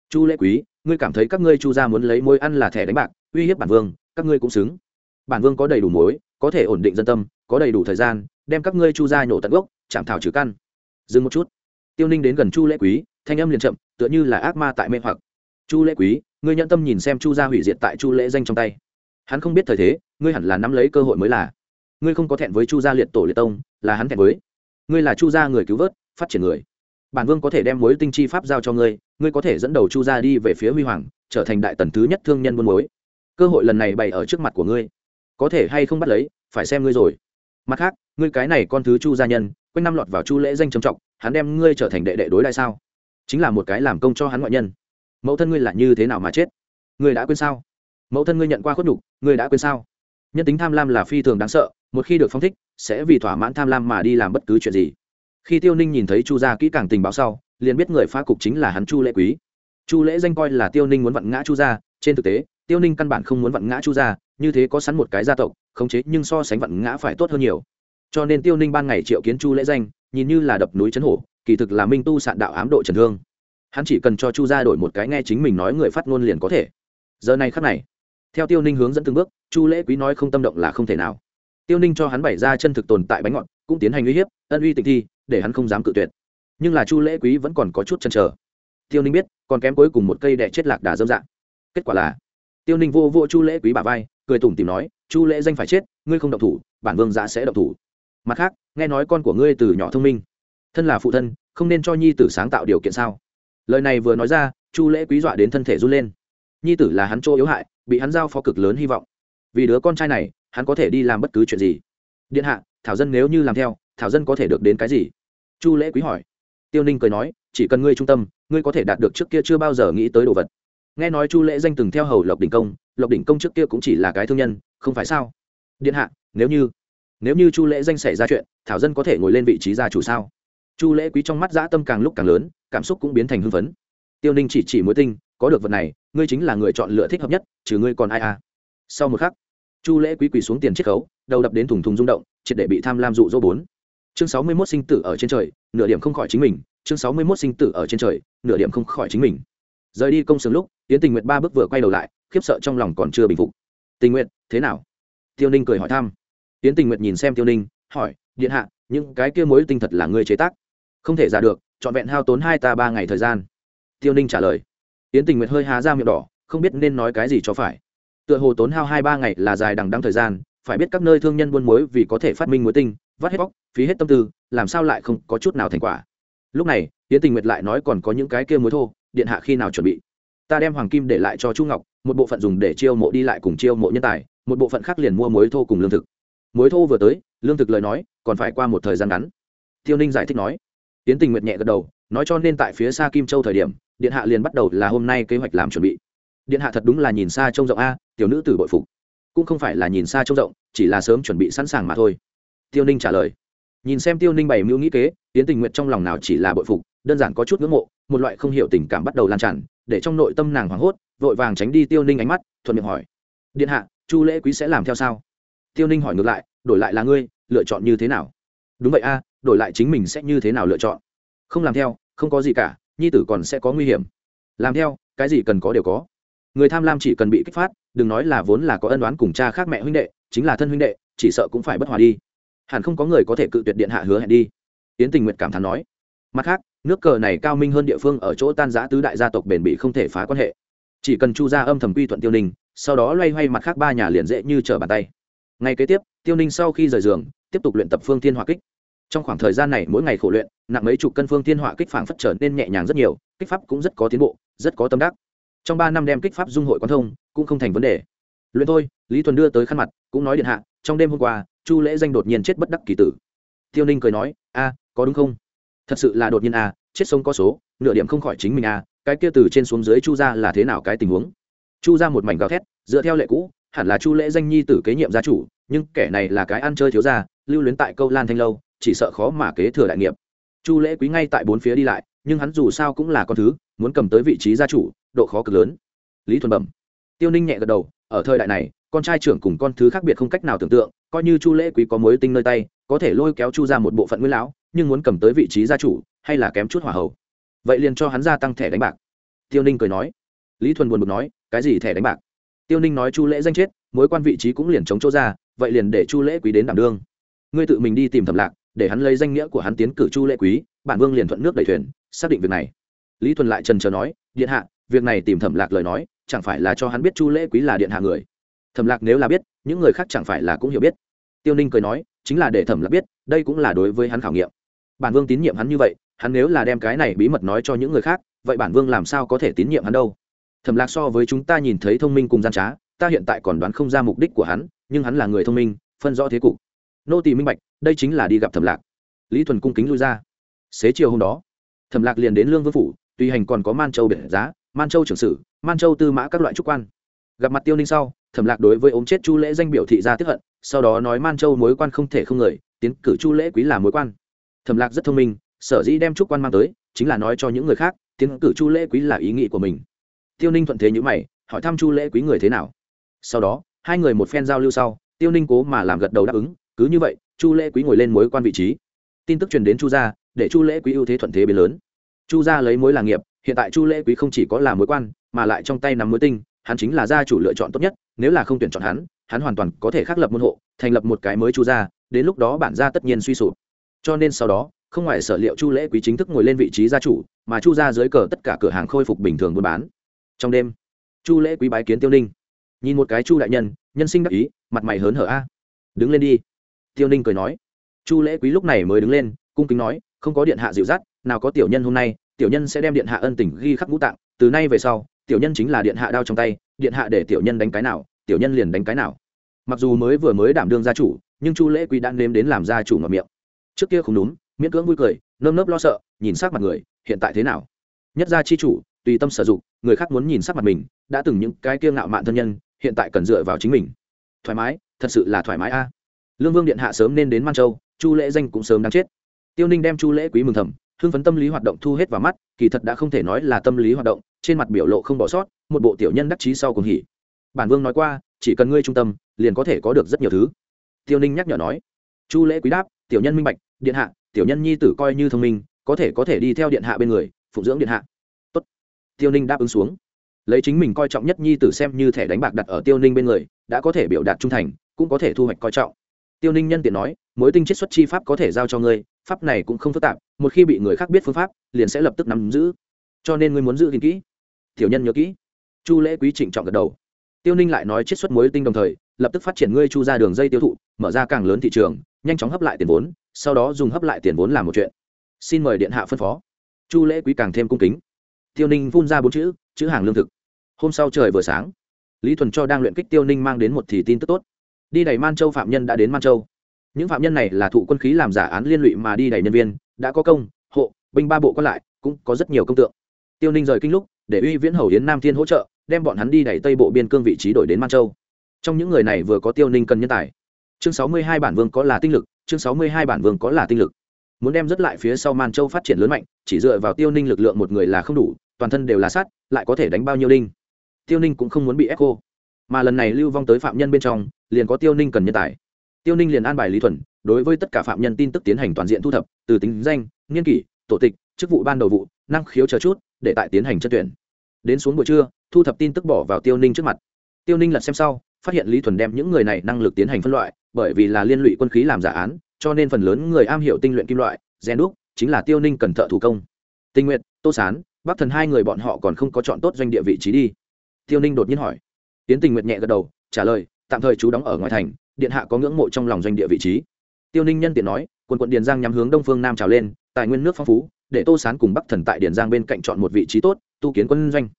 Chu lễ quý, ngươi cảm thấy các ngươi chu gia muốn lấy mối ăn là thẻ đánh bạc, uy hiếp bản vương, các ngươi cũng xứng. Bản vương có đầy đủ mối, có thể ổn định dân tâm, có đầy đủ thời gian, đem các ngươi chu gia nhổ tận gốc, chạm thảo trừ căn. Dừng một chút. Tiêu ninh đến gần chu lễ quý, thanh âm liền chậm, tựa như là ác ma tại mê hoặc. Chu lễ quý, ngươi nhận tâm nhìn xem chu gia hủy diệt tại chu lễ danh trong tay. Hắn không biết thời thế, ngươi hẳn là nắm lấy cơ hội mới là ngươi không có thẹn với chu gia liệt tổ liệt tông, là hắn thẹn với. Ngươi là chu gia người cứu vớt, phát triển người. Bản vương có thể đem mối tinh chi pháp giao cho ngươi ngươi có thể dẫn đầu chu gia đi về phía huy hoàng, trở thành đại tần thứ nhất thương nhân buôn mối. Cơ hội lần này bày ở trước mặt của ngươi. Có thể hay không bắt lấy, phải xem ngươi rồi. Mặt khác, ngươi cái này con thứ chu gia nhân, quanh năm lọt vào chu lễ danh trầm trọng, hắn đem ngươi trở thành đệ đệ đối đại sao? Chính là một cái làm công cho hắn ngoại nhân. Mẫu thân ngươi là như thế nào mà chết? Ngươi đã quên sao? Mẫu thân ngươi nhận qua khuất nhục, ngươi đã quên sao? Nhân tính tham lam là phi thường đáng sợ một khi được phong thích, sẽ vì thỏa mãn tham lam mà đi làm bất cứ chuyện gì. Khi tiêu ninh nhìn thấy chu gia kỹ càng tình báo sau, liền biết người phá cục chính là hắn chu lễ quý. Chu lễ danh coi là tiêu ninh muốn vặn ngã chu gia, trên thực tế, tiêu ninh căn bản không muốn vặn ngã chu gia, như thế có sẵn một cái gia tộc, khống chế nhưng so sánh vặn ngã phải tốt hơn nhiều. Cho nên tiêu ninh ban ngày triệu kiến chu lễ danh, nhìn như là đập núi chấn hổ, kỳ thực là minh tu sạn đạo ám độ trần thương hắn chỉ cần cho chu gia đổi một cái nghe chính mình nói người phát ngôn liền có thể. Giờ này khắc này, theo tiêu ninh hướng dẫn từng bước, chu lễ quý nói không tâm động là không thể nào tiêu ninh cho hắn bày ra chân thực tồn tại bánh ngọt, cũng tiến hành uy hiếp, ân uy tình thi, để hắn không dám cự tuyệt. Nhưng là chu lễ quý vẫn còn có chút chăn trở tiêu ninh biết, còn kém cuối cùng một cây đẻ chết lạc đà dâm dạng. Kết quả là, tiêu ninh vô vô chu lễ quý bà vai, cười tủm tìm nói, chu lễ danh phải chết, ngươi không động thủ, bản vương giã sẽ động thủ. Mặt khác, nghe nói con của ngươi từ nhỏ thông minh, thân là phụ thân, không nên cho nhi tử sáng tạo điều kiện sao? Lời này vừa nói ra, chu lễ quý dọa đến thân thể run lên. Nhi tử là hắn chỗ yếu hại, bị hắn giao phó cực lớn hy vọng. Vì đứa con trai này hắn có thể đi làm bất cứ chuyện gì. Điện hạ, thảo dân nếu như làm theo, thảo dân có thể được đến cái gì? Chu lễ quý hỏi. Tiêu ninh cười nói, chỉ cần ngươi trung tâm, ngươi có thể đạt được trước kia chưa bao giờ nghĩ tới đồ vật. Nghe nói chu lễ danh từng theo hầu lộc đình công, lộc đình công trước kia cũng chỉ là cái thương nhân, không phải sao? Điện hạ, nếu như nếu như chu lễ danh xảy ra chuyện, thảo dân có thể ngồi lên vị trí gia chủ sao? Chu lễ quý trong mắt dã tâm càng lúc càng lớn, cảm xúc cũng biến thành hưng phấn. Tiêu ninh chỉ chỉ mối tinh, có được vật này, ngươi chính là người chọn lựa thích hợp nhất, trừ ngươi còn ai à? Sau một khắc chu lễ quý quỳ xuống tiền chiết khấu, đầu đập đến thùng thùng rung động, triệt để bị tham lam dụ dỗ bốn. Chương sáu mươi mốt sinh tử ở trên trời, nửa điểm không khỏi chính mình. Chương sáu mươi mốt sinh tử ở trên trời, nửa điểm không khỏi chính mình. Rời đi công sướng lúc tiến tình nguyện ba bước vừa quay đầu lại, khiếp sợ trong lòng còn chưa bình phục. Tình nguyện thế nào? Tiêu ninh cười hỏi thăm. Tiến tình nguyện nhìn xem tiêu ninh, hỏi, điện hạ, những cái kia mối tinh thật là ngươi chế tác? Không thể giả được, trọn vẹn hao tốn hai ta ba ngày thời gian. Tiêu ninh trả lời. Tiến tình nguyện hơi há ra miệng đỏ, không biết nên nói cái gì cho phải tựa hồ tốn hao hai ba ngày là dài đằng đăng thời gian, phải biết các nơi thương nhân buôn muối vì có thể phát minh muối tinh, vắt hết bóc, phí hết tâm tư, làm sao lại không có chút nào thành quả. Lúc này tiến tình nguyệt lại nói còn có những cái kia muối thô, điện hạ khi nào chuẩn bị? Ta đem hoàng kim để lại cho chu ngọc, một bộ phận dùng để chiêu mộ đi lại cùng chiêu mộ nhân tài, một bộ phận khác liền mua muối thô cùng lương thực. Muối thô vừa tới, lương thực lời nói, còn phải qua một thời gian ngắn. Tiêu ninh giải thích nói. Tiến tình nguyệt nhẹ gật đầu, nói cho nên tại phía xa kim châu thời điểm, điện hạ liền bắt đầu là hôm nay kế hoạch làm chuẩn bị điện hạ thật đúng là nhìn xa trông rộng a, tiểu nữ tử bội phục. Cũng không phải là nhìn xa trông rộng, chỉ là sớm chuẩn bị sẵn sàng mà thôi. Tiêu ninh trả lời. Nhìn xem tiêu ninh bày mưu nghĩ kế tiến tình nguyện trong lòng nào chỉ là bội phục, đơn giản có chút ngưỡng mộ, một loại không hiểu tình cảm bắt đầu lan tràn, để trong nội tâm nàng hoảng hốt, vội vàng tránh đi tiêu ninh ánh mắt, thuận miệng hỏi. Điện hạ, chu lễ quý sẽ làm theo sao? Tiêu ninh hỏi ngược lại, đổi lại là ngươi, lựa chọn như thế nào? Đúng vậy a, đổi lại chính mình sẽ như thế nào lựa chọn? Không làm theo, không có gì cả, nhi tử còn sẽ có nguy hiểm. Làm theo, cái gì cần có đều có người tham lam chỉ cần bị kích phát, đừng nói là vốn là có ân đoán cùng cha khác mẹ huynh đệ, chính là thân huynh đệ, chỉ sợ cũng phải bất hòa đi. Hẳn không có người có thể cự tuyệt điện hạ hứa hẹn đi. Yến tình nguyện cảm thán nói. Mặt khác, nước cờ này cao minh hơn địa phương ở chỗ tan giã tứ đại gia tộc bền bỉ không thể phá quan hệ. Chỉ cần chu gia âm thầm quy thuận tiêu ninh, sau đó loay hoay mặt khác ba nhà liền dễ như trở bàn tay. Ngay kế tiếp, tiêu ninh sau khi rời giường, tiếp tục luyện tập phương thiên hỏa kích. Trong khoảng thời gian này mỗi ngày khổ luyện, nặng mấy chục cân phương thiên hỏa kích phảng phất trở nên nhẹ nhàng rất nhiều, kích pháp cũng rất có tiến bộ, rất có tâm đắc trong ba năm đem kích pháp dung hội quan thông, cũng không thành vấn đề. Luyện thôi, lý thuần đưa tới khăn mặt, cũng nói điện hạ, trong đêm hôm qua, chu lễ danh đột nhiên chết bất đắc kỳ tử. Tiêu ninh cười nói, a, có đúng không? Thật sự là đột nhiên a, chết sống có số, nửa điểm không khỏi chính mình a, cái kia từ trên xuống dưới chu ra là thế nào cái tình huống? Chu ra một mảnh gào thét, dựa theo lệ cũ, hẳn là chu lễ danh nhi tử kế nhiệm gia chủ, nhưng kẻ này là cái ăn chơi thiếu gia, lưu luyến tại câu lan thanh lâu, chỉ sợ khó mà kế thừa đại nghiệp. Chu lễ quý ngay tại bốn phía đi lại, nhưng hắn dù sao cũng là con thứ, muốn cầm tới vị trí gia chủ độ khó cực lớn. Lý thuần bẩm. Tiêu ninh nhẹ gật đầu, ở thời đại này, con trai trưởng cùng con thứ khác biệt không cách nào tưởng tượng, coi như chu lễ quý có mối tinh nơi tay, có thể lôi kéo chu ra một bộ phận nguyên lão, nhưng muốn cầm tới vị trí gia chủ, hay là kém chút hỏa hầu. vậy liền cho hắn gia tăng thẻ đánh bạc. Tiêu ninh cười nói. Lý thuần buồn bực nói, cái gì thẻ đánh bạc? Tiêu ninh nói chu lễ danh chết, mối quan vị trí cũng liền chống chỗ ra, vậy liền để chu lễ quý đến đảm đương. Ngươi tự mình đi tìm thẩm lạc, để hắn lấy danh nghĩa của hắn tiến cử chu lễ quý, bản vương liền thuận nước đẩy thuyền, xác định việc này. Lý thuần lại trần trờ nói, điện hạ việc này tìm thẩm lạc lời nói, chẳng phải là cho hắn biết chu lễ quý là điện hạ người. Thẩm lạc nếu là biết, những người khác chẳng phải là cũng hiểu biết. Tiêu ninh cười nói, chính là để thẩm lạc biết, đây cũng là đối với hắn khảo nghiệm. Bản vương tín nhiệm hắn như vậy, hắn nếu là đem cái này bí mật nói cho những người khác, vậy bản vương làm sao có thể tín nhiệm hắn đâu? Thẩm lạc so với chúng ta nhìn thấy thông minh cùng gian trá, ta hiện tại còn đoán không ra mục đích của hắn, nhưng hắn là người thông minh, phân rõ thế cục. Nô tỳ minh bạch, đây chính là đi gặp thẩm lạc. Lý thuần cung kính lui ra. Xế chiều hôm đó, thẩm lạc liền đến lương vương phủ tùy hành còn có man châu biển giá man châu trưởng sử, man châu tư mã các loại trúc quan. Gặp mặt tiêu ninh sau, thẩm lạc đối với ốm chết chu lễ danh biểu thị ra tiếp hận, sau đó nói man châu mối quan không thể không người, tiến cử chu lễ quý là mối quan. Thẩm lạc rất thông minh, sở dĩ đem trúc quan mang tới, chính là nói cho những người khác, tiến cử chu lễ quý là ý nghĩ của mình. Tiêu ninh thuận thế nhữ mày, hỏi thăm chu lễ quý người thế nào. Sau đó, hai người một phen giao lưu sau, tiêu ninh cố mà làm gật đầu đáp ứng, cứ như vậy, chu lễ quý ngồi lên mối quan vị trí. Tin tức truyền đến chu gia, để chu lễ quý ưu thế thuận thế biến lớn. Chu gia lấy mối là nghiệp hiện tại chu lễ quý không chỉ có là mối quan, mà lại trong tay nắm mối tinh, hắn chính là gia chủ lựa chọn tốt nhất, nếu là không tuyển chọn hắn hắn hoàn toàn có thể khắc lập môn hộ, thành lập một cái mới chu gia, đến lúc đó bản gia tất nhiên suy sụp. Cho nên sau đó, không ngoài sở liệu chu lễ quý chính thức ngồi lên vị trí gia chủ, mà chu gia dưới cờ tất cả cửa hàng khôi phục bình thường buôn bán. Trong đêm, chu lễ quý bái kiến tiêu ninh. Nhìn một cái chu đại nhân nhân sinh đắc ý, mặt mày hớn hở a. Đứng lên đi. Tiêu ninh cười nói. Chu lễ quý lúc này mới đứng lên, cung kính nói, không có điện hạ dịu dắt, nào có tiểu nhân hôm nay tiểu nhân sẽ đem điện hạ ân tình ghi khắc ngũ tạng, từ nay về sau, tiểu nhân chính là điện hạ đao trong tay, điện hạ để tiểu nhân đánh cái nào, tiểu nhân liền đánh cái nào. Mặc dù mới vừa mới đảm đương gia chủ, nhưng chu lễ quý đã nếm đến làm gia chủ ngậm miệng. Trước kia không đúng, miễn cưỡng vui cười, nơm nớp lo sợ, nhìn sắc mặt người, hiện tại thế nào? Nhất gia chi chủ, tùy tâm sử dụng, người khác muốn nhìn sắc mặt mình, đã từng những cái kiêng ngạo mạn thân nhân, hiện tại cần dựa vào chính mình. Thoải mái, thật sự là thoải mái a. Lương vương điện hạ sớm nên đến man châu, chu lễ danh cũng sớm đáng chết. Tiêu ninh đem chu lễ quý mừng thầm hưng phấn tâm lý hoạt động thu hết vào mắt, kỳ thật đã không thể nói là tâm lý hoạt động, trên mặt biểu lộ không bỏ sót, một bộ tiểu nhân đắc chí sau cùng hỉ. Bản vương nói qua, chỉ cần ngươi trung tâm, liền có thể có được rất nhiều thứ. Tiêu ninh nhắc nhở nói. Chu lễ quý đáp, tiểu nhân minh bạch, điện hạ, tiểu nhân nhi tử coi như thông minh, có thể có thể đi theo điện hạ bên người, phụng dưỡng điện hạ. Tốt. tiêu ninh đáp ứng xuống. Lấy chính mình coi trọng nhất nhi tử xem như thẻ đánh bạc đặt ở tiêu ninh bên người, đã có thể biểu đạt trung thành, cũng có thể thu hoạch coi trọng. Tiêu ninh nhân tiện nói mối tinh chiết xuất chi pháp có thể giao cho ngươi, pháp này cũng không phức tạp, một khi bị người khác biết phương pháp, liền sẽ lập tức nắm giữ. Cho nên ngươi muốn giữ gìn kỹ. Tiểu nhân nhớ kỹ. Chu lễ quý trịnh trọng gật đầu. Tiêu ninh lại nói chiết xuất mối tinh đồng thời, lập tức phát triển ngươi chu ra đường dây tiêu thụ, mở ra càng lớn thị trường, nhanh chóng hấp lại tiền vốn, sau đó dùng hấp lại tiền vốn làm một chuyện. Xin mời điện hạ phân phó. Chu lễ quý càng thêm cung kính. Tiêu ninh phun ra bốn chữ chữ hàng lương thực. Hôm sau trời vừa sáng, lý thuần cho đang luyện kích tiêu ninh mang đến một thì tin tức tốt. Đi đẩy man châu phạm nhân đã đến man châu những phạm nhân này là thụ quân khí làm giả án liên lụy mà đi đẩy nhân viên, đã có công, hộ, binh ba bộ còn lại, cũng có rất nhiều công tượng. Tiêu ninh rời kinh lúc, để uy viễn hầu yến nam thiên hỗ trợ, đem bọn hắn đi đẩy tây bộ biên cương vị trí đổi đến man châu. Trong những người này vừa có tiêu ninh cần nhân tài. Chương sáu mươi hai bản vương có là tinh lực, chương sáu mươi hai bản vương có là tinh lực. Muốn đem rất lại phía sau man châu phát triển lớn mạnh, chỉ dựa vào tiêu ninh lực lượng một người là không đủ, toàn thân đều là sát lại có thể đánh bao nhiêu đinh. Tiêu ninh cũng không muốn bị ép cô mà lần này lưu vong tới phạm nhân bên trong, liền có tiêu ninh cần nhân tài tiêu ninh liền an bài lý thuần, đối với tất cả phạm nhân tin tức tiến hành toàn diện thu thập, từ tính danh nghiên kỷ, tổ tịch, chức vụ ban đầu vụ, năng khiếu chờ chút, để tại tiến hành chất tuyển. Đến xuống buổi trưa, thu thập tin tức bỏ vào tiêu ninh trước mặt. Tiêu ninh lật xem sau, phát hiện lý thuần đem những người này năng lực tiến hành phân loại, bởi vì là liên lụy quân khí làm giả án, cho nên phần lớn người am hiểu tinh luyện kim loại, gen đúc, chính là tiêu ninh cần thợ thủ công. Tinh nguyện tô sán, bắc thần hai người bọn họ còn không có chọn tốt doanh địa vị trí đi. Tiêu ninh đột nhiên hỏi. Tiến tình nguyện nhẹ gật đầu, trả lời, tạm thời chú đóng ở ngoài thành điện hạ có ngưỡng mộ trong lòng doanh địa vị trí. Tiêu ninh nhân tiện nói quân quận điền giang nhắm hướng đông phương nam trào lên, tài nguyên nước phong phú, để tô sán cùng bắc thần tại điền giang bên cạnh chọn một vị trí tốt, tu kiến quân doanh.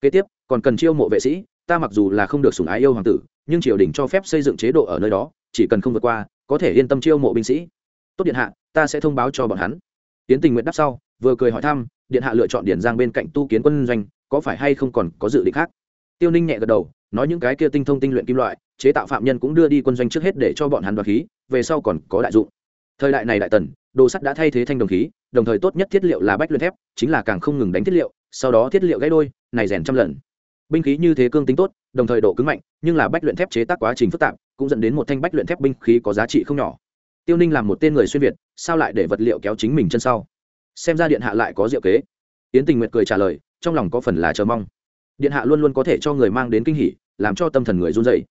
Kế tiếp, còn cần chiêu mộ vệ sĩ, ta mặc dù là không được sủng ái yêu hoàng tử, nhưng triều đình cho phép xây dựng chế độ ở nơi đó, chỉ cần không vượt qua, có thể yên tâm chiêu mộ binh sĩ. Tốt điện hạ, ta sẽ thông báo cho bọn hắn. Tiến tình nguyện đáp sau, vừa cười hỏi thăm, điện hạ lựa chọn Điền giang bên cạnh tu kiến quân doanh, có phải hay không còn có dự định khác? Tiêu ninh nhẹ gật đầu nói những cái kia tinh thông tinh luyện kim loại, chế tạo phạm nhân cũng đưa đi quân doanh trước hết để cho bọn hắn đoạt khí, về sau còn có đại dụng. Thời đại này đại tần, đồ sắt đã thay thế thanh đồng khí, đồng thời tốt nhất thiết liệu là bách luyện thép, chính là càng không ngừng đánh thiết liệu, sau đó thiết liệu gãy đôi, này rèn trăm lần. Binh khí như thế cương tính tốt, đồng thời độ cứng mạnh, nhưng là bách luyện thép chế tác quá trình phức tạp, cũng dẫn đến một thanh bách luyện thép binh khí có giá trị không nhỏ. Tiêu ninh làm một tên người xuyên việt, sao lại để vật liệu kéo chính mình chân sau? Xem ra điện hạ lại có diệu kế. Yến tình nguyệt cười trả lời, trong lòng có phần là chờ mong điện hạ luôn luôn có thể cho người mang đến kinh hỉ, làm cho tâm thần người run dậy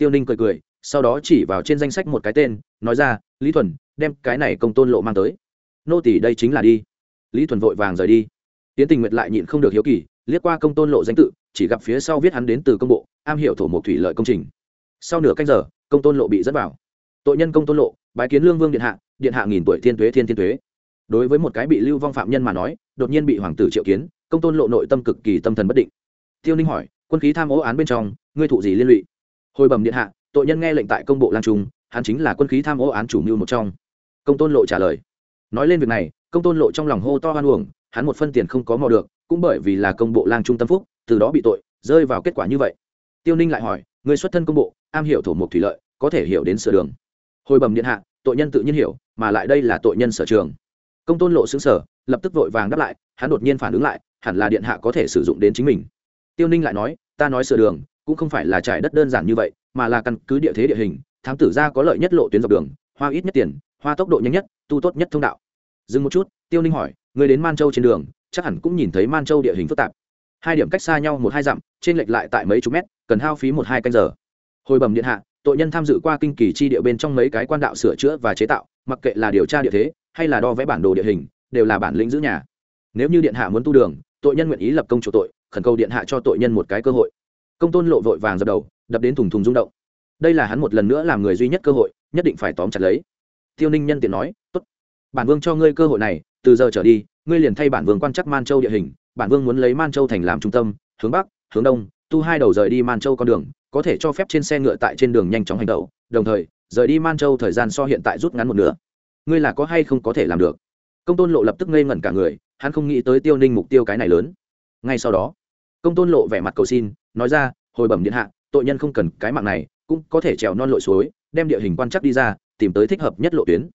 tiêu ninh cười cười, sau đó chỉ vào trên danh sách một cái tên, nói ra, lý thuần, đem cái này công tôn lộ mang tới. Nô tỷ đây chính là đi. Lý thuần vội vàng rời đi. Tiến tình nguyệt lại nhịn không được hiếu kỳ, liếc qua công tôn lộ danh tự, chỉ gặp phía sau viết hắn đến từ công bộ, am hiểu thổ mộc thủy lợi công trình. Sau nửa canh giờ, công tôn lộ bị dẫn vào. Tội nhân công tôn lộ, bái kiến lương vương điện hạ điện hạ nghìn tuổi thiên tuế thiên thiên tuế. Đối với một cái bị lưu vong phạm nhân mà nói, đột nhiên bị hoàng tử triệu kiến, công tôn lộ nội tâm cực kỳ tâm thần bất định tiêu ninh hỏi, quân khí tham ô án bên trong, ngươi thụ gì liên lụy? Hồi bẩm điện hạ, tội nhân nghe lệnh tại công bộ lan trung, hắn chính là quân khí tham ô án chủ mưu một trong. Công tôn lộ trả lời, nói lên việc này, công tôn lộ trong lòng hô to hoan uổng, hắn một phân tiền không có mò được, cũng bởi vì là công bộ lang trung tâm phúc, từ đó bị tội, rơi vào kết quả như vậy. Tiêu ninh lại hỏi người xuất thân công bộ, am hiểu thổ mục thủy lợi, có thể hiểu đến sửa đường? Hồi bẩm điện hạ, tội nhân tự nhiên hiểu, mà lại đây là tội nhân sở trường. Công tôn lộ xứng sở lập tức vội vàng đáp lại, hắn đột nhiên phản ứng lại, hẳn là điện hạ có thể sử dụng đến chính mình tiêu ninh lại nói, ta nói sửa đường, cũng không phải là trải đất đơn giản như vậy, mà là căn cứ địa thế địa hình, thám tử ra có lợi nhất lộ tuyến dọc đường, hoa ít nhất tiền, hoa tốc độ nhanh nhất, tu tốt nhất thông đạo. Dừng một chút, tiêu ninh hỏi, người đến man châu trên đường, chắc hẳn cũng nhìn thấy man châu địa hình phức tạp. Hai điểm cách xa nhau một hai dặm, trên lệch lại tại mấy chục mét, cần hao phí một hai canh giờ. Hồi bẩm điện hạ, tội nhân tham dự qua kinh kỳ chi địa bên trong mấy cái quan đạo sửa chữa và chế tạo, mặc kệ là điều tra địa thế, hay là đo vẽ bản đồ địa hình, đều là bản lĩnh giữ nhà. Nếu như điện hạ muốn tu đường, tội nhân nguyện ý lập công chủ tội khẩn cầu điện hạ cho tội nhân một cái cơ hội. Công tôn lộ vội vàng dập đầu, đập đến thùng thùng rung động. Đây là hắn một lần nữa làm người duy nhất cơ hội, nhất định phải tóm chặt lấy. Tiêu ninh nhân tiện nói, tốt, bản vương cho ngươi cơ hội này, từ giờ trở đi, ngươi liền thay bản vương quan chắc man châu địa hình, bản vương muốn lấy man châu thành làm trung tâm, hướng bắc, hướng đông, tu hai đầu rời đi man châu con đường, có thể cho phép trên xe ngựa tại trên đường nhanh chóng hành động đồng thời, rời đi man châu thời gian so hiện tại rút ngắn một nửa. Ngươi là có hay không có thể làm được? Công tôn lộ lập tức ngây ngẩn cả người, hắn không nghĩ tới tiêu ninh mục tiêu cái này lớn. Ngay sau đó công tôn lộ vẻ mặt cầu xin, nói ra, hồi bẩm điện hạ, tội nhân không cần cái mạng này, cũng có thể trèo non lội suối, đem địa hình quan chắc đi ra, tìm tới thích hợp nhất lộ tuyến.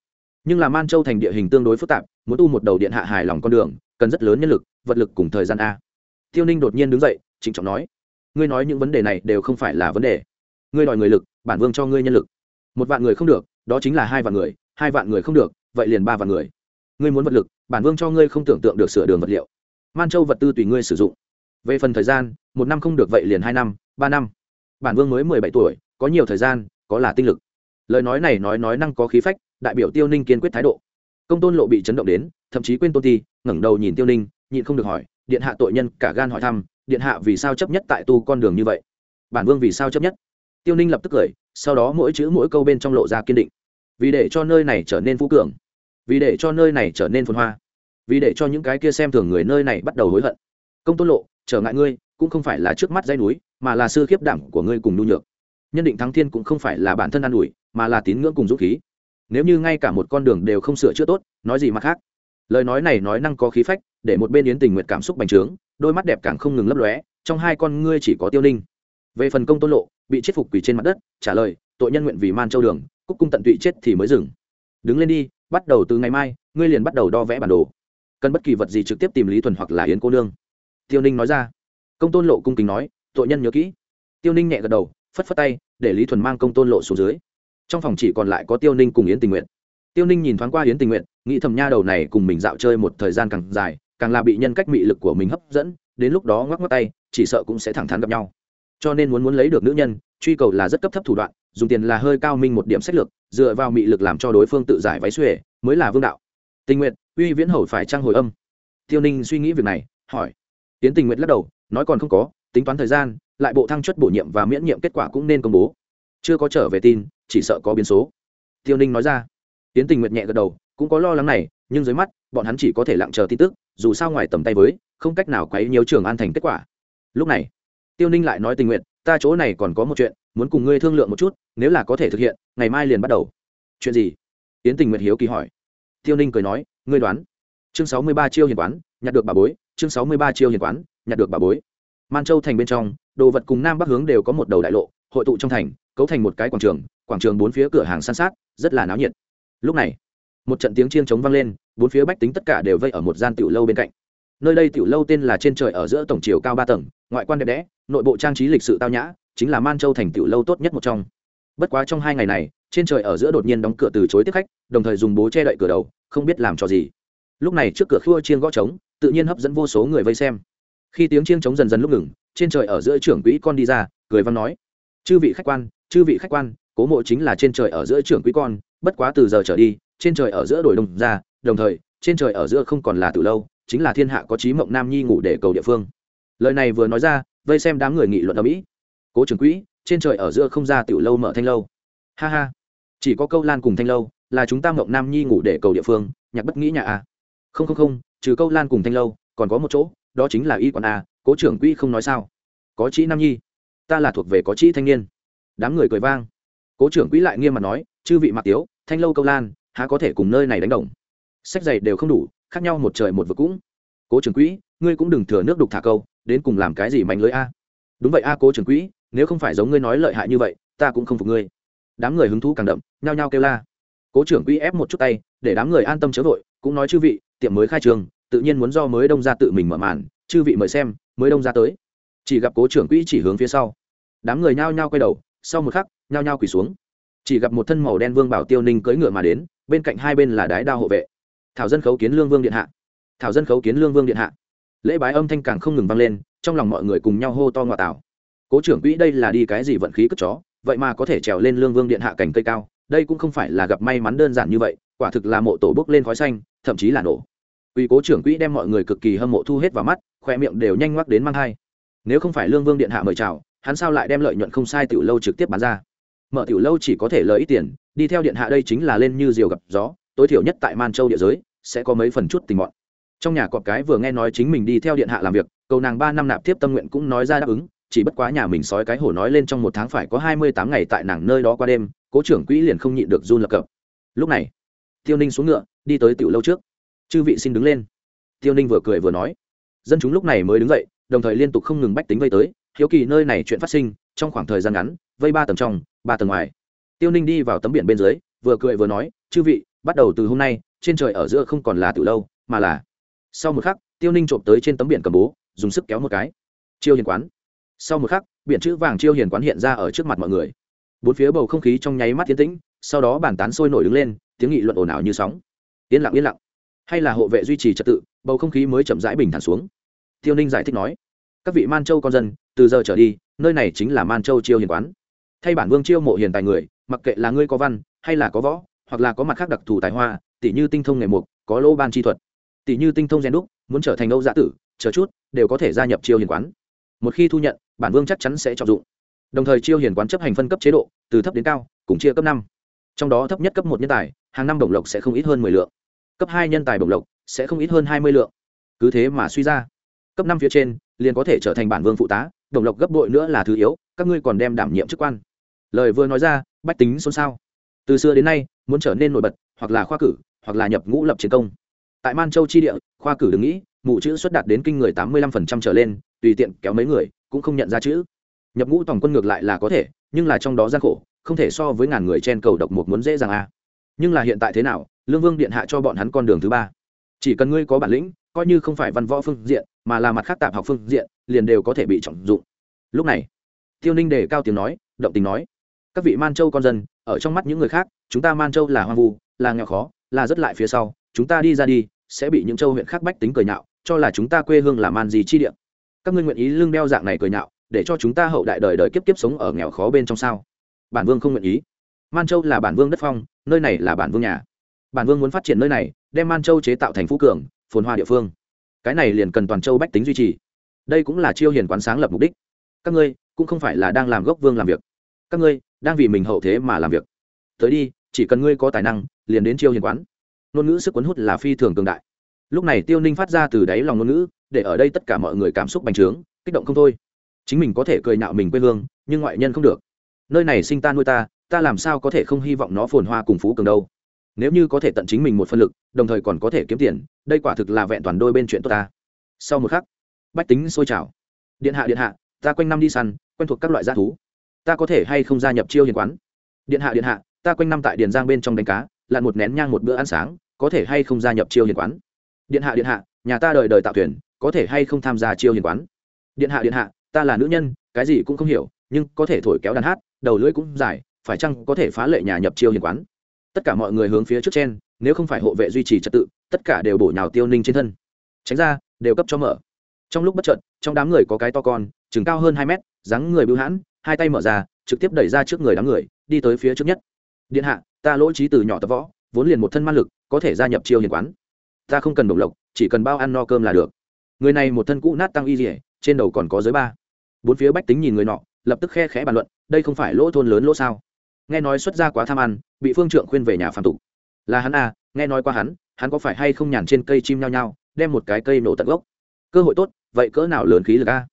Nhưng là man châu thành địa hình tương đối phức tạp, muốn tu một đầu điện hạ hài lòng con đường, cần rất lớn nhân lực, vật lực cùng thời gian a. Tiêu ninh đột nhiên đứng dậy, trịnh trọng nói, ngươi nói những vấn đề này đều không phải là vấn đề. Ngươi đòi người lực, bản vương cho ngươi nhân lực. Một vạn người không được, đó chính là hai vạn người, hai vạn người không được, vậy liền ba vạn người. Ngươi muốn vật lực, bản vương cho ngươi không tưởng tượng được sửa đường vật liệu. Man châu vật tư tùy ngươi sử dụng về phần thời gian, một năm không được vậy liền hai năm, ba năm. Bản vương mới mười bảy tuổi, có nhiều thời gian, có là tinh lực. Lời nói này nói nói năng có khí phách, đại biểu tiêu ninh kiên quyết thái độ. Công tôn lộ bị chấn động đến, thậm chí quên tôn ti, ngẩng đầu nhìn tiêu ninh, nhịn không được hỏi, điện hạ tội nhân, cả gan hỏi thăm, điện hạ vì sao chấp nhất tại tu con đường như vậy? Bản vương vì sao chấp nhất? Tiêu ninh lập tức cười, sau đó mỗi chữ mỗi câu bên trong lộ ra kiên định. Vì để cho nơi này trở nên phú cường, vì để cho nơi này trở nên phồn hoa, vì để cho những cái kia xem thường người nơi này bắt đầu hối hận. Công tôn lộ trở ngại ngươi, cũng không phải là trước mắt dây núi, mà là sư khiếp đảm của ngươi cùng nhu nhược. Nhân định thắng thiên cũng không phải là bản thân an ủi, mà là tín ngưỡng cùng dũng khí. Nếu như ngay cả một con đường đều không sửa chữa tốt, nói gì mà khác? Lời nói này nói năng có khí phách, để một bên yến tình nguyện cảm xúc bành trướng, đôi mắt đẹp càng không ngừng lấp lóe, trong hai con ngươi chỉ có tiêu ninh về phần công tôn lộ, bị chết phục quỳ trên mặt đất, trả lời, tội nhân nguyện vì man châu đường, cúc cung tận tụy chết thì mới dừng. Đứng lên đi, bắt đầu từ ngày mai, ngươi liền bắt đầu đo vẽ bản đồ. Cần bất kỳ vật gì trực tiếp tìm lý thuần hoặc là yến cô nương tiêu ninh nói ra. Công tôn lộ cung kính nói, tội nhân nhớ kỹ. Tiêu ninh nhẹ gật đầu, phất phất tay, để lý thuần mang công tôn lộ xuống dưới. Trong phòng chỉ còn lại có tiêu ninh cùng yến tình nguyện tiêu ninh nhìn thoáng qua yến tình nguyện nghĩ thầm nha đầu này cùng mình dạo chơi một thời gian càng dài, càng là bị nhân cách mị lực của mình hấp dẫn, đến lúc đó ngoắc ngoắc tay, chỉ sợ cũng sẽ thẳng thắn gặp nhau. Cho nên muốn muốn lấy được nữ nhân, truy cầu là rất cấp thấp thủ đoạn, dùng tiền là hơi cao minh một điểm sách lược, dựa vào mị lực làm cho đối phương tự giải váy xuể mới là vương đạo. Tình nguyện uy viễn hầu phải trang hồi âm. Tiêu ninh suy nghĩ việc này, hỏi tiến tình nguyện lắc đầu, nói còn không có, tính toán thời gian, lại bộ thăng chất bổ nhiệm và miễn nhiệm kết quả cũng nên công bố. Chưa có trở về tin, chỉ sợ có biến số. Tiêu ninh nói ra. Tiến tình nguyện nhẹ gật đầu, cũng có lo lắng này, nhưng dưới mắt, bọn hắn chỉ có thể lặng chờ tin tức, dù sao ngoài tầm tay với, không cách nào quấy nhiều trường an thành kết quả. Lúc này, tiêu ninh lại nói tình nguyện ta chỗ này còn có một chuyện, muốn cùng ngươi thương lượng một chút, nếu là có thể thực hiện, ngày mai liền bắt đầu. Chuyện gì? Yến tình nguyệt hiếu kỳ hỏi. Tiêu ninh cười nói, ngươi đoán. Chương sáu mươi ba chiêu hiền quán nhặt được bà bối, chương sáu mươi ba chiêu hiền quán, nhặt được bà bối. Man châu thành bên trong, đồ vật cùng nam bắc hướng đều có một đầu đại lộ, hội tụ trong thành, cấu thành một cái quảng trường quảng trường bốn phía cửa hàng san sát, rất là náo nhiệt. Lúc này, một trận tiếng chiêng trống vang lên, bốn phía bách tính tất cả đều vây ở một gian tiểu lâu bên cạnh. Nơi đây tiểu lâu tên là trên trời ở giữa tổng chiều cao ba tầng, ngoại quan đẹp đẽ, nội bộ trang trí lịch sự tao nhã, chính là man châu thành tiểu lâu tốt nhất một trong. Bất quá trong hai ngày này, trên trời ở giữa đột nhiên đóng cửa từ chối tiếp khách, đồng thời dùng bố che đậy cửa đầu, không biết làm cho gì. Lúc này trước cửa khua chiên gõ trống tự nhiên hấp dẫn vô số người vây xem. Khi tiếng chiêng trống dần dần lúc ngừng, trên trời ở giữa trưởng quỹ con đi ra, cười văn nói, chư vị khách quan, chư vị khách quan, cố mộ chính là trên trời ở giữa trưởng quỹ con, bất quá từ giờ trở đi, trên trời ở giữa đổi đồng ra, đồng thời, trên trời ở giữa không còn là từ lâu, chính là thiên hạ có trí mộng nam nhi ngủ để cầu địa phương. Lời này vừa nói ra, vây xem đám người nghị luận ở mỹ cố trưởng quỹ, trên trời ở giữa không ra tiểu lâu mở thanh lâu. Ha ha, chỉ có câu lan cùng thanh lâu, là chúng ta mộng nam nhi ngủ để cầu địa phương, nhạc bất nghĩ nhà à? không không không trừ câu lan cùng thanh lâu, còn có một chỗ, đó chính là y quán a, cố trưởng quỹ không nói sao. Có chị nam nhi. Ta là thuộc về có chị thanh niên. Đám người cười vang. Cố trưởng quỹ lại nghiêm mặt nói, chư vị mặc tiếu, thanh lâu câu lan, há có thể cùng nơi này đánh đồng? Sách giày đều không đủ, khác nhau một trời một vực cũng. Cố trưởng quỹ, ngươi cũng đừng thừa nước đục thả câu, đến cùng làm cái gì mạnh lưới a? Đúng vậy a, cố trưởng quỹ, nếu không phải giống ngươi nói lợi hại như vậy, ta cũng không phục ngươi. Đám người hứng thú càng đậm, nhao nhao kêu la. Cố trưởng quỹ ép một chút tay, để đám người an tâm chớ vội, cũng nói, chư vị, tiệm mới khai trường tự nhiên muốn do mới đông ra tự mình mở màn, chư vị mời xem, mới đông ra tới. Chỉ gặp cố trưởng quỹ chỉ hướng phía sau. Đám người nhao nhao quay đầu, sau một khắc, nhao nhao quỳ xuống. Chỉ gặp một thân màu đen vương bảo tiêu ninh cưỡi ngựa mà đến, bên cạnh hai bên là đái đao hộ vệ. Thảo dân khấu kiến lương vương điện hạ. Thảo dân khấu kiến lương vương điện hạ. Lễ bái âm thanh càng không ngừng vang lên, trong lòng mọi người cùng nhau hô to ngoại tảo. Cố trưởng quỹ đây là đi cái gì vận khí cất chó, vậy mà có thể trèo lên lương vương điện hạ cành cây cao, đây cũng không phải là gặp may mắn đơn giản như vậy, quả thực là mộ tổ bốc lên khói xanh, thậm chí là nổ. Uy cố trưởng quỹ đem mọi người cực kỳ hâm mộ thu hết vào mắt, khoe miệng đều nhanh ngoắc đến mang hai nếu không phải lương vương điện hạ mời chào, hắn sao lại đem lợi nhuận không sai tiểu lâu trực tiếp bán ra? Mở tiểu lâu chỉ có thể lợi ít tiền, đi theo điện hạ đây chính là lên như diều gặp gió, tối thiểu nhất tại man châu địa giới, sẽ có mấy phần chút tình mọn. Trong nhà cọp cái vừa nghe nói chính mình đi theo điện hạ làm việc, cầu nàng ba năm nạp tiếp tâm nguyện cũng nói ra đáp ứng, chỉ bất quá nhà mình sói cái hổ nói lên trong một tháng phải có hai mươi tám ngày tại nàng nơi đó qua đêm, cố trưởng quỹ liền không nhịn được run lập cập. Lúc này, tiêu ninh xuống ngựa, đi tới tiểu lâu trước chư vị xin đứng lên. Tiêu ninh vừa cười vừa nói. Dân chúng lúc này mới đứng dậy, đồng thời liên tục không ngừng bách tính vây tới. Hiếu kỳ nơi này chuyện phát sinh, trong khoảng thời gian ngắn, vây ba tầng trong, ba tầng ngoài. Tiêu ninh đi vào tấm biển bên dưới, vừa cười vừa nói, chư vị, bắt đầu từ hôm nay, trên trời ở giữa không còn là từ lâu, mà là sau một khắc, tiêu ninh trộm tới trên tấm biển cầm bố, dùng sức kéo một cái. Chiêu hiền quán. Sau một khắc, biển chữ vàng chiêu hiền quán hiện ra ở trước mặt mọi người. Bốn phía bầu không khí trong nháy mắt tiến tĩnh, sau đó bàn tán sôi nổi đứng lên, tiếng nghị luận ồn ào như sóng. Yên lặng yên lặng hay là hộ vệ duy trì trật tự, bầu không khí mới chậm rãi bình thản xuống. Tiêu ninh giải thích nói, các vị man châu con dân, từ giờ trở đi, nơi này chính là man châu chiêu hiền quán. Thay bản vương chiêu mộ hiền tài người, mặc kệ là ngươi có văn, hay là có võ, hoặc là có mặt khác đặc thù tài hoa, tỷ như tinh thông nghề mục, có lô ban chi thuật, tỷ như tinh thông gen đúc, muốn trở thành âu giã tử, chờ chút, đều có thể gia nhập chiêu hiền quán. Một khi thu nhận, bản vương chắc chắn sẽ trọng dụng. Đồng thời chiêu hiền quán chấp hành phân cấp chế độ, từ thấp đến cao, cùng chia cấp năm. Trong đó thấp nhất cấp một nhân tài, hàng năm đồng lộc sẽ không ít hơn mười lượng cấp hai nhân tài bổng lộc, sẽ không ít hơn hai mươi lượng. Cứ thế mà suy ra. Cấp năm phía trên, liền có thể trở thành bản vương phụ tá đồng lộc gấp bội nữa là thứ yếu, các ngươi còn đem đảm nhiệm chức quan. Lời vừa nói ra, bách tính xôn xao. Từ xưa đến nay, muốn trở nên nổi bật, hoặc là khoa cử, hoặc là nhập ngũ lập chiến công. Tại man châu chi địa, khoa cử đừng nghĩ, mụ chữ xuất đạt đến kinh người tám mươi lăm phần trăm trở lên, tùy tiện kéo mấy người, cũng không nhận ra chữ. Nhập ngũ tổng quân ngược lại là có thể, nhưng là trong đó gian khổ, không thể so với ngàn người trên cầu độc một muốn dễ dàng a nhưng là hiện tại thế nào lương vương điện hạ cho bọn hắn con đường thứ ba. Chỉ cần ngươi có bản lĩnh, coi như không phải văn võ phương diện, mà là mặt khác tạp học phương diện, liền đều có thể bị trọng dụng. Lúc này, tiêu ninh đề cao tiếng nói, động tình nói, các vị man châu con dân, ở trong mắt những người khác, chúng ta man châu là hoang vu, là nghèo khó, là rất lại phía sau, chúng ta đi ra đi, sẽ bị những châu huyện khác bách tính cười nhạo, cho là chúng ta quê hương là man gì chi địa. Các ngươi nguyện ý lương đeo dạng này cười nhạo, để cho chúng ta hậu đại đời đời kiếp kiếp sống ở nghèo khó bên trong sao? Bản vương không nguyện ý. Man châu là bản vương đất phong, nơi này là bản vương nhà bản vương muốn phát triển nơi này, đem man châu chế tạo thành phú cường, phồn hoa địa phương. Cái này liền cần toàn châu bách tính duy trì. Đây cũng là chiêu hiền quán sáng lập mục đích. Các ngươi, cũng không phải là đang làm gốc vương làm việc. Các ngươi, đang vì mình hậu thế mà làm việc. Tới đi, chỉ cần ngươi có tài năng, liền đến chiêu hiền quán. Ngôn ngữ sức cuốn hút là phi thường cường đại. Lúc này tiêu ninh phát ra từ đáy lòng ngôn ngữ, để ở đây tất cả mọi người cảm xúc bành trướng, kích động không thôi. Chính mình có thể cười nhạo mình quê hương, nhưng ngoại nhân không được. Nơi này sinh ta nuôi ta ta làm sao có thể không hy vọng nó phồn hoa cùng phú cường đâu? Nếu như có thể tận chính mình một phân lực, đồng thời còn có thể kiếm tiền, đây quả thực là vẹn toàn đôi bên chuyện tốt ta. Sau một khắc, bách tính sôi trào. Điện hạ điện hạ, ta quanh năm đi săn, quen thuộc các loại g i á thú. Ta có thể hay không gia nhập chiêu hiền quán? Điện hạ điện hạ, ta quanh năm tại điền giang bên trong đánh cá, lặn một nén nhang một bữa ăn sáng, có thể hay không gia nhập chiêu hiền quán? Điện hạ điện hạ, nhà ta đời đời tạo thuyền, có thể hay không tham gia chiêu hiền quán? Điện hạ điện hạ, ta là nữ nhân, cái gì cũng không hiểu, nhưng có thể thổi kéo đàn hát, đầu lưỡi cũng dài, phải chăng có thể phá lệ nhà nhập chiêu hiền quán? Tất cả mọi người hướng phía trước trên nếu không phải hộ vệ duy trì trật tự, tất cả đều bổ nhào tiêu ninh trên thân. Tránh ra, đều cấp cho mở. Trong lúc bất trợn trong đám người có cái to con, chừng cao hơn hai mét, dáng người bưu hãn, hai tay mở ra, trực tiếp đẩy ra trước người đám người, đi tới phía trước nhất. Điện hạ, ta lỗi trí từ nhỏ tập võ, vốn liền một thân ma lực, có thể gia nhập chiêu hiền quán. Ta không cần đồng lộc, chỉ cần bao ăn no cơm là được. Người này một thân cũ nát tăng y dỉa trên đầu còn có giới ba. Bốn phía bách tính nhìn người nọ, lập tức khe khẽ bàn luận, đây không phải lỗ thôn lớn lỗ sao? Nghe nói xuất ra quá tham ăn bị phương trượng khuyên về nhà phàm tục. Là hắn à nghe nói qua hắn hắn có phải hay không nhàn trên cây chim nhao nhao, đem một cái cây nổ tận gốc? Cơ hội tốt, vậy cỡ nào lớn khí lực a?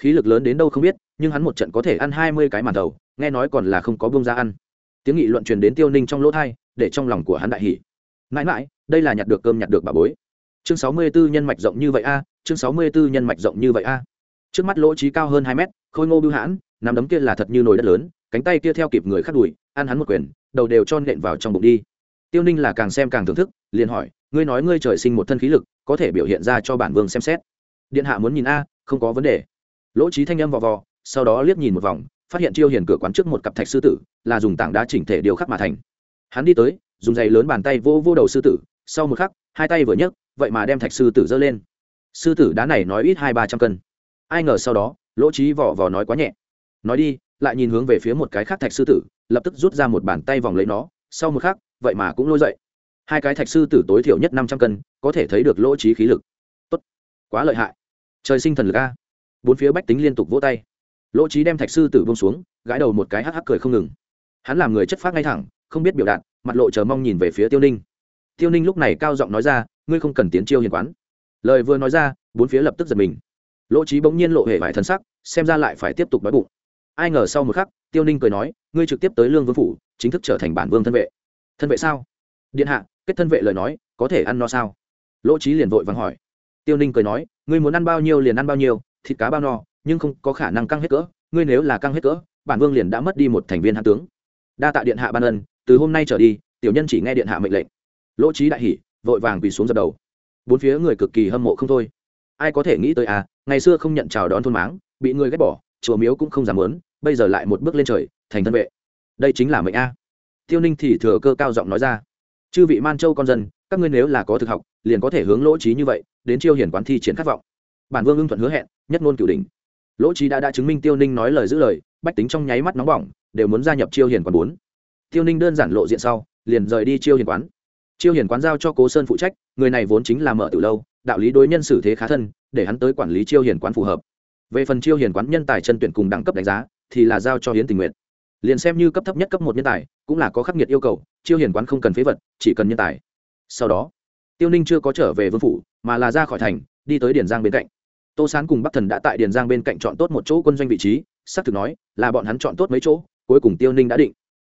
Khí lực lớn đến đâu không biết, nhưng hắn một trận có thể ăn hai mươi cái màn đầu, nghe nói còn là không có bông ra ăn. Tiếng nghị luận truyền đến tiêu ninh trong lỗ thai, để trong lòng của hắn đại hỷ mãi mãi, đây là nhặt được cơm nhặt được bà bối. Chương sáu mươi 64 nhân mạch rộng như vậy a, chương sáu mươi 64 nhân mạch rộng như vậy a. Trước mắt lỗ trí cao hơn hai mét, khôi ngô bưu hãn nằm đấm kia là thật như nồi đất lớn, cánh tay kia theo kịp người khắc đùi, ăn hắn một quyền đầu đều cho nện vào trong bụng đi. Tiêu ninh là càng xem càng thưởng thức, liền hỏi, ngươi nói ngươi trời sinh một thân khí lực, có thể biểu hiện ra cho bản vương xem xét? Điện hạ muốn nhìn a, không có vấn đề. Lỗ trí thanh âm vò vò, sau đó liếc nhìn một vòng, phát hiện chiêu hiền cửa quán trước một cặp thạch sư tử, là dùng tảng đá chỉnh thể điều khắc mà thành. Hắn đi tới, dùng giày lớn bàn tay vô vô đầu sư tử, sau một khắc, hai tay vừa nhấc, vậy mà đem thạch sư tử giơ lên. Sư tử đá này nói ít hai ba trăm cân. Ai ngờ sau đó, lỗ trí vỏ vò nói quá nhẹ. Nói đi lại nhìn hướng về phía một cái khác thạch sư tử lập tức rút ra một bàn tay vòng lấy nó, sau một khắc, vậy mà cũng lôi dậy. Hai cái thạch sư tử tối thiểu nhất năm trăm cân, có thể thấy được lỗ trí khí lực. Tốt, quá lợi hại. Trời sinh thần lực a. Bốn phía bách tính liên tục vỗ tay. Lỗ trí đem thạch sư tử bông xuống, gãi đầu một cái hắc hắc cười không ngừng. Hắn làm người chất phác ngay thẳng, không biết biểu đạt, mặt lộ chờ mong nhìn về phía tiêu ninh. Tiêu ninh lúc này cao giọng nói ra, ngươi không cần tiến chiêu hiền quán. Lời vừa nói ra, bốn phía lập tức giật mình. Lỗ trí bỗng nhiên lộ hệ vải thân sắc, xem ra lại phải tiếp tục nói bụng ai ngờ sau một khắc, tiêu ninh cười nói, ngươi trực tiếp tới lương vương phủ, chính thức trở thành bản vương thân vệ. Thân vệ sao? Điện hạ, kết thân vệ lời nói, có thể ăn no sao? Lỗ trí liền vội vàng hỏi. Tiêu ninh cười nói, ngươi muốn ăn bao nhiêu liền ăn bao nhiêu, thịt cá bao no, nhưng không có khả năng căng hết cỡ, ngươi nếu là căng hết cỡ, bản vương liền đã mất đi một thành viên hạ tướng. Đa tạ điện hạ ban ân, từ hôm nay trở đi, tiểu nhân chỉ nghe điện hạ mệnh lệnh. Lỗ trí đại hỉ, vội vàng quỳ xuống dập đầu. Bốn phía người cực kỳ hâm mộ không thôi. Ai có thể nghĩ tới à ngày xưa không nhận chào đón thôn máng, bị người ghét bỏ chùa miếu cũng không dám muốn, bây giờ lại một bước lên trời thành thân vệ. Đây chính là mệnh a. Tiêu ninh thì thừa cơ cao giọng nói ra. Chư vị man châu con dân các ngươi nếu là có thực học liền có thể hướng lỗ trí như vậy đến chiêu hiển quán thi triển khát vọng. Bản vương ưng thuận hứa hẹn nhất ngôn cửu đình lỗ trí đã đã chứng minh tiêu ninh nói lời giữ lời bách tính trong nháy mắt nóng bỏng đều muốn gia nhập chiêu hiển quán bốn. Tiêu ninh đơn giản lộ diện sau liền rời đi chiêu hiển quán. Chiêu hiển quán giao cho cố sơn phụ trách người này vốn chính là mở từ lâu đạo lý đối nhân xử thế khá thân để hắn tới quản lý chiêu hiển quán phù hợp về phần chiêu hiền quán nhân tài chân tuyển cùng đẳng cấp đánh giá, thì là giao cho hiến tình nguyện liền xem như cấp thấp nhất cấp một nhân tài, cũng là có khắc nghiệt yêu cầu, chiêu hiền quán không cần phế vật, chỉ cần nhân tài. Sau đó, tiêu ninh chưa có trở về vương phủ, mà là ra khỏi thành, đi tới điền giang bên cạnh. Tô sán cùng bắc thần đã tại điền giang bên cạnh chọn tốt một chỗ quân doanh vị trí, xác thực nói, là bọn hắn chọn tốt mấy chỗ, cuối cùng tiêu ninh đã định.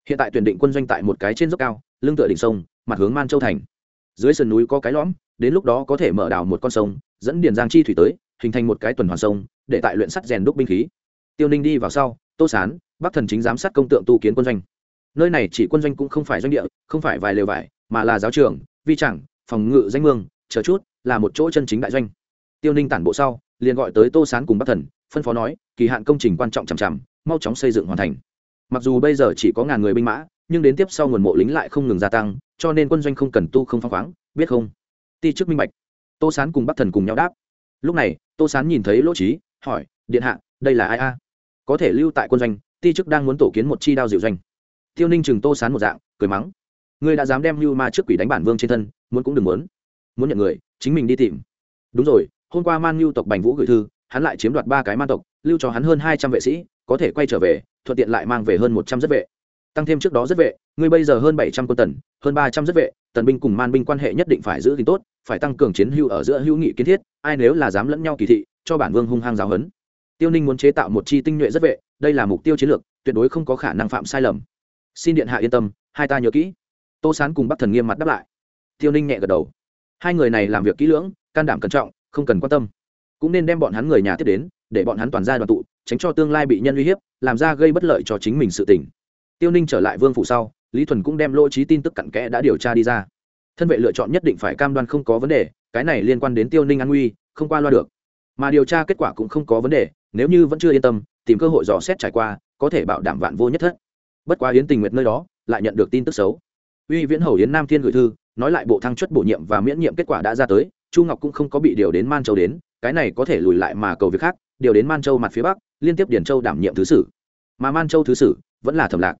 Hiện tại tuyển định quân doanh tại một cái trên dốc cao, lưng tựa đỉnh sông, mặt hướng man châu thành. Dưới sườn núi có cái lõm, đến lúc đó có thể mở đào một con sông, dẫn điền giang chi thủy tới hình thành một cái tuần hoàn sông, để tại luyện sắt rèn đúc binh khí. Tiêu ninh đi vào sau, tô sán, bắc thần chính giám sát công tượng tu kiến quân doanh. Nơi này chỉ quân doanh cũng không phải doanh địa, không phải vài lều vải, mà là giáo trường, vi chẳng phòng ngự danh mương, chờ chút, là một chỗ chân chính đại doanh. Tiêu ninh tản bộ sau, liền gọi tới tô sán cùng bắc thần, phân phó nói, kỳ hạn công trình quan trọng chằm chằm, mau chóng xây dựng hoàn thành. Mặc dù bây giờ chỉ có ngàn người binh mã, nhưng đến tiếp sau nguồn mộ lính lại không ngừng gia tăng, cho nên quân doanh không cần tu không phăng khoáng, biết không? Ti chức minh bạch. Tô sán cùng bắc thần cùng nhau đáp lúc này, tô sán nhìn thấy lỗ trí hỏi, điện hạ, đây là ai a? Có thể lưu tại quân doanh, ti chức đang muốn tổ kiến một chi đao dịu doanh. Tiêu ninh chừng tô sán một dạng, cười mắng, ngươi đã dám đem lưu ma trước quỷ đánh bản vương trên thân, muốn cũng đừng muốn. Muốn nhận người, chính mình đi tìm. Đúng rồi, hôm qua man lưu tộc bành vũ gửi thư, hắn lại chiếm đoạt ba cái man tộc, lưu cho hắn hơn hai trăm vệ sĩ, có thể quay trở về, thuận tiện lại mang về hơn một trăm rất vệ. Tăng thêm trước đó rất vệ, ngươi bây giờ hơn bảy trăm quân tần, hơn ba trăm rất vệ, tần binh cùng man binh quan hệ nhất định phải giữ gìn tốt, phải tăng cường chiến hưu ở giữa hữu nghị kiến thiết ai nếu là dám lẫn nhau kỳ thị, cho bản vương hung hăng giáo hấn tiêu ninh muốn chế tạo một chi tinh nhuệ rất vệ, đây là mục tiêu chiến lược, tuyệt đối không có khả năng phạm sai lầm. Xin điện hạ yên tâm, hai ta nhớ kỹ. Tô sán cùng bắc thần nghiêm mặt đáp lại. Tiêu ninh nhẹ gật đầu. Hai người này làm việc kỹ lưỡng, can đảm cẩn trọng, không cần quan tâm. Cũng nên đem bọn hắn người nhà tiếp đến, để bọn hắn toàn ra đoàn tụ, tránh cho tương lai bị nhân uy hiếp, làm ra gây bất lợi cho chính mình sự tỉnh tiêu ninh trở lại vương phủ sau, lý thuần cũng đem lỗ trí tin tức cặn kẽ đã điều tra đi ra thân vệ lựa chọn nhất định phải cam đoan không có vấn đề, cái này liên quan đến tiêu ninh an nguy, không qua loa được. Mà điều tra kết quả cũng không có vấn đề, nếu như vẫn chưa yên tâm, tìm cơ hội dò xét trải qua, có thể bảo đảm vạn vô nhất thất. Bất quá yến tình nguyệt nơi đó, lại nhận được tin tức xấu. Uy viễn hầu yến nam thiên gửi thư, nói lại bộ thăng chất bổ nhiệm và miễn nhiệm kết quả đã ra tới, chu ngọc cũng không có bị điều đến man châu đến, cái này có thể lùi lại mà cầu việc khác, điều đến man châu mặt phía bắc, liên tiếp điển châu đảm nhiệm thứ sử. Mà man châu thứ sử vẫn là thẩm lạc.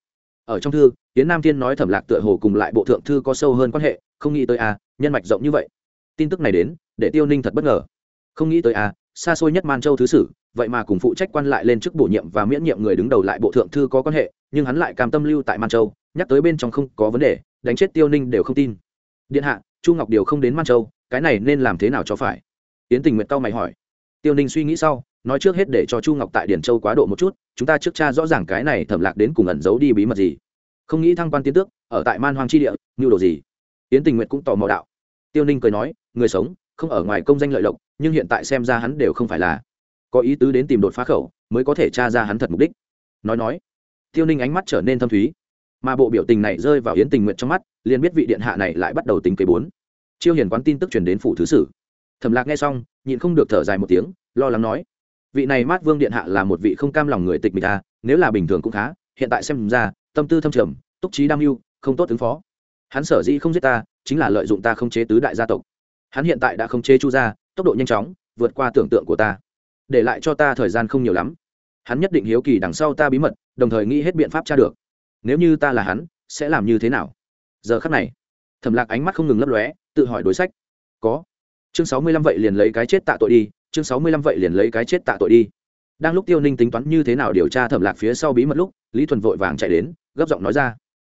Ở trong thư, yến nam thiên nói thẩm lạc tựa hồ cùng lại bộ thượng thư có sâu hơn quan hệ không nghĩ tới a nhân mạch rộng như vậy. Tin tức này đến, để tiêu ninh thật bất ngờ. Không nghĩ tới a xa xôi nhất man châu thứ sử, vậy mà cùng phụ trách quan lại lên chức bổ nhiệm và miễn nhiệm người đứng đầu lại bộ thượng thư có quan hệ, nhưng hắn lại cam tâm lưu tại man châu, nhắc tới bên trong không có vấn đề, đánh chết tiêu ninh đều không tin. Điện hạ, chu ngọc điều không đến man châu, cái này nên làm thế nào cho phải? Yến tình nguyện tao mày hỏi. Tiêu ninh suy nghĩ sau, nói trước hết để cho chu ngọc tại điển châu quá độ một chút, chúng ta trước cha rõ ràng cái này thẩm lạc đến cùng ẩn giấu đi bí mật gì. Không nghĩ thăng quan tiến tước, ở tại man hoang chi địa như đồ gì? Yến tình nguyện cũng tò mò đạo. Tiêu ninh cười nói, người sống, không ở ngoài công danh lợi lộc, nhưng hiện tại xem ra hắn đều không phải là. Có ý tứ đến tìm đột phá khẩu, mới có thể tra ra hắn thật mục đích. Nói nói, tiêu ninh ánh mắt trở nên thâm thúy. Mà bộ biểu tình này rơi vào yến tình nguyện trong mắt, liền biết vị điện hạ này lại bắt đầu tính kế bốn. Chiêu hiền quán tin tức truyền đến phủ thứ sử. Thẩm lạc nghe xong, nhịn không được thở dài một tiếng, lo lắng nói, vị này mát vương điện hạ là một vị không cam lòng người tịch mịch ta nếu là bình thường cũng khá, hiện tại xem ra, tâm tư thâm trầm, túc trí đam mưu, không tốt ứng phó hắn sở dĩ không giết ta, chính là lợi dụng ta không chế tứ đại gia tộc. Hắn hiện tại đã không chế chu gia, tốc độ nhanh chóng, vượt qua tưởng tượng của ta. Để lại cho ta thời gian không nhiều lắm. Hắn nhất định hiếu kỳ đằng sau ta bí mật, đồng thời nghĩ hết biện pháp tra được. Nếu như ta là hắn, sẽ làm như thế nào? Giờ khắc này, thẩm lạc ánh mắt không ngừng lấp lóe, tự hỏi đối sách. Có. Chương sáu mươi lăm vậy liền lấy cái chết tạ tội đi, chương sáu mươi lăm vậy liền lấy cái chết tạ tội đi. Đang lúc tiêu ninh tính toán như thế nào điều tra thẩm lạc phía sau bí mật lúc, lý thuần vội vàng chạy đến, gấp giọng nói ra.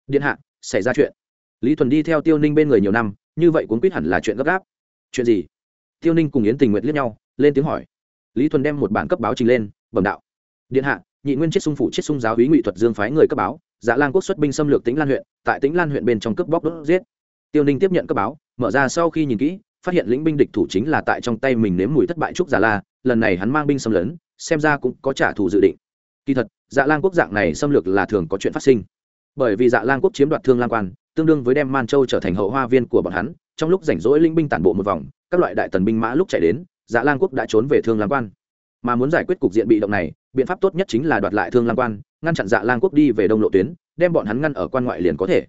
Điện hạ, xảy ra chuyện lý thuần đi theo tiêu ninh bên người nhiều năm, như vậy cuốn quýt hẳn là chuyện gấp gáp. Chuyện gì? Tiêu ninh cùng yến tình nguyện liếc nhau, lên tiếng hỏi. Lý thuần đem một bản cấp báo trình lên, bẩm đạo. Điện hạ, nhị nguyên chiết sung phủ chiết sung giáo hí ngụy thuật dương phái người cấp báo dạ lan quốc xuất binh xâm lược tĩnh lan huyện, tại tĩnh lan huyện bên trong cướp bóc đốt giết. Tiêu ninh tiếp nhận cấp báo, mở ra sau khi nhìn kỹ, phát hiện lĩnh binh địch thủ chính là tại trong tay mình nếm mùi thất bại trúc giả la, lần này hắn mang binh xâm lấn, xem ra cũng có trả thù dự định. Kỳ thật dạ lan quốc dạng này xâm lược là thường có chuyện phát sinh. Bởi vì dạ lan quốc chiếm đoạt thương lan quan tương đương với đem man châu trở thành hậu hoa viên của bọn hắn, trong lúc rảnh rỗi linh binh tản bộ một vòng, các loại đại tần binh mã lúc chạy đến dạ lan quốc đã trốn về thương lan quan. Mà muốn giải quyết cục diện bị động này, biện pháp tốt nhất chính là đoạt lại thương lan quan, ngăn chặn dạ lan quốc đi về đông lộ tuyến, đem bọn hắn ngăn ở quan ngoại liền có thể.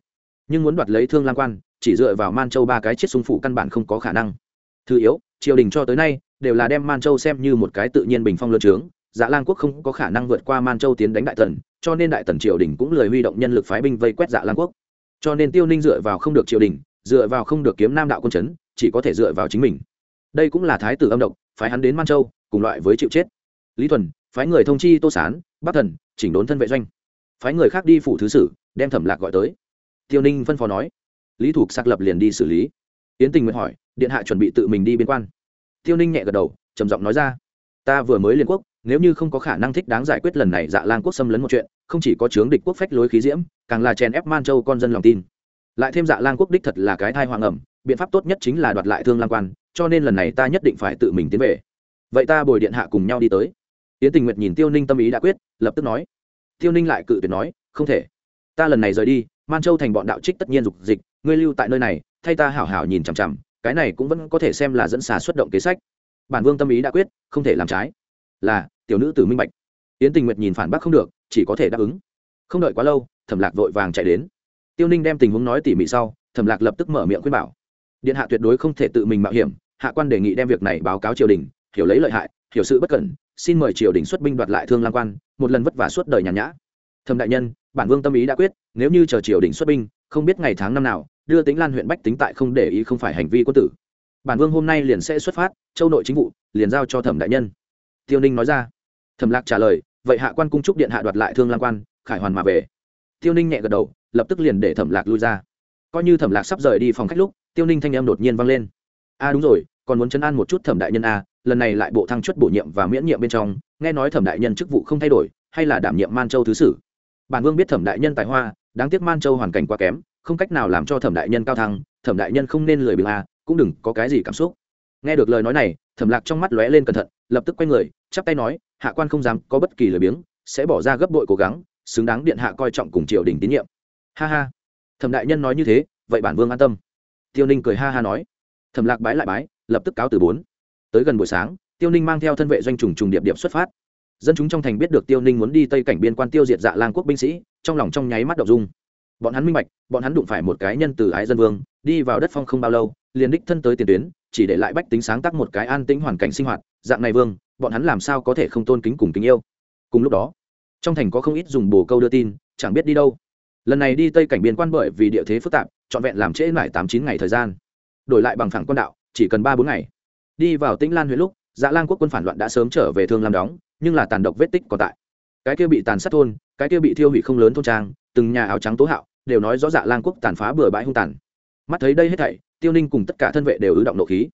Nhưng muốn đoạt lấy thương lan quan, chỉ dựa vào man châu ba cái chiết sung phủ căn bản không có khả năng. Thứ yếu, triều đình cho tới nay, đều là đem man châu xem như một cái tự nhiên bình phong lơ trướng dạ lan quốc không có khả năng vượt qua man châu tiến đánh đại tần, cho nên đại tần triều đình cũng lười huy động nhân lực phái binh vây quét dạ lan quốc cho nên tiêu ninh dựa vào không được triều đình, dựa vào không được kiếm nam đạo quân chấn, chỉ có thể dựa vào chính mình. Đây cũng là thái tử âm độc, phái hắn đến man châu, cùng loại với chịu chết. Lý thuần, phái người thông chi tô sán, bắc thần, chỉnh đốn thân vệ doanh. Phái người khác đi phủ thứ sử, đem thẩm lạc gọi tới. Tiêu ninh phân phó nói. Lý thục xác lập liền đi xử lý. Yến tình nguyện hỏi, điện hạ chuẩn bị tự mình đi biên quan. Tiêu ninh nhẹ gật đầu, trầm giọng nói ra. Ta vừa mới liên quốc, nếu như không có khả năng thích đáng giải quyết lần này dạ lan quốc xâm lấn một chuyện, không chỉ có chướng địch quốc phách lối khí diễm càng là chèn ép man châu con dân lòng tin. Lại thêm dạ lan quốc đích thật là cái thai hoàng ẩm, biện pháp tốt nhất chính là đoạt lại thương lan quan, cho nên lần này ta nhất định phải tự mình tiến về. Vậy ta bồi điện hạ cùng nhau đi tới. Yến tình nguyệt nhìn tiêu ninh tâm ý đã quyết, lập tức nói. Tiêu ninh lại cự tuyệt nói, không thể. Ta lần này rời đi, man châu thành bọn đạo trích tất nhiên dục dịch, ngươi lưu tại nơi này, thay ta hảo hảo nhìn chằm chằm, cái này cũng vẫn có thể xem là dẫn xà xuất động kế sách. Bản vương tâm ý đã quyết, không thể làm trái. Là, tiểu nữ tử minh bạch. Yến tình nguyệt nhìn phản bác không được, chỉ có thể đáp ứng không đợi quá lâu, thẩm lạc vội vàng chạy đến. Tiêu ninh đem tình huống nói tỉ mỉ sau, thẩm lạc lập tức mở miệng khuyên bảo. Điện hạ tuyệt đối không thể tự mình mạo hiểm, hạ quan đề nghị đem việc này báo cáo triều đình, hiểu lấy lợi hại, hiểu sự bất cẩn, xin mời triều đình xuất binh đoạt lại thương lang quan, một lần vất vả suốt đời nhàn nhã. Thẩm đại nhân, bản vương tâm ý đã quyết, nếu như chờ triều đình xuất binh, không biết ngày tháng năm nào, đưa tính lan huyện bách tính tại không để ý không phải hành vi quân tử. Bản vương hôm nay liền sẽ xuất phát, châu nội chính vụ, liền giao cho thẩm đại nhân. Tiêu ninh nói ra. Thẩm lạc trả lời, vậy hạ quan cung trúc điện hạ đoạt lại thương lan quan khải hoàn mà về. Tiêu ninh nhẹ gật đầu, lập tức liền để thẩm lạc lui ra. Coi như thẩm lạc sắp rời đi phòng khách lúc, tiêu ninh thanh em đột nhiên vang lên. A, đúng rồi, còn muốn chấn an một chút thẩm đại nhân a, lần này lại bộ thăng chức bổ nhiệm và miễn nhiệm bên trong, nghe nói thẩm đại nhân chức vụ không thay đổi, hay là đảm nhiệm man châu thứ sử? Bản vương biết thẩm đại nhân tài hoa, đáng tiếc man châu hoàn cảnh quá kém, không cách nào làm cho thẩm đại nhân cao thăng, thẩm đại nhân không nên lười biếng a, cũng đừng có cái gì cảm xúc. Nghe được lời nói này, thẩm lạc trong mắt lóe lên cẩn thận, lập tức quay người, chắp tay nói, hạ quan không dám có bất kỳ lười biếng, sẽ bỏ ra gấp bội cố gắng xứng đáng điện hạ coi trọng cùng triều đình tín nhiệm. Ha ha. Thẩm đại nhân nói như thế, vậy bản vương an tâm. Tiêu ninh cười ha ha nói. Thẩm lạc bái lại bái, lập tức cáo từ bốn. Tới gần buổi sáng, tiêu ninh mang theo thân vệ doanh trùng trùng điệp điệp xuất phát. Dân chúng trong thành biết được tiêu ninh muốn đi tây cảnh biên quan tiêu diệt dạ lang quốc binh sĩ, trong lòng trong nháy mắt đậu dung. Bọn hắn minh bạch, bọn hắn đụng phải một cái nhân từ ái dân vương, đi vào đất phong không bao lâu, liền đích thân tới tiền tuyến, chỉ để lại bách tính sáng tác một cái an tĩnh hoàn cảnh sinh hoạt. Dạng này vương, bọn hắn làm sao có thể không tôn kính cùng kính yêu? Cùng lúc đó trong thành có không ít dùng bồ câu đưa tin, chẳng biết đi đâu. Lần này đi tây cảnh biên quan bởi vì địa thế phức tạp, trọn vẹn làm trễ lại tám chín ngày thời gian. Đổi lại bằng phẳng quan đạo, chỉ cần ba bốn ngày. Đi vào tĩnh lan huyện lúc dạ lang quốc quân phản loạn đã sớm trở về thương làm đóng, nhưng là tàn độc vết tích còn tại. Cái kia bị tàn sát thôn, cái kia bị thiêu hủy không lớn thôn trang, từng nhà áo trắng tố hạo, đều nói rõ dạ lang quốc tàn phá bừa bãi hung tàn. Mắt thấy đây hết thảy, tiêu ninh cùng tất cả thân vệ đều ứ động nộ khí.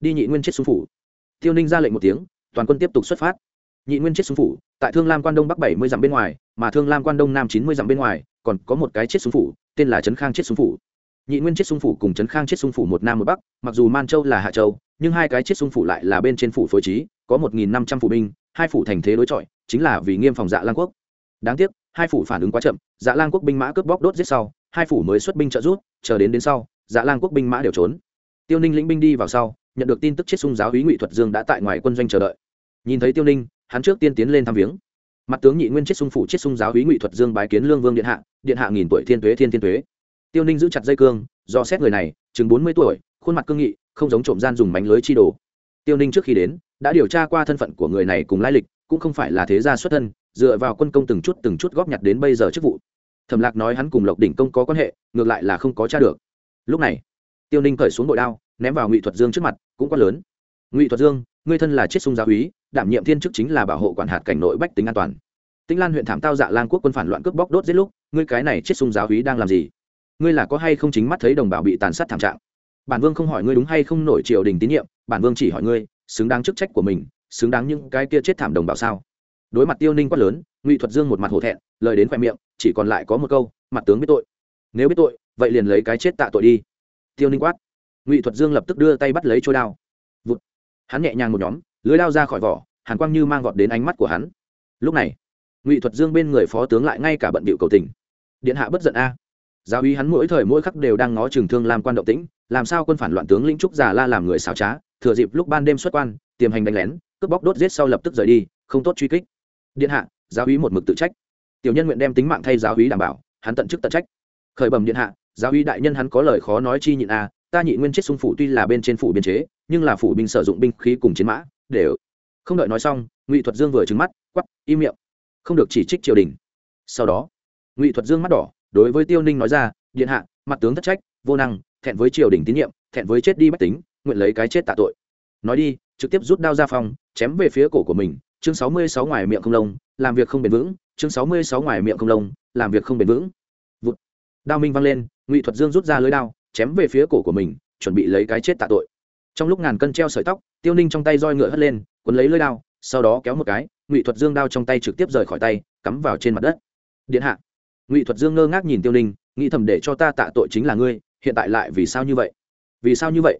Đi nhị nguyên chết xuống phủ. Tiêu ninh ra lệnh một tiếng, toàn quân tiếp tục xuất phát nhị nguyên chết súng phủ, tại thương lam quan đông bắc bảy mươi dặm bên ngoài, mà thương lam quan đông nam chín mươi dặm bên ngoài, còn có một cái chết súng phủ, tên là trấn khang chết súng phủ. Nhị nguyên chết sung phủ cùng trấn khang chết sung phủ một nam một bắc, mặc dù man châu là hạ châu, nhưng hai cái chết sung phủ lại là bên trên phủ phối trí, có một nghìn năm trăm phủ binh, hai phủ thành thế đối chọi, chính là vì nghiêm phòng dạ lang quốc. Đáng tiếc, hai phủ phản ứng quá chậm dạ lang quốc binh mã cướp bóc đốt giết sau, hai phủ mới xuất binh trợ rút chờ đến đến sau dạ lang quốc binh mã đều trốn. Tiêu ninh lĩnh binh đi vào sau, nhận được tin tức chết sung giáo hí ngụy thuật dương đã tại ngoài quân doanh chờ đợi. Nhìn thấy tiêu ninh hắn trước tiên tiến lên thăm viếng. Mặt tướng nhị nguyên chết sung phủ, chết sung giáo hí ngụy thuật dương bái kiến lương vương điện hạ điện hạ nghìn tuổi thiên tuế, thiên thiên tuế. Tiêu ninh giữ chặt dây cương, do xét người này, chừng bốn mươi tuổi, khuôn mặt cương nghị, không giống trộm gian dùng mánh lưới chi đồ. Tiêu ninh trước khi đến, đã điều tra qua thân phận của người này cùng lai lịch, cũng không phải là thế gia xuất thân, dựa vào quân công từng chút từng chút góp nhặt đến bây giờ chức vụ. Thẩm lạc nói hắn cùng lộc đỉnh công có quan hệ, ngược lại là không có t được. Lúc này, tiêu ninh cởi xuống bội đao, ném vào ngụy thuật dương trước mặt, cũng quá lớn. Ngụy thuật dương, ngươi thân là chiết sung gia úy đảm nhiệm thiên chức chính là bảo hộ quản hạt cảnh nội bách tính an toàn. Tĩnh lan huyện thảm tao dạ lang quốc quân phản loạn cướp bóc đốt giết lúc, ngươi cái này chết sung giáo hí đang làm gì? Ngươi là có hay không chính mắt thấy đồng bào bị tàn sát thảm trạng? Bản vương không hỏi ngươi đúng hay không nổi triều đình tín nhiệm, bản vương chỉ hỏi ngươi, xứng đáng chức trách của mình, xứng đáng những cái kia chết thảm đồng bào sao? Đối mặt tiêu ninh quát lớn, ngụy thuật dương một mặt hổ thẹn, lời đến khoe miệng, chỉ còn lại có một câu, mặt tướng biết tội. Nếu biết tội, vậy liền lấy cái chết tạ tội đi. Tiêu ninh quát. Ngụy thuật dương lập tức đưa tay bắt lấy trôi đao. Vụt. hắn nhẹ nhàng một nhóm lưới lao ra khỏi vỏ, hàn quang như mang vọt đến ánh mắt của hắn. Lúc này, ngụy thuật dương bên người phó tướng lại ngay cả bận bịu cầu tình. Điện hạ bất giận a. Giáo uy hắn mỗi thời mỗi khắc đều đang ngó trường thương làm quan động tĩnh, làm sao quân phản loạn tướng lĩnh trúc già la làm người xảo trá, thừa dịp lúc ban đêm xuất quan, tiềm hành đánh lén, cướp bóc đốt giết sau lập tức rời đi, không tốt truy kích. Điện hạ, giáo uy một mực tự trách. Tiểu nhân nguyện đem tính mạng thay giáo uy đảm bảo, hắn tận chức tận trách. Khởi bẩm điện hạ, giáo uy đại nhân hắn có lời khó nói chi nhịn a, ta nhị nguyên chết xung phủ tuy là bên trên phủ biên chế, nhưng là phủ binh sử dụng binh khí cùng chiến mã đều. Không đợi nói xong, ngụy thuật dương vừa trừng mắt quắp im miệng. Không được chỉ trích triều đình. Sau đó, ngụy thuật dương mắt đỏ, đối với tiêu ninh nói ra, điện hạ, mặt tướng thất trách, vô năng, thẹn với triều đình tín nhiệm, thẹn với chết đi bách tính, nguyện lấy cái chết tạ tội. Nói đi, trực tiếp rút đao ra phòng, chém về phía cổ của mình, chương sáu mươi sáu ngoài miệng không lông, làm việc không bền vững, chương sáu mươi sáu ngoài miệng không lông, làm việc không bền vững. Vụt. Đao minh văng lên, ngụy thuật dương rút ra lưới đao, chém về phía cổ của mình, chuẩn bị lấy cái chết tạ tội trong lúc ngàn cân treo sợi tóc, tiêu ninh trong tay roi ngựa hất lên, quấn lấy lơi đao, sau đó kéo một cái, ngụy thuật dương đao trong tay trực tiếp rời khỏi tay, cắm vào trên mặt đất. Điện hạ. Ngụy thuật dương ngơ ngác nhìn tiêu ninh, nghĩ thầm để cho ta tạ tội chính là ngươi, hiện tại lại vì sao như vậy? Vì sao như vậy?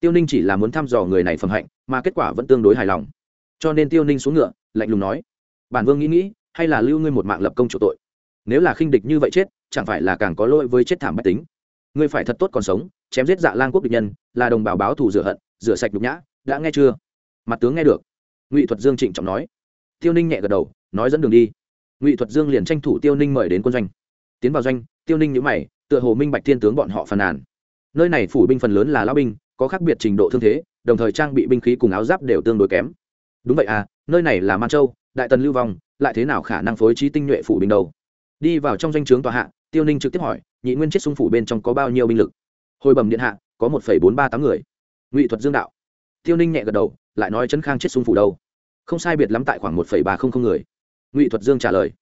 Tiêu ninh chỉ là muốn thăm dò người này phẩm hạnh, mà kết quả vẫn tương đối hài lòng. Cho nên tiêu ninh xuống ngựa, lạnh lùng nói, bản vương nghĩ nghĩ, hay là lưu ngươi một mạng lập công chủ tội. Nếu là khinh địch như vậy chết, chẳng phải là càng có lỗi với chết thảm bách tính. Ngươi phải thật tốt còn sống chém giết dạ lang quốc địch nhân, là đồng bào báo thù rửa hận, rửa sạch nhục nhã, đã nghe chưa? Mặt tướng nghe được. Ngụy thuật dương trịnh trọng nói. Tiêu ninh nhẹ gật đầu, nói dẫn đường đi. Ngụy thuật dương liền tranh thủ tiêu ninh mời đến quân doanh. Tiến vào doanh, tiêu ninh nhữ mày, tựa hồ minh bạch thiên tướng bọn họ phàn nàn. Nơi này phủ binh phần lớn là lao binh, có khác biệt trình độ thương thế, đồng thời trang bị binh khí cùng áo giáp đều tương đối kém. Đúng vậy à nơi này là man châu, đại tần lưu vong, lại thế nào khả năng phối trí tinh nhuệ phủ binh đâu? Đi vào trong doanh trướng tòa hạ, tiêu ninh trực tiếp hỏi, nhị nguyên chết xung phủ bên trong có bao nhiêu binh lực? Hồi bẩm điện hạ, có một bốn ba tám người. Ngụy thuật dương đạo. Tiêu ninh nhẹ gật đầu, lại nói trấn khang chết xung phủ đâu? Không sai biệt lắm tại khoảng một ba không không người. Ngụy thuật dương trả lời.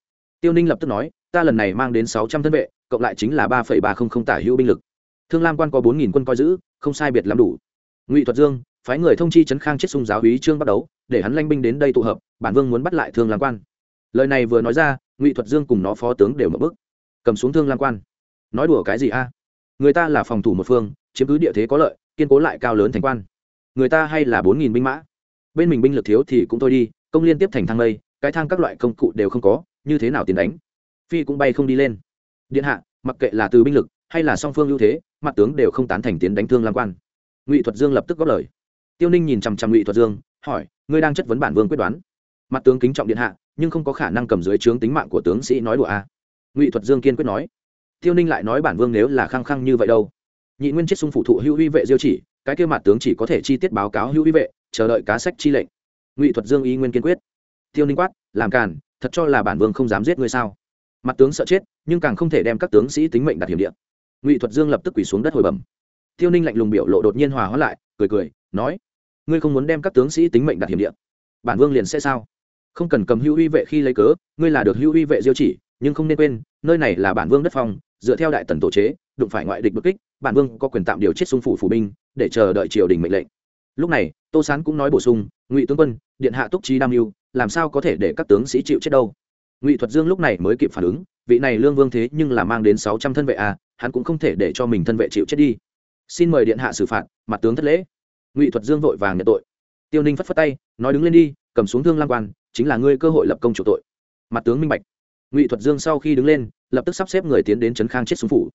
Tiêu ninh lập tức nói, ta lần này mang đến sáu trăm thân vệ, cộng lại chính là ba ba không không tả hữu binh lực. Thương lam quan có bốn nghìn quân coi giữ, không sai biệt lắm đủ. Ngụy thuật dương, phái người thông chi trấn khang chết xung giáo hí trương bắt đấu để hắn lanh binh đến đây tụ hợp, bản vương muốn bắt lại thương lam quan. Lời này vừa nói ra, ngụy thuật dương cùng nó phó tướng đều mở bức. Cầm xuống thương lam quan. Nói đùa cái gì a? Người ta là phòng thủ một phương, chiếm cứ địa thế có lợi, kiên cố lại cao lớn thành quan. Người ta hay là bốn nghìn binh mã. Bên mình binh lực thiếu thì cũng thôi đi, công liên tiếp thành thang lây cái thang các loại công cụ đều không có, như thế nào tiến đánh? Phi cũng bay không đi lên. Điện hạ, mặc kệ là từ binh lực hay là song phương ưu thế, mặt tướng đều không tán thành tiến đánh thương lam quan. Ngụy thuật dương lập tức góp lời. Tiêu ninh nhìn chằm chằm ngụy thuật dương, hỏi, ngươi đang chất vấn bản vương quyết đoán? Mặt tướng kính trọng điện hạ, nhưng không có khả năng cầm dưới trướng tính mạng của tướng sĩ nói đùa a. Ngụy thuật dương kiên quyết nói tiêu ninh lại nói bản vương nếu là khăng khăng như vậy đâu. Nhị nguyên chết xung phụ thụ hữu uy vệ diêu chỉ cái kêu mặt tướng chỉ có thể chi tiết báo cáo hữu uy vệ chờ đợi cá sách chi lệnh. Ngụy thuật dương y nguyên kiên quyết. Tiêu ninh quát làm càn thật cho là bản vương không dám giết ngươi sao? Mặt tướng sợ chết nhưng càng không thể đem các tướng sĩ tính mệnh đặt hiểm địa. ngụy thuật dương lập tức quỳ xuống đất hồi bẩm. Tiêu ninh lạnh lùng biểu lộ đột nhiên hòa hóa lại cười cười nói ngươi không muốn đem các tướng sĩ tính mệnh đặt hiểm địa, bản vương liền sẽ sao? Không cần cầm hữu uy vệ khi lấy cớ ngươi là được hữu uy vệ diêu chỉ nhưng không nên quên nơi này là bản vương đất phong dựa theo đại tần tổ chế, đụng phải ngoại địch bất kích, bản vương có quyền tạm điều chết xung phủ phủ binh, để chờ đợi triều đình mệnh lệnh. Lúc này, tô sán cũng nói bổ sung, ngụy tướng quân, điện hạ túc trí đam mưu, làm sao có thể để các tướng sĩ chịu chết đâu? Ngụy thuật dương lúc này mới kịp phản ứng, vị này lương vương thế nhưng là mang đến sáu trăm thân vệ à hắn cũng không thể để cho mình thân vệ chịu chết đi. Xin mời điện hạ xử phạt, mặt tướng thất lễ. Ngụy thuật dương vội vàng nhận tội. Tiêu ninh phất phất tay, nói đứng lên đi, cầm xuống thương lang quan, chính là ngươi cơ hội lập công chủ tội. Mặt tướng minh bạch ngụy thuật dương sau khi đứng lên, lập tức sắp xếp người tiến đến trấn khang chết xuống phủ.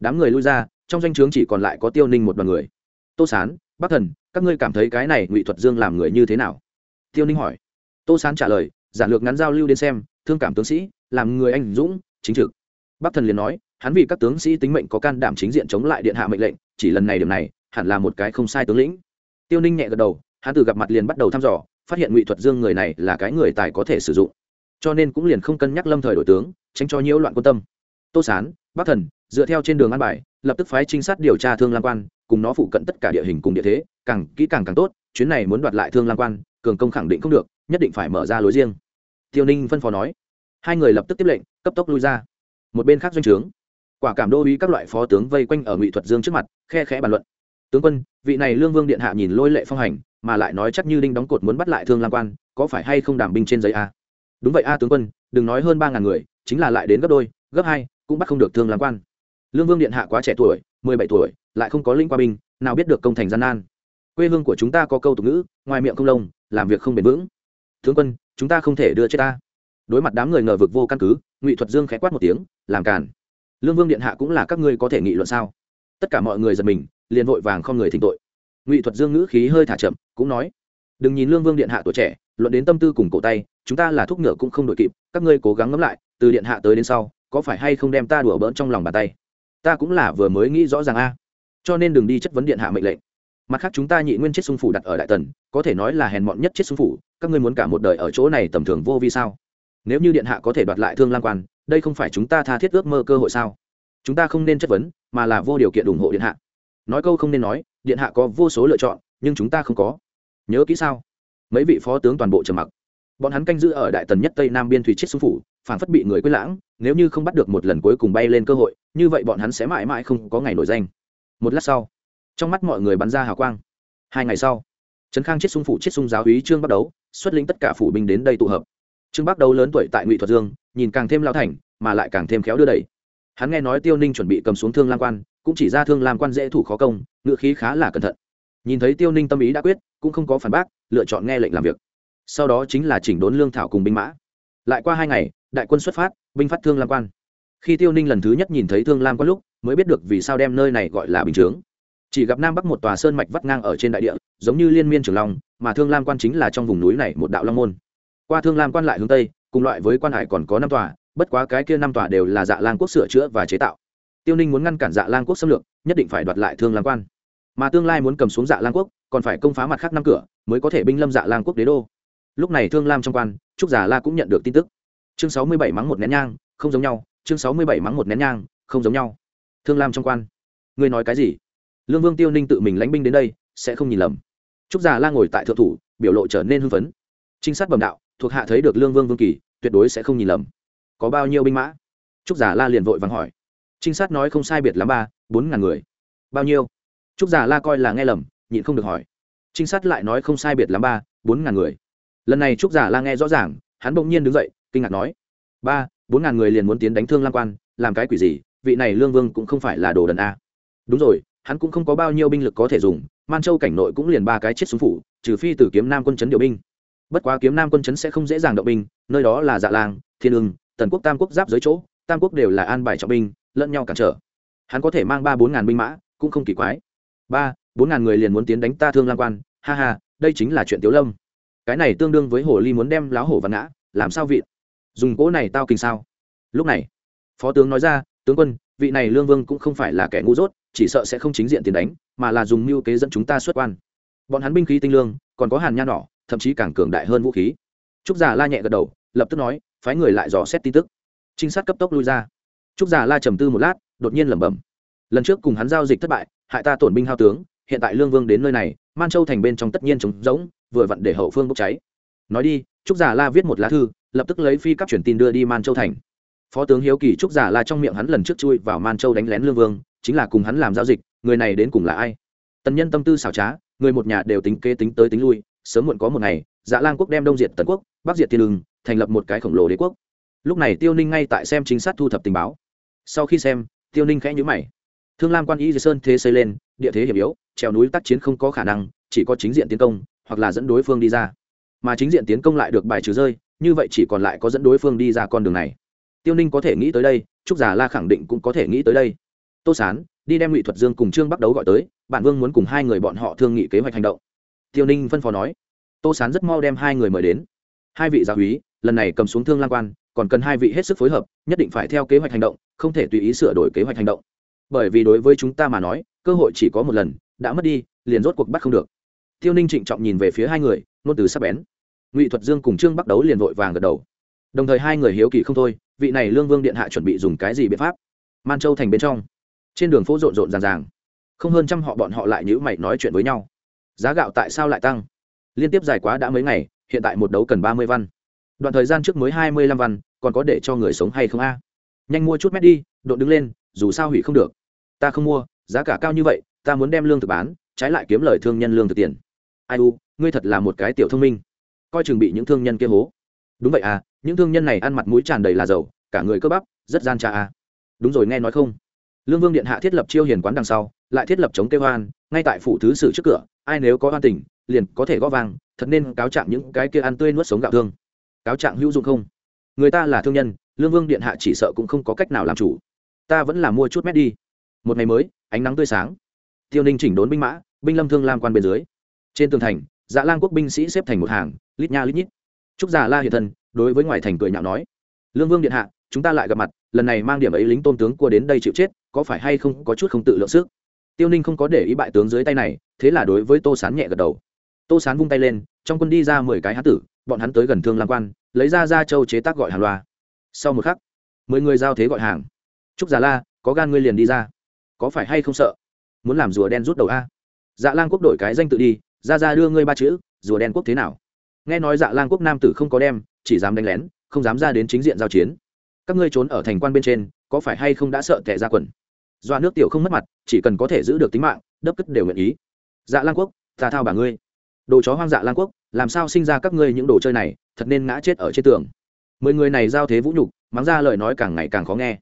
Đám người lui ra, trong danh o chướng chỉ còn lại có tiêu ninh một đoàn người. Tô sán, bắc thần, các ngươi cảm thấy cái này ngụy thuật dương làm người như thế nào? Tiêu ninh hỏi. Tô sán trả lời, giản lược ngắn giao lưu đến xem, thương cảm tướng sĩ, làm người anh dũng, chính trực. Bắc thần liền nói, hắn vì các tướng sĩ tính mệnh có can đảm chính diện chống lại điện hạ mệnh lệnh, chỉ lần này điểm này, hẳn là một cái không sai tướng lĩnh. Tiêu ninh nhẹ gật đầu, hắn từ gặp mặt liền bắt đầu thăm dò, phát hiện ngụy thuật dương người này là cái người tài có thể sử dụng cho nên cũng liền không cân nhắc lâm thời đổi tướng, tránh cho nhiễu loạn quân tâm. Tô sán, bắc thần, dựa theo trên đường an bài, lập tức phái trinh sát điều tra thương lam quan, cùng nó phụ cận tất cả địa hình cùng địa thế, càng kỹ càng càng tốt, chuyến này muốn đoạt lại thương lam quan, cường công khẳng định không được, nhất định phải mở ra lối riêng. Tiêu ninh phân phó nói. Hai người lập tức tiếp lệnh, cấp tốc lui ra. Một bên khác doanh trướng, quả cảm đô uý các loại phó tướng vây quanh ở ngụy thuật dương trước mặt, khe khẽ bàn luận. Tướng quân, vị này lương vương điện hạ nhìn lôi lệ phong hành, mà lại nói chắc như đinh đóng cột muốn bắt lại thương lam quan, có phải hay không đảm binh trên giấy a? Đúng vậy a, tướng quân, đừng nói hơn ba ngàn người, chính là lại đến gấp đôi, gấp hai, cũng bắt không được thương làm quan. Lương vương điện hạ quá trẻ tuổi, mười bảy tuổi, lại không có linh qua binh, nào biết được công thành gian nan. Quê hương của chúng ta có câu tục ngữ, ngoài miệng không lông, làm việc không bền vững. Tướng quân, chúng ta không thể đưa chết ta. Đối mặt đám người ngờ vực vô căn cứ, ngụy thuật dương khẽ quát một tiếng, làm càn. Lương vương điện hạ cũng là các ngươi có thể nghị luận sao? Tất cả mọi người giật mình, liền vội vàng không người thỉnh tội. Ngụy thuật dương ngữ khí hơi thả chậm, cũng nói đừng nhìn lương vương điện hạ tuổi trẻ, luận đến tâm tư cùng cổ tay, chúng ta là thuốc ngựa cũng không đội kịp, các ngươi cố gắng ngẫm lại, từ điện hạ tới đến sau, có phải hay không đem ta đùa bỡn trong lòng bàn tay? Ta cũng là vừa mới nghĩ rõ ràng a. Cho nên đừng đi chất vấn điện hạ mệnh lệnh. Mặt khác chúng ta nhị nguyên chết xung phủ đặt ở đại tần, có thể nói là hèn mọn nhất chết xung phủ, các ngươi muốn cả một đời ở chỗ này tầm thường vô vi sao? Nếu như điện hạ có thể đoạt lại thương lang quan, đây không phải chúng ta tha thiết ước mơ cơ hội sao? Chúng ta không nên chất vấn, mà là vô điều kiện ủng hộ điện hạ. Nói câu không nên nói, điện hạ có vô số lựa chọn, nhưng chúng ta không có nhớ kỹ sao? Mấy vị phó tướng toàn bộ trầm mặc. Bọn hắn canh giữ ở đại tần nhất tây nam biên thủy chết xung phủ phản phất bị người quên lãng, nếu như không bắt được một lần cuối cùng bay lên cơ hội, như vậy bọn hắn sẽ mãi mãi không có ngày nổi danh. Một lát sau, trong mắt mọi người bắn ra hào quang. Hai ngày sau, trấn khang chết xung phủ chết xung giáo úy trương bắt đấu, xuất lĩnh tất cả phủ binh đến đây tụ hợp. Trương bắt đấu lớn tuổi tại ngụy thuật dương, nhìn càng thêm lao thành, mà lại càng thêm khéo đưa đẩy. Hắn nghe nói tiêu ninh chuẩn bị cầm xuống thương lam quan, cũng chỉ ra thương lam quan dễ thủ khó công ngự khí khá là cẩn thận. Nhìn thấy tiêu ninh tâm ý đã quyết cũng không có phản bác, lựa chọn nghe lệnh làm việc. Sau đó chính là chỉnh đốn lương thảo cùng binh mã. Lại qua hai ngày, đại quân xuất phát, binh phát thương lam quan. Khi tiêu ninh lần thứ nhất nhìn thấy thương lam quan lúc, mới biết được vì sao đem nơi này gọi là bình chướng. Chỉ gặp nam bắc một tòa sơn mạch vắt ngang ở trên đại địa, giống như liên miên trường long, mà thương lam quan chính là trong vùng núi này một đạo long môn. Qua thương lam quan lại hướng tây, cùng loại với quan hải còn có năm tòa, bất quá cái kia năm tòa đều là dạ lang quốc sửa chữa và chế tạo. Tiêu ninh muốn ngăn cản dạ lang quốc xâm lược, nhất định phải đoạt lại thương lam quan. Mà tương lai muốn cầm xuống dạ lang quốc còn phải công phá mặt khác năm cửa, mới có thể binh lâm dạ lang quốc đế đô. Lúc này thương lam trong quan, trúc giả la cũng nhận được tin tức. Chương sáu mươi bảy mắng một nén nhang, không giống nhau. Chương sáu mươi bảy mắng một nén nhang, không giống nhau. Thương lam trong quan, ngươi nói cái gì? Lương vương tiêu ninh tự mình lánh binh đến đây, sẽ không nhìn lầm. Trúc giả la ngồi tại thượng thủ, biểu lộ trở nên hưng phấn. Trinh sát bẩm đạo, thuộc hạ thấy được lương vương vương kỳ, tuyệt đối sẽ không nhìn lầm. Có bao nhiêu binh mã? Trúc giả la liền vội vàng hỏi. Trinh sát nói không sai biệt lắm ba, bốn ngàn người. Bao nhiêu? Trúc giả la coi là nghe lầm nhịn không được hỏi. Trinh sát lại nói không sai biệt lắm ba, bốn ngàn người. Lần này trúc giả la nghe rõ ràng, hắn bỗng nhiên đứng dậy, kinh ngạc nói, ba, bốn ngàn người liền muốn tiến đánh thương lang quan, làm cái quỷ gì? Vị này lương vương cũng không phải là đồ đần a. Đúng rồi, hắn cũng không có bao nhiêu binh lực có thể dùng, man châu cảnh nội cũng liền ba cái chết xuống phủ, trừ phi tử kiếm nam quân chấn điều binh. Bất quá kiếm nam quân chấn sẽ không dễ dàng động binh, nơi đó là dạ lang thiên ưng, tần quốc, tam quốc giáp dưới chỗ, tam quốc đều là an bài trọng binh, lẫn nhau cản trở. Hắn có thể mang ba, bốn ngàn binh mã, cũng không kỳ quái. Ba bốn ngàn người liền muốn tiến đánh ta thương lam quan, ha ha, đây chính là chuyện tiếu lâm. Cái này tương đương với hồ ly muốn đem láo hổ văn ngã, làm sao vị? Dùng cỗ này tao kinh sao? Lúc này, phó tướng nói ra, tướng quân, vị này lương vương cũng không phải là kẻ ngu dốt, chỉ sợ sẽ không chính diện tiền đánh, mà là dùng mưu kế dẫn chúng ta xuất quan. Bọn hắn binh khí tinh lương, còn có hàn nha nỏ thậm chí càng cường đại hơn vũ khí. Trúc giả la nhẹ gật đầu, lập tức nói, phái người lại dò xét tin tức. Trinh sát cấp tốc lui ra. Trúc giả la trầm tư một lát, đột nhiên lẩm bẩm. Lần trước cùng hắn giao dịch thất bại, hại ta tổn binh hao tướng hiện tại lương vương đến nơi này man châu thành bên trong tất nhiên trống rỗng vừa vặn để hậu phương bốc cháy. Nói đi trúc giả la viết một lá thư lập tức lấy phi cấp truyền tin đưa đi man châu thành. Phó tướng hiếu kỳ trúc giả la trong miệng hắn lần trước chui vào man châu đánh lén lương vương chính là cùng hắn làm giao dịch người này đến cùng là ai? Tần nhân tâm tư xảo trá người một nhà đều tính kế tính tới tính lui sớm muộn có một ngày dạ lang quốc đem đông diệt tần quốc bắc diệt thiên lương, thành lập một cái khổng lồ đế quốc. Lúc này tiêu ninh ngay tại xem chính sát thu thập tình báo. Sau khi xem tiêu ninh khẽ nhữ mày thương lam quan y sơn thế xây lên, địa thế hiểm yếu, trèo núi tác chiến không có khả năng, chỉ có chính diện tiến công, hoặc là dẫn đối phương đi ra. Mà chính diện tiến công lại được bài trừ rơi, như vậy chỉ còn lại có dẫn đối phương đi ra con đường này. Tiêu ninh có thể nghĩ tới đây, trúc giả la khẳng định cũng có thể nghĩ tới đây. Tô sán, đi đem ngụy thuật dương cùng trương bắt đấu gọi tới, bản vương muốn cùng hai người bọn họ thương nghị kế hoạch hành động. Tiêu ninh phân phó nói. Tô sán rất mau đem hai người mời đến. Hai vị giáo húy lần này cầm xuống thương lan quan, còn cần hai vị hết sức phối hợp, nhất định phải theo kế hoạch hành động, không thể tùy ý sửa đổi kế hoạch hành động bởi vì đối với chúng ta mà nói, cơ hội chỉ có một lần, đã mất đi, liền rốt cuộc bắt không được. Tiêu ninh trịnh trọng nhìn về phía hai người nôn từ sắp bén. Ngụy thuật dương cùng trương bắt đấu liền vội vàng gật đầu. Đồng thời hai người hiếu kỳ không thôi, vị này lương vương điện hạ chuẩn bị dùng cái gì biện pháp? Man châu thành bên trong. Trên đường phố rộn rộn ràng ràng. Không hơn trăm họ bọn họ lại nhữ mày nói chuyện với nhau. Giá gạo tại sao lại tăng? Liên tiếp dài quá đã mấy ngày, hiện tại một đấu cần ba mươi văn. Đoạn thời gian trước mới hai mươi lăm văn, còn có để cho người sống hay không a? Nhanh mua chút mét đi, đội đứng lên dù sao hủy không được. Ta không mua, giá cả cao như vậy, ta muốn đem lương thực bán, trái lại kiếm lời thương nhân lương thực tiền. Ai u, ngươi thật là một cái tiểu thông minh. Coi chừng bị những thương nhân kia hố. Đúng vậy à những thương nhân này ăn mặt mũi tràn đầy là dầu cả người cơ bắp, rất gian trà à. Đúng rồi, nghe nói không? Lương vương điện hạ thiết lập chiêu hiền quán đằng sau, lại thiết lập chống kêu hoan, ngay tại phủ thứ sử trước cửa, ai nếu có hoan tình, liền có thể gõ vàng thật nên cáo trạng những cái kia ăn tươi nuốt sống gạo thương. Cáo trạng hữu dụng không? Người ta là thương nhân, lương vương điện hạ chỉ sợ cũng không có cách nào làm chủ ta vẫn là mua chút mét đi. Một ngày mới, ánh nắng tươi sáng. Tiêu ninh chỉnh đốn binh mã, binh lâm thương lam quan bên dưới. Trên tường thành dạ lang quốc binh sĩ xếp thành một hàng, lít nha lít nhít. Trúc già la hiện thân, đối với ngoài thành cười nhạo nói, lương vương điện hạ, chúng ta lại gặp mặt, lần này mang điểm ấy lính tôn tướng cua đến đây chịu chết, có phải hay không có chút không tự lượng sức? Tiêu ninh không có để ý bại tướng dưới tay này, thế là đối với tô sán nhẹ gật đầu. Tô sán vung tay lên, trong quân đi ra mười cái hán tử, bọn hắn tới gần thương lam quan, lấy ra ra châu chế tác gọi hàng loa. Sau một khắc, mười người giao thế gọi hàng trúc già la, có gan ngươi liền đi ra. Có phải hay không sợ? Muốn làm rùa đen rút đầu a? Dạ lang quốc đổi cái danh tự đi ra ra đưa ngươi ba chữ, rùa đen quốc thế nào? Nghe nói dạ lang quốc nam tử không có đem, chỉ dám đánh lén, không dám ra đến chính diện giao chiến. Các ngươi trốn ở thành quan bên trên, có phải hay không đã sợ tệ ra quần? Doa nước tiểu không mất mặt, chỉ cần có thể giữ được tính mạng, đấp cất đều nguyện ý. Dạ lang quốc, ta thao bà ngươi. Đồ chó hoang dạ lang quốc, làm sao sinh ra các ngươi những đồ chơi này, thật nên ngã chết ở trên tường. Mười người này giao thế vũ nhục, mắng ra lời nói càng ngày càng khó nghe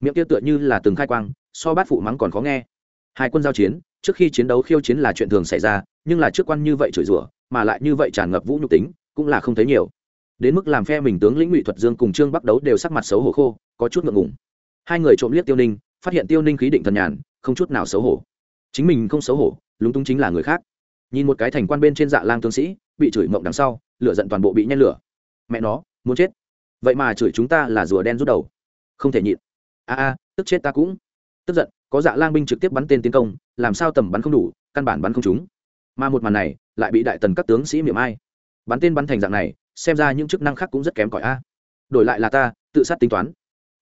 miệng kia tựa như là từng khai quang, so bát phụ mắng còn khó nghe. Hai quân giao chiến, trước khi chiến đấu khiêu chiến là chuyện thường xảy ra, nhưng là trước quan như vậy chửi rủa, mà lại như vậy tràn ngập vũ nhục tính, cũng là không thấy nhiều. Đến mức làm phe mình tướng lĩnh ngụy thuật dương cùng trương bắc đấu đều sắc mặt xấu hổ khô, có chút ngượng ngùng. Hai người trộm liếc tiêu ninh, phát hiện tiêu ninh khí định thần nhàn, không chút nào xấu hổ. Chính mình không xấu hổ, lúng túng chính là người khác. Nhìn một cái thành quan bên trên dạ lang tướng sĩ, bị chửi mộng đằng sau, lửa giận toàn bộ bị nhen lửa. Mẹ nó, muốn chết. Vậy mà chửi chúng ta là rùa đen rút đầu. Không thể nhịn a a, tức chết ta cũng. Tức giận, có dạ lang binh trực tiếp bắn tên tiến công, làm sao tầm bắn không đủ, căn bản bắn không trúng. Mà một màn này, lại bị đại tần các tướng sĩ miệng ai. Bắn tên bắn thành dạng này, xem ra những chức năng khác cũng rất kém cỏi a. Đổi lại là ta, tự sát tính toán.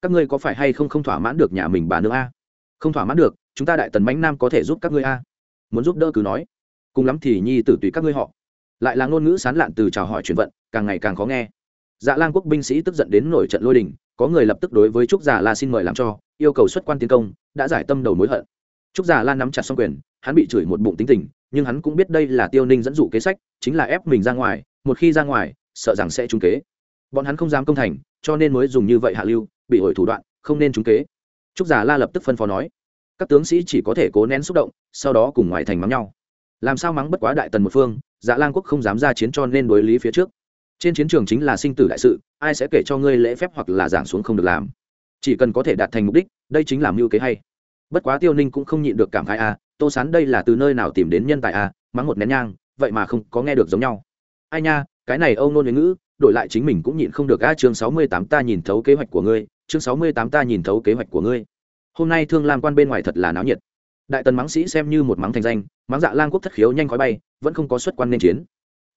Các ngươi có phải hay không không thỏa mãn được nhà mình bà nữa a? Không thỏa mãn được, chúng ta đại tần mãnh nam có thể giúp các ngươi a. Muốn giúp đỡ cứ nói. Cùng lắm thì nhi tử tùy các ngươi họ. Lại là ngôn ngữ sán lạn từ chào hỏi chuyển vận, càng ngày càng khó nghe. Dạ lang quốc binh sĩ tức giận đến nổi trận lôi đình có người lập tức đối với trúc già la xin mời làm cho, yêu cầu xuất quan tiến công, đã giải tâm đầu mối hận. Trúc già la nắm chặt xong quyền, hắn bị chửi một bụng tính tình, nhưng hắn cũng biết đây là tiêu ninh dẫn dụ kế sách, chính là ép mình ra ngoài, một khi ra ngoài, sợ rằng sẽ trúng kế. Bọn hắn không dám công thành, cho nên mới dùng như vậy hạ lưu, bị ổi thủ đoạn, không nên trúng kế. Trúc giả la lập tức phân phó nói, các tướng sĩ chỉ có thể cố nén xúc động, sau đó cùng ngoài thành mắng nhau. Làm sao mắng bất quá đại tần một phương dạ lang quốc không dám ra chiến cho nên đối lý phía trước trên chiến trường chính là sinh tử đại sự, ai sẽ kể cho ngươi lễ phép hoặc là giảng xuống không được làm. Chỉ cần có thể đạt thành mục đích, đây chính là mưu kế hay. Bất quá tiêu ninh cũng không nhịn được cảm khai a à, tô sán đây là từ nơi nào tìm đến nhân tài a mắng một nén nhang, vậy mà không có nghe được giống nhau. Ai nha, cái này âu nôn ngữ, đổi lại chính mình cũng nhịn không được a chương sáu mươi tám ta nhìn thấu kế hoạch của ngươi, chương sáu mươi tám ta nhìn thấu kế hoạch của ngươi. Hôm nay thương lam quan bên ngoài thật là náo nhiệt. Đại tần mắng sĩ xem như một mắng thành danh mắng dạ lang quốc thất khiếu nhanh khói bay, vẫn không có xuất quan nên chiến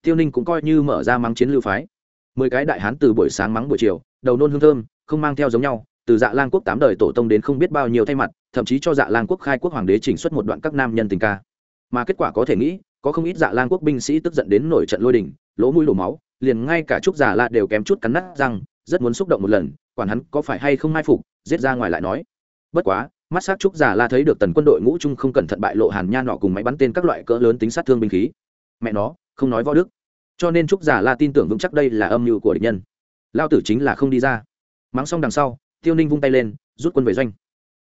tiêu ninh cũng coi như mở ra mắng chiến lưu phái. Mười cái đại hán từ buổi sáng mắng buổi chiều, đầu nôn hương thơm, không mang theo giống nhau, từ dạ lang quốc tám đời tổ tông đến không biết bao nhiêu thay mặt, thậm chí cho dạ lang quốc khai quốc hoàng đế chỉnh xuất một đoạn các nam nhân tình ca. Mà kết quả có thể nghĩ, có không ít dạ lang quốc binh sĩ tức giận đến nổi trận lôi đình, lỗ mũi đổ máu, liền ngay cả trúc giả la đều kém chút cắn nát răng, rất muốn xúc động một lần, quản hắn có phải hay không mai phục, giết ra ngoài lại nói. Bất quá, mắt s á c trúc giả la thấy được tần quân đội ngũ trung không cẩn thận bại lộ hàn nha nọ cùng máy bắn tên các loại cỡ lớn tính sát thương binh khí. Mẹ nó không nói võ đức. Cho nên trúc giả la tin tưởng vững chắc đây là âm mưu của địch nhân. Lao tử chính là không đi ra. Mắng xong đằng sau, tiêu ninh vung tay lên, rút quân về doanh.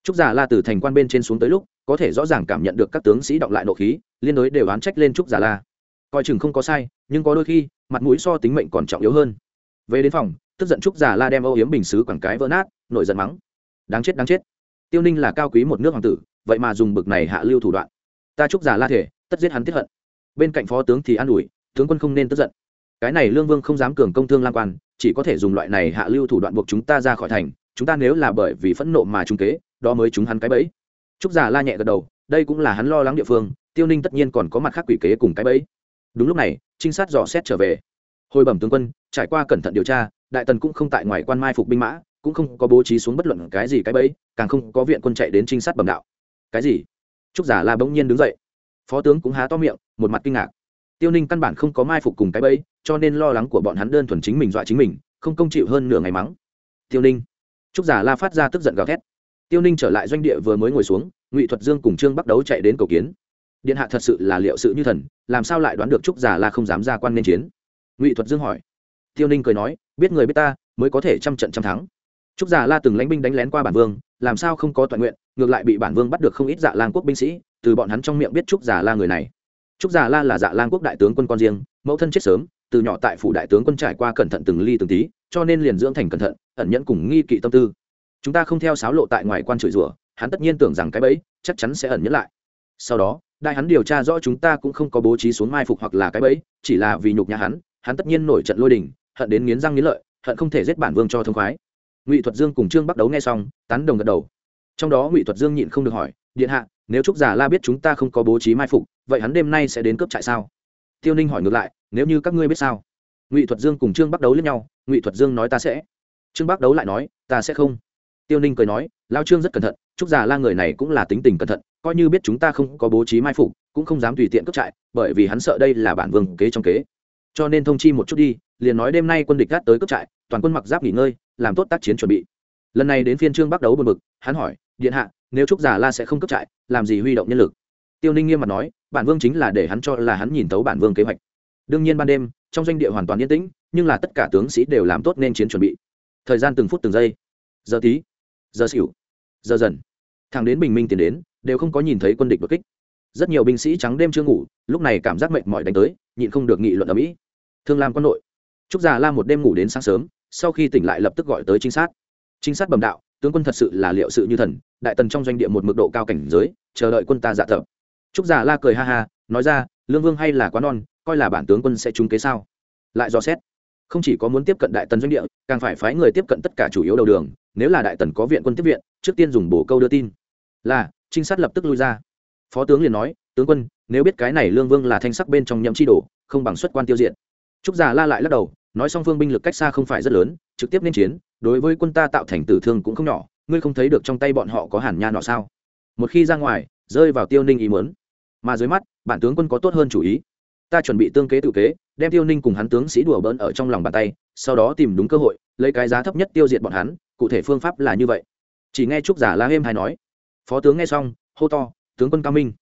Trúc giả la từ thành quan bên trên xuống tới lúc, có thể rõ ràng cảm nhận được các tướng sĩ động lại nộ khí, liên đối đều oán trách lên trúc giả la. Coi chừng không có sai, nhưng có đôi khi, mặt mũi so tính mệnh còn trọng yếu hơn. Về đến phòng, tức giận trúc giả la đem âu yếm bình xứ quảng cái vỡ nát, nổi giận mắng. Đáng chết đáng chết. Tiêu ninh là cao quý một nước hoàng tử, vậy mà dùng bực này hạ lưu thủ đoạn. Ta trúc giả la thể, tất giết hắn tiếp hận bên cạnh phó tướng thì an ủi, tướng quân không nên tức giận. Cái này lương vương không dám cường công thương lan quan, chỉ có thể dùng loại này hạ lưu thủ đoạn buộc chúng ta ra khỏi thành, chúng ta nếu là bởi vì phẫn nộ mà trung kế, đó mới chúng hắn cái bẫy. Trúc giả la nhẹ gật đầu, đây cũng là hắn lo lắng địa phương, tiêu ninh tất nhiên còn có mặt khác quỷ kế cùng cái bẫy. Đúng lúc này, trinh sát dò xét trở về. Hồi bẩm tướng quân, trải qua cẩn thận điều tra, đại tần cũng không tại ngoài quan mai phục binh mã, cũng không có bố trí xuống bất luận cái gì cái bẫy, càng không có viện quân chạy đến trinh sát bẩm đạo. Cái gì? Trúc giả la bỗng nhiên đứng dậy phó tướng cũng há to miệng, một mặt kinh ngạc. Tiêu ninh căn bản không có mai phục cùng cái bẫy, cho nên lo lắng của bọn hắn đơn thuần chính mình dọa chính mình, không công chịu hơn nửa ngày mắng. Tiêu ninh. Trúc giả la phát ra tức giận gào thét. Tiêu ninh trở lại doanh địa vừa mới ngồi xuống, ngụy thuật dương cùng trương bắt đấu chạy đến cầu kiến. Điện hạ thật sự là liệu sự như thần, làm sao lại đoán được trúc giả la không dám ra quan nên chiến? Ngụy thuật dương hỏi. Tiêu ninh cười nói, biết người biết ta, mới có thể trăm trận trăm thắng. Trúc giả la từng lãnh binh đánh lén qua bản vương, làm sao không có toàn nguyện ngược lại bị bản vương bắt được không ít dạ lang quốc binh sĩ, từ bọn hắn trong miệng biết trúc giả la người này. Trúc giả la là dạ lang quốc đại tướng quân con riêng, mẫu thân chết sớm, từ nhỏ tại phủ đại tướng quân trải qua cẩn thận từng ly từng tí, cho nên liền dưỡng thành cẩn thận, ẩn nhẫn cùng nghi kỵ tâm tư. Chúng ta không theo sáo lộ tại ngoài quan chửi rủa, hắn tất nhiên tưởng rằng cái bẫy chắc chắn sẽ ẩn nhẫn lại. Sau đó, đại hắn điều tra rõ chúng ta cũng không có bố trí xuống mai phục hoặc là cái bẫy, chỉ là vì nhục nhà hắn hắn tất nhiên nổi trận lôi đình, hận đến nghiến răng nghiến lợi, hận không thể giết bản vương cho thông khoái. Ngụy thuật dương cùng trương bắt đấu nghe xong, tán đồng gật đầu trong đó ngụy thuật dương nhịn không được hỏi, điện hạ, nếu trúc giả la biết chúng ta không có bố trí mai phục, vậy hắn đêm nay sẽ đến cướp trại sao? Tiêu ninh hỏi ngược lại, nếu như các ngươi biết sao? Ngụy thuật dương cùng trương bắt đấu lẫn nhau, ngụy thuật dương nói ta sẽ. Trương bắt đấu lại nói, ta sẽ không. Tiêu ninh cười nói, lao trương rất cẩn thận, trúc giả la người này cũng là tính tình cẩn thận, coi như biết chúng ta không có bố trí mai phục, cũng không dám tùy tiện cướp trại, bởi vì hắn sợ đây là bản vương kế trong kế. Cho nên thông chi một chút đi, liền nói đêm nay quân địch gắt tới cướp trại, toàn quân mặc giáp nghỉ ngơi, làm tốt tác chiến chuẩn bị lần này đến phiên trương bắt đấu bật bực, hắn hỏi điện hạ nếu trúc giả la sẽ không cấp trại làm gì huy động nhân lực? Tiêu ninh nghiêm mặt nói bản vương chính là để hắn cho là hắn nhìn tấu bản vương kế hoạch. Đương nhiên ban đêm trong doanh địa hoàn toàn yên tĩnh nhưng là tất cả tướng sĩ đều làm tốt nên chiến chuẩn bị. Thời gian từng phút từng giây. Giờ tí giờ xỉu giờ dần. Thằng đến bình minh tiến đến đều không có nhìn thấy quân địch đột kích. Rất nhiều binh sĩ trắng đêm chưa ngủ lúc này cảm giác mệt mỏi đánh tới nhịn không được nghị luận ở mỹ thương lam quân nội trúc già la một đêm ngủ đến sáng sớm sau khi tỉnh lại lập tức gọi tới trinh sát trinh sát bẩm đạo, tướng quân thật sự là liệu sự như thần, đại tần trong doanh địa một mực độ cao cảnh giới, chờ đợi quân ta dạ thập. Trúc giả la cười ha ha, nói ra, lương vương hay là quá non, coi là bản tướng quân sẽ trúng kế sao? Lại dò xét, không chỉ có muốn tiếp cận đại tần doanh địa, càng phải phái người tiếp cận tất cả chủ yếu đầu đường, nếu là đại tần có viện quân tiếp viện, trước tiên dùng bổ câu đưa tin. Là, trinh sát lập tức lui ra. Phó tướng liền nói, tướng quân, nếu biết cái này lương vương là thanh sắc bên trong nhậm chi đổ không bằng xuất quan tiêu diện trúc giả la lại lắc đầu, nói song phương binh lực cách xa không phải rất lớn, trực tiếp nên chiến đối với quân ta tạo thành tử thương cũng không nhỏ, ngươi không thấy được trong tay bọn họ có hàn nha nọ sao? Một khi ra ngoài, rơi vào tiêu ninh ý muốn. Mà dưới mắt, bản tướng quân có tốt hơn chủ ý. Ta chuẩn bị tương kế tự kế, đem tiêu ninh cùng hắn tướng sĩ đùa bỡn ở trong lòng bàn tay, sau đó tìm đúng cơ hội, lấy cái giá thấp nhất tiêu diệt bọn hắn, cụ thể phương pháp là như vậy. Chỉ nghe trúc giả la hêm hay nói, phó tướng nghe xong, hô to, tướng quân cao minh.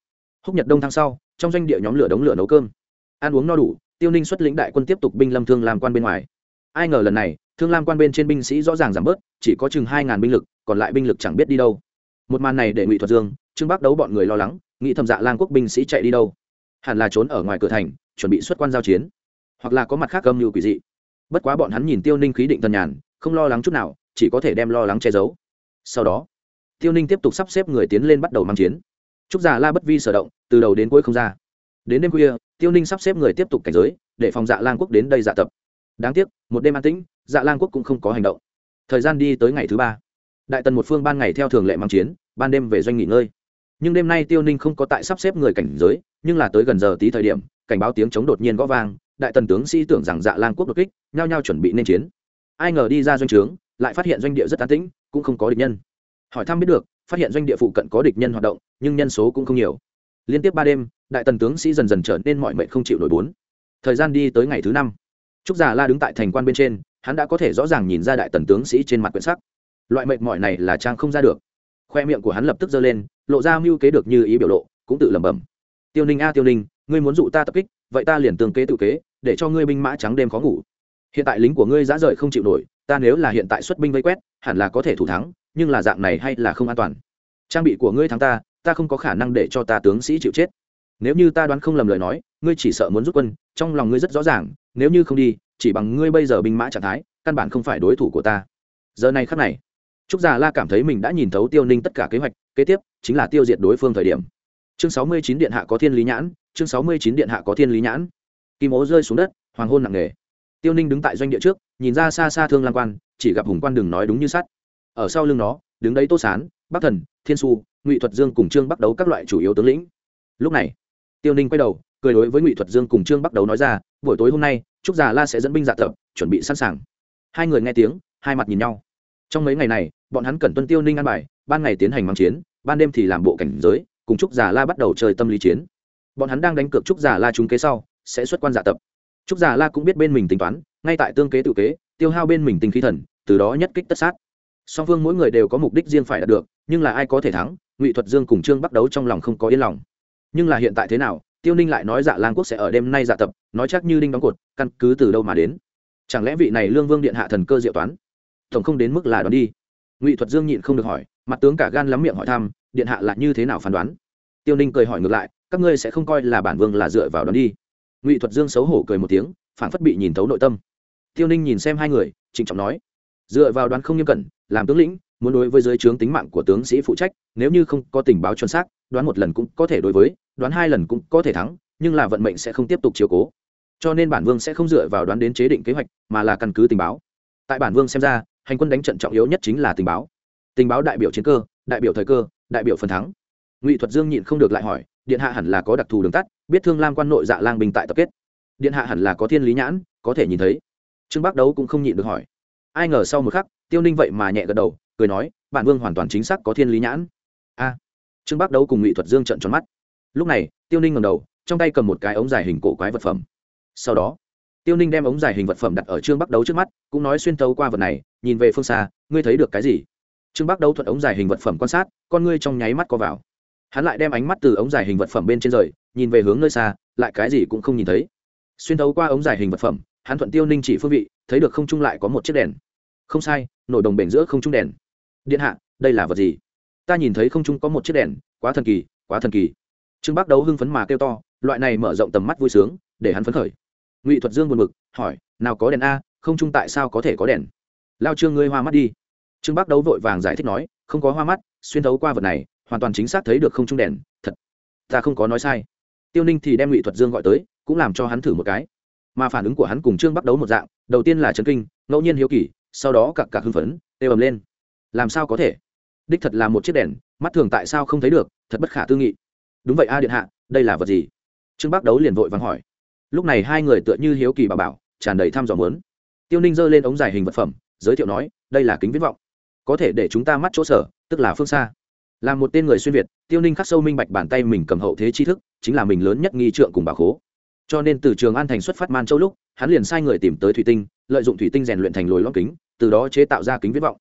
Húc nhật đông tháng sau, trong doanh địa nhóm lửa đống lửa nấu cơm. Ăn uống no đủ, tiêu ninh xuất lĩnh đại quân tiếp tục binh lâm thương làm quan bên ngoài. Ai ngờ lần này thương lam quan bên trên binh sĩ rõ ràng giảm bớt, chỉ có chừng hai ngàn binh lực, còn lại binh lực chẳng biết đi đâu. Một màn này để ngụy thuật dương, trương bắc đấu bọn người lo lắng, nghĩ thầm dạ lang quốc binh sĩ chạy đi đâu. Hẳn là trốn ở ngoài cửa thành, chuẩn bị xuất quan giao chiến. Hoặc là có mặt khác âm mưu quỷ dị. Bất quá bọn hắn nhìn tiêu ninh khí định thần nhàn, không lo lắng chút nào, chỉ có thể đem lo lắng che giấu. Sau đó, tiêu ninh tiếp tục sắp xếp người tiến lên bắt đầu mang chiến. Trúc già la bất vi sở động, từ đầu đến cuối không ra. Đến đêm khuya, tiêu ninh sắp xếp người tiếp tục cảnh giới, để phòng dạ lang quốc đến đây dạ tập đáng tiếc, một đêm an tĩnh dạ lang quốc cũng không có hành động. Thời gian đi tới ngày thứ ba. Đại tần một phương ban ngày theo thường lệ mang chiến, ban đêm về doanh nghỉ ngơi. Nhưng đêm nay tiêu ninh không có tại sắp xếp người cảnh giới, nhưng là tới gần giờ tí thời điểm, cảnh báo tiếng chống đột nhiên gõ vang, đại tần tướng sĩ tưởng rằng dạ lang quốc đột kích, nhao nhao chuẩn bị nên chiến. Ai ngờ đi ra doanh trướng, lại phát hiện doanh địa rất an tĩnh, cũng không có địch nhân. Hỏi thăm biết được, phát hiện doanh địa phụ cận có địch nhân hoạt động, nhưng nhân số cũng không nhiều. Liên tiếp ba đêm, đại tần tướng sĩ dần dần trở nên mọi mệnh không chịu nổi bốn. Thời gian đi tới ngày thứ năm trúc già la đứng tại thành quan bên trên, hắn đã có thể rõ ràng nhìn ra đại tần tướng sĩ trên mặt quyển sắc. Loại mệnh mỏi này là trang không ra được. Khoe miệng của hắn lập tức giơ lên, lộ ra mưu kế được như ý biểu lộ, cũng tự lẩm bẩm. Tiêu ninh a, tiêu ninh, ngươi muốn dụ ta tập kích, vậy ta liền tương kế tự kế, để cho ngươi binh mã trắng đêm khó ngủ. Hiện tại lính của ngươi dã rời không chịu nổi, ta nếu là hiện tại xuất binh vây quét, hẳn là có thể thủ thắng, nhưng là dạng này hay là không an toàn. Trang bị của ngươi thắng ta ta không có khả năng để cho ta tướng sĩ chịu chết. Nếu như ta đoán không lầm lời nói, ngươi chỉ sợ muốn rút quân, trong lòng ngươi rất rõ ràng nếu như không đi, chỉ bằng ngươi bây giờ binh mã trạng thái, căn bản không phải đối thủ của ta. Giờ này khắc này, trúc già la cảm thấy mình đã nhìn thấu tiêu ninh tất cả kế hoạch, kế tiếp chính là tiêu diệt đối phương thời điểm. Chương sáu mươi chín điện hạ có thiên lý nhãn, chương sáu mươi chín điện hạ có thiên lý nhãn. Kim ố rơi xuống đất, hoàng hôn nặng nề. Tiêu ninh đứng tại doanh địa trước, nhìn ra xa xa thương lan quan, chỉ gặp hùng quan đừng nói đúng như sắt. Ở sau lưng nó, đứng đấy tô sán, bắc thần, thiên su ngụy thuật dương cùng trương bắt đấu các loại chủ yếu tướng lĩnh. Lúc này, tiêu ninh quay đầu cười đối với ngụy thuật dương cùng trương bắc đầu nói ra, buổi tối hôm nay, trúc già la sẽ dẫn binh dạ tập, chuẩn bị sẵn sàng. Hai người nghe tiếng, hai mặt nhìn nhau. Trong mấy ngày này, bọn hắn cần tuân tiêu ninh ăn bài, ban ngày tiến hành mang chiến, ban đêm thì làm bộ cảnh giới, cùng trúc già la bắt đầu chơi tâm lý chiến. Bọn hắn đang đánh cược trúc già la trúng kế sau, sẽ xuất quan dạ tập. Trúc già la cũng biết bên mình tính toán, ngay tại tương kế tự kế, tiêu hao bên mình tinh khí thần, từ đó nhất kích tất sát. Song phương mỗi người đều có mục đích riêng phải đạt được, nhưng là ai có thể thắng, ngụy thuật dương cùng trương bắt đấu trong lòng không có yên lòng. Nhưng là hiện tại thế nào tiêu ninh lại nói dạ lang quốc sẽ ở đêm nay dạ tập, nói chắc như đinh đóng cột, căn cứ từ đâu mà đến? Chẳng lẽ vị này lương vương điện hạ thần cơ diệu toán? Tổng không đến mức là đoán đi. Ngụy thuật dương nhịn không được hỏi, mặt tướng cả gan lắm miệng hỏi thăm, điện hạ là như thế nào phán đoán? Tiêu ninh cười hỏi ngược lại, các ngươi sẽ không coi là bản vương là dựa vào đoán đi. Ngụy thuật dương xấu hổ cười một tiếng phản phất bị nhìn thấu nội tâm. Tiêu ninh nhìn xem hai người, trịnh trọng nói, dựa vào đoán không nghiêm cẩn, làm tướng lĩnh, muốn đối với giới trướng tính mạng của tướng sĩ phụ trách, nếu như không có tình báo chuẩn xác đoán một lần cũng có thể đối với, đoán hai lần cũng có thể thắng, nhưng là vận mệnh sẽ không tiếp tục chiều cố. Cho nên bản vương sẽ không dựa vào đoán đến chế định kế hoạch, mà là căn cứ tình báo. Tại bản vương xem ra, hành quân đánh trận trọng yếu nhất chính là tình báo. Tình báo đại biểu chiến cơ, đại biểu thời cơ, đại biểu phần thắng. Ngụy thuật dương nhịn không được lại hỏi, điện hạ hẳn là có đặc thù đường tắt, biết thương lam quan nội dạ lang bình tại tập kết. Điện hạ hẳn là có thiên lý nhãn, có thể nhìn thấy. Trương bắc đấu cũng không nhịn được hỏi. Ai ngờ sau một khắc, tiêu ninh vậy mà nhẹ gật đầu, cười nói, bản vương hoàn toàn chính xác có thiên lý nhãn trương bắc đấu cùng ngụy thuật dương trận tròn mắt. Lúc này, tiêu ninh ngầm đầu, trong tay cầm một cái ống dài hình cổ quái vật phẩm. Sau đó, tiêu ninh đem ống dài hình vật phẩm đặt ở trương bắc đấu trước mắt, cũng nói xuyên tấu qua vật này, nhìn về phương xa, ngươi thấy được cái gì? Trương bắc đấu thuận ống dài hình vật phẩm quan sát, con ngươi trong nháy mắt co vào. Hắn lại đem ánh mắt từ ống dài hình vật phẩm bên trên rời, nhìn về hướng nơi xa, lại cái gì cũng không nhìn thấy. Xuyên tấu qua ống dài hình vật phẩm, hắn thuận tiêu ninh chỉ phương vị, thấy được không trung lại có một chiếc đèn. Không sai, nổi đồng bể giữa không trung đèn. Điện hạ, đây là vật gì? Ta nhìn thấy không trung có một chiếc đèn, quá thần kỳ, quá thần kỳ. Trương bác đấu hưng phấn mà kêu to, loại này mở rộng tầm mắt vui sướng, để hắn phấn khởi. Ngụy thuật dương buồn mực hỏi, nào có đèn a, không trung tại sao có thể có đèn? Lao trương ngươi hoa mắt đi. Trương bác đấu vội vàng giải thích nói, không có hoa mắt, xuyên thấu qua vật này, hoàn toàn chính xác thấy được không trung đèn, thật, ta không có nói sai. Tiêu ninh thì đem ngụy thuật dương gọi tới, cũng làm cho hắn thử một cái. Mà phản ứng của hắn cùng trương bác đấu một dạng, đầu tiên là trấn kinh, ngẫu nhiên hiếu kỳ, sau đó cặp cặp hưng phấn tê ầm lên. Làm sao có thể? Đích thật là một chiếc đèn, mắt thường tại sao không thấy được, thật bất khả tư nghị. Đúng vậy a điện hạ, đây là vật gì? Trương bắc đấu liền vội vàng hỏi. Lúc này hai người tựa như hiếu kỳ bà bảo, tràn đầy thăm dò muốn. Tiêu ninh giơ lên ống dài hình vật phẩm, giới thiệu nói, đây là kính viễn vọng. Có thể để chúng ta mắt chỗ sở, tức là phương xa. Là một tên người xuyên việt, tiêu ninh khắc sâu minh bạch bàn tay mình cầm hậu thế tri thức, chính là mình lớn nhất nghi trượng cùng bà khố. Cho nên từ trường an thành xuất phát man châu lúc, hắn liền sai người tìm tới thủy tinh, lợi dụng thủy tinh rèn luyện thành lồi lót kính, từ đó chế tạo ra kính viễn vọng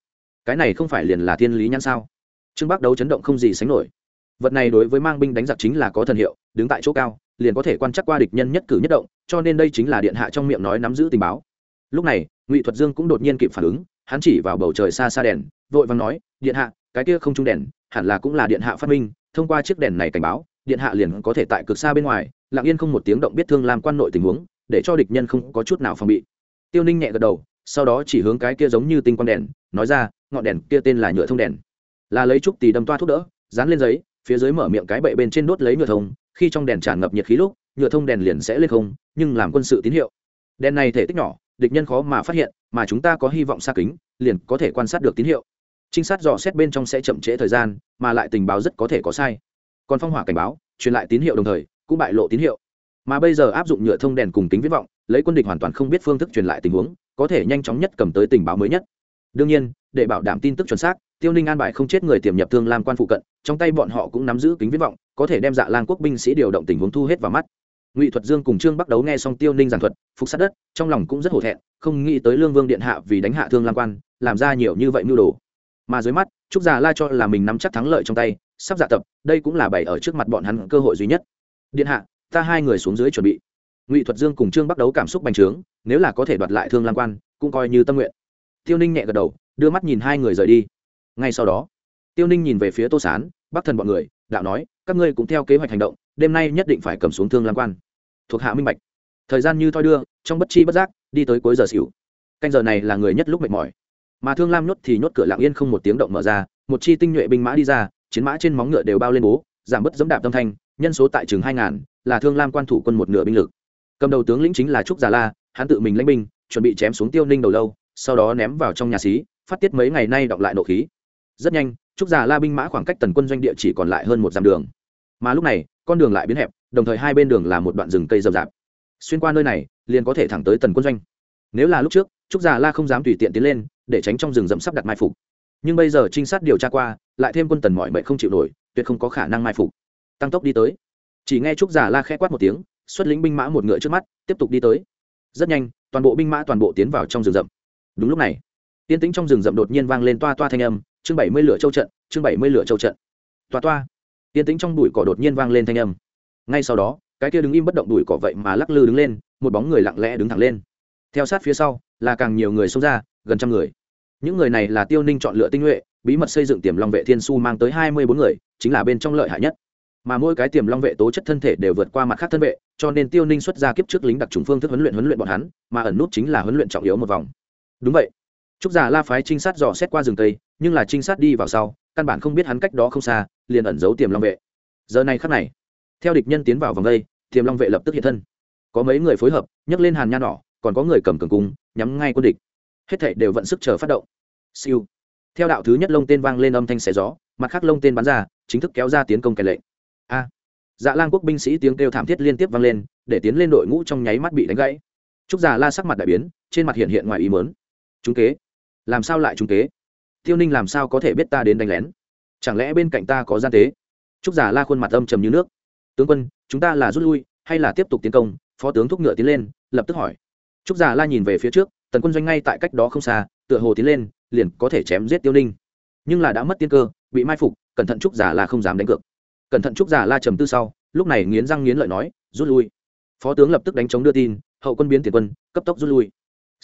cái này không phải liền là thiên lý nhãn sao? Trương bắc đấu chấn động không gì sánh nổi. Vật này đối với mang binh đánh giặc chính là có thần hiệu, đứng tại chỗ cao, liền có thể quan trắc qua địch nhân nhất cử nhất động, cho nên đây chính là điện hạ trong miệng nói nắm giữ tình báo. Lúc này, ngụy thuật dương cũng đột nhiên kịp phản ứng, hắn chỉ vào bầu trời xa xa đèn, vội vàng nói, điện hạ, cái kia không trung đèn, hẳn là cũng là điện hạ phát minh, thông qua chiếc đèn này cảnh báo, điện hạ liền có thể tại cực xa bên ngoài, lặng yên không một tiếng động biết thương làm quan nội tình huống, để cho địch nhân không có chút nào phòng bị. Tiêu ninh nhẹ gật đầu, sau đó chỉ hướng cái kia giống như tinh quang đèn, nói ra ngọn đèn kia tên là nhựa thông đèn. Là lấy trúc tì đâm toa thuốc đỡ, dán lên giấy, phía dưới mở miệng cái bệ bên trên đốt lấy nhựa thông. Khi trong đèn tràn ngập nhiệt khí lúc, nhựa thông đèn liền sẽ lên không, nhưng làm quân sự tín hiệu. Đèn này thể tích nhỏ, địch nhân khó mà phát hiện, mà chúng ta có hy vọng xa kính, liền có thể quan sát được tín hiệu. Trinh sát dò xét bên trong sẽ chậm trễ thời gian, mà lại tình báo rất có thể có sai. Còn phong hỏa cảnh báo, truyền lại tín hiệu đồng thời, cũng bại lộ tín hiệu. Mà bây giờ áp dụng nhựa thông đèn cùng kính viễn vọng, lấy quân địch hoàn toàn không biết phương thức truyền lại tình huống, có thể nhanh chóng nhất cầm tới tình báo mới nhất. Đương nhiên để bảo đảm tin tức chuẩn xác, tiêu ninh an bài không chết người tiềm nhập thương lam quan phụ cận, trong tay bọn họ cũng nắm giữ kính viết vọng, có thể đem dạ lan quốc binh sĩ điều động tình huống thu hết vào mắt. Ngụy thuật dương cùng trương bắt đấu nghe xong tiêu ninh giảng thuật, phục sát đất, trong lòng cũng rất hổ thẹn, không nghĩ tới lương vương điện hạ vì đánh hạ thương lam quan, làm ra nhiều như vậy mưu đồ. Mà dưới mắt, trúc già la cho là mình nắm chắc thắng lợi trong tay, sắp dạ tập, đây cũng là bày ở trước mặt bọn hắn cơ hội duy nhất. Điện hạ, ta hai người xuống dưới chuẩn bị. Ngụy thuật dương cùng trương bắt đấu cảm xúc bành trướng, nếu là có thể đoạt lại thương lam quan, cũng coi như tâm nguyện. Tiêu ninh nhẹ gật đầu đưa mắt nhìn hai người rời đi. Ngay sau đó, tiêu ninh nhìn về phía tô sán bắc thần bọn người, đạo nói, các ngươi cũng theo kế hoạch hành động, đêm nay nhất định phải cầm xuống thương lam quan. Thuộc hạ minh bạch. Thời gian như thoi đưa, trong bất chi bất giác, đi tới cuối giờ xỉu. Canh giờ này là người nhất lúc mệt mỏi. Mà thương lam nhốt thì nhốt cửa lặng yên không một tiếng động mở ra, một chi tinh nhuệ binh mã đi ra, chiến mã trên móng ngựa đều bao lên bố, giảm bớt dẫm đạp tâm thanh, nhân số tại chừng hai ngàn, là thương lam quan thủ quân một nửa binh lực. Cầm đầu tướng lĩnh chính là trúc già la, hắn tự mình lãnh binh, chuẩn bị chém xuống tiêu ninh đầu lâu, sau đó ném vào trong nhà xí phát tiết mấy ngày nay đọc lại nộ khí. Rất nhanh, trúc già la binh mã khoảng cách tần quân doanh địa chỉ còn lại hơn một dặm đường. Mà lúc này, con đường lại biến hẹp, đồng thời hai bên đường là một đoạn rừng cây rậm rạp. Xuyên qua nơi này, liền có thể thẳng tới tần quân doanh. Nếu là lúc trước, trúc già la không dám tùy tiện tiến lên, để tránh trong rừng rậm sắp đặt mai phục. Nhưng bây giờ trinh sát điều tra qua, lại thêm quân tần mọi mệnh không chịu nổi, tuyệt không có khả năng mai phục. Tăng tốc đi tới. Chỉ nghe trúc già la khẽ quát một tiếng, xuất lĩnh binh mã một ngựa trước mắt, tiếp tục đi tới. Rất nhanh, toàn bộ binh mã toàn bộ tiến vào trong rừng rậm. Đúng lúc này tiên tĩnh trong rừng rậm đột nhiên vang lên toa toa thanh âm, chương bảy mươi lửa châu trận, chương bảy mươi lửa châu trận. Toa toa. Tiên tĩnh trong bụi cỏ đột nhiên vang lên thanh âm. Ngay sau đó, cái kia đứng im bất động bụi cỏ vậy mà lắc lư đứng lên, một bóng người lặng lẽ đứng thẳng lên. Theo sát phía sau, là càng nhiều người xông ra, gần trăm người. Những người này là tiêu ninh chọn lựa tinh nhuệ, bí mật xây dựng tiềm long vệ thiên su mang tới hai mươi bốn người, chính là bên trong lợi hại nhất. Mà mỗi cái tiềm long vệ tố chất thân thể đều vượt qua mặt khác thân vệ, cho nên tiêu ninh xuất ra kiếp trước lính đặc trùng phương thức huấn luyện huấn luyện bọn hắn, mà ẩn nút chính là huấn luyện trọng yếu một vòng. Đúng vậy trúc giả la phái trinh sát dò xét qua rừng tây, nhưng là trinh sát đi vào sau, căn bản không biết hắn cách đó không xa, liền ẩn giấu tiềm long vệ. Giờ này khắc này, theo địch nhân tiến vào vòng đây, tiềm long vệ lập tức hiện thân. Có mấy người phối hợp, nhấc lên hàn nha nỏ còn có người cầm cường cung, nhắm ngay quân địch. Hết thảy đều vận sức chờ phát động. Siêu. Theo đạo thứ nhất lông tên vang lên âm thanh xé gió, mặt khác lông tên bắn ra, chính thức kéo ra tiến công kẻ lệnh. A. Dạ lang quốc binh sĩ tiếng kêu thảm thiết liên tiếp vang lên, để tiến lên đội ngũ trong nháy mắt bị đánh gãy. Trúc già la sắc mặt đại biến, trên mặt hiện hiện ngoài ý mớn chúng kế làm sao lại chúng kế? Tiêu ninh làm sao có thể biết ta đến đánh lén? Chẳng lẽ bên cạnh ta có gian tế? Trúc Giả la khuôn mặt âm trầm như nước. Tướng quân, chúng ta là rút lui, hay là tiếp tục tiến công? Phó tướng thúc ngựa tiến lên, lập tức hỏi. Trúc Giả la nhìn về phía trước, tần quân doanh ngay tại cách đó không xa, tựa hồ tiến lên, liền có thể chém giết tiêu ninh. Nhưng là đã mất tiên cơ, bị mai phục, cẩn thận trúc Giả la không dám đánh cược. Cẩn thận trúc Giả la trầm tư sau, lúc này nghiến răng nghiến lợi nói, rút lui. Phó tướng lập tức đánh chống đưa tin, hậu quân biến tiền quân, cấp tốc rút lui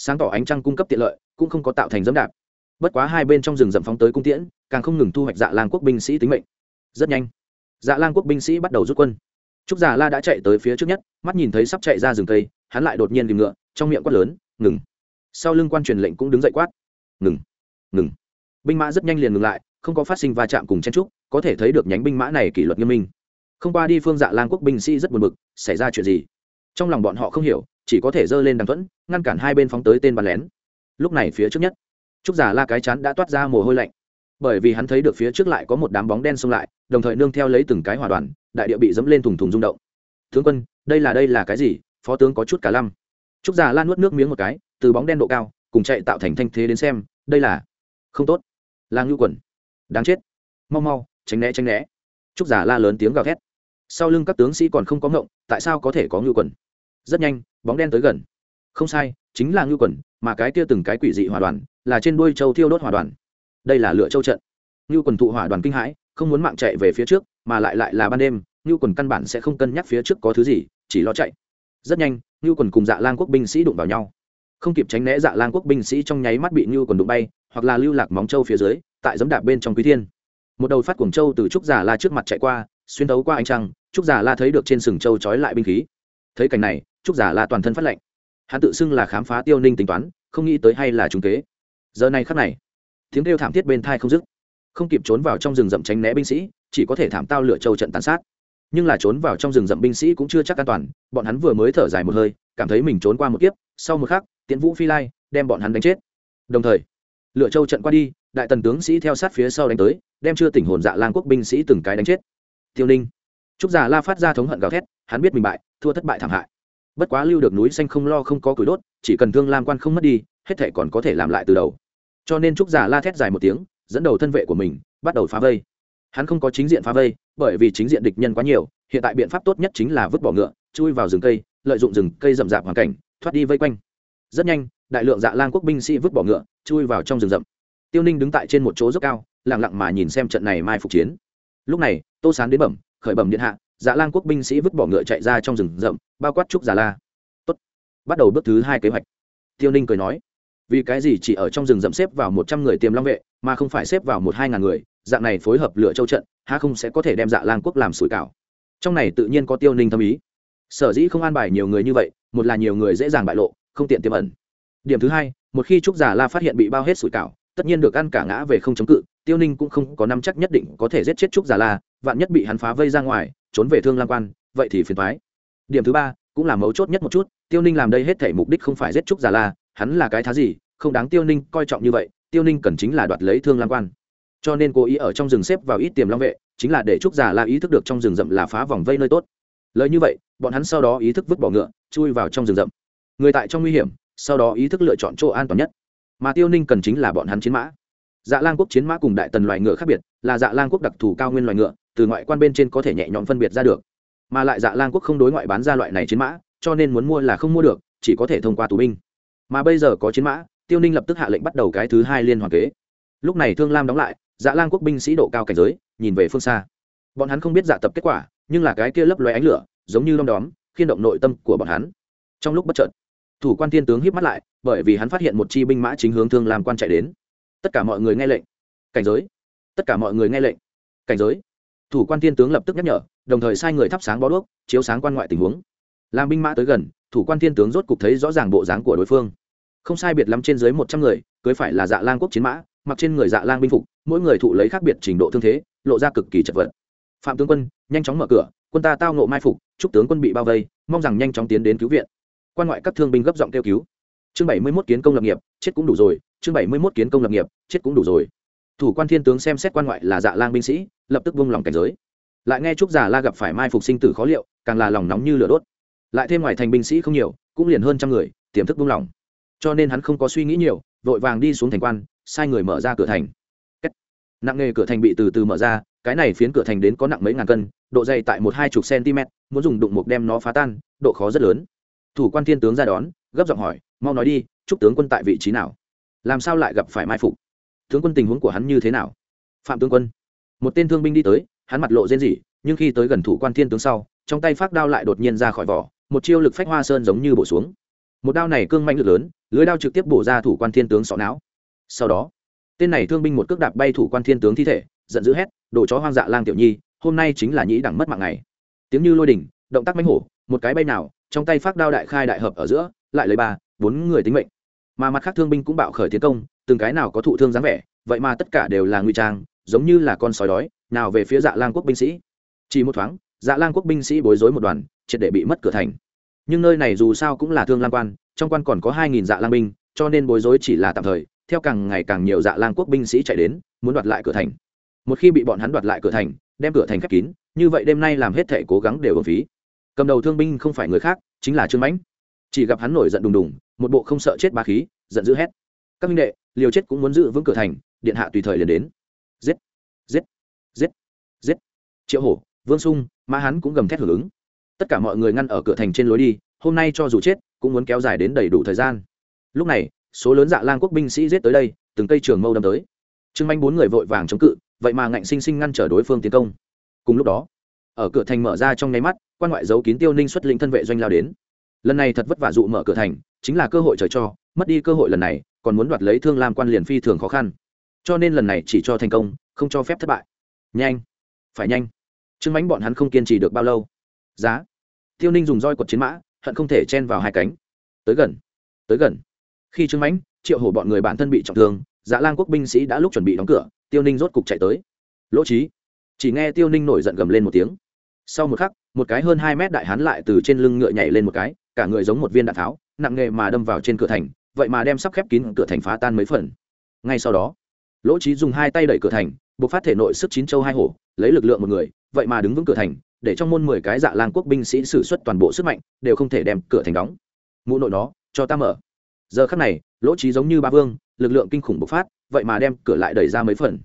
sáng tỏ ánh trăng cung cấp tiện lợi, cũng không có tạo thành dẫm đạp. Bất quá hai bên trong rừng rậm phóng tới cung tiễn, càng không ngừng thu hoạch dạ lang quốc binh sĩ tính mệnh. Rất nhanh dạ lang quốc binh sĩ bắt đầu rút quân. Trúc già la đã chạy tới phía trước nhất, mắt nhìn thấy sắp chạy ra rừng cây, hắn lại đột nhiên tìm ngựa, trong miệng quát lớn, ngừng! Sau lưng quan truyền lệnh cũng đứng dậy quát, ngừng! Ngừng! Binh mã rất nhanh liền ngừng lại, không có phát sinh va chạm cùng chen trúc có thể thấy được nhánh binh mã này kỷ luật nghiêm minh. Không qua đi phương dạ lang quốc binh sĩ rất buồn bực, xảy ra chuyện gì? Trong lòng bọn họ không hiểu chỉ có thể giơ lên đằng thuẫn, ngăn cản hai bên phóng tới tên bắn lén. Lúc này phía trước nhất, trúc giả la cái chán đã toát ra mồ hôi lạnh. Bởi vì hắn thấy được phía trước lại có một đám bóng đen xông lại, đồng thời nương theo lấy từng cái hỏa đoàn, đại địa bị dẫm lên thùng thùng rung động. Tướng quân, đây là đây là cái gì? Phó tướng có chút cả lăm. Trúc giả la nuốt nước miếng một cái, từ bóng đen độ cao, cùng chạy tạo thành thanh thế đến xem, đây là không tốt. Là ngưu quần đáng chết. Mau mau, tránh né tránh né. Trúc giả la lớn tiếng gào thét. Sau lưng các tướng sĩ còn không có ngộng, tại sao có thể có ngưu quần rất nhanh bóng đen tới gần. Không sai, chính là ngưu quần mà cái kia từng cái quỷ dị hỏa đoàn là trên đuôi châu thiêu đốt hỏa đoàn. Đây là lựa châu trận. Ngưu quần thụ hỏa đoàn kinh hãi, không muốn mạng chạy về phía trước, mà lại lại là ban đêm, ngưu quần căn bản sẽ không cân nhắc phía trước có thứ gì, chỉ lo chạy. Rất nhanh, ngưu quần cùng dạ lan quốc binh sĩ đụng vào nhau. Không kịp tránh né dạ lang quốc binh sĩ trong nháy mắt bị ngưu quần đụng bay, hoặc là lưu lạc móng châu phía dưới, tại giấm đạp bên trong quý thiên. Một đầu phát cuồng châu từ trúc giả la trước mặt chạy qua, xuyên tấu qua ánh trăng, trúc giả la thấy được trên sừng châu trói lại binh khí. Thấy cảnh này trúc giả là toàn thân phát lệnh. Hắn tự xưng là khám phá tiêu ninh tính toán, không nghĩ tới hay là trúng kế. Giờ này khắc này, tiếng kêu thảm thiết bên thai không dứt. Không kịp trốn vào trong rừng rậm tránh né binh sĩ, chỉ có thể thảm tao lựa châu trận tàn sát. Nhưng là trốn vào trong rừng rậm binh sĩ cũng chưa chắc an toàn, bọn hắn vừa mới thở dài một hơi, cảm thấy mình trốn qua một kiếp, sau một khắc, tiễn vũ phi lai đem bọn hắn đánh chết. Đồng thời lựa châu trận qua đi, đại tần tướng sĩ theo sát phía sau đánh tới, đem chưa tỉnh hồn dạ lang quốc binh sĩ từng cái đánh chết. Tiêu ninh. Trúc già la phát ra thống hận gào thét, hắn biết mình bại, thua thất bại thảm hại bất quá lưu được núi xanh không lo không có củi đốt, chỉ cần thương lam quan không mất đi, hết thệ còn có thể làm lại từ đầu. Cho nên trúc giả la thét dài một tiếng, dẫn đầu thân vệ của mình, bắt đầu phá vây. Hắn không có chính diện phá vây, bởi vì chính diện địch nhân quá nhiều, hiện tại biện pháp tốt nhất chính là vứt bỏ ngựa, chui vào rừng cây, lợi dụng rừng cây rậm rạp hoàn cảnh, thoát đi vây quanh. Rất nhanh, đại lượng dạ lang quốc binh sĩ vứt bỏ ngựa, chui vào trong rừng rậm. Tiêu ninh đứng tại trên một chỗ rất cao lẳng lặng mà nhìn xem trận này mai phục chiến. Lúc này, tô sán đến bẩm, khởi bẩm điện hạ dạ lang quốc binh sĩ vứt bỏ ngựa chạy ra trong rừng rậm, bao quát trúc giả la. Tốt. bắt đầu bước thứ hai kế hoạch. Tiêu ninh cười nói. Vì cái gì chỉ ở trong rừng rậm xếp vào một trăm người tiềm long vệ, mà không phải xếp vào một hai ngàn người, dạng này phối hợp lựa châu trận, há không sẽ có thể đem dạ lang quốc làm sủi cảo? Trong này tự nhiên có tiêu ninh tâm ý. Sở dĩ không an bài nhiều người như vậy, một là nhiều người dễ dàng bại lộ, không tiện tiềm ẩn. Điểm thứ hai, một khi trúc giả la phát hiện bị bao hết sủi cảo, tất nhiên được ăn cả ngã về không chống cự, tiêu ninh cũng không có năm chắc nhất định có thể giết chết trúc giả la, vạn nhất bị hắn phá vây ra ngoài trốn về thương lang quan, vậy thì phiền thoái điểm thứ ba, cũng là mấu chốt nhất một chút, tiêu ninh làm đây hết thể mục đích không phải giết trúc giả la, hắn là cái thá gì, không đáng tiêu ninh coi trọng như vậy, tiêu ninh cần chính là đoạt lấy thương lang quan. Cho nên cố ý ở trong rừng xếp vào ít tiềm long vệ, chính là để trúc giả la ý thức được trong rừng rậm là phá vòng vây nơi tốt. Lời như vậy, bọn hắn sau đó ý thức vứt bỏ ngựa, chui vào trong rừng rậm. Người tại trong nguy hiểm, sau đó ý thức lựa chọn chỗ an toàn nhất. Mà tiêu ninh cần chính là bọn hắn chiến mã. Dạ lang quốc chiến mã cùng đại tần loài ngựa khác biệt, là dạ lang quốc đặc thù cao nguyên loài ngựa từ ngoại quan bên trên có thể nhẹ nhõm phân biệt ra được. Mà lại dạ lang quốc không đối ngoại bán ra loại này chiến mã, cho nên muốn mua là không mua được, chỉ có thể thông qua tù binh. Mà bây giờ có chiến mã, tiêu ninh lập tức hạ lệnh bắt đầu cái thứ hai liên hoàn kế. Lúc này thương lam đóng lại dạ lang quốc binh sĩ độ cao cảnh giới, nhìn về phương xa. Bọn hắn không biết dạ tập kết quả, nhưng là cái kia lấp loé ánh lửa, giống như đom đóm, khiên động nội tâm của bọn hắn. Trong lúc bất chợt, thủ quan thiên tướng híp mắt lại, bởi vì hắn phát hiện một chi binh mã chính hướng thương lam quan chạy đến. Tất cả mọi người nghe lệnh. Cảnh giới. Tất cả mọi người nghe lệnh. Cảnh giới thủ quan thiên tướng lập tức nhắc nhở, đồng thời sai người thắp sáng bó đuốc, chiếu sáng quan ngoại tình huống. Làm binh mã tới gần, thủ quan thiên tướng rốt cục thấy rõ ràng bộ dáng của đối phương. Không sai biệt lắm trên dưới một trăm người, cưới phải là dạ lang quốc chiến mã, mặc trên người dạ lang binh phục, mỗi người thụ lấy khác biệt trình độ thương thế, lộ ra cực kỳ chật vật. Phạm tướng quân, nhanh chóng mở cửa, quân ta tao nộ mai phục, chúc tướng quân bị bao vây, mong rằng nhanh chóng tiến đến cứu viện. Quan ngoại các thương binh gấp giọng kêu cứu. Chương bảy mươi mốt kiến công lập nghiệp, chết cũng đủ rồi, chương bảy mươi mốt kiến công lập nghiệp, chết cũng đủ rồi. Thủ quan thiên tướng xem xét quan ngoại là dạ lang binh sĩ lập tức buông lòng cảnh giới. Lại nghe trúc giả la gặp phải mai phục sinh tử khó liệu, càng là lòng nóng như lửa đốt. Lại thêm ngoài thành binh sĩ không nhiều, cũng liền hơn trăm người, tiềm thức buông lòng. Cho nên hắn không có suy nghĩ nhiều, vội vàng đi xuống thành quan, sai người mở ra cửa thành. Nặng nghề cửa thành bị từ từ mở ra, cái này phiến cửa thành đến có nặng mấy ngàn cân, độ dày tại một hai chục cm muốn dùng đụng mục đem nó phá tan, độ khó rất lớn. Thủ quan thiên tướng ra đón, gấp giọng hỏi, mau nói đi chúc tướng quân tại vị trí nào? Làm sao lại gặp phải mai phục? Tướng quân tình huống của hắn như thế nào? Phạm tướng quân một tên thương binh đi tới, hắn mặt lộ rên rỉ, nhưng khi tới gần thủ quan thiên tướng sau, trong tay phát đao lại đột nhiên ra khỏi vỏ, một chiêu lực phách hoa sơn giống như bổ xuống. Một đao này cương mạnh lực lớn, lưới đao trực tiếp bổ ra thủ quan thiên tướng sọ não. Sau đó, tên này thương binh một cước đạp bay thủ quan thiên tướng thi thể, giận dữ hét đổ chó hoang dạ lang tiểu nhi, hôm nay chính là nhĩ đẳng mất mạng này tiếng như lôi đỉnh, động tác mánh hổ, một cái bay nào, trong tay phát đao đại khai đại hợp ở giữa, lại lấy ba, bốn người tính mệnh. Mà mặt khác thương binh cũng bạo khởi tiến công, từng cái nào có thụ thương dáng vẻ, vậy mà tất cả đều là ngụy trang giống như là con sói đói, nào về phía dạ lang quốc binh sĩ. Chỉ một thoáng dạ lang quốc binh sĩ bối rối một đoàn, triệt để bị mất cửa thành. Nhưng nơi này dù sao cũng là thương lang quan, trong quan còn có hai nghìn dạ lang binh, cho nên bối rối chỉ là tạm thời, theo càng ngày càng nhiều dạ lang quốc binh sĩ chạy đến, muốn đoạt lại cửa thành. Một khi bị bọn hắn đoạt lại cửa thành, đem cửa thành khép kín, như vậy đêm nay làm hết thể cố gắng đều ở phí. Cầm đầu thương binh không phải người khác, chính là trương mãnh. Chỉ gặp hắn nổi giận đùng đùng, một bộ không sợ chết ba khí, giận dữ hét. Các minh đệ, liều chết cũng muốn giữ vững cửa thành, điện hạ tùy thời liền đến giết. Giết. Giết. Giết. Triệu hổ, vương sung, mã hắn cũng gầm thét hưởng ứng. Tất cả mọi người ngăn ở cửa thành trên lối đi, hôm nay cho dù chết, cũng muốn kéo dài đến đầy đủ thời gian. Lúc này, số lớn dạ lang quốc binh sĩ giết tới đây, từng cây trường mâu đâm tới. Trương manh bốn người vội vàng chống cự, vậy mà ngạnh sinh sinh ngăn trở đối phương tiến công. Cùng lúc đó, ở cửa thành mở ra trong nháy mắt, quan ngoại giấu kín tiêu ninh xuất lĩnh thân vệ doanh lao đến. Lần này thật vất vả dụ mở cửa thành, chính là cơ hội trời cho, mất đi cơ hội lần này, còn muốn đoạt lấy thương lam quan liền phi thường khó khăn cho nên lần này chỉ cho thành công, không cho phép thất bại. Nhanh. Phải nhanh. Trương mánh bọn hắn không kiên trì được bao lâu. Giá. Tiêu ninh dùng roi quật chiến mã, hận không thể chen vào hai cánh. Tới gần. Tới gần. Khi trương mánh triệu hổ bọn người bản thân bị trọng thương dạ lan quốc binh sĩ đã lúc chuẩn bị đóng cửa, tiêu ninh rốt cục chạy tới. Lỗ trí chỉ nghe tiêu ninh nổi giận gầm lên một tiếng. Sau một khắc, một cái hơn hai mét đại hán lại từ trên lưng ngựa nhảy lên một cái, cả người giống một viên đạn tháo, nặng nghề mà đâm vào trên cửa thành, vậy mà đem sắp khép kín cửa thành phá tan mấy phần. Ngay sau đó lỗ trí dùng hai tay đẩy cửa thành buộc phát thể nội sức chín châu hai hổ, lấy lực lượng một người, vậy mà đứng vững cửa thành, để trong môn mười cái dạ lang quốc binh sĩ sử xuất toàn bộ sức mạnh, đều không thể đem cửa thành đóng. Mụ nội nó, cho ta mở. Giờ khắc này, lỗ trí giống như ba vương, lực lượng kinh khủng bộc phát, vậy mà đem cửa lại đẩy ra mấy phần.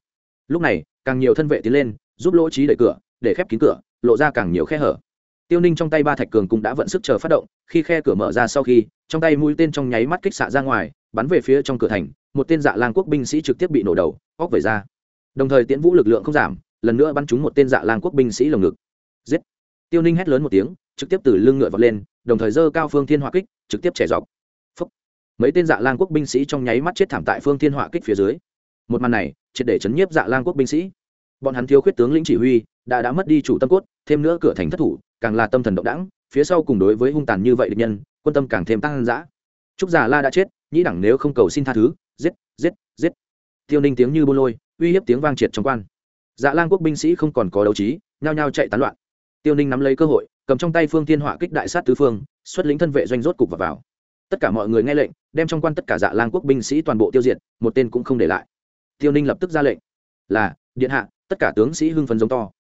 Lúc này, càng nhiều thân vệ tiến lên, giúp lỗ trí đẩy cửa, để khép kín cửa, lộ ra càng nhiều khe hở. Tiêu ninh trong tay ba thạch cường cũng đã vận sức chờ phát động, khi khe cửa mở ra sau khi, trong tay mũi tên trong nháy mắt kích xạ ra ngoài, bắn về phía trong cửa thành một tên dạ lang quốc binh sĩ trực tiếp bị nổ đầu, óc về ra. Đồng thời tiễn vũ lực lượng không giảm, lần nữa bắn trúng một tên dạ lang quốc binh sĩ lồng ngực. Giết! Tiêu ninh hét lớn một tiếng, trực tiếp từ lưng ngựa vọt lên, đồng thời dơ cao phương thiên hỏa kích, trực tiếp chẻ dọc. Phúc. mấy tên dạ lang quốc binh sĩ trong nháy mắt chết thảm tại phương thiên hỏa kích phía dưới. Một màn này, triệt để chấn nhiếp dạ lang quốc binh sĩ. Bọn hắn thiếu khuyết tướng lĩnh chỉ huy, đã đã mất đi chủ tâm cốt, thêm nữa cửa thành thất thủ, càng là tâm thần động đẳng phía sau cùng đối với hung tàn như vậy địch nhân, quân tâm càng thêm tăng dã. Trúc già la đã chết, nhĩ đẳng nếu không cầu xin tha thứ giết giết giết. Tiêu ninh tiếng như bô lôi uy hiếp tiếng vang triệt trong quan. Dạ lang quốc binh sĩ không còn có đấu trí nhao nhao chạy tán loạn. Tiêu ninh nắm lấy cơ hội cầm trong tay phương thiên họa kích đại sát tứ phương xuất lính thân vệ doanh rốt cục vào, vào. Tất cả mọi người nghe lệnh đem trong quan tất cả dạ lang quốc binh sĩ toàn bộ tiêu diệt một tên cũng không để lại. Tiêu ninh lập tức ra lệnh. Là điện hạ tất cả tướng sĩ hưng phấn giống to.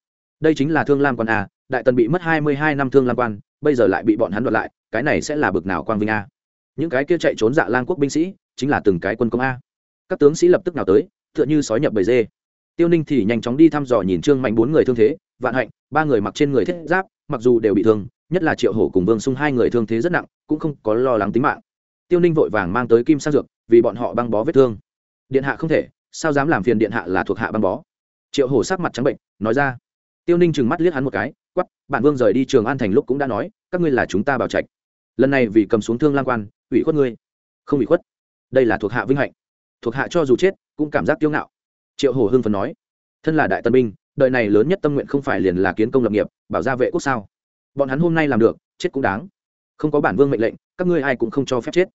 Đây chính là thương lam quan a đại tần bị mất hai mươi hai năm thương lam quan bây giờ lại bị bọn hắn đoạt lại cái này sẽ là bực nào quang vinh a. Những cái kia chạy trốn dạ lang quốc binh sĩ chính là từng cái quân công a. Các tướng sĩ lập tức nào tới, tựa như sói nhập bầy dê. Tiêu ninh thì nhanh chóng đi thăm dò nhìn trương mạnh bốn người thương thế, vạn hạnh, ba người mặc trên người thiết giáp, mặc dù đều bị thương, nhất là triệu hổ cùng vương sung hai người thương thế rất nặng, cũng không có lo lắng tính mạng. Tiêu ninh vội vàng mang tới kim sang dược, vì bọn họ băng bó vết thương. Điện hạ không thể, sao dám làm phiền điện hạ là thuộc hạ băng bó? Triệu hổ sắc mặt trắng bệnh, nói ra. Tiêu ninh trừng mắt liếc hắn một cái quắp bản vương rời đi trường an thành lúc cũng đã nói, các ngươi là chúng ta bảo trạch. Lần này vì cầm xuống thương lang quan, ủy khuất ngươi. Không ủy khuất đây là thuộc hạ vinh hạnh. Thuộc hạ cho dù chết, cũng cảm giác kiêu ngạo. Triệu hồ hưng phấn nói, thân là đại tân binh, đời này lớn nhất tâm nguyện không phải liền là kiến công lập nghiệp, bảo gia vệ quốc sao? Bọn hắn hôm nay làm được, chết cũng đáng. Không có bản vương mệnh lệnh, các ngươi ai cũng không cho phép chết.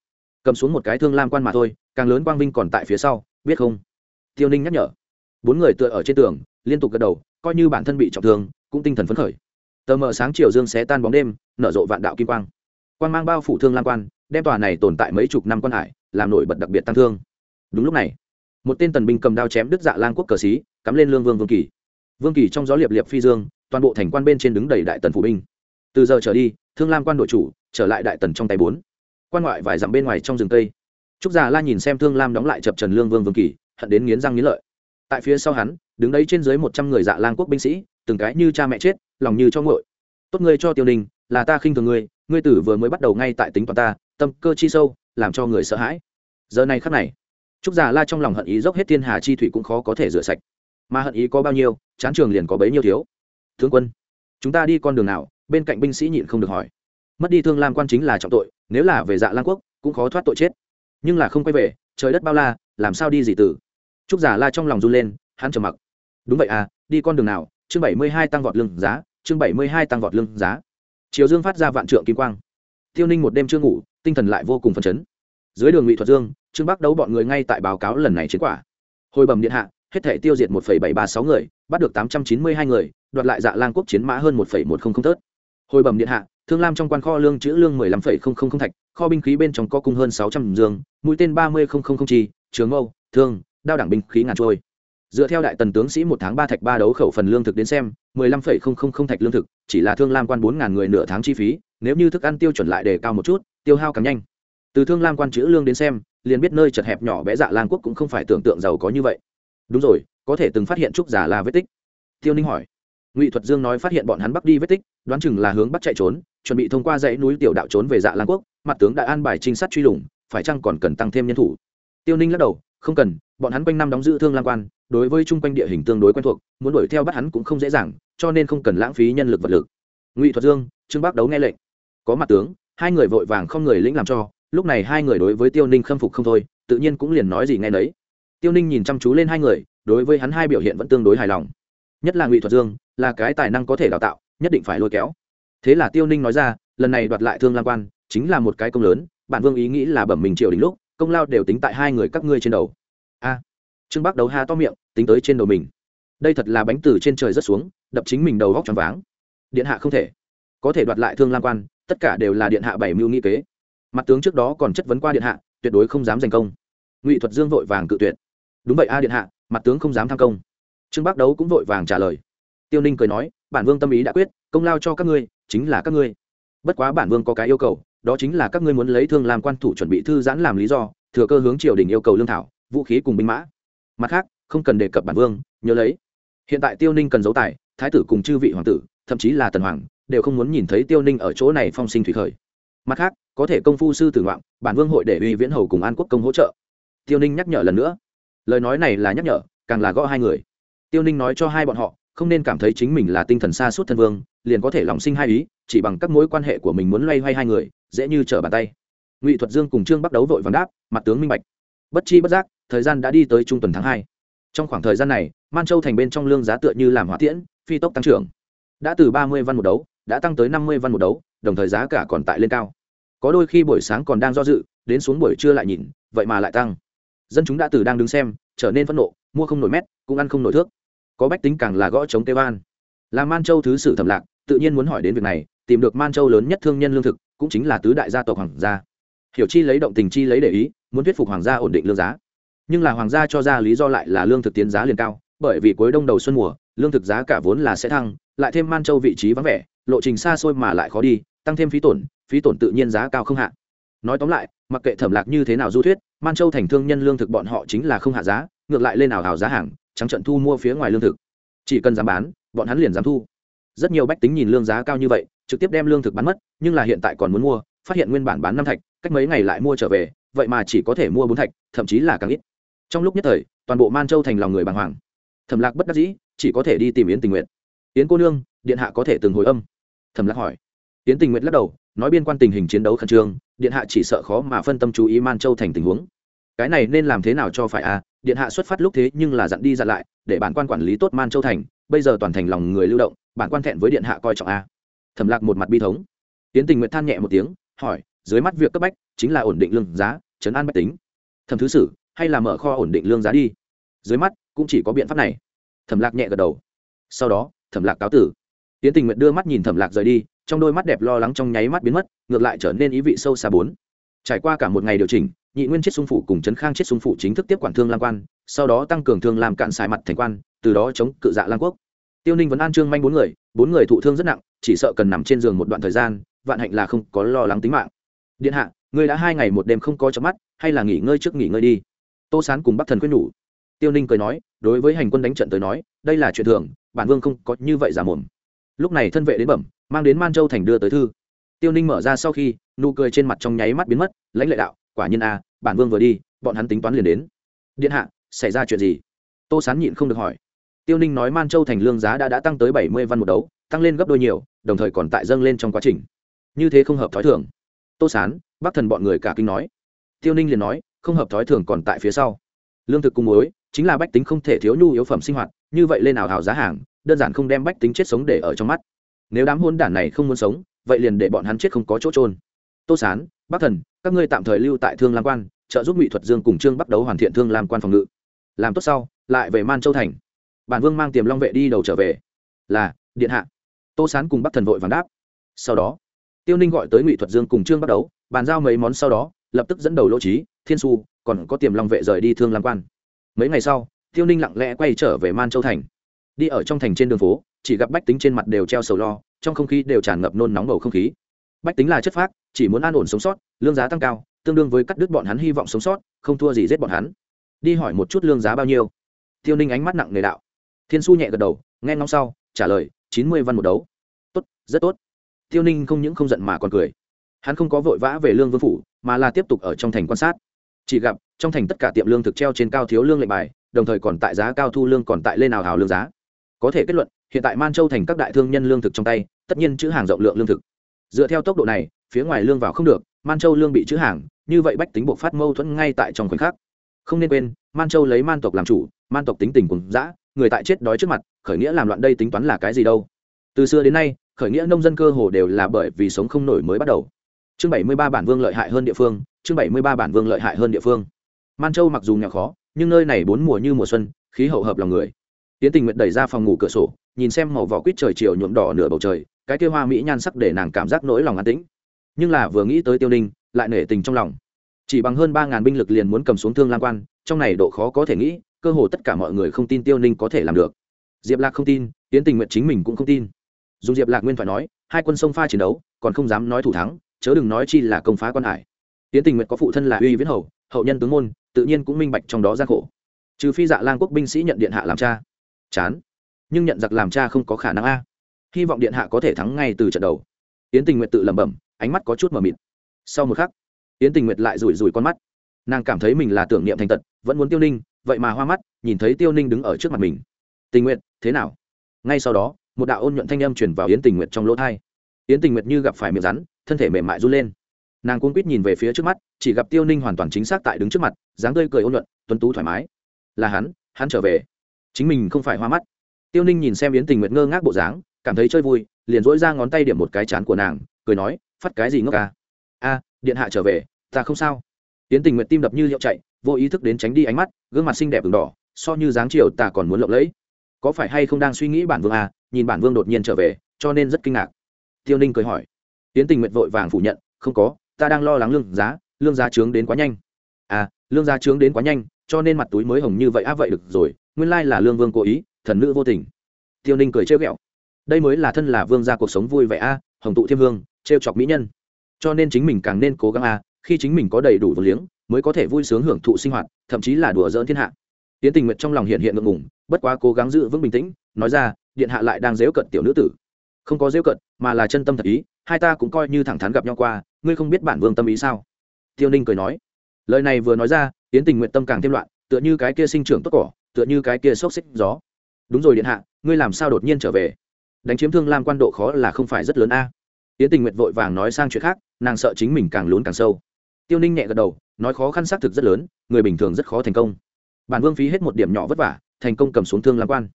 Cầm xuống một cái thương lam quan mà thôi, càng lớn quang vinh còn tại phía sau, biết không? Tiêu ninh nhắc nhở. Bốn người tựa ở trên tường, liên tục gật đầu, coi như bản thân bị trọng thương, cũng tinh thần phấn khởi. Tờ mờ sáng chiều dương xé tan bóng đêm, nở rộ vạn đạo kim quang. Quan mang bao phủ thương lam quan, đem tòa này tồn tại mấy chục năm quan hải làm nổi bật đặc biệt tăng thương. Đúng lúc này, một tên tần binh cầm đao chém đứt dạ lang quốc cờ xí, cắm lên lương vương vương kỳ. Vương kỳ trong gió liệp liệp phi dương, toàn bộ thành quan bên trên đứng đầy đại tần phủ binh. Từ giờ trở đi, thương lam quan đội chủ trở lại đại tần trong tay bốn. Quan ngoại vài dặm bên ngoài trong rừng tây trúc già la nhìn xem thương lam đóng lại chập trần lương vương vương kỳ, hận đến nghiến răng nghiến lợi. Tại phía sau hắn, đứng đấy trên dưới một trăm người dạ lang quốc binh sĩ, từng cái như cha mẹ chết, lòng như cho ngội tốt ngươi cho tiêu đình, là ta khinh thường ngươi ngươi tử vừa mới bắt đầu ngay tại tính toán ta, tâm cơ chi sâu làm cho người sợ hãi. Giờ này khắc này, trúc già la trong lòng hận ý dốc hết thiên hà chi thủy cũng khó có thể rửa sạch. Mà hận ý có bao nhiêu, chán trường liền có bấy nhiêu thiếu. Thương quân, chúng ta đi con đường nào? Bên cạnh binh sĩ nhịn không được hỏi. Mất đi thương lam quan chính là trọng tội, nếu là về dạ lang quốc, cũng khó thoát tội chết. Nhưng là không quay về, trời đất bao la, làm sao đi gì từ? Trúc giả la trong lòng run lên, hắn trầm mặc. Đúng vậy à đi con đường nào? Chương bảy mươi hai tăng vọt lương giá, chương bảy mươi hai tăng vọt lương giá. Chiều dương phát ra vạn trượng kim quang. Tiêu ninh một đêm chưa ngủ tinh thần lại vô cùng phấn chấn. Dưới đường ngụy thuật dương, trương bắc đấu bọn người ngay tại báo cáo lần này chiến quả. Hồi bẩm điện hạ, hết thể tiêu diệt một bảy ba sáu người, bắt được tám trăm chín mươi hai người, đoạt lại dạ lang quốc chiến mã hơn một một trăm linh tớt hồi bẩm điện hạ, thương lam trong quan kho lương chữ lương mười lăm phẩy không không không thạch, kho binh khí bên trong có cung hơn sáu trăm dương, mũi tên ba mươi không không không chi, trường mâu, thương, đao đảng binh khí ngàn trôi. Dựa theo đại tần tướng sĩ một tháng ba thạch ba đấu khẩu phần lương thực đến xem, mười lăm phẩy không không không thạch lương thực, chỉ là thương lam quan bốn ngàn người nửa tháng chi phí, nếu như thức ăn tiêu chuẩn lại đề cao một chút tiêu hao càng nhanh. Từ thương lam quan chữ lương đến xem, liền biết nơi chật hẹp nhỏ bé dạ lang quốc cũng không phải tưởng tượng giàu có như vậy. Đúng rồi, có thể từng phát hiện trúc giả là vết tích. Tiêu ninh hỏi. Ngụy thuật dương nói phát hiện bọn hắn bắc đi vết tích, đoán chừng là hướng bắc chạy trốn, chuẩn bị thông qua dãy núi tiểu đạo trốn về dạ lang quốc, mặt tướng đã an bài trinh sát truy lùng, phải chăng còn cần tăng thêm nhân thủ? Tiêu ninh lắc đầu, không cần, bọn hắn quanh năm đóng giữ thương lang quan, đối với chung quanh địa hình tương đối quen thuộc, muốn đuổi theo bắt hắn cũng không dễ dàng, cho nên không cần lãng phí nhân lực vật lực. Ngụy thuật dương, trương bác đấu nghe lệnh. Có mặt tướng hai người vội vàng không người lĩnh làm cho, lúc này hai người đối với tiêu ninh khâm phục không thôi, tự nhiên cũng liền nói gì nghe nấy. Tiêu ninh nhìn chăm chú lên hai người, đối với hắn hai biểu hiện vẫn tương đối hài lòng. Nhất là ngụy thuật dương, là cái tài năng có thể đào tạo, nhất định phải lôi kéo. Thế là tiêu ninh nói ra, lần này đoạt lại thương lam quan, chính là một cái công lớn bản vương ý nghĩ là bẩm mình triều đình lúc, công lao đều tính tại hai người các ngươi trên đầu. A. Trương bắc đấu ha to miệng, tính tới trên đầu mình. Đây thật là bánh từ trên trời rất xuống, đập chính mình đầu góc tròn váng. Điện hạ không thể. Có thể đoạt lại thương lam quan tất cả đều là điện hạ bảy mưu nghi kế. Mặt tướng trước đó còn chất vấn qua điện hạ, tuyệt đối không dám giành công. Ngụy thuật dương vội vàng cự tuyệt. Đúng vậy a điện hạ, mặt tướng không dám tham công. Trương bác đấu cũng vội vàng trả lời. Tiêu ninh cười nói, bản vương tâm ý đã quyết, công lao cho các ngươi, chính là các ngươi. Bất quá bản vương có cái yêu cầu, đó chính là các ngươi muốn lấy thương làm quan thủ chuẩn bị thư giãn làm lý do, thừa cơ hướng triều đình yêu cầu lương thảo, vũ khí cùng binh mã. Mặt khác, không cần đề cập bản vương, nhớ lấy. Hiện tại tiêu ninh cần giấu tài, thái tử cùng chư vị hoàng tử, thậm chí là tần hoàng đều không muốn nhìn thấy tiêu ninh ở chỗ này phong sinh thủy khởi. Mặt khác, có thể công phu sư tử ngoạn, bản vương hội để uy viễn hầu cùng an quốc công hỗ trợ. Tiêu ninh nhắc nhở lần nữa. Lời nói này là nhắc nhở, càng là gõ hai người. Tiêu ninh nói cho hai bọn họ, không nên cảm thấy chính mình là tinh thần xa suốt thân vương, liền có thể lòng sinh hai ý, chỉ bằng các mối quan hệ của mình muốn loay hoay hai người, dễ như trở bàn tay. Ngụy thuật dương cùng trương bắt đấu vội vàng đáp, mặt tướng minh bạch. Bất chi bất giác, thời gian đã đi tới trung tuần tháng hai. Trong khoảng thời gian này, man châu thành bên trong lương giá tựa như làm hỏa tiễn, phi tốc tăng trưởng. Đã từ ba mươi văn một đấu đã tăng tới năm mươi văn một đấu, đồng thời giá cả còn tại lên cao. Có đôi khi buổi sáng còn đang do dự, đến xuống buổi trưa lại nhìn, vậy mà lại tăng. Dân chúng đã từ đang đứng xem, trở nên phẫn nộ, mua không nổi mét, cũng ăn không nổi thước. Có bách tính càng là gõ chống tê van. Là man châu thứ sử thẩm lạc, tự nhiên muốn hỏi đến việc này, tìm được man châu lớn nhất thương nhân lương thực, cũng chính là tứ đại gia tộc hoàng gia. Hiểu chi lấy động tình chi lấy để ý, muốn thuyết phục hoàng gia ổn định lương giá. Nhưng là hoàng gia cho ra lý do lại là lương thực tiến giá liền cao, bởi vì cuối đông đầu xuân mùa, lương thực giá cả vốn là sẽ thăng, lại thêm man châu vị trí vắng vẻ lộ trình xa xôi mà lại khó đi, tăng thêm phí tổn phí tổn tự nhiên giá cao không hạ. Nói tóm lại, mặc kệ thẩm lạc như thế nào du thuyết, man châu thành thương nhân lương thực bọn họ chính là không hạ giá, ngược lại lên ảo hào giá hàng, trắng trận thu mua phía ngoài lương thực. Chỉ cần dám bán, bọn hắn liền dám thu. Rất nhiều bách tính nhìn lương giá cao như vậy, trực tiếp đem lương thực bán mất, nhưng là hiện tại còn muốn mua, phát hiện nguyên bản bán năm thạch, cách mấy ngày lại mua trở về, vậy mà chỉ có thể mua bốn thạch, thậm chí là càng ít. Trong lúc nhất thời, toàn bộ man châu thành lòng người bàng hoàng. Thẩm lạc bất đắc dĩ, chỉ có thể đi tìm yến tình nguyện yến cô nương, điện hạ có thể từng hồi âm thẩm lạc hỏi. Tiến tình nguyện lắc đầu, nói biên quan tình hình chiến đấu khẩn trương, điện hạ chỉ sợ khó mà phân tâm chú ý man châu thành tình huống. Cái này nên làm thế nào cho phải à? Điện hạ xuất phát lúc thế nhưng là dặn đi dặn lại, để bản quan quản lý tốt man châu thành, bây giờ toàn thành lòng người lưu động, bản quan thẹn với điện hạ coi trọng a thẩm lạc một mặt bi thống. Tiến tình nguyện than nhẹ một tiếng, hỏi, dưới mắt việc cấp bách chính là ổn định lương giá chấn an bách tính. Thẩm thứ sử, hay là mở kho ổn định lương giá đi? Dưới mắt cũng chỉ có biện pháp này. Thẩm lạc nhẹ gật đầu. Sau đó, thẩm lạc cáo tử tiến tình nguyện đưa mắt nhìn thẩm lạc rời đi, trong đôi mắt đẹp lo lắng trong nháy mắt biến mất, ngược lại trở nên ý vị sâu xa bốn. Trải qua cả một ngày điều chỉnh, nhị nguyên chết sung phụ cùng trấn khang chết sung phụ chính thức tiếp quản thương lam quan, sau đó tăng cường thương làm cạn xài mặt thành quan, từ đó chống cự dạ lang quốc. Tiêu ninh vẫn an trương manh bốn người bốn người thụ thương rất nặng, chỉ sợ cần nằm trên giường một đoạn thời gian, vạn hạnh là không có lo lắng tính mạng. Điện hạ, ngươi đã hai ngày một đêm không có chớp mắt, hay là nghỉ ngơi trước nghỉ ngơi đi. Tô sán cùng bắc thần quyết nhủ. Tiêu ninh cười nói, đối với hành quân đánh trận tới nói, đây là chuyện thường, bản vương không có như vậy giả mồm lúc này thân vệ đến bẩm, mang đến man châu thành đưa tới thư. Tiêu ninh mở ra sau khi, nụ cười trên mặt trong nháy mắt biến mất, lãnh lệ đạo, quả nhiên a bản vương vừa đi, bọn hắn tính toán liền đến. Điện hạ, xảy ra chuyện gì? Tô sán nhịn không được hỏi. Tiêu ninh nói man châu thành lương giá đã đã tăng tới bảy mươi văn một đấu, tăng lên gấp đôi nhiều, đồng thời còn tại dâng lên trong quá trình. Như thế không hợp thói thường. Tô sán, bắc thần bọn người cả kinh nói. Tiêu ninh liền nói, không hợp thói thường còn tại phía sau. Lương thực cung mối chính là bách tính không thể thiếu nhu yếu phẩm sinh hoạt, như vậy lên nào hào giá hàng đơn giản không đem bách tính chết sống để ở trong mắt. Nếu đám hôn đản này không muốn sống, vậy liền để bọn hắn chết không có chỗ trôn tô sán, bắc thần, các ngươi tạm thời lưu tại thương lam quan, trợ giúp ngụy thuật dương cùng trương bắt đấu hoàn thiện thương lam quan phòng ngự. Làm tốt sau, lại về man châu thành. Bản vương mang tiềm long vệ đi đầu trở về. Là, điện hạ. Tô sán cùng bắc thần vội vàng đáp. Sau đó, tiêu ninh gọi tới ngụy thuật dương cùng trương bắt đấu, bàn giao mấy món sau đó, lập tức dẫn đầu lỗ trí thiên su còn có tiềm long vệ rời đi thương lam quan. Mấy ngày sau, tiêu ninh lặng lẽ quay trở về man châu thành đi ở trong thành trên đường phố, chỉ gặp bách tính trên mặt đều treo sầu lo, trong không khí đều tràn ngập nôn nóng bầu không khí. Bách tính là chất phác, chỉ muốn an ổn sống sót, lương giá tăng cao, tương đương với cắt đứt bọn hắn hy vọng sống sót, không thua gì giết bọn hắn. Đi hỏi một chút lương giá bao nhiêu. Tiêu ninh ánh mắt nặng nề đạo. Thiên su nhẹ gật đầu, nghe ngóng sau, trả lời, chín mươi văn một đấu. Tốt, rất tốt. Tiêu ninh không những không giận mà còn cười. Hắn không có vội vã về lương vương phủ, mà là tiếp tục ở trong thành quan sát. Chỉ gặp, trong thành tất cả tiệm lương thực treo trên cao thiếu lương lệnh bài, đồng thời còn tại giá cao thu lương còn tại lên nào hào lương giá có thể kết luận, hiện tại man châu thành các đại thương nhân lương thực trong tay, tất nhiên chữ hàng rộng lượng lương thực. Dựa theo tốc độ này, phía ngoài lương vào không được, man châu lương bị chữ hàng, như vậy bách tính buộc phát mâu thuẫn ngay tại trong khoảnh khắc. Không nên quên, man châu lấy man tộc làm chủ, man tộc tính tình cùng dã, người tại chết đói trước mặt, khởi nghĩa làm loạn đây tính toán là cái gì đâu. Từ xưa đến nay, khởi nghĩa nông dân cơ hồ đều là bởi vì sống không nổi mới bắt đầu. Chương bảy mươi ba bản vương lợi hại hơn địa phương, chương bảy mươi ba bản vương lợi hại hơn địa phương. Man châu mặc dù nghèo khó, nhưng nơi này bốn mùa như mùa xuân, khí hậu hợp lòng người tiến tình nguyện đẩy ra phòng ngủ cửa sổ, nhìn xem màu vỏ quýt trời chiều nhuộm đỏ nửa bầu trời, cái kia hoa mỹ nhan sắc để nàng cảm giác nỗi lòng an tĩnh. Nhưng là vừa nghĩ tới tiêu ninh, lại nể tình trong lòng. Chỉ bằng hơn ba ngàn binh lực liền muốn cầm xuống thương lam quan, trong này độ khó có thể nghĩ, cơ hồ tất cả mọi người không tin tiêu ninh có thể làm được. Diệp lạc không tin, tiến tình nguyện chính mình cũng không tin. Dùng diệp lạc nguyên phải nói, hai quân sông pha chiến đấu, còn không dám nói thủ thắng, chớ đừng nói chi là công phá quan hải. Tiến tình nguyện có phụ thân là uy viễn hầu, hậu nhân tướng môn, tự nhiên cũng minh bạch trong đó gian khổ. Trừ phi dạ lang quốc binh sĩ nhận điện hạ làm cha chán. Nhưng nhận giặc làm cha không có khả năng a. Hy vọng điện hạ có thể thắng ngay từ trận đầu. Yến tình nguyện tự lẩm bẩm, ánh mắt có chút mờ mịt. Sau một khắc, yến tình nguyện lại rủi rủi con mắt. Nàng cảm thấy mình là tưởng niệm thành tật, vẫn muốn tiêu ninh, vậy mà hoa mắt, nhìn thấy tiêu ninh đứng ở trước mặt mình. Tình nguyện thế nào? Ngay sau đó, một đạo ôn nhuận thanh âm chuyển vào yến tình nguyện trong lỗ thai. Yến tình nguyện như gặp phải miệng rắn, thân thể mềm mại run lên. Nàng cuốn quýt nhìn về phía trước mắt, chỉ gặp tiêu ninh hoàn toàn chính xác tại đứng trước mặt, dáng tươi cười ôn nhuận, tuấn tú thoải mái. Là hắn hắn trở về chính mình không phải hoa mắt. Tiêu ninh nhìn xem yến tình nguyện ngơ ngác bộ dáng, cảm thấy chơi vui, liền dỗi ra ngón tay điểm một cái chán của nàng, cười nói, phát cái gì ngốc ca? A, điện hạ trở về, ta không sao. Yến tình nguyện tim đập như liệu chạy, vô ý thức đến tránh đi ánh mắt, gương mặt xinh đẹp v đỏ, so như dáng chiều ta còn muốn lộng lẫy. Có phải hay không đang suy nghĩ bản vương à nhìn bản vương đột nhiên trở về, cho nên rất kinh ngạc. Tiêu ninh cười hỏi. Yến tình nguyện vội vàng phủ nhận, không có, ta đang lo lắng lương giá lương giá trướng đến quá nhanh. À lương giá trướng đến quá nhanh, cho nên mặt túi mới hồng như vậy á vậy được rồi nguyên lai là lương vương cố ý, thần nữ vô tình. Tiêu ninh cười trêu ghẹo. Đây mới là thân là vương gia cuộc sống vui vẻ a, hồng tụ thiêm hương, trêu chọc mỹ nhân. Cho nên chính mình càng nên cố gắng a, khi chính mình có đầy đủ vốn liếng, mới có thể vui sướng hưởng thụ sinh hoạt, thậm chí là đùa dỡn thiên hạ. Tiến tình nguyện trong lòng hiện hiện ngượng ngùng, bất quá cố gắng giữ vững bình tĩnh, nói ra, điện hạ lại đang dễu cận tiểu nữ tử. Không có dễu cận, mà là chân tâm thật ý, hai ta cũng coi như thẳng thắn gặp nhau qua, ngươi không biết bản vương tâm ý sao? Tiêu ninh cười nói. Lời này vừa nói ra tiến tình nguyện tâm càng thêm loạn, tựa như cái kia sinh trưởng tốt cỏ tựa như cái kia xốc xích gió. Đúng rồi điện hạ, ngươi làm sao đột nhiên trở về? Đánh chiếm thương lam quan độ khó là không phải rất lớn a. À. tiến tình nguyện vội vàng nói sang chuyện khác, nàng sợ chính mình càng lún càng sâu. Tiêu ninh nhẹ gật đầu, nói khó khăn xác thực rất lớn, người bình thường rất khó thành công. Bản vương phí hết một điểm nhỏ vất vả, thành công cầm xuống thương lam quan.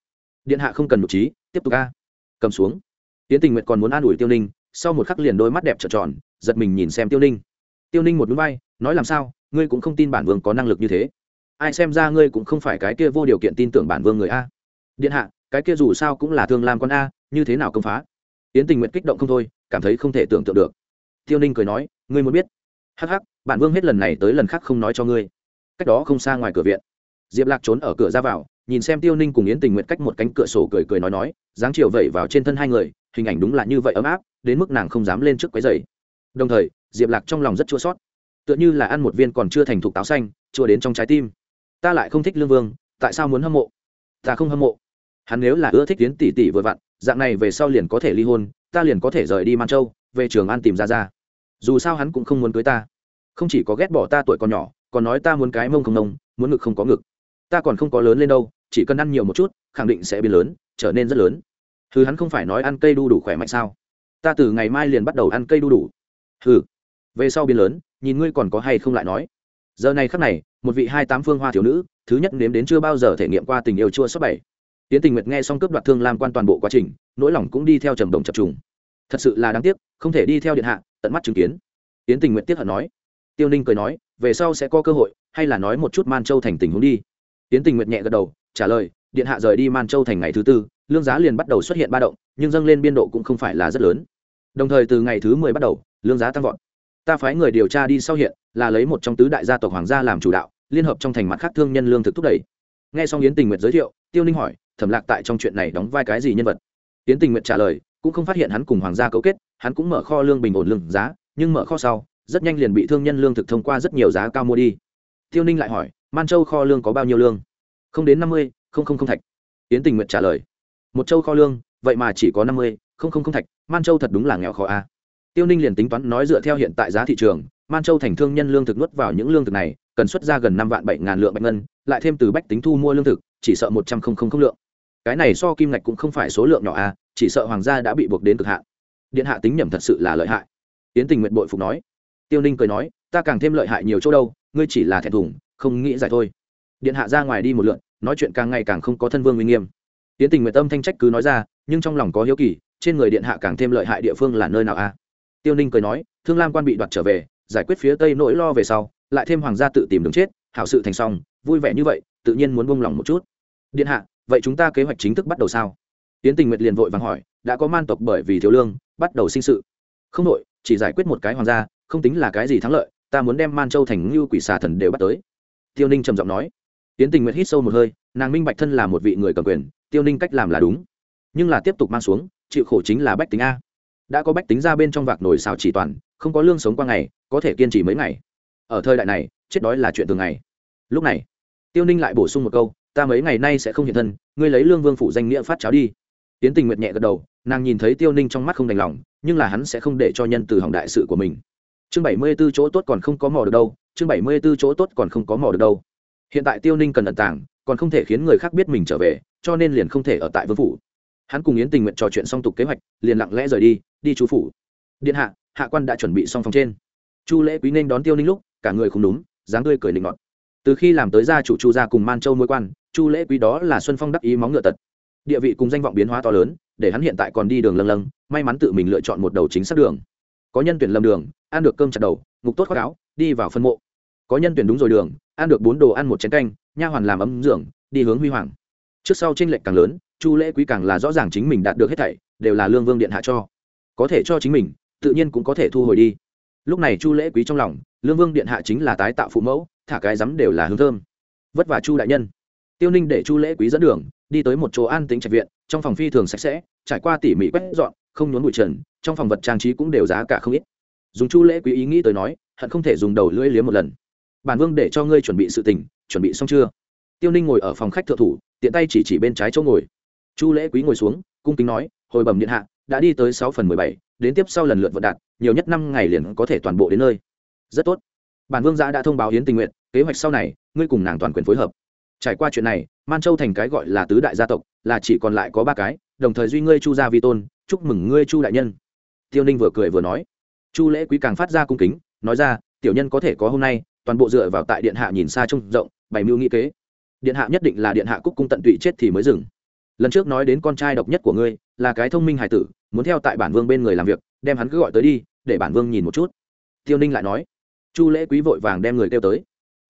Điện hạ không cần nhục trí, tiếp tục a. Cầm xuống. Tiến tình nguyện còn muốn an ủi tiêu ninh, sau một khắc liền đôi mắt đẹp trợn tròn, giật mình nhìn xem tiêu ninh. Tiêu ninh một núi bay, nói làm sao, ngươi cũng không tin bản vương có năng lực như thế ai xem ra ngươi cũng không phải cái kia vô điều kiện tin tưởng bản vương người a. Điện hạ, cái kia dù sao cũng là thương lam con a, như thế nào công phá? Yến tình nguyện kích động không thôi, cảm thấy không thể tưởng tượng được. Tiêu ninh cười nói, ngươi muốn biết. Hắc hắc, bản vương hết lần này tới lần khác không nói cho ngươi. Cách đó không xa ngoài cửa viện. Diệp lạc trốn ở cửa ra vào, nhìn xem tiêu ninh cùng yến tình nguyện cách một cánh cửa sổ cười cười nói nói, dáng chiều vẩy vào trên thân hai người, hình ảnh đúng là như vậy ấm áp, đến mức nàng không dám lên trước quấy giày đồng thời, diệp lạc trong lòng rất chua sót tựa như là ăn một viên còn chưa thành thục táo xanh, chua đến trong trái tim ta lại không thích lương vương, tại sao muốn hâm mộ? Ta không hâm mộ. Hắn nếu là ưa thích tiến tỷ tỷ vừa vặn, dạng này về sau liền có thể ly hôn, ta liền có thể rời đi man châu, về trường an tìm ra ra dù sao hắn cũng không muốn cưới ta. Không chỉ có ghét bỏ ta tuổi còn nhỏ, còn nói ta muốn cái mông không nông, muốn ngực không có ngực. Ta còn không có lớn lên đâu, chỉ cần ăn nhiều một chút, khẳng định sẽ biến lớn, trở nên rất lớn. Thứ hắn không phải nói ăn cây đu đủ khỏe mạnh sao? Ta từ ngày mai liền bắt đầu ăn cây đu đủ. Ừ về sau biến lớn, nhìn ngươi còn có hay không lại nói giờ này khắc này, một vị hai tám phương hoa thiếu nữ, thứ nhất nếm đến chưa bao giờ thể nghiệm qua tình yêu chua số bảy. Tiến tình nguyệt nghe xong cướp đoạt thương lam quan toàn bộ quá trình, nỗi lòng cũng đi theo trầm đồng chập trùng. Thật sự là đáng tiếc, không thể đi theo điện hạ, tận mắt chứng kiến. Tiến tình nguyệt tiếp hận nói. Tiêu ninh cười nói, về sau sẽ có cơ hội, hay là nói một chút man châu thành tình huống đi. Tiến tình nguyệt nhẹ gật đầu, trả lời, điện hạ rời đi man châu thành ngày thứ tư, lương giá liền bắt đầu xuất hiện ba động, nhưng dâng lên biên độ cũng không phải là rất lớn. Đồng thời từ ngày thứ mười bắt đầu, lương giá tăng vọt. Ta phái người điều tra đi sau hiện là lấy một trong tứ đại gia tộc hoàng gia làm chủ đạo, liên hợp trong thành mặt khác thương nhân lương thực thúc đẩy. Nghe xong yến tình nguyệt giới thiệu, tiêu ninh hỏi, thẩm lạc tại trong chuyện này đóng vai cái gì nhân vật? Yến tình nguyệt trả lời, cũng không phát hiện hắn cùng hoàng gia cấu kết, hắn cũng mở kho lương bình ổn lương giá, nhưng mở kho sau, rất nhanh liền bị thương nhân lương thực thông qua rất nhiều giá cao mua đi. Tiêu ninh lại hỏi man châu kho lương có bao nhiêu lương? Không đến năm mươi, không không không thạch. Yến tình nguyệt trả lời, một châu kho lương, vậy mà chỉ có năm mươi, không không không thạch man châu thật đúng là nghèo khó a. Tiêu ninh liền tính toán nói dựa theo hiện tại giá thị trường man châu thành thương nhân lương thực nuốt vào những lương thực này, cần xuất ra gần năm vạn bảy ngàn lượng bạch ngân, lại thêm từ bách tính thu mua lương thực, chỉ sợ một trăm không không không lượng. Cái này so kim ngạch cũng không phải số lượng nhỏ a chỉ sợ hoàng gia đã bị buộc đến cực hạn. Điện hạ tính nhầm thật sự là lợi hại. Tiến tình nguyện bội phục nói. Tiêu ninh cười nói, ta càng thêm lợi hại nhiều chỗ đâu, ngươi chỉ là thẹn thùng không nghĩ giải thôi. Điện hạ ra ngoài đi một lượn, nói chuyện càng ngày càng không có thân vương uy nghiêm. Tiến tình nguyện tâm thanh trách cứ nói ra, nhưng trong lòng có hiếu kỳ, trên người điện hạ càng thêm lợi hại địa phương là nơi nào a tiêu ninh cười nói, thương lam quan bị đoạt trở về giải quyết phía tây nỗi lo về sau, lại thêm hoàng gia tự tìm đường chết, hảo sự thành xong, vui vẻ như vậy, tự nhiên muốn buông lòng một chút. Điện hạ, vậy chúng ta kế hoạch chính thức bắt đầu sao? Tiến tình nguyệt liền vội vàng hỏi, đã có man tộc bởi vì thiếu lương, bắt đầu sinh sự. Không nội chỉ giải quyết một cái hoàng gia, không tính là cái gì thắng lợi, ta muốn đem man châu thành ngưu quỷ xà thần đều bắt tới. Tiêu ninh trầm giọng nói. Tiến tình nguyệt hít sâu một hơi, nàng minh bạch thân là một vị người cầm quyền, tiêu ninh cách làm là đúng. Nhưng là tiếp tục mang xuống, chịu khổ chính là bách tính a. Đã có bách tính ra bên trong vạc nồi xào chỉ toàn, không có lương sống qua ngày có thể kiên trì mấy ngày. Ở thời đại này, chết đói là chuyện thường ngày. Lúc này, tiêu ninh lại bổ sung một câu, ta mấy ngày nay sẽ không hiện thân, ngươi lấy lương vương phủ danh nghĩa phát cháo đi. Tiến tình nguyệt nhẹ gật đầu, nàng nhìn thấy tiêu ninh trong mắt không đành lòng, nhưng là hắn sẽ không để cho nhân từ hỏng đại sự của mình. Chương bảy mươi b ố chỗ tốt còn không có mò được đâu, chương bảy mươi b ố chỗ tốt còn không có mò được đâu. Hiện tại tiêu ninh cần ẩn tàng, còn không thể khiến người khác biết mình trở về, cho nên liền không thể ở tại vương phủ. Hắn cùng yến tình nguyện trò chuyện xong tục kế hoạch, liền lặng lẽ rời đi đi chú phủ. Điện hạ hạ quan đã chuẩn bị xong phòng trên chu lễ quý nên đón tiêu ninh lúc, cả người không đúng dáng tươi cười linh ngọt từ khi làm tới gia chủ chu gia cùng man châu mối quan, chu lễ quý đó là xuân phong đắc ý móng ngựa tật. Địa vị cùng danh vọng biến hóa to lớn, để hắn hiện tại còn đi đường lâng lâng, may mắn tự mình lựa chọn một đầu chính xác đường. Có nhân tuyển lầm đường, ăn được cơm chặt đầu, ngục tốt khoác áo, đi vào phân mộ. Có nhân tuyển đúng rồi đường, ăn được bốn đồ ăn một chén canh, nha hoàn làm ấm dưỡng đi hướng huy hoàng. Trước sau tranh lệch càng lớn, chu lễ quý càng là rõ ràng chính mình đạt được hết thảy, đều là lương vương điện hạ cho. Có thể cho chính mình, tự nhiên cũng có thể thu hồi đi lúc này chu lễ quý trong lòng, lương vương điện hạ chính là tái tạo phụ mẫu, thả cái rắm đều là hương thơm. Vất vả chu đại nhân. Tiêu ninh để chu lễ quý dẫn đường, đi tới một chỗ an tính trạch viện, trong phòng phi thường sạch sẽ, trải qua tỉ mỉ quét dọn, không nhốn bụi trần, trong phòng vật trang trí cũng đều giá cả không ít. Dùng chu lễ quý ý nghĩ tới nói, hận không thể dùng đầu lưỡi liếm một lần. Bản vương để cho ngươi chuẩn bị sự tình, chuẩn bị xong chưa? Tiêu ninh ngồi ở phòng khách thượng thủ, tiện tay chỉ chỉ bên trái chỗ ngồi. Chu lễ quý ngồi xuống, cung kính nói, hồi bẩm điện hạ, đã đi tới sáu phần mười bảy đến tiếp sau lần lượt vận đạt, nhiều nhất năm ngày liền có thể toàn bộ đến nơi. Rất tốt. Bản vương giã đã thông báo hiến tình nguyện kế hoạch sau này, ngươi cùng nàng toàn quyền phối hợp. Trải qua chuyện này, man châu thành cái gọi là tứ đại gia tộc, là chỉ còn lại có ba cái, đồng thời duy ngươi chu gia vi tôn, chúc mừng ngươi chu đại nhân. Tiêu ninh vừa cười vừa nói. Chu lễ quý càng phát ra cung kính, nói ra, tiểu nhân có thể có hôm nay, toàn bộ dựa vào tại điện hạ nhìn xa trông rộng, bày mưu nghĩ kế. Điện hạ nhất định là điện hạ cúc cung tận tụy chết thì mới dừng. Lần trước nói đến con trai độc nhất của ngươi, là cái thông minh hải tử muốn theo tại bản vương bên người làm việc, đem hắn cứ gọi tới đi, để bản vương nhìn một chút. Tiêu ninh lại nói. Chu lễ quý vội vàng đem người kêu tới.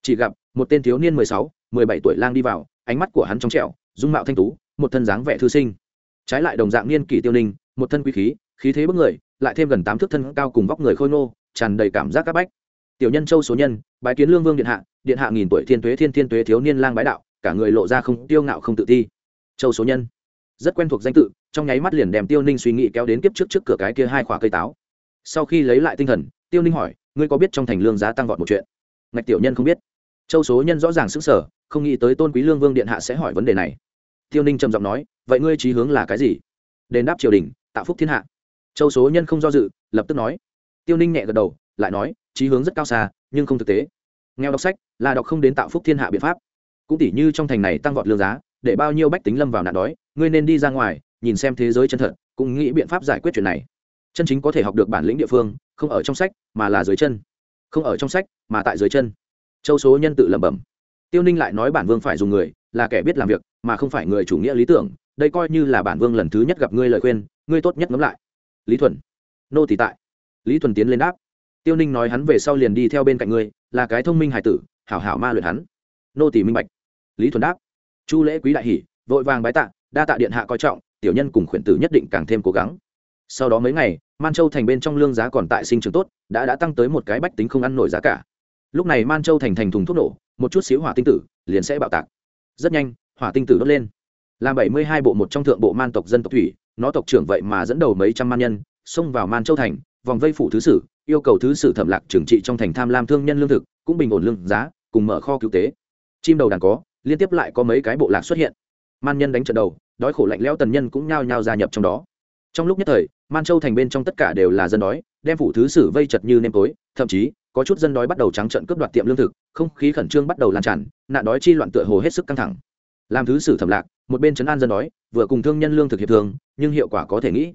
Chỉ gặp một tên thiếu niên mười sáu, mười bảy tuổi lang đi vào, ánh mắt của hắn trong trẹo dung mạo thanh tú, một thân dáng vẻ thư sinh. Trái lại đồng dạng niên kỷ tiêu ninh, một thân quý khí khí thế bức người, lại thêm gần tám thước thân cao cùng vóc người khôi ngô, tràn đầy cảm giác các bách. Tiểu nhân châu số nhân, bái kiến lương vương điện hạ điện hạ nghìn tuổi thiên tuế thiên thiên tuế thiếu niên lang bái đạo, cả người lộ ra không tiêu ngạo không tự ti. Châu số nhân, rất quen thuộc danh tự trong nháy mắt liền đem tiêu ninh suy nghĩ kéo đến kiếp trước trước cửa cái kia hai khoả cây táo. Sau khi lấy lại tinh thần, tiêu ninh hỏi, ngươi có biết trong thành lương giá tăng vọt một chuyện? Ngạch tiểu nhân không biết. Châu số nhân rõ ràng xứng sở không nghĩ tới tôn quý lương vương điện hạ sẽ hỏi vấn đề này. Tiêu ninh trầm giọng nói, vậy ngươi trí hướng là cái gì? Đền đáp triều đình, tạo phúc thiên hạ. Châu số nhân không do dự, lập tức nói. Tiêu ninh nhẹ gật đầu, lại nói trí hướng rất cao xa, nhưng không thực tế. Nghèo đọc sách, là đọc không đến tạo phúc thiên hạ biện pháp. Cũng tỉ như trong thành này tăng vọt lương giá, để bao nhiêu bách tính lâm vào nạn đói, ngươi nên đi ra ngoài nhìn xem thế giới chân thật, cũng nghĩ biện pháp giải quyết chuyện này. Chân chính có thể học được bản lĩnh địa phương, không ở trong sách, mà là dưới chân. Không ở trong sách, mà tại dưới chân. Châu số nhân tự lẩm bẩm. Tiêu ninh lại nói bản vương phải dùng người, là kẻ biết làm việc, mà không phải người chủ nghĩa lý tưởng. Đây coi như là bản vương lần thứ nhất gặp ngươi lời khuyên, ngươi tốt nhất ngẫm lại. Lý thuần. Nô thì tại. Lý thuần tiến lên đáp. Tiêu ninh nói hắn về sau liền đi theo bên cạnh ngươi, là cái thông minh hải tử, hảo hảo ma luyện hắn. Nô tỷ minh bạch. Lý thuần đáp. Chu lễ quý đại hỷ, vội vàng bái tạ, đa tạ điện hạ coi trọng tiểu nhân cùng khuyển tử nhất định càng thêm cố gắng. Sau đó mấy ngày, man châu thành bên trong lương giá còn tại sinh trường tốt, đã đã tăng tới một cái bách tính không ăn nổi giá cả. Lúc này man châu thành thành thùng thuốc nổ, một chút xíu hỏa tinh tử, liền sẽ bạo tạc. Rất nhanh, hỏa tinh tử đốt lên. Làm bảy mươi hai bộ một trong thượng bộ man tộc dân tộc thủy, nó tộc trưởng vậy mà dẫn đầu mấy trăm man nhân, xông vào man châu thành, vòng vây phủ thứ sử, yêu cầu thứ sử thẩm lạc trừng trị trong thành tham lam thương nhân lương thực, cũng bình ổn lương giá, cùng mở kho cứu tế. Chim đầu đàn có, liên tiếp lại có mấy cái bộ lạc xuất hiện. Man nhân đánh trận đầu đói khổ lạnh lẽo tần nhân cũng nhao nhao gia nhập trong đó. Trong lúc nhất thời, man châu thành bên trong tất cả đều là dân đói, đem phủ thứ sử vây chật như nêm tối, thậm chí, có chút dân đói bắt đầu trắng trận cướp đoạt tiệm lương thực, không khí khẩn trương bắt đầu lan tràn, nạn đói chi loạn tựa hồ hết sức căng thẳng. Làm thứ sử thẩm lạc, một bên chấn an dân đói, vừa cùng thương nhân lương thực hiệp thương, nhưng hiệu quả có thể nghĩ.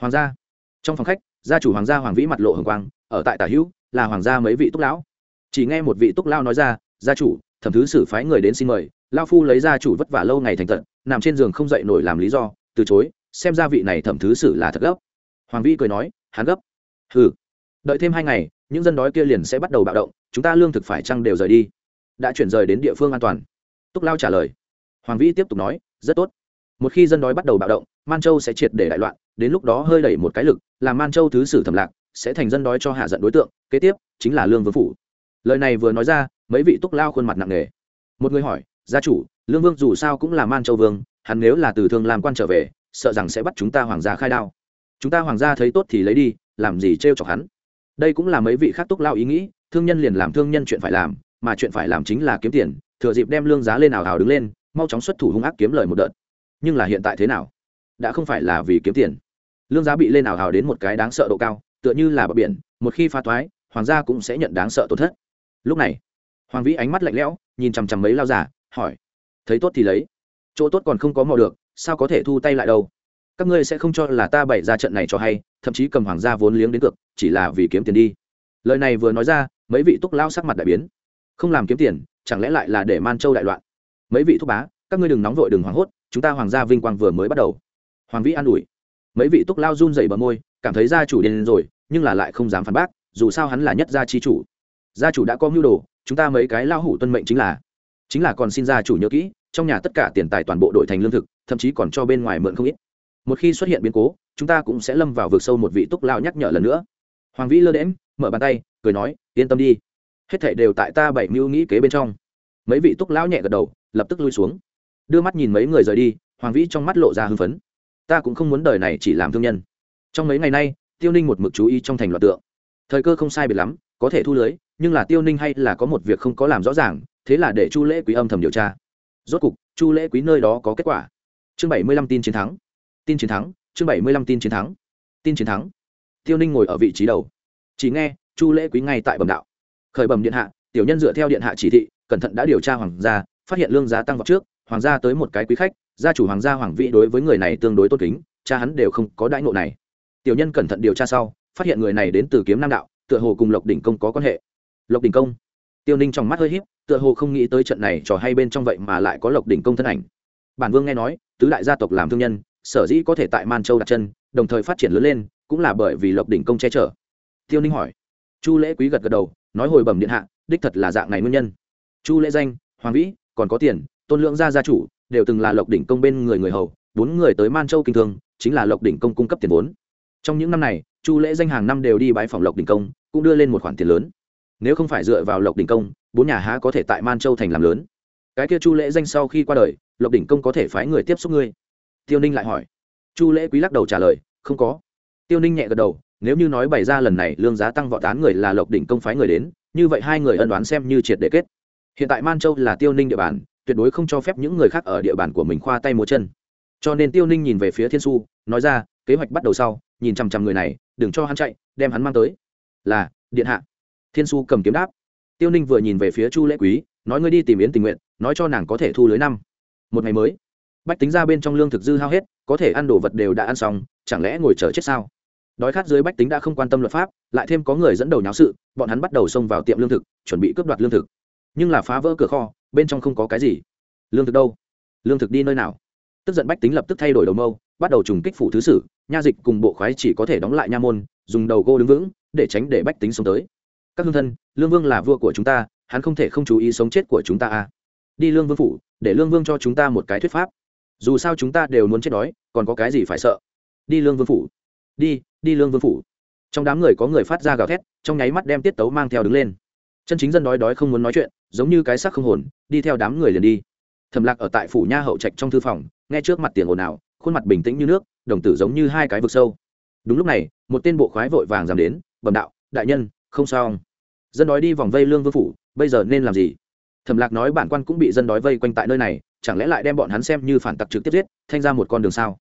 Hoàng gia. Trong phòng khách, gia chủ hoàng gia hoàng vĩ mặt lộ hồng quang, ở tại tả hữu, là hoàng gia mấy vị túc lão. Chỉ nghe một vị túc lao nói ra, gia chủ, thẩm thứ sử phái người đến xin mời lao phu lấy gia chủ vất vả lâu ngày thành tận nằm trên giường không dậy nổi làm lý do, từ chối, xem ra vị này thẩm thứ sử là thật gấp. Hoàng vĩ cười nói, hắn gấp. Ừ đợi thêm hai ngày, những dân đói kia liền sẽ bắt đầu bạo động, chúng ta lương thực phải chăng đều rời đi? Đã chuyển rời đến địa phương an toàn. Túc lao trả lời. Hoàng vĩ tiếp tục nói, rất tốt. Một khi dân đói bắt đầu bạo động, man châu sẽ triệt để đại loạn, đến lúc đó hơi đẩy một cái lực, làm man châu thứ sử thẩm lạc, sẽ thành dân đói cho hạ giận đối tượng, kế tiếp chính là lương vương phủ. Lời này vừa nói ra, mấy vị túc lao khuôn mặt nặng nề. Một người hỏi, gia chủ lương vương dù sao cũng là man châu vương, hắn nếu là từ thương làm quan trở về, sợ rằng sẽ bắt chúng ta hoàng gia khai đao. Chúng ta hoàng gia thấy tốt thì lấy đi, làm gì trêu chọc hắn? Đây cũng là mấy vị khác túc lao ý nghĩ, thương nhân liền làm thương nhân chuyện phải làm, mà chuyện phải làm chính là kiếm tiền, thừa dịp đem lương giá lên ảo hào đứng lên, mau chóng xuất thủ hung ác kiếm lời một đợt. Nhưng là hiện tại thế nào? Đã không phải là vì kiếm tiền. Lương giá bị lên ảo hào đến một cái đáng sợ độ cao, tựa như là bờ biển, một khi pha thoái, hoàng gia cũng sẽ nhận đáng sợ tổn thất. Lúc này, hoàng vĩ ánh mắt lạnh lẽo, nhìn chằm chằm mấy lao giả, hỏi thấy tốt thì lấy. Chỗ tốt còn không có mò được, sao có thể thu tay lại đâu? Các ngươi sẽ không cho là ta bày ra trận này cho hay, thậm chí cầm hoàng gia vốn liếng đến cực chỉ là vì kiếm tiền đi. Lời này vừa nói ra, mấy vị túc lao sắc mặt đại biến. Không làm kiếm tiền, chẳng lẽ lại là để man châu đại loạn? Mấy vị thúc bá, các ngươi đừng nóng vội đừng hoảng hốt, chúng ta hoàng gia vinh quang vừa mới bắt đầu. Hoàng vĩ an ủi. Mấy vị túc lao run dày bờ môi, cảm thấy gia chủ điên rồi, nhưng là lại không dám phản bác, dù sao hắn là nhất gia chi chủ. Gia chủ đã có mưu đồ, chúng ta mấy cái lao hủ tuân mệnh chính là chính là còn xin gia chủ nhớ kỹ, trong nhà tất cả tiền tài toàn bộ đổi thành lương thực, thậm chí còn cho bên ngoài mượn không ít. Một khi xuất hiện biến cố, chúng ta cũng sẽ lâm vào vực sâu một vị túc lao nhắc nhở lần nữa. Hoàng vĩ lơ đễm mở bàn tay, cười nói, yên tâm đi. Hết thảy đều tại ta bảy mưu nghĩ kế bên trong. Mấy vị túc lão nhẹ gật đầu, lập tức lui xuống. Đưa mắt nhìn mấy người rời đi, hoàng vĩ trong mắt lộ ra hưng phấn. Ta cũng không muốn đời này chỉ làm thương nhân. Trong mấy ngày nay, tiêu ninh một mực chú ý trong thành loạt tượng. Thời cơ không sai biệt lắm, có thể thu lưới, nhưng là tiêu ninh hay là có một việc không có làm rõ ràng thế là để chu lễ quý âm thầm điều tra. Rốt cục, chu lễ quý nơi đó có kết quả. Chương bảy mươi lăm tin chiến thắng. Tin chiến thắng, chương bảy mươi lăm tin chiến thắng. Tin chiến thắng. Tiêu ninh ngồi ở vị trí đầu. Chỉ nghe, chu lễ quý ngay tại bầm đạo. Khởi bẩm điện hạ, tiểu nhân dựa theo điện hạ chỉ thị, cẩn thận đã điều tra hoàng gia, phát hiện lương giá tăng vào trước, hoàng gia tới một cái quý khách, gia chủ hoàng gia hoàng vị đối với người này tương đối tôn kính, cha hắn đều không có đãi ngộ này. Tiểu nhân cẩn thận điều tra sau, phát hiện người này đến từ kiếm nam đạo, tựa hồ cùng lộc đỉnh công có quan hệ. Lộc đỉnh công. Tiêu ninh trong mắt hơi h í p tựa hồ không nghĩ tới trận này trò hay bên trong vậy mà lại có lộc đỉnh công thân ảnh. Bản vương nghe nói, tứ đại gia tộc làm thương nhân, sở dĩ có thể tại man châu đặt chân, đồng thời phát triển lớn lên, cũng là bởi vì lộc đỉnh công che chở. Tiêu ninh hỏi. Chu lễ quý gật gật đầu, nói hồi bẩm điện hạ, đích thật là dạng này nguyên nhân. Chu lễ danh, hoàng vĩ, còn có tiền, tôn lượng gia gia chủ, đều từng là lộc đỉnh công bên người người hầu, bốn người tới man châu kinh thương, chính là lộc đỉnh công cung cấp tiền vốn. Trong những năm này, chu lễ danh hàng năm đều đi bãi phòng lộc đỉnh công, cũng đưa lên một khoản tiền lớn nếu không phải dựa vào lộc đỉnh công, bốn nhà há có thể tại man châu thành làm lớn? Cái kia chu lễ danh sau khi qua đời, lộc đỉnh công có thể phái người tiếp xúc ngươi? Tiêu ninh lại hỏi. Chu lễ quý lắc đầu trả lời, không có. Tiêu ninh nhẹ gật đầu, nếu như nói bày ra lần này lương giá tăng vọt tán người là lộc đỉnh công phái người đến, như vậy hai người ân đoán xem như triệt để kết. Hiện tại man châu là tiêu ninh địa bàn, tuyệt đối không cho phép những người khác ở địa bàn của mình khoa tay múa chân. Cho nên tiêu ninh nhìn về phía thiên su, nói ra, kế hoạch bắt đầu sau, nhìn chằm chằm người này, đừng cho hắn chạy, đem hắn mang tới. Là, điện hạ thiên su cầm kiếm đáp. Tiêu ninh vừa nhìn về phía chu lễ quý, nói ngươi đi tìm yến tình nguyện, nói cho nàng có thể thu lưới năm. Một ngày mới, bách tính ra bên trong lương thực dư hao hết, có thể ăn đồ vật đều đã ăn xong, chẳng lẽ ngồi chờ chết sao? Đói khát dưới bách tính đã không quan tâm luật pháp, lại thêm có người dẫn đầu nháo sự, bọn hắn bắt đầu xông vào tiệm lương thực, chuẩn bị cướp đoạt lương thực. Nhưng là phá vỡ cửa kho, bên trong không có cái gì. Lương thực đâu? Lương thực đi nơi nào? Tức giận bách tính lập tức thay đổi đầu mâu, bắt đầu trùng kích phủ thứ sử, nha dịch cùng bộ khoái chỉ có thể đóng lại nha môn, dùng đầu gô đứng vững, để tránh để bách tính sống tới các hương thân, lương vương là vua của chúng ta, hắn không thể không chú ý sống chết của chúng ta à. đi lương vương phủ, để lương vương cho chúng ta một cái thuyết pháp. Dù sao chúng ta đều muốn chết đói, còn có cái gì phải sợ? Đi lương vương phủ. Đi đi lương vương phủ. Trong đám người có người phát ra gào thét, trong nháy mắt đem tiết tấu mang theo đứng lên. Chân chính dân đói đói không muốn nói chuyện, giống như cái xác không hồn, đi theo đám người liền đi. Thầm lạc ở tại phủ nha hậu trạch trong thư phòng, nghe trước mặt tiền ồn ào, khuôn mặt bình tĩnh như nước, đồng tử giống như hai cái vực sâu. Đúng lúc này, một tên bộ khoái vội vàng dám đến, bẩm đạo, đại nhân, không sao dân đói đi vòng vây lương vương phủ, bây giờ nên làm gì? Thầm lạc nói bản quan cũng bị dân đói vây quanh tại nơi này, chẳng lẽ lại đem bọn hắn xem như phản tặc trực tiếp giết, thanh ra một con đường sao?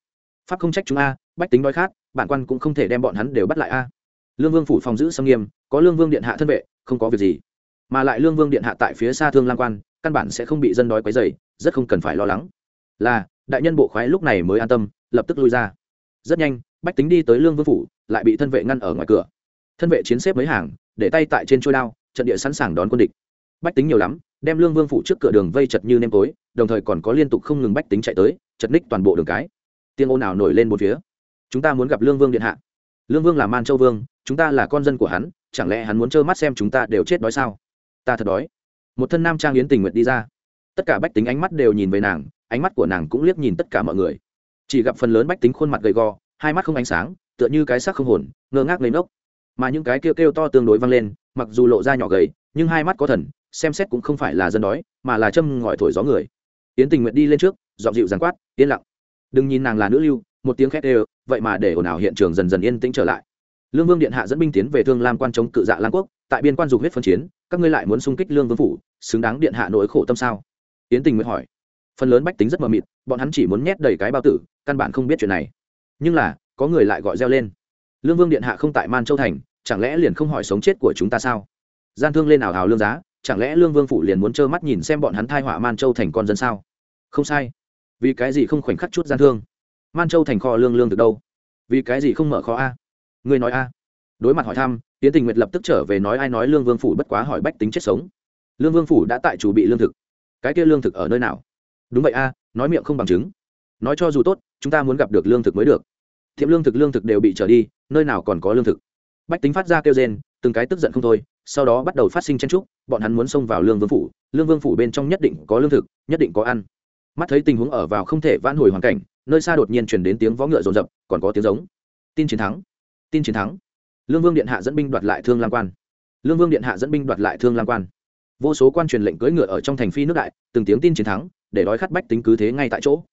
Pháp không trách chúng a, bách tính đói khát, bản quan cũng không thể đem bọn hắn đều bắt lại a. Lương vương phủ phòng giữ xâm nghiêm, có lương vương điện hạ thân vệ, không có việc gì. Mà lại lương vương điện hạ tại phía xa thương lang quan, căn bản sẽ không bị dân đói quấy dày rất không cần phải lo lắng. Là, đại nhân bộ khoái lúc này mới an tâm, lập tức lui ra. Rất nhanh, bách tính đi tới lương vương phủ, lại bị thân vệ ngăn ở ngoài cửa. Thân vệ chiến xếp mấy hàng để tay tại trên trôi đao, trận địa sẵn sàng đón quân địch. Bách tính nhiều lắm, đem lương vương phủ trước cửa đường vây chật như nêm tối, đồng thời còn có liên tục không ngừng bách tính chạy tới, chật ních toàn bộ đường cái. Tiếng ồn nào nổi lên một phía. Chúng ta muốn gặp lương vương điện hạ. Lương vương là man châu vương, chúng ta là con dân của hắn, chẳng lẽ hắn muốn trơ mắt xem chúng ta đều chết đói sao? Ta thật đói. Một thân nam trang yến tình nguyện đi ra. Tất cả bách tính ánh mắt đều nhìn về nàng, ánh mắt của nàng cũng liếc nhìn tất cả mọi người. Chỉ gặp phần lớn bách tính khuôn mặt gầy gò, hai mắt không ánh sáng, tựa như cái xác không hồn, ngơ ngác lên ốc mà những cái kêu kêu to tương đối vang lên, mặc dù lộ ra nhỏ gầy, nhưng hai mắt có thần, xem xét cũng không phải là dân đói, mà là châm ngòi thổi gió người. Yến tình nguyện đi lên trước dọn dịu giàn quát, yên lặng. Đừng nhìn nàng là nữ lưu, một tiếng khét đều, vậy mà để ồn ào hiện trường dần dần yên tĩnh trở lại. Lương vương điện hạ dẫn binh tiến về thương lam quan chống cự dạ lan quốc, tại biên quan dục huyết phân chiến, các ngươi lại muốn xung kích lương vương phủ, xứng đáng điện hạ nỗi khổ tâm sao? Yến tình nguyện hỏi. Phần lớn bách tính rất mờ mịt, bọn hắn chỉ muốn nhét đầy cái bao tử, căn bản không biết chuyện này. Nhưng là, có người lại gọi reo lên lương vương điện hạ không tại man châu thành, chẳng lẽ liền không hỏi sống chết của chúng ta sao? Gian thương lên ảo hào lương giá, chẳng lẽ lương vương phủ liền muốn trơ mắt nhìn xem bọn hắn thai họa man châu thành con dân sao? Không sai. Vì cái gì không khoảnh khắc chút gian thương? Man châu thành kho lương lương từ đâu? Vì cái gì không mở kho a? Người nói a. Đối mặt hỏi thăm tiến tình nguyệt lập tức trở về nói ai nói lương vương phủ bất quá hỏi bách tính chết sống. Lương vương phủ đã tại chủ bị lương thực. Cái kia lương thực ở nơi nào? Đúng vậy a, nói miệng không bằng chứng. Nói cho dù tốt, chúng ta muốn gặp được lương thực mới được thiệm lương thực lương thực đều bị trở đi, nơi nào còn có lương thực. Bách tính phát ra kêu rên, từng cái tức giận không thôi, sau đó bắt đầu phát sinh chen trúc bọn hắn muốn xông vào lương vương phủ, lương vương phủ bên trong nhất định có lương thực, nhất định có ăn. Mắt thấy tình huống ở vào không thể vãn hồi hoàn cảnh, nơi xa đột nhiên chuyển đến tiếng vó ngựa rồn rập, còn có tiếng giống. Tin chiến thắng, tin chiến thắng. Lương vương điện hạ dẫn binh đoạt lại thương lam quan. Lương vương điện hạ dẫn binh đoạt lại thương lam quan. Vô số quan truyền lệnh cưỡi ngựa ở trong thành phi nước đại, từng tiếng tin chiến thắng, để đói khát bách tính cứ thế ngay tại chỗ.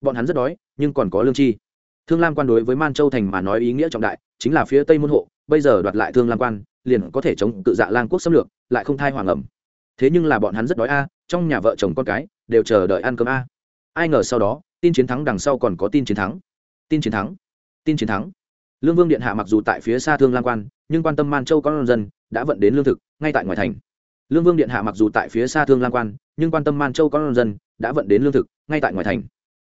Bọn hắn rất đói, nhưng còn có lương chi thương lam quan đối với man châu thành mà nói ý nghĩa trọng đại, chính là phía tây môn hộ, bây giờ đoạt lại thương lam quan, liền có thể chống cự dạ lang quốc xâm lược, lại không thai hoàng ẩm. Thế nhưng là bọn hắn rất đói a, trong nhà vợ chồng con cái, đều chờ đợi ăn cơm a. Ai ngờ sau đó, tin chiến thắng đằng sau còn có tin chiến thắng. Tin chiến thắng, tin chiến thắng. Lương vương điện hạ mặc dù tại phía xa thương lam quan, nhưng quan tâm man châu con dân đã vận đến lương thực, ngay tại ngoài thành. Lương vương điện hạ mặc dù tại phía xa thương lam quan, nhưng quan tâm man châu con dân đã vận đến lương thực, ngay tại ngoài thành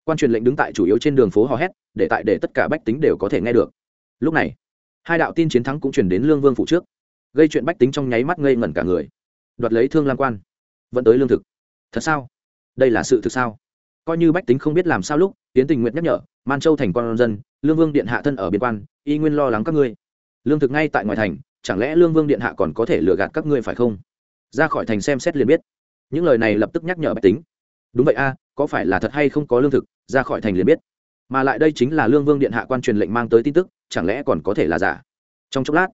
quan truyền lệnh đứng tại chủ yếu trên đường phố hò hét, để tại để tất cả bách tính đều có thể nghe được. Lúc này, hai đạo tin chiến thắng cũng chuyển đến lương vương phủ trước, gây chuyện bách tính trong nháy mắt ngây ngẩn cả người. Đoạt lấy thương lam quan, vẫn tới lương thực. Thật sao? Đây là sự thực sao? Coi như bách tính không biết làm sao lúc tiến tình nguyện nhắc nhở, man châu thành con dân, lương vương điện hạ thân ở biên quan, y nguyên lo lắng các ngươi. Lương thực ngay tại ngoài thành, chẳng lẽ lương vương điện hạ còn có thể lừa gạt các ngươi phải không? Ra khỏi thành xem xét liền biết. Những lời này lập tức nhắc nhở bách tính. Đúng vậy a có phải là thật hay không có lương thực, ra khỏi thành liền biết. Mà lại đây chính là lương vương điện hạ quan truyền lệnh mang tới tin tức, chẳng lẽ còn có thể là giả? Trong chốc lát,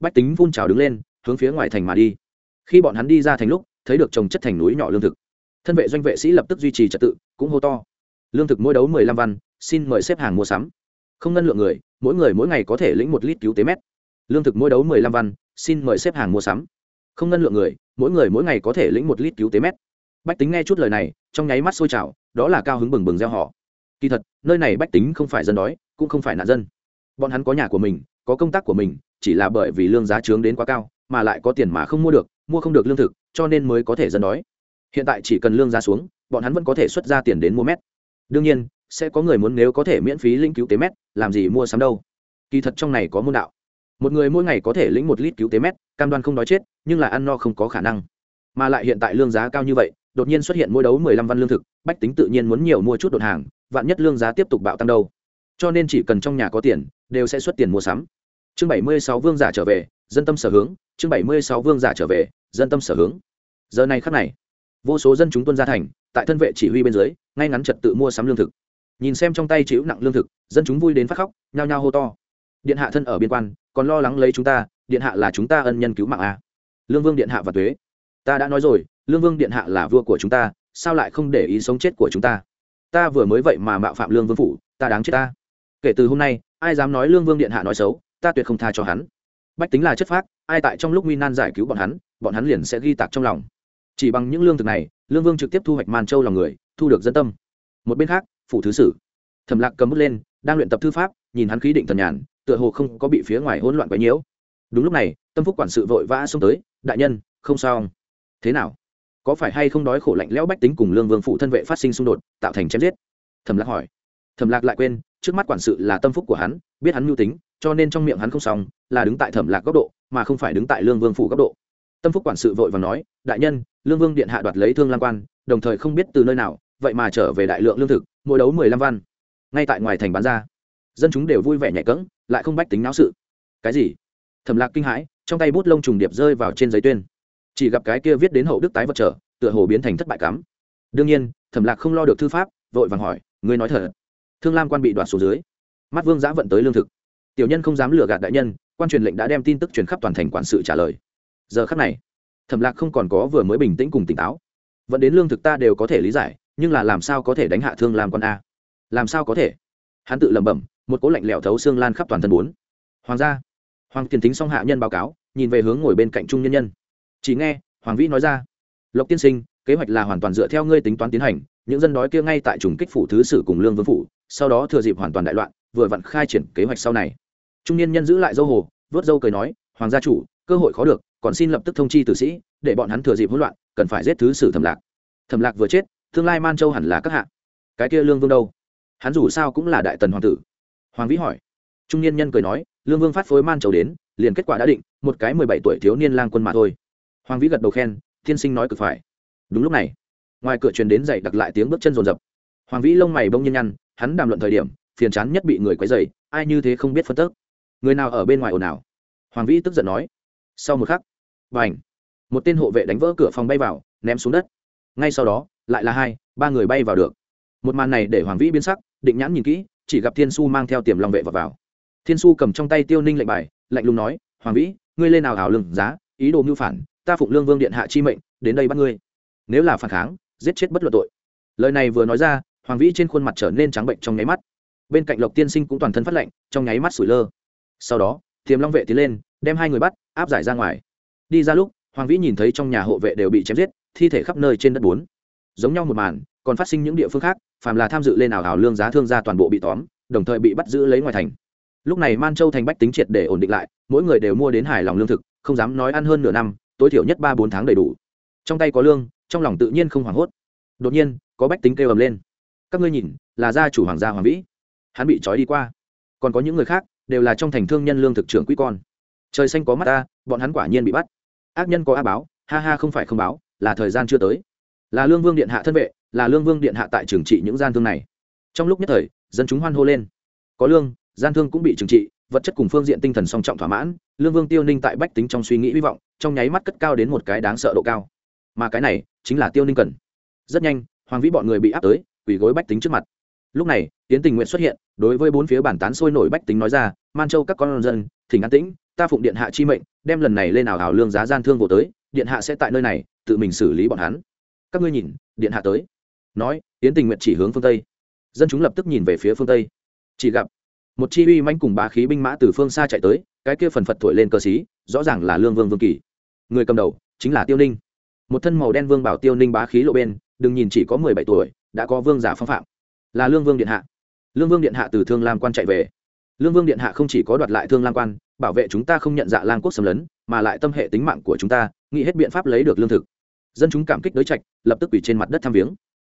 bách tính phun trào đứng lên, hướng phía ngoài thành mà đi. Khi bọn hắn đi ra thành lúc, thấy được trồng chất thành núi nhỏ lương thực. Thân vệ doanh vệ sĩ lập tức duy trì trật tự, cũng hô to. Lương thực mỗi đấu mười lăm văn, xin mời xếp hàng mua sắm. Không ngân lượng người, mỗi người mỗi ngày có thể lĩnh một lít cứu tế mét. Lương thực mỗi đấu mười lăm văn, xin mời xếp hàng mua sắm. Không ngân lượng người, mỗi người mỗi ngày có thể lĩnh một lít cứu tế mét bách tính nghe chút lời này, trong nháy mắt sôi trào, đó là cao hứng bừng bừng gieo họ. Kỳ thật, nơi này bách tính không phải dân đói, cũng không phải nạn dân. Bọn hắn có nhà của mình, có công tác của mình, chỉ là bởi vì lương giá trướng đến quá cao, mà lại có tiền mà không mua được, mua không được lương thực, cho nên mới có thể dân đói. Hiện tại chỉ cần lương giá xuống, bọn hắn vẫn có thể xuất ra tiền đến mua mét. Đương nhiên, sẽ có người muốn nếu có thể miễn phí linh cứu tế mét, làm gì mua sắm đâu. Kỳ thật trong này có môn đạo. Một người mỗi ngày có thể lĩnh một lít cứu tế mét, cam đoan không đói chết, nhưng là ăn no không có khả năng. Mà lại hiện tại lương giá cao như vậy đột nhiên xuất hiện mỗi đấu mười lăm văn lương thực bách tính tự nhiên muốn nhiều mua chút đột hàng vạn nhất lương giá tiếp tục bạo tăng đâu. Cho nên chỉ cần trong nhà có tiền đều sẽ xuất tiền mua sắm. Chương bảy mươi sáu vương giả trở về dân tâm sở hướng chương bảy mươi sáu vương giả trở về dân tâm sở hướng. Giờ này khắc này vô số dân chúng tuân ra thành tại thân vệ chỉ huy bên dưới ngay ngắn trật tự mua sắm lương thực. Nhìn xem trong tay chịu nặng lương thực dân chúng vui đến phát khóc nhao nhao hô to. Điện hạ thân ở biên quan còn lo lắng lấy chúng ta điện hạ là chúng ta ân nhân cứu mạng a lương vương điện hạ và tuế, ta đã nói rồi lương vương điện hạ là vua của chúng ta, sao lại không để ý sống chết của chúng ta? Ta vừa mới vậy mà mạo phạm lương vương phủ, ta đáng chết ta. Kể từ hôm nay, ai dám nói lương vương điện hạ nói xấu, ta tuyệt không tha cho hắn. Bách tính là chất phác, ai tại trong lúc nguy nan giải cứu bọn hắn bọn hắn liền sẽ ghi tạc trong lòng. Chỉ bằng những lương thực này, lương vương trực tiếp thu hoạch màn châu lòng người, thu được dân tâm. Một bên khác, phủ thứ sử. Thẩm lạc cầm bút lên, đang luyện tập thư pháp, nhìn hắn khí định thần nhàn, tựa hồ không có bị phía ngoài hỗn loạn quấy nhiễu đúng lúc này, tâm phúc quản sự vội vã xông tới, đại nhân, không sao. Thế nào? Có phải hay không đói khổ lạnh lẽo bách tính cùng lương vương phụ thân vệ phát sinh xung đột, tạo thành chém giết? Thẩm lạc hỏi. Thẩm lạc lại quên, trước mắt quản sự là tâm phúc của hắn, biết hắn mưu tính, cho nên trong miệng hắn không xong, là đứng tại thẩm lạc góc độ, mà không phải đứng tại lương vương phủ góc độ. Tâm phúc quản sự vội và nói, đại nhân, lương vương điện hạ đoạt lấy thương lan quan, đồng thời không biết từ nơi nào, vậy mà trở về đại lượng lương thực, mỗi đấu mười lăm văn. Ngay tại ngoài thành bán ra. Dân chúng đều vui vẻ nhảy cẫng, lại không bách tính não sự. Cái gì? Thẩm lạc kinh hãi, trong tay bút lông trùng điệp rơi vào trên giấy tuyên chỉ gặp cái kia viết đến hậu đức tái vật trở, tựa hồ biến thành thất bại cắm. Đương nhiên, thẩm lạc không lo được thư pháp, vội vàng hỏi, ngươi nói thật? Thương lam quan bị đoạt xuống dưới. Mắt vương giã vận tới lương thực. Tiểu nhân không dám lừa gạt đại nhân, quan truyền lệnh đã đem tin tức truyền khắp toàn thành quản sự trả lời. Giờ khắc này, thẩm lạc không còn có vừa mới bình tĩnh cùng tỉnh táo. Vẫn đến lương thực ta đều có thể lý giải, nhưng là làm sao có thể đánh hạ thương lam quan a? Làm sao có thể? Hắn tự lẩm bẩm, một cỗ lạnh lẽo thấu xương lan khắp toàn thân bốn. Hoàng gia, hoàng tiền tính xong hạ nhân báo cáo, nhìn về hướng ngồi bên cạnh trung nhân nhân chỉ nghe, hoàng vĩ nói ra, lộc tiên sinh, kế hoạch là hoàn toàn dựa theo ngươi tính toán tiến hành, những dân đói kia ngay tại trùng kích phủ thứ sử cùng lương vương phủ, sau đó thừa dịp hoàn toàn đại loạn, vừa vặn khai triển kế hoạch sau này. Trung niên nhân giữ lại dâu hồ, vớt dâu cười nói, hoàng gia chủ, cơ hội khó được, còn xin lập tức thông chi tử sĩ, để bọn hắn thừa dịp hỗn loạn, cần phải giết thứ sử thẩm lạc. Thẩm lạc vừa chết, tương lai man châu hẳn là các hạ. Cái kia lương vương đâu? Hắn dù sao cũng là đại tần hoàng tử. Hoàng vĩ hỏi. Trung niên nhân cười nói, lương vương phát phối man châu đến, liền kết quả đã định, một cái mười bảy tuổi thiếu niên lang quân mà thôi hoàng vĩ gật đầu khen thiên sinh nói cực phải. Đúng lúc này ngoài cửa truyền đến dậy đặt lại tiếng bước chân rồn rập hoàng vĩ lông mày bông nhân nhăn hắn đàm luận thời điểm phiền chán nhất bị người quấy dày ai như thế không biết phân tức. Người nào ở bên ngoài ồn ào? Hoàng vĩ tức giận nói. Sau một khắc b à n h một tên hộ vệ đánh vỡ cửa phòng bay vào ném xuống đất. Ngay sau đó lại là hai ba người bay vào được. Một màn này để hoàng vĩ biến sắc định nhãn nhìn kỹ chỉ gặp thiên su mang theo tiềm lòng vệ vào, vào. thiên su cầm trong tay tiêu ninh lệnh bài lạnh lùng nói hoàng vĩ ngươi lên nào hào lừng giá ý đồ mưu phản ta phụng lương vương điện hạ chi mệnh, đến đây bắt ngươi. Nếu là phản kháng, giết chết bất luận tội. Lời này vừa nói ra, hoàng vĩ trên khuôn mặt trở nên trắng bệnh trong nháy mắt. Bên cạnh lộc tiên sinh cũng toàn thân phát lệnh trong nháy mắt sủi lơ. Sau đó thiềm long vệ tiến lên, đem hai người bắt, áp giải ra ngoài. Đi ra lúc, hoàng vĩ nhìn thấy trong nhà hộ vệ đều bị chém giết, thi thể khắp nơi trên đất bốn. Giống nhau một màn, còn phát sinh những địa phương khác, phàm là tham dự lên ảo hảo lương giá thương gia toàn bộ bị tóm, đồng thời bị bắt giữ lấy ngoài thành. Lúc này man châu thành bách tính triệt để ổn định lại, mỗi người đều mua đến hài lòng lương thực, không dám nói ăn hơn nửa năm tối thiểu nhất ba bốn tháng đầy đủ. Trong tay có lương, trong lòng tự nhiên không hoảng hốt. Đột nhiên, có bách tính kêu ầm lên. Các ngươi nhìn, là gia chủ hoàng gia hoàng vĩ. Hắn bị trói đi qua. Còn có những người khác, đều là trong thành thương nhân lương thực trưởng quý con. Trời xanh có mắt ta, bọn hắn quả nhiên bị bắt. Ác nhân có a báo, ha ha không phải không báo, là thời gian chưa tới. Là lương vương điện hạ thân vệ, là lương vương điện hạ tại trường trị những gian thương này. Trong lúc nhất thời, dân chúng hoan hô lên. Có lương, gian thương cũng bị trừng trị vật chất cùng phương diện tinh thần song trọng thỏa mãn, lương vương tiêu ninh tại bách tính trong suy nghĩ hy vọng, trong nháy mắt cất cao đến một cái đáng sợ độ cao. Mà cái này chính là tiêu ninh cần. Rất nhanh, hoàng vĩ bọn người bị áp tới, quỳ gối bách tính trước mặt. Lúc này tiến tình nguyện xuất hiện, đối với bốn phía bản tán sôi nổi bách tính nói ra, man châu các con dân, thỉnh an tĩnh, ta phụng điện hạ chi mệnh, đem lần này lên ảo hảo lương giá gian thương vô tới, điện hạ sẽ tại nơi này, tự mình xử lý bọn hắn. Các ngươi nhìn, điện hạ tới. Nói tiến tình nguyện chỉ hướng phương tây. Dân chúng lập tức nhìn về phía phương tây. Chỉ gặp một chi uy manh cùng bá khí binh mã từ phương xa chạy tới cái kia phần phật thổi lên cơ sĩ, rõ ràng là lương vương vương kỳ. Người cầm đầu chính là tiêu ninh. Một thân màu đen vương bảo tiêu ninh bá khí lộ bên đừng nhìn chỉ có mười bảy tuổi đã có vương giả phong phạm. Là lương vương điện hạ. Lương vương điện hạ từ thương lam quan chạy về. Lương vương điện hạ không chỉ có đoạt lại thương lam quan bảo vệ chúng ta không nhận dạ lang quốc xâm lấn mà lại tâm hệ tính mạng của chúng ta nghĩ hết biện pháp lấy được lương thực. Dân chúng cảm kích đối trạch lập tức bị trên mặt đất tham viếng.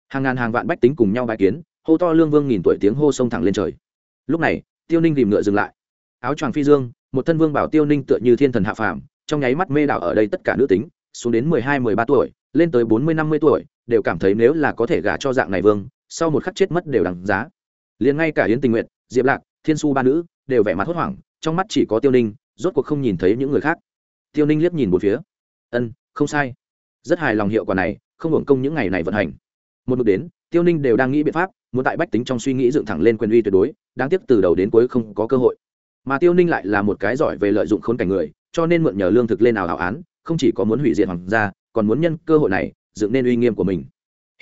Hàng ngàn hàng vạn bách tính cùng nhau bài kiến hô to lương vương nghìn tuổi tiếng hô sông thẳng lên trời. Lúc này tiêu ninh tìm ngựa dừng lại. Áo choàng phi dương, một thân vương bảo tiêu ninh tựa như thiên thần hạ phàm, trong nháy mắt mê đảo ở đây tất cả nữ tính, xuống đến mười hai, mười ba tuổi, lên tới bốn mươi, năm mươi tuổi, đều cảm thấy nếu là có thể gả cho dạng này vương, sau một khắc chết mất đều đằng giá. Liền ngay cả yến tình nguyện diệp lạc, thiên su ba nữ, đều vẻ mặt hốt hoảng, trong mắt chỉ có tiêu ninh, rốt cuộc không nhìn thấy những người khác. Tiêu ninh liếc nhìn một phía. Ân, không sai. Rất hài lòng hiệu quả này, không hưởng công những ngày này vận hành. Một mực đến, tiêu ninh đều đang nghĩ biện pháp muốn tại bách tính trong suy nghĩ dựng thẳng lên quyền uy tuyệt đối, đáng tiếc từ đầu đến cuối không có cơ hội. Mà tiêu ninh lại là một cái giỏi về lợi dụng khốn cảnh người, cho nên mượn nhờ lương thực lên nào hảo án, không chỉ có muốn hủy diệt hoàng gia, còn muốn nhân cơ hội này dựng nên uy nghiêm của mình.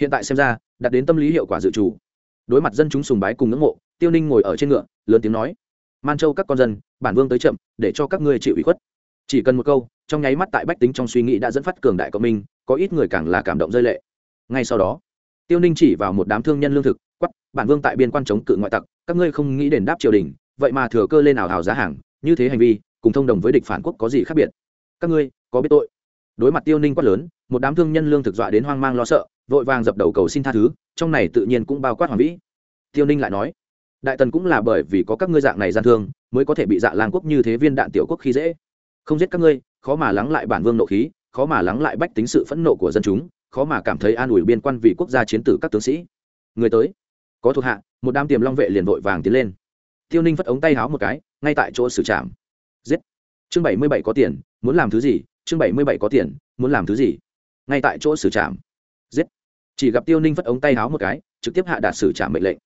Hiện tại xem ra, đạt đến tâm lý hiệu quả dự trù. Đối mặt dân chúng sùng bái cùng ngưỡng mộ, tiêu ninh ngồi ở trên ngựa, lớn tiếng nói, man châu các con dân, bản vương tới chậm, để cho các ngươi chịu ủy khuất. Chỉ cần một câu, trong nháy mắt tại bách tính trong suy nghĩ đã dẫn phát cường đại cộng minh, có ít người càng là cảm động rơi lệ. Ngay sau đó tiêu ninh chỉ vào một đám thương nhân lương thực quắp bản vương tại biên quan chống cự ngoại tặc, các ngươi không nghĩ đền đáp triều đình, vậy mà thừa cơ lên ảo hào giá hàng, như thế hành vi, cùng thông đồng với địch phản quốc có gì khác biệt? Các ngươi có biết tội? Đối mặt tiêu ninh quát lớn, một đám thương nhân lương thực dọa đến hoang mang lo sợ, vội vàng dập đầu cầu xin tha thứ, trong này tự nhiên cũng bao quát hoàng vĩ. Tiêu ninh lại nói, đại tần cũng là bởi vì có các ngươi dạng này gian thương, mới có thể bị dạ lang quốc như thế viên đạn tiểu quốc khi dễ. Không giết các ngươi, khó mà lắng lại bản vương nộ khí, khó mà lắng lại bách tính sự phẫn nộ của dân chúng khó mà cảm thấy an ủi biên quan vì quốc gia chiến tử các tướng sĩ. Người tới. Có thuộc hạ, một đám tiềm long vệ liền vội vàng tiến lên. Tiêu ninh phất ống tay háo một cái, ngay tại chỗ xử trảm. Giết. Chương bảy mươi bảy có tiền, muốn làm thứ gì? Chương bảy mươi bảy có tiền, muốn làm thứ gì? Ngay tại chỗ xử trảm. Giết. Chỉ gặp tiêu ninh phất ống tay háo một cái, trực tiếp hạ đạt xử trảm mệnh lệnh.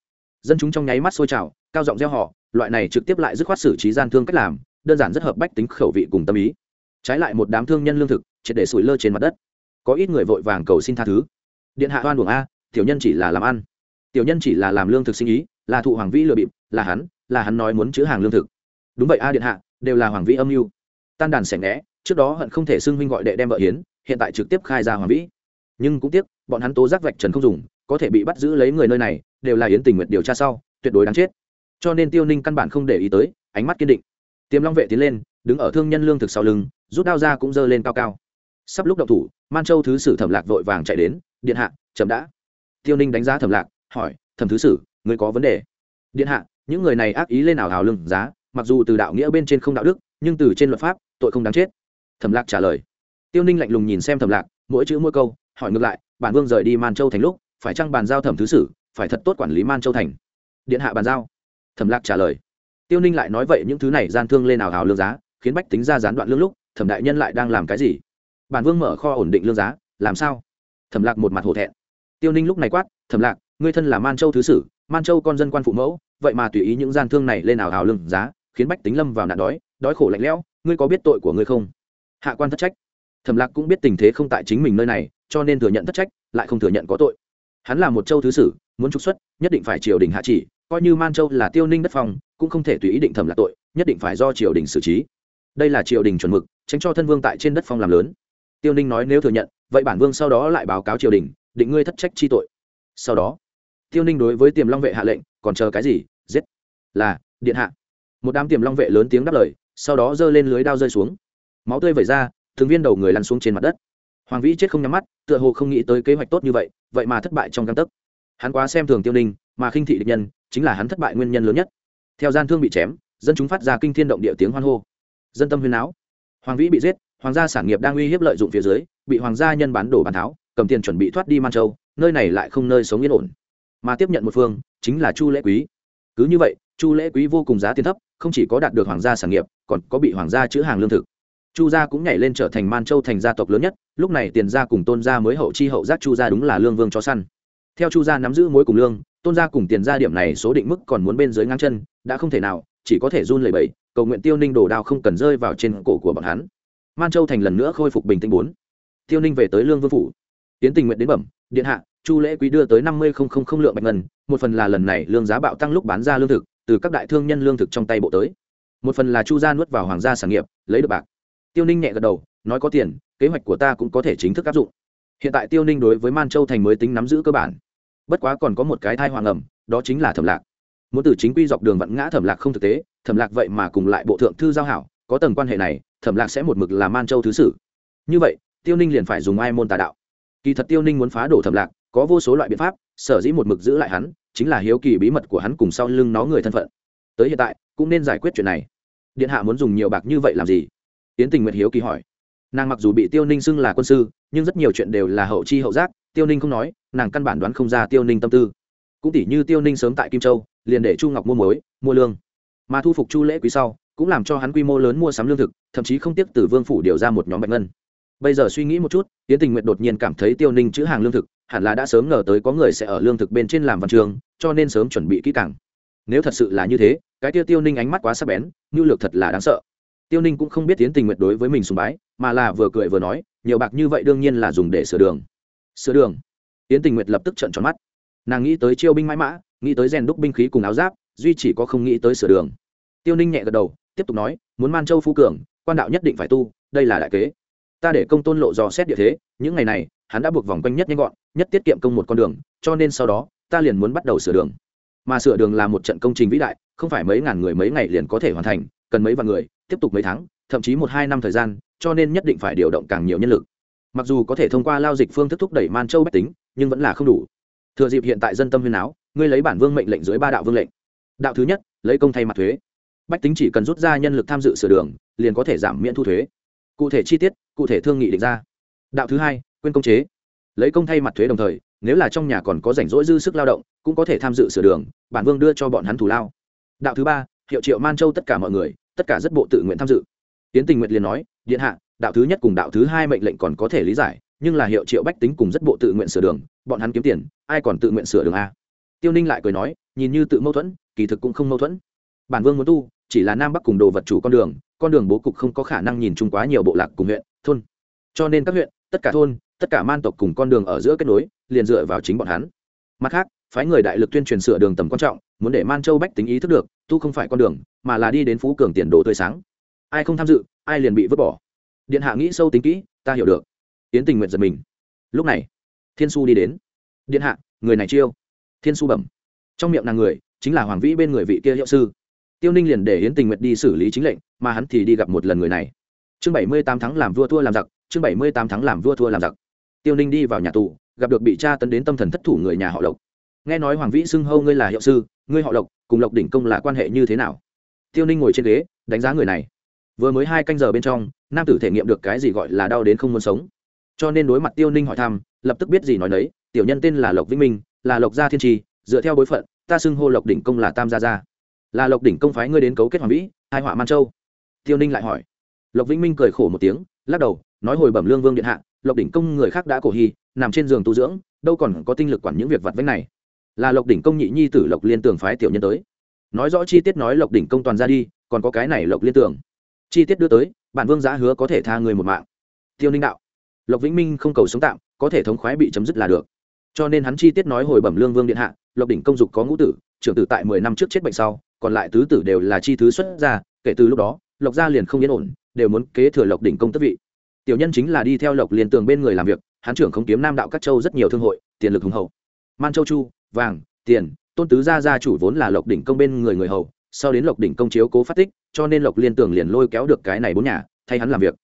Dân chúng trong nháy mắt sôi trào, cao giọng gieo họ loại này trực tiếp lại dứt khoát xử trí gian thương cách làm, đơn giản rất hợp bách tính khẩu vị cùng tâm ý. Trái lại một đám thương nhân lương thực, triệt để sủi lơ trên mặt đất có ít người vội vàng cầu xin tha thứ. Điện hạ oan buồng a, tiểu nhân chỉ là làm ăn. Tiểu nhân chỉ là làm lương thực sinh ý, là thụ hoàng vĩ lừa bịp, là hắn là hắn nói muốn chữ hàng lương thực. Đúng vậy a điện hạ, đều là hoàng vĩ âm mưu. Tan đàn sẻng né trước đó hận không thể xưng huynh gọi đệ đem vợ hiến, hiện tại trực tiếp khai ra hoàng vĩ. Nhưng cũng tiếc, bọn hắn tố giác vạch trần không dùng, có thể bị bắt giữ lấy người nơi này, đều là yến tình nguyện điều tra sau, tuyệt đối đáng chết. Cho nên tiêu ninh căn bản không để ý tới, ánh mắt kiên định. Tiềm long vệ tiến lên, đứng ở thương nhân lương thực sau lưng, rút đao ra cũng giơ lên cao cao sắp lúc động thủ, man châu thứ sử thẩm lạc vội vàng chạy đến, điện hạ, chậm đã. Tiêu ninh đánh giá thẩm lạc, hỏi, thẩm thứ sử người có vấn đề? Điện hạ, những người này ác ý lên ảo hào lưng giá, mặc dù từ đạo nghĩa bên trên không đạo đức, nhưng từ trên luật pháp, tội không đáng chết. Thẩm lạc trả lời. Tiêu ninh lạnh lùng nhìn xem thẩm lạc, mỗi chữ mỗi câu, hỏi ngược lại, bản vương rời đi man châu thành lúc, phải chăng bàn giao thẩm thứ sử, phải thật tốt quản lý man châu thành? Điện hạ bàn giao. Thẩm lạc trả lời. Tiêu ninh lại nói vậy những thứ này gian thương lên ảo hào lương giá, khiến bách tính ra gián đoạn lương lúc, thẩm đại nhân lại đang làm cái gì? Bản vương mở kho ổn định lương giá, làm sao? Thẩm lạc một mặt hổ thẹn. Tiêu ninh lúc này quát, thẩm lạc, ngươi thân là man châu thứ sử, man châu con dân quan phụ mẫu, vậy mà tùy ý những gian thương này lên ảo hào lương giá, khiến bách tính lâm vào nạn đói đói khổ lạnh lẽo, ngươi có biết tội của ngươi không? Hạ quan thất trách. Thẩm lạc cũng biết tình thế không tại chính mình nơi này, cho nên thừa nhận thất trách, lại không thừa nhận có tội. Hắn là một châu thứ sử, muốn trục xuất, nhất định phải triều đình hạ chỉ, coi như man châu là tiêu ninh đất phong, cũng không thể tùy ý định thẩm lạc tội, nhất định phải do triều đình xử trí. Đây là triều đình chuẩn mực, tránh cho thân vương tại trên đất phong làm lớn tiêu ninh nói nếu thừa nhận, vậy bản vương sau đó lại báo cáo triều đình, định ngươi thất trách chi tội. Sau đó, tiêu ninh đối với tiềm long vệ hạ lệnh, còn chờ cái gì? Giết. Là, điện hạ. Một đám tiềm long vệ lớn tiếng đáp lời, sau đó giơ lên lưới đao rơi xuống. Máu tươi vẩy ra, thường viên đầu người lăn xuống trên mặt đất. Hoàng vĩ chết không nhắm mắt, tựa hồ không nghĩ tới kế hoạch tốt như vậy vậy mà thất bại trong găng tấc. Hắn quá xem thường tiêu ninh, mà khinh thị địch nhân, chính là hắn thất bại nguyên nhân lớn nhất. Theo gian thương bị chém, dân chúng phát ra kinh thiên động địa tiếng hoan hô. Dân tâm huyên áo hoàng vĩ bị giết hoàng gia sản nghiệp đang uy hiếp lợi dụng phía dưới, bị hoàng gia nhân bán đổ bàn tháo, cầm tiền chuẩn bị thoát đi man châu, nơi này lại không nơi sống yên ổn. Mà tiếp nhận một phương, chính là chu lễ quý. Cứ như vậy, chu lễ quý vô cùng giá tiền thấp, không chỉ có đạt được hoàng gia sản nghiệp, còn có bị hoàng gia chữ hàng lương thực. Chu gia cũng nhảy lên trở thành man châu thành gia tộc lớn nhất, lúc này tiền gia cùng tôn gia mới hậu chi hậu giác chu gia đúng là lương vương cho săn. Theo chu gia nắm giữ mối cùng lương, tôn gia cùng tiền gia điểm này số định mức còn muốn bên dưới ngang chân, đã không thể nào, chỉ có thể run lẩy bẩy, cầu nguyện tiêu ninh đổ đao không cần rơi vào trên cổ của bọn hắn man châu thành lần nữa khôi phục bình tĩnh bốn. Tiêu ninh về tới lương vương phủ. Tiến tình nguyện đến bẩm, điện hạ, chu lễ quý đưa tới năm mươi không không không lượng bạch ngân, một phần là lần này lương giá bạo tăng lúc bán ra lương thực, từ các đại thương nhân lương thực trong tay bộ tới. Một phần là chu gia nuốt vào hoàng gia sản nghiệp, lấy được bạc. Tiêu ninh nhẹ gật đầu, nói, có tiền, kế hoạch của ta cũng có thể chính thức áp dụng. Hiện tại tiêu ninh đối với man châu thành mới tính nắm giữ cơ bản. Bất quá còn có một cái thai hoàng ẩm, đó chính là thẩm lạc. Muốn từ chính quy dọc đường vặn ngã thẩm lạc không thực tế, thẩm lạc vậy mà cùng lại bộ thượng thư giao hảo, có tầng quan hệ này thẩm lạc sẽ một mực là man châu thứ sử. Như vậy, tiêu ninh liền phải dùng ai môn tà đạo. Kỳ thật tiêu ninh muốn phá đổ thẩm lạc, có vô số loại biện pháp, sở dĩ một mực giữ lại hắn, chính là hiếu kỳ bí mật của hắn cùng sau lưng nó người thân phận. Tới hiện tại, cũng nên giải quyết chuyện này. Điện hạ muốn dùng nhiều bạc như vậy làm gì? Tiến tình Nguyệt hiếu kỳ hỏi. Nàng mặc dù bị tiêu ninh xưng là quân sư, nhưng rất nhiều chuyện đều là hậu chi hậu giác, tiêu ninh không nói, nàng căn bản đoán không ra tiêu ninh tâm tư. Cũng tỷ như tiêu ninh sớm tại kim châu, liền để chu ngọc mua muối, mua lương. Mà thu phục chu lễ quý sau cũng làm cho hắn quy mô lớn mua sắm lương thực, thậm chí không tiếc từ vương phủ điều ra một nhóm bạch ngân. Bây giờ suy nghĩ một chút tiến tình nguyện đột nhiên cảm thấy tiêu ninh chữ hàng lương thực, hẳn là đã sớm ngờ tới có người sẽ ở lương thực bên trên làm văn trường, cho nên sớm chuẩn bị kỹ càng. Nếu thật sự là như thế, cái tiêu tiêu ninh ánh mắt quá sắc bén nhu lược thật là đáng sợ. Tiêu ninh cũng không biết tiến tình nguyện đối với mình sùng bái, mà là vừa cười vừa nói, nhiều bạc như vậy đương nhiên là dùng để sửa đường. Sửa đường? Tiến tình nguyện lập tức trận tròn mắt. Nàng nghĩ tới chiêu binh mãi mã, nghĩ tới rèn đúc binh khí cùng áo giáp, duy chỉ có không nghĩ tới sửa đường. Tiêu ninh nhẹ gật đầu tiếp tục nói, muốn man châu phú cường, quan đạo nhất định phải tu, đây là đại kế. Ta để công tôn lộ dò xét địa thế, những ngày này, hắn đã buộc vòng quanh nhất nhanh gọn, nhất tiết kiệm công một con đường, cho nên sau đó, ta liền muốn bắt đầu sửa đường. Mà sửa đường là một trận công trình vĩ đại, không phải mấy ngàn người mấy ngày liền có thể hoàn thành, cần mấy vạn người, tiếp tục mấy tháng, thậm chí một hai năm thời gian, cho nên nhất định phải điều động càng nhiều nhân lực. Mặc dù có thể thông qua lao dịch phương thức thúc đẩy man châu bách tính, nhưng vẫn là không đủ. Thừa dịp hiện tại dân tâm huyên áo ngươi lấy bản vương mệnh lệnh dưới ba đạo vương lệnh. Đạo thứ nhất, lấy công thay mặt thuế bách tính chỉ cần rút ra nhân lực tham dự sửa đường, liền có thể giảm miễn thu thuế. Cụ thể chi tiết, cụ thể thương nghị định ra. Đạo thứ hai, quên công chế. Lấy công thay mặt thuế đồng thời, nếu là trong nhà còn có rảnh rỗi dư sức lao động, cũng có thể tham dự sửa đường, bản vương đưa cho bọn hắn thủ lao. Đạo thứ ba, hiệu triệu man châu tất cả mọi người, tất cả rất bộ tự nguyện tham dự. Tiến tình nguyện liền nói, điện hạ, đạo thứ nhất cùng đạo thứ hai mệnh lệnh còn có thể lý giải, nhưng là hiệu triệu bách tính cùng rất bộ tự nguyện sửa đường, bọn hắn kiếm tiền, ai còn tự nguyện sửa đường a? Tiêu ninh lại cười nói, nhìn như tự mâu thuẫn, kỳ thực cũng không mâu thuẫn. Bản vương muốn tu chỉ là nam bắc cùng đồ vật chủ con đường con đường bố cục không có khả năng nhìn chung quá nhiều bộ lạc cùng huyện, thôn. Cho nên các huyện, tất cả thôn, tất cả man tộc cùng con đường ở giữa kết nối, liền dựa vào chính bọn hắn. Mặt khác, phái người đại lực tuyên truyền sửa đường tầm quan trọng, muốn để man châu bách tính ý thức được, tu không phải con đường, mà là đi đến phú cường tiền đồ tươi sáng. Ai không tham dự, ai liền bị vứt bỏ. Điện hạ nghĩ sâu tính kỹ, ta hiểu được. Yến tình nguyện giật mình. Lúc này, thiên su đi đến. Điện hạ, người này chiêu. Thiên su bẩm. Trong miệng nàng người, chính là hoàng vĩ bên người vị kia hiệu sư tiêu ninh liền để yến tình nguyện đi xử lý chính lệnh, mà hắn thì đi gặp một lần người này. Chương bảy mươi tám tháng làm vua thua làm giặc, chương bảy mươi tám tháng làm vua thua làm giặc. Tiêu ninh đi vào nhà tù, gặp được bị cha tấn đến tâm thần thất thủ người nhà họ lộc. Nghe nói hoàng vĩ xưng hâu ngươi là hiệu sư, ngươi họ lộc, cùng lộc đỉnh công là quan hệ như thế nào? Tiêu ninh ngồi trên ghế, đánh giá người này. Vừa mới hai canh giờ bên trong, nam tử thể nghiệm được cái gì gọi là đau đến không muốn sống. Cho nên đối mặt tiêu ninh hỏi thăm, lập tức biết gì nói đấy tiểu nhân tên là lộc vĩnh minh, là lộc gia thiên tri, dựa theo bối phận, ta xưng hô lộc đỉnh công là tam gia gia là lộc đỉnh công phái ngươi đến cấu kết hoàng vĩ, hai họa man châu. Tiêu ninh lại hỏi. Lộc vĩnh minh cười khổ một tiếng, lắc đầu, nói hồi bẩm lương vương điện hạ, lộc đỉnh công người khác đã cổ hy nằm trên giường tu dưỡng, đâu còn có tinh lực quản những việc vặt vách này. Là lộc đỉnh công nhị nhi tử lộc liên tường phái tiểu nhân tới. Nói rõ chi tiết nói lộc đỉnh công toàn ra đi, còn có cái này lộc liên tường. Chi tiết đưa tới, bản vương giá hứa có thể tha người một mạng. Tiêu ninh đạo. Lộc vĩnh minh không cầu sống tạm, có thể thống khoái bị chấm dứt là được. Cho nên hắn chi tiết nói hồi bẩm lương vương điện hạ, lộc đỉnh công dục có ngũ tử, trưởng tử tại mười năm trước chết bệnh sau còn lại tứ tử đều là chi thứ xuất ra, kể từ lúc đó, lộc gia liền không yên ổn, đều muốn kế thừa lộc đỉnh công tất vị. Tiểu nhân chính là đi theo lộc liên tường bên người làm việc hán trưởng không kiếm nam đạo các châu rất nhiều thương hội, tiền lực hùng hậu. Man châu chu, vàng, tiền, tôn tứ gia gia chủ vốn là lộc đỉnh công bên người người hầu, sau đến lộc đỉnh công chiếu cố phát tích, cho nên lộc liên tường liền lôi kéo được cái này bốn nhà, thay hắn làm việc.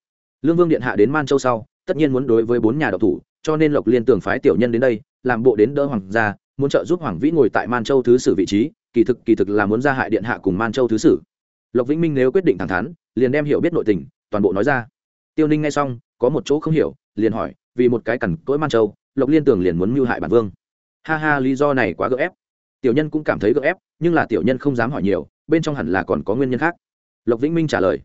Lương vương điện hạ đến man châu sau, tất nhiên muốn đối với bốn nhà độc thủ, cho nên lộc liên tường phái tiểu nhân đến đây, làm bộ đến đỡ hoàng gia, muốn trợ giúp hoàng vĩ ngồi tại man châu thứ sử vị trí kỳ thực kỳ thực là muốn ra hại điện hạ cùng man châu thứ sử. Lộc vĩnh minh nếu quyết định thẳng thắn, liền đem hiểu biết nội tình, toàn bộ nói ra. Tiêu ninh nghe xong, có một chỗ không hiểu, liền hỏi, vì một cái cằn cỗi man châu, lộc liên Tưởng liền muốn mưu hại bản vương. Ha ha, lý do này quá gợ ép. Tiểu nhân cũng cảm thấy gợ ép, nhưng là tiểu nhân không dám hỏi nhiều, bên trong hẳn là còn có nguyên nhân khác. Lộc vĩnh minh trả lời.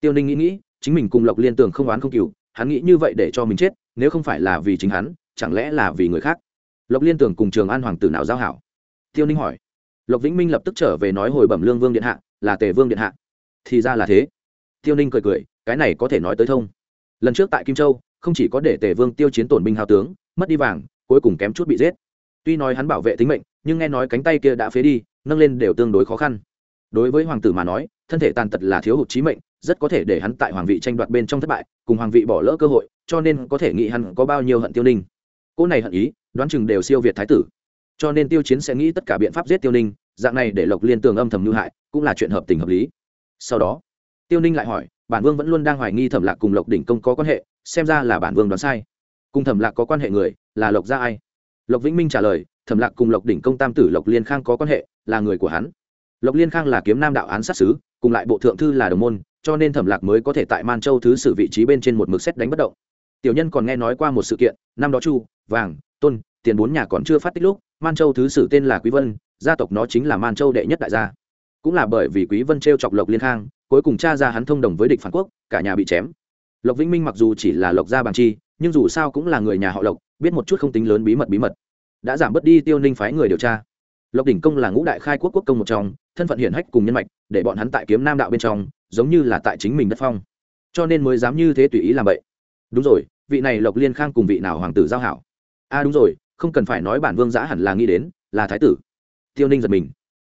Tiêu ninh nghĩ nghĩ, chính mình cùng lộc liên Tưởng không oán không cừu, hắn nghĩ như vậy để cho mình chết, nếu không phải là vì chính hắn, chẳng lẽ là vì người khác? Lộc liên Tưởng cùng trường an hoàng tử nào giao hảo? Tiêu ninh hỏi lộc vĩnh minh lập tức trở về nói hồi bẩm lương vương điện hạ, là tề vương điện hạ. Thì ra là thế. Tiêu ninh cười cười, cái này có thể nói tới thông. Lần trước tại kim châu, không chỉ có để tề vương tiêu chiến tổn binh hào tướng, mất đi vàng, cuối cùng kém chút bị giết. Tuy nói hắn bảo vệ tính mệnh, nhưng nghe nói cánh tay kia đã phế đi, nâng lên đều tương đối khó khăn. Đối với hoàng tử mà nói, thân thể tàn tật là thiếu hụt trí mệnh, rất có thể để hắn tại hoàng vị tranh đoạt bên trong thất bại, cùng hoàng vị bỏ lỡ cơ hội, cho nên có thể nghĩ hắn có bao nhiêu hận tiêu ninh. Cô này hận ý, đoán chừng đều siêu việt thái tử cho nên tiêu chiến sẽ nghĩ tất cả biện pháp giết tiêu ninh, dạng này để lộc liên tường âm thầm hư hại, cũng là chuyện hợp tình hợp lý. Sau đó, tiêu ninh lại hỏi, bản vương vẫn luôn đang hoài nghi thẩm lạc cùng lộc đỉnh công có quan hệ, xem ra là bản vương đoán sai. Cùng thẩm lạc có quan hệ người, là lộc gia ai? Lộc vĩnh minh trả lời, thẩm lạc cùng lộc đỉnh công tam tử lộc liên khang có quan hệ, là người của hắn. Lộc liên khang là kiếm nam đạo án sát xứ cùng lại bộ thượng thư là đồng môn, cho nên thẩm lạc mới có thể tại man châu thứ sử vị trí bên trên một mực xét đánh bất động. Tiểu nhân còn nghe nói qua một sự kiện, năm đó chu, vàng, tôn, tiền bốn nhà còn chưa phát tích lúc man châu thứ sử tên là quý vân, gia tộc nó chính là man châu đệ nhất đại gia. Cũng là bởi vì quý vân t chọc lộc liên khang, cuối cùng cha ra hắn thông đồng với địch phản quốc, cả nhà bị chém. Lộc vĩnh minh mặc dù chỉ là lộc gia bằng chi, nhưng dù sao cũng là người nhà họ lộc, biết một chút không tính lớn bí mật bí mật. Đã giảm bớt đi tiêu ninh phái người điều tra. Lộc đỉnh công là ngũ đại khai quốc quốc công một trong, thân phận hiển hách cùng nhân mạch, để bọn hắn tại kiếm nam đạo bên trong, giống như là tại chính mình đất phong. Cho nên mới dám như thế tùy ý làm vậy đúng rồi, vị này lộc liên khang cùng vị nào hoàng tử giao hảo? A à đúng rồi không cần phải nói bản vương giã hẳn là nghĩ đến là thái tử. Tiêu ninh giật mình.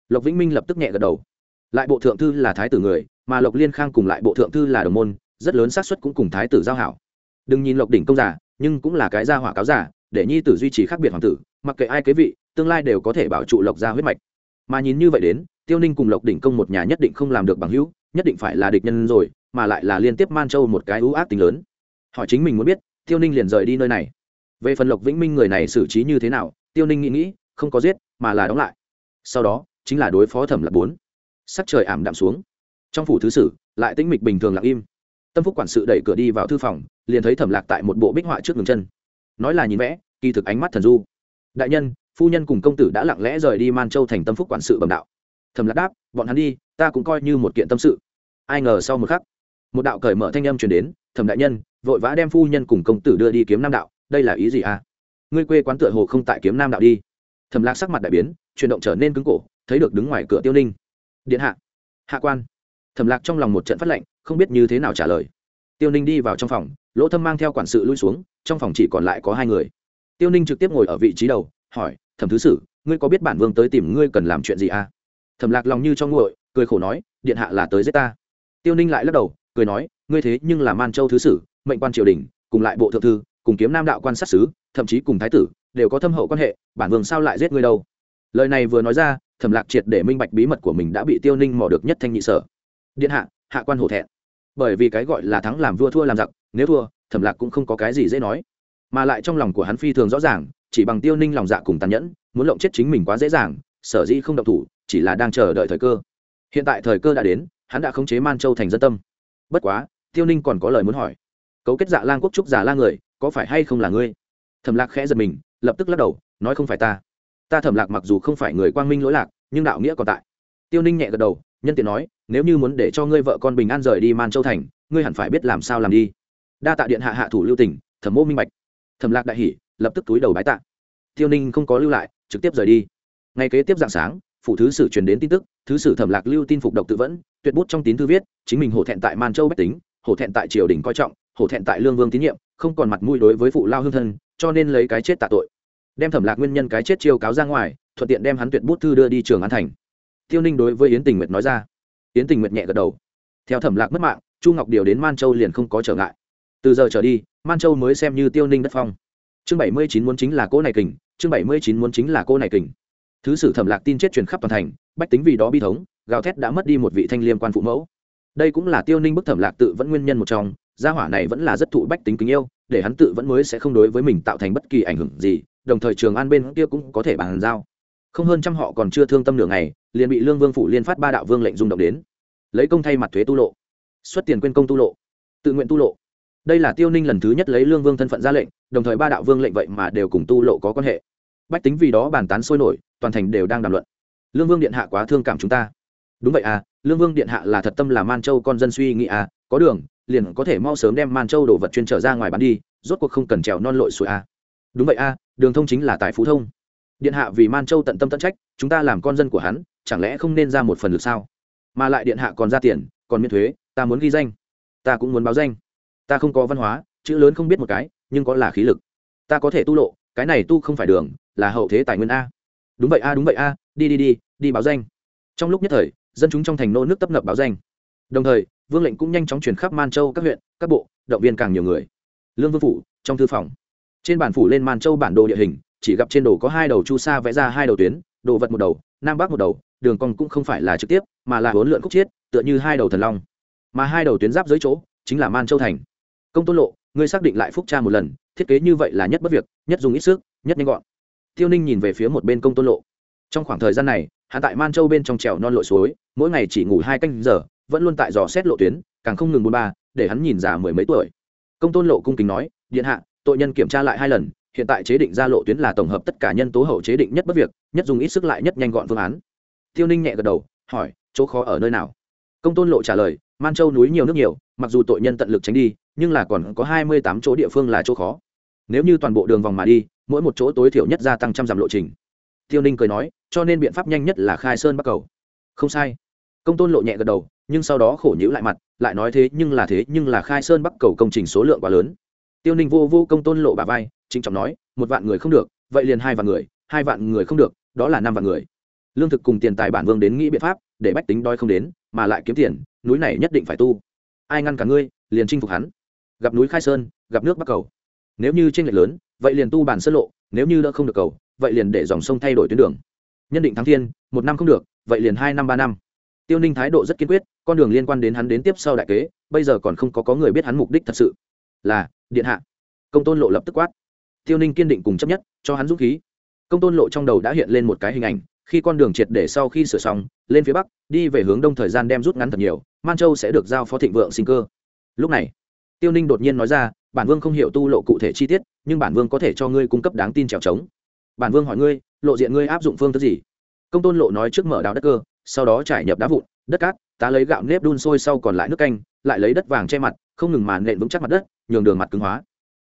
Lộc vĩnh minh lập tức nhẹ gật đầu. Lại bộ thượng thư là thái tử người, mà lộc liên khang cùng lại bộ thượng thư là đồng môn, rất lớn xác suất cũng cùng thái tử giao hảo. Đừng nhìn lộc đỉnh công giả nhưng cũng là cái gia hỏa cáo giả để nhi tử duy trì khác biệt hoàng tử, mặc kệ ai kế vị, tương lai đều có thể bảo trụ lộc gia huyết mạch. Mà nhìn như vậy đến, tiêu ninh cùng lộc đỉnh công một nhà nhất định không làm được bằng hữu, nhất định phải là địch nhân rồi, mà lại là liên tiếp man châu một cái ưu ác tính lớn. Họ chính mình muốn biết, tiêu ninh liền rời đi nơi này về phần lộc vĩnh minh người này xử trí như thế nào, tiêu ninh nghĩ nghĩ, không có giết, mà là đóng lại. Sau đó, chính là đối phó thẩm lập bốn. Sắc trời ảm đạm xuống. Trong phủ thứ sử, lại tĩnh mịch bình thường lặng im. Tâm phúc quản sự đẩy cửa đi vào thư phòng, liền thấy thẩm lạc tại một bộ bích họa trước ngừng chân. Nói là nhìn vẽ, kỳ thực ánh mắt thần du. Đại nhân, phu nhân cùng công tử đã lặng lẽ rời đi man châu thành tâm phúc quản sự bẩm đạo. Thẩm lạc đáp, bọn hắn đi, ta cũng coi như một kiện tâm sự. Ai ngờ sau một khắc, một đạo cởi mở thanh âm truyền đến, thẩm đại nhân, vội vã đem phu nhân cùng công tử đưa đi kiếm nam đạo đây là ý gì à? Ngươi quê quán tựa hồ không tại kiếm nam đạo đi. Thẩm lạc sắc mặt đại biến, chuyển động trở nên cứng cổ, thấy được đứng ngoài cửa tiêu ninh. Điện hạ. Hạ quan. Thẩm lạc trong lòng một trận phát lệnh, không biết như thế nào trả lời. Tiêu ninh đi vào trong phòng, lỗ thâm mang theo quản sự lui xuống, trong phòng chỉ còn lại có hai người. Tiêu ninh trực tiếp ngồi ở vị trí đầu, hỏi, thẩm thứ sử, ngươi có biết bản vương tới tìm ngươi cần làm chuyện gì à? Thẩm lạc lòng như cho nguội, cười khổ nói, điện hạ là tới giết ta. Tiêu ninh lại lắc đầu, cười nói, ngươi thế nhưng là man châu thứ sử, mệnh quan triều đình, cùng lại bộ thượng thư cùng kiếm nam đạo quan sát sứ thậm chí cùng thái tử, đều có thâm hậu quan hệ, bản vương sao lại giết ngươi đâu? Lời này vừa nói ra, thẩm lạc triệt để minh bạch bí mật của mình đã bị tiêu ninh mò được nhất thanh nhị sở. Điện hạ hạ quan hổ thẹn. Bởi vì cái gọi là thắng làm vua thua làm giặc, nếu thua, thẩm lạc cũng không có cái gì dễ nói. Mà lại trong lòng của hắn phi thường rõ ràng, chỉ bằng tiêu ninh lòng dạ cùng tàn nhẫn, muốn lộng chết chính mình quá dễ dàng, sở dĩ không động thủ, chỉ là đang chờ đợi thời cơ. Hiện tại thời cơ đã đến, hắn đã khống chế man châu thành dân tâm. Bất quá, tiêu ninh còn có lời muốn hỏi. Cấu kết dạ lan quốc trúc giả la người có phải hay không là ngươi? Thẩm lạc khẽ giật mình lập tức lắc đầu nói không phải ta. Ta thẩm lạc mặc dù không phải người quang minh lỗi lạc nhưng đạo nghĩa còn tại. Tiêu ninh nhẹ gật đầu nhân tiện nói nếu như muốn để cho ngươi vợ con bình an rời đi man châu thành ngươi hẳn phải biết làm sao làm đi. Đa tạ điện hạ hạ thủ lưu tỉnh thẩm mô minh bạch. Thẩm lạc đại hỉ, lập tức túi đầu bái tạ. Tiêu ninh không có lưu lại trực tiếp rời đi. Ngay kế tiếp dạng sáng phụ thứ sử truyền đến tin tức thứ sử thẩm lạc lưu tin phục độc tự vẫn tuyệt bút trong tín thư viết chính mình hổ thẹn tại man châu bách tính hổ thẹn tại triều đình coi trọng hổ thẹn tại lương vương tín nhiệm, không còn mặt mũi đối với phụ lao hương thân, cho nên lấy cái chết tạ tội. Đem thẩm lạc nguyên nhân cái chết chiêu cáo ra ngoài, thuận tiện đem hắn tuyệt bút thư đưa đi trường an thành. Tiêu ninh đối với yến tình nguyệt nói ra. Yến tình nguyệt nhẹ gật đầu. Theo thẩm lạc mất mạng, chu ngọc điều đến man châu liền không có trở ngại. Từ giờ trở đi, man châu mới xem như tiêu ninh đất phong. Chương bảy mươi chín muốn chính là cô này kình, chương bảy mươi chín muốn chính là cô này kình. Thứ sử thẩm lạc tin chết truyền khắp toàn thành, bách tính vì đó bi thống, gào thét đã mất đi một vị thanh liêm quan phụ mẫu. Đây cũng là tiêu ninh bức thẩm lạc tự vẫn nguyên nhân một trong gia hỏa này vẫn là rất thụ bách tính kính yêu, để hắn tự vẫn mới sẽ không đối với mình tạo thành bất kỳ ảnh hưởng gì, đồng thời trường an bên kia cũng có thể bàn giao. Không hơn trăm họ còn chưa thương tâm nửa ngày, liền bị lương vương phủ liên phát ba đạo vương lệnh rung động đến. Lấy công thay mặt thuế tu lộ. Xuất tiền quên công tu lộ. Tự nguyện tu lộ. Đây là tiêu ninh lần thứ nhất lấy lương vương thân phận ra lệnh, đồng thời ba đạo vương lệnh vậy mà đều cùng tu lộ có quan hệ. Bách tính vì đó bàn tán sôi nổi, toàn thành đều đang đàm luận. Lương vương điện hạ quá thương cảm chúng ta. Đúng vậy à lương vương điện hạ là thật tâm là man châu con dân suy nghĩ à có đường liền có thể mau sớm đem man châu đồ vật chuyên trở ra ngoài bán đi rốt cuộc không cần trèo non lội suối à. đúng vậy a, đường thông chính là tài phú thông. Điện hạ vì man châu tận tâm tận trách chúng ta làm con dân của hắn chẳng lẽ không nên ra một phần lực sao? Mà lại điện hạ còn ra tiền còn miễn thuế ta muốn ghi danh. Ta cũng muốn báo danh. Ta không có văn hóa chữ lớn không biết một cái nhưng có là khí lực. Ta có thể tu lộ cái này tu không phải đường là hậu thế tài nguyên a. Đúng vậy a đúng vậy a đi đi đi đi báo danh. Trong lúc nhất thời dân chúng trong thành nô nước tấp nập báo danh. Đồng thời vương lệnh cũng nhanh chóng chuyển khắp man châu các huyện, các bộ, động viên càng nhiều người. Lương vương phủ, trong thư phòng. Trên bản phủ lên man châu bản đồ địa hình, chỉ gặp trên đồ có hai đầu chu sa vẽ ra hai đầu tuyến, đồ vật một đầu, nam bắc một đầu, đường cong cũng không phải là trực tiếp, mà là huấn lượn khúc chiết, tựa như hai đầu thần long. Mà hai đầu tuyến giáp dưới chỗ, chính là man châu thành. Công tôn lộ, ngươi xác định lại phúc tra một lần, thiết kế như vậy là nhất bất việc, nhất dùng ít sức, nhất nhanh gọn. Tiêu ninh nhìn về phía một bên công tôn lộ. Trong khoảng thời gian này hạ tại man châu bên trong trèo non lội suối, mỗi ngày chỉ ngủ hai canh giờ vẫn luôn tại dò xét lộ tuyến, càng không ngừng bôn ba, để hắn nhìn già mười mấy tuổi. Công tôn lộ cung kính nói, điện hạ, tội nhân kiểm tra lại hai lần, hiện tại chế định ra lộ tuyến là tổng hợp tất cả nhân tố hậu chế định nhất bất việc, nhất dùng ít sức lại nhất nhanh gọn phương án. Tiêu ninh nhẹ gật đầu, hỏi, chỗ khó ở nơi nào? Công tôn lộ trả lời, man châu núi nhiều nước nhiều, mặc dù tội nhân tận lực tránh đi, nhưng là còn có hai mươi tám chỗ địa phương là chỗ khó. Nếu như toàn bộ đường vòng mà đi, mỗi một chỗ tối thiểu nhất gia tăng trăm dặm lộ trình. Tiêu ninh cười nói, cho nên biện pháp nhanh nhất là khai sơn bắc cầu. Không sai. Công tôn lộ nhẹ gật đầu nhưng sau đó khổ nhữ lại mặt, lại nói thế nhưng là thế nhưng là khai sơn bắc cầu công trình số lượng quá lớn. Tiêu ninh vô vô công tôn lộ bà vai chính trọng nói, một vạn người không được, vậy liền hai vạn người, hai vạn người không được, đó là năm vạn người. Lương thực cùng tiền tài bản vương đến nghĩ biện pháp, để bách tính đói không đến, mà lại kiếm tiền, núi này nhất định phải tu. Ai ngăn cả ngươi, liền chinh phục hắn. Gặp núi khai sơn, gặp nước bắc cầu. Nếu như tranh lệch lớn, vậy liền tu bản sơn lộ, nếu như đỡ không được cầu, vậy liền để dòng sông thay đổi tuyến đường. Nhân định thắng thiên, một năm không được, vậy liền hai năm ba năm tiêu ninh thái độ rất kiên quyết, con đường liên quan đến hắn đến tiếp sau đại kế, bây giờ còn không có có người biết hắn mục đích thật sự. Là, điện hạ. Công tôn lộ lập tức quát. Tiêu ninh kiên định cùng chấp nhất, cho hắn dũng khí. Công tôn lộ trong đầu đã hiện lên một cái hình ảnh, khi con đường triệt để sau khi sửa xong, lên phía bắc, đi về hướng đông thời gian đem rút ngắn thật nhiều, man châu sẽ được giao phó thịnh vượng sinh cơ. Lúc này, tiêu ninh đột nhiên nói ra, bản vương không hiểu tu lộ cụ thể chi tiết, nhưng bản vương có thể cho ngươi cung cấp đáng tin trèo trống. Bản vương hỏi ngươi, lộ diện ngươi áp dụng phương thức gì? Công tôn lộ nói trước mở đào đất cơ sau đó trải nhập đá vụn, đất cát ta lấy gạo nếp đun sôi sau còn lại nước canh, lại lấy đất vàng che mặt, không ngừng màn nện vững chắc mặt đất, nhường đường mặt cứng hóa.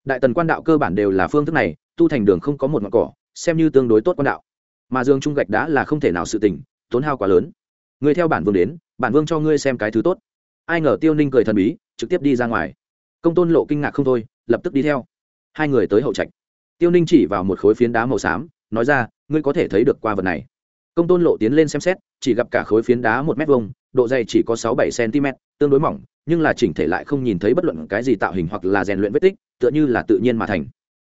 Đại tần quan đạo cơ bản đều là phương thức này, tu thành đường không có một ngọn cỏ, xem như tương đối tốt quan đạo. Mà dương trung gạch đá là không thể nào sự tỉnh tốn hao quá lớn. Người theo bản vương đến, bản vương cho ngươi xem cái thứ tốt. Ai ngờ tiêu ninh cười thần bí, trực tiếp đi ra ngoài. Công tôn lộ kinh ngạc không thôi, lập tức đi theo. Hai người tới hậu trạch. Tiêu ninh chỉ vào một khối phiến đá màu xám, nói ra, ngươi có thể thấy được qua vật này công tôn lộ tiến lên xem xét, chỉ gặp cả khối phiến đá một m vông độ dày chỉ có sáu bảy cm tương đối mỏng, nhưng là chỉnh thể lại không nhìn thấy bất luận cái gì tạo hình hoặc là rèn luyện vết tích, tựa như là tự nhiên mà thành.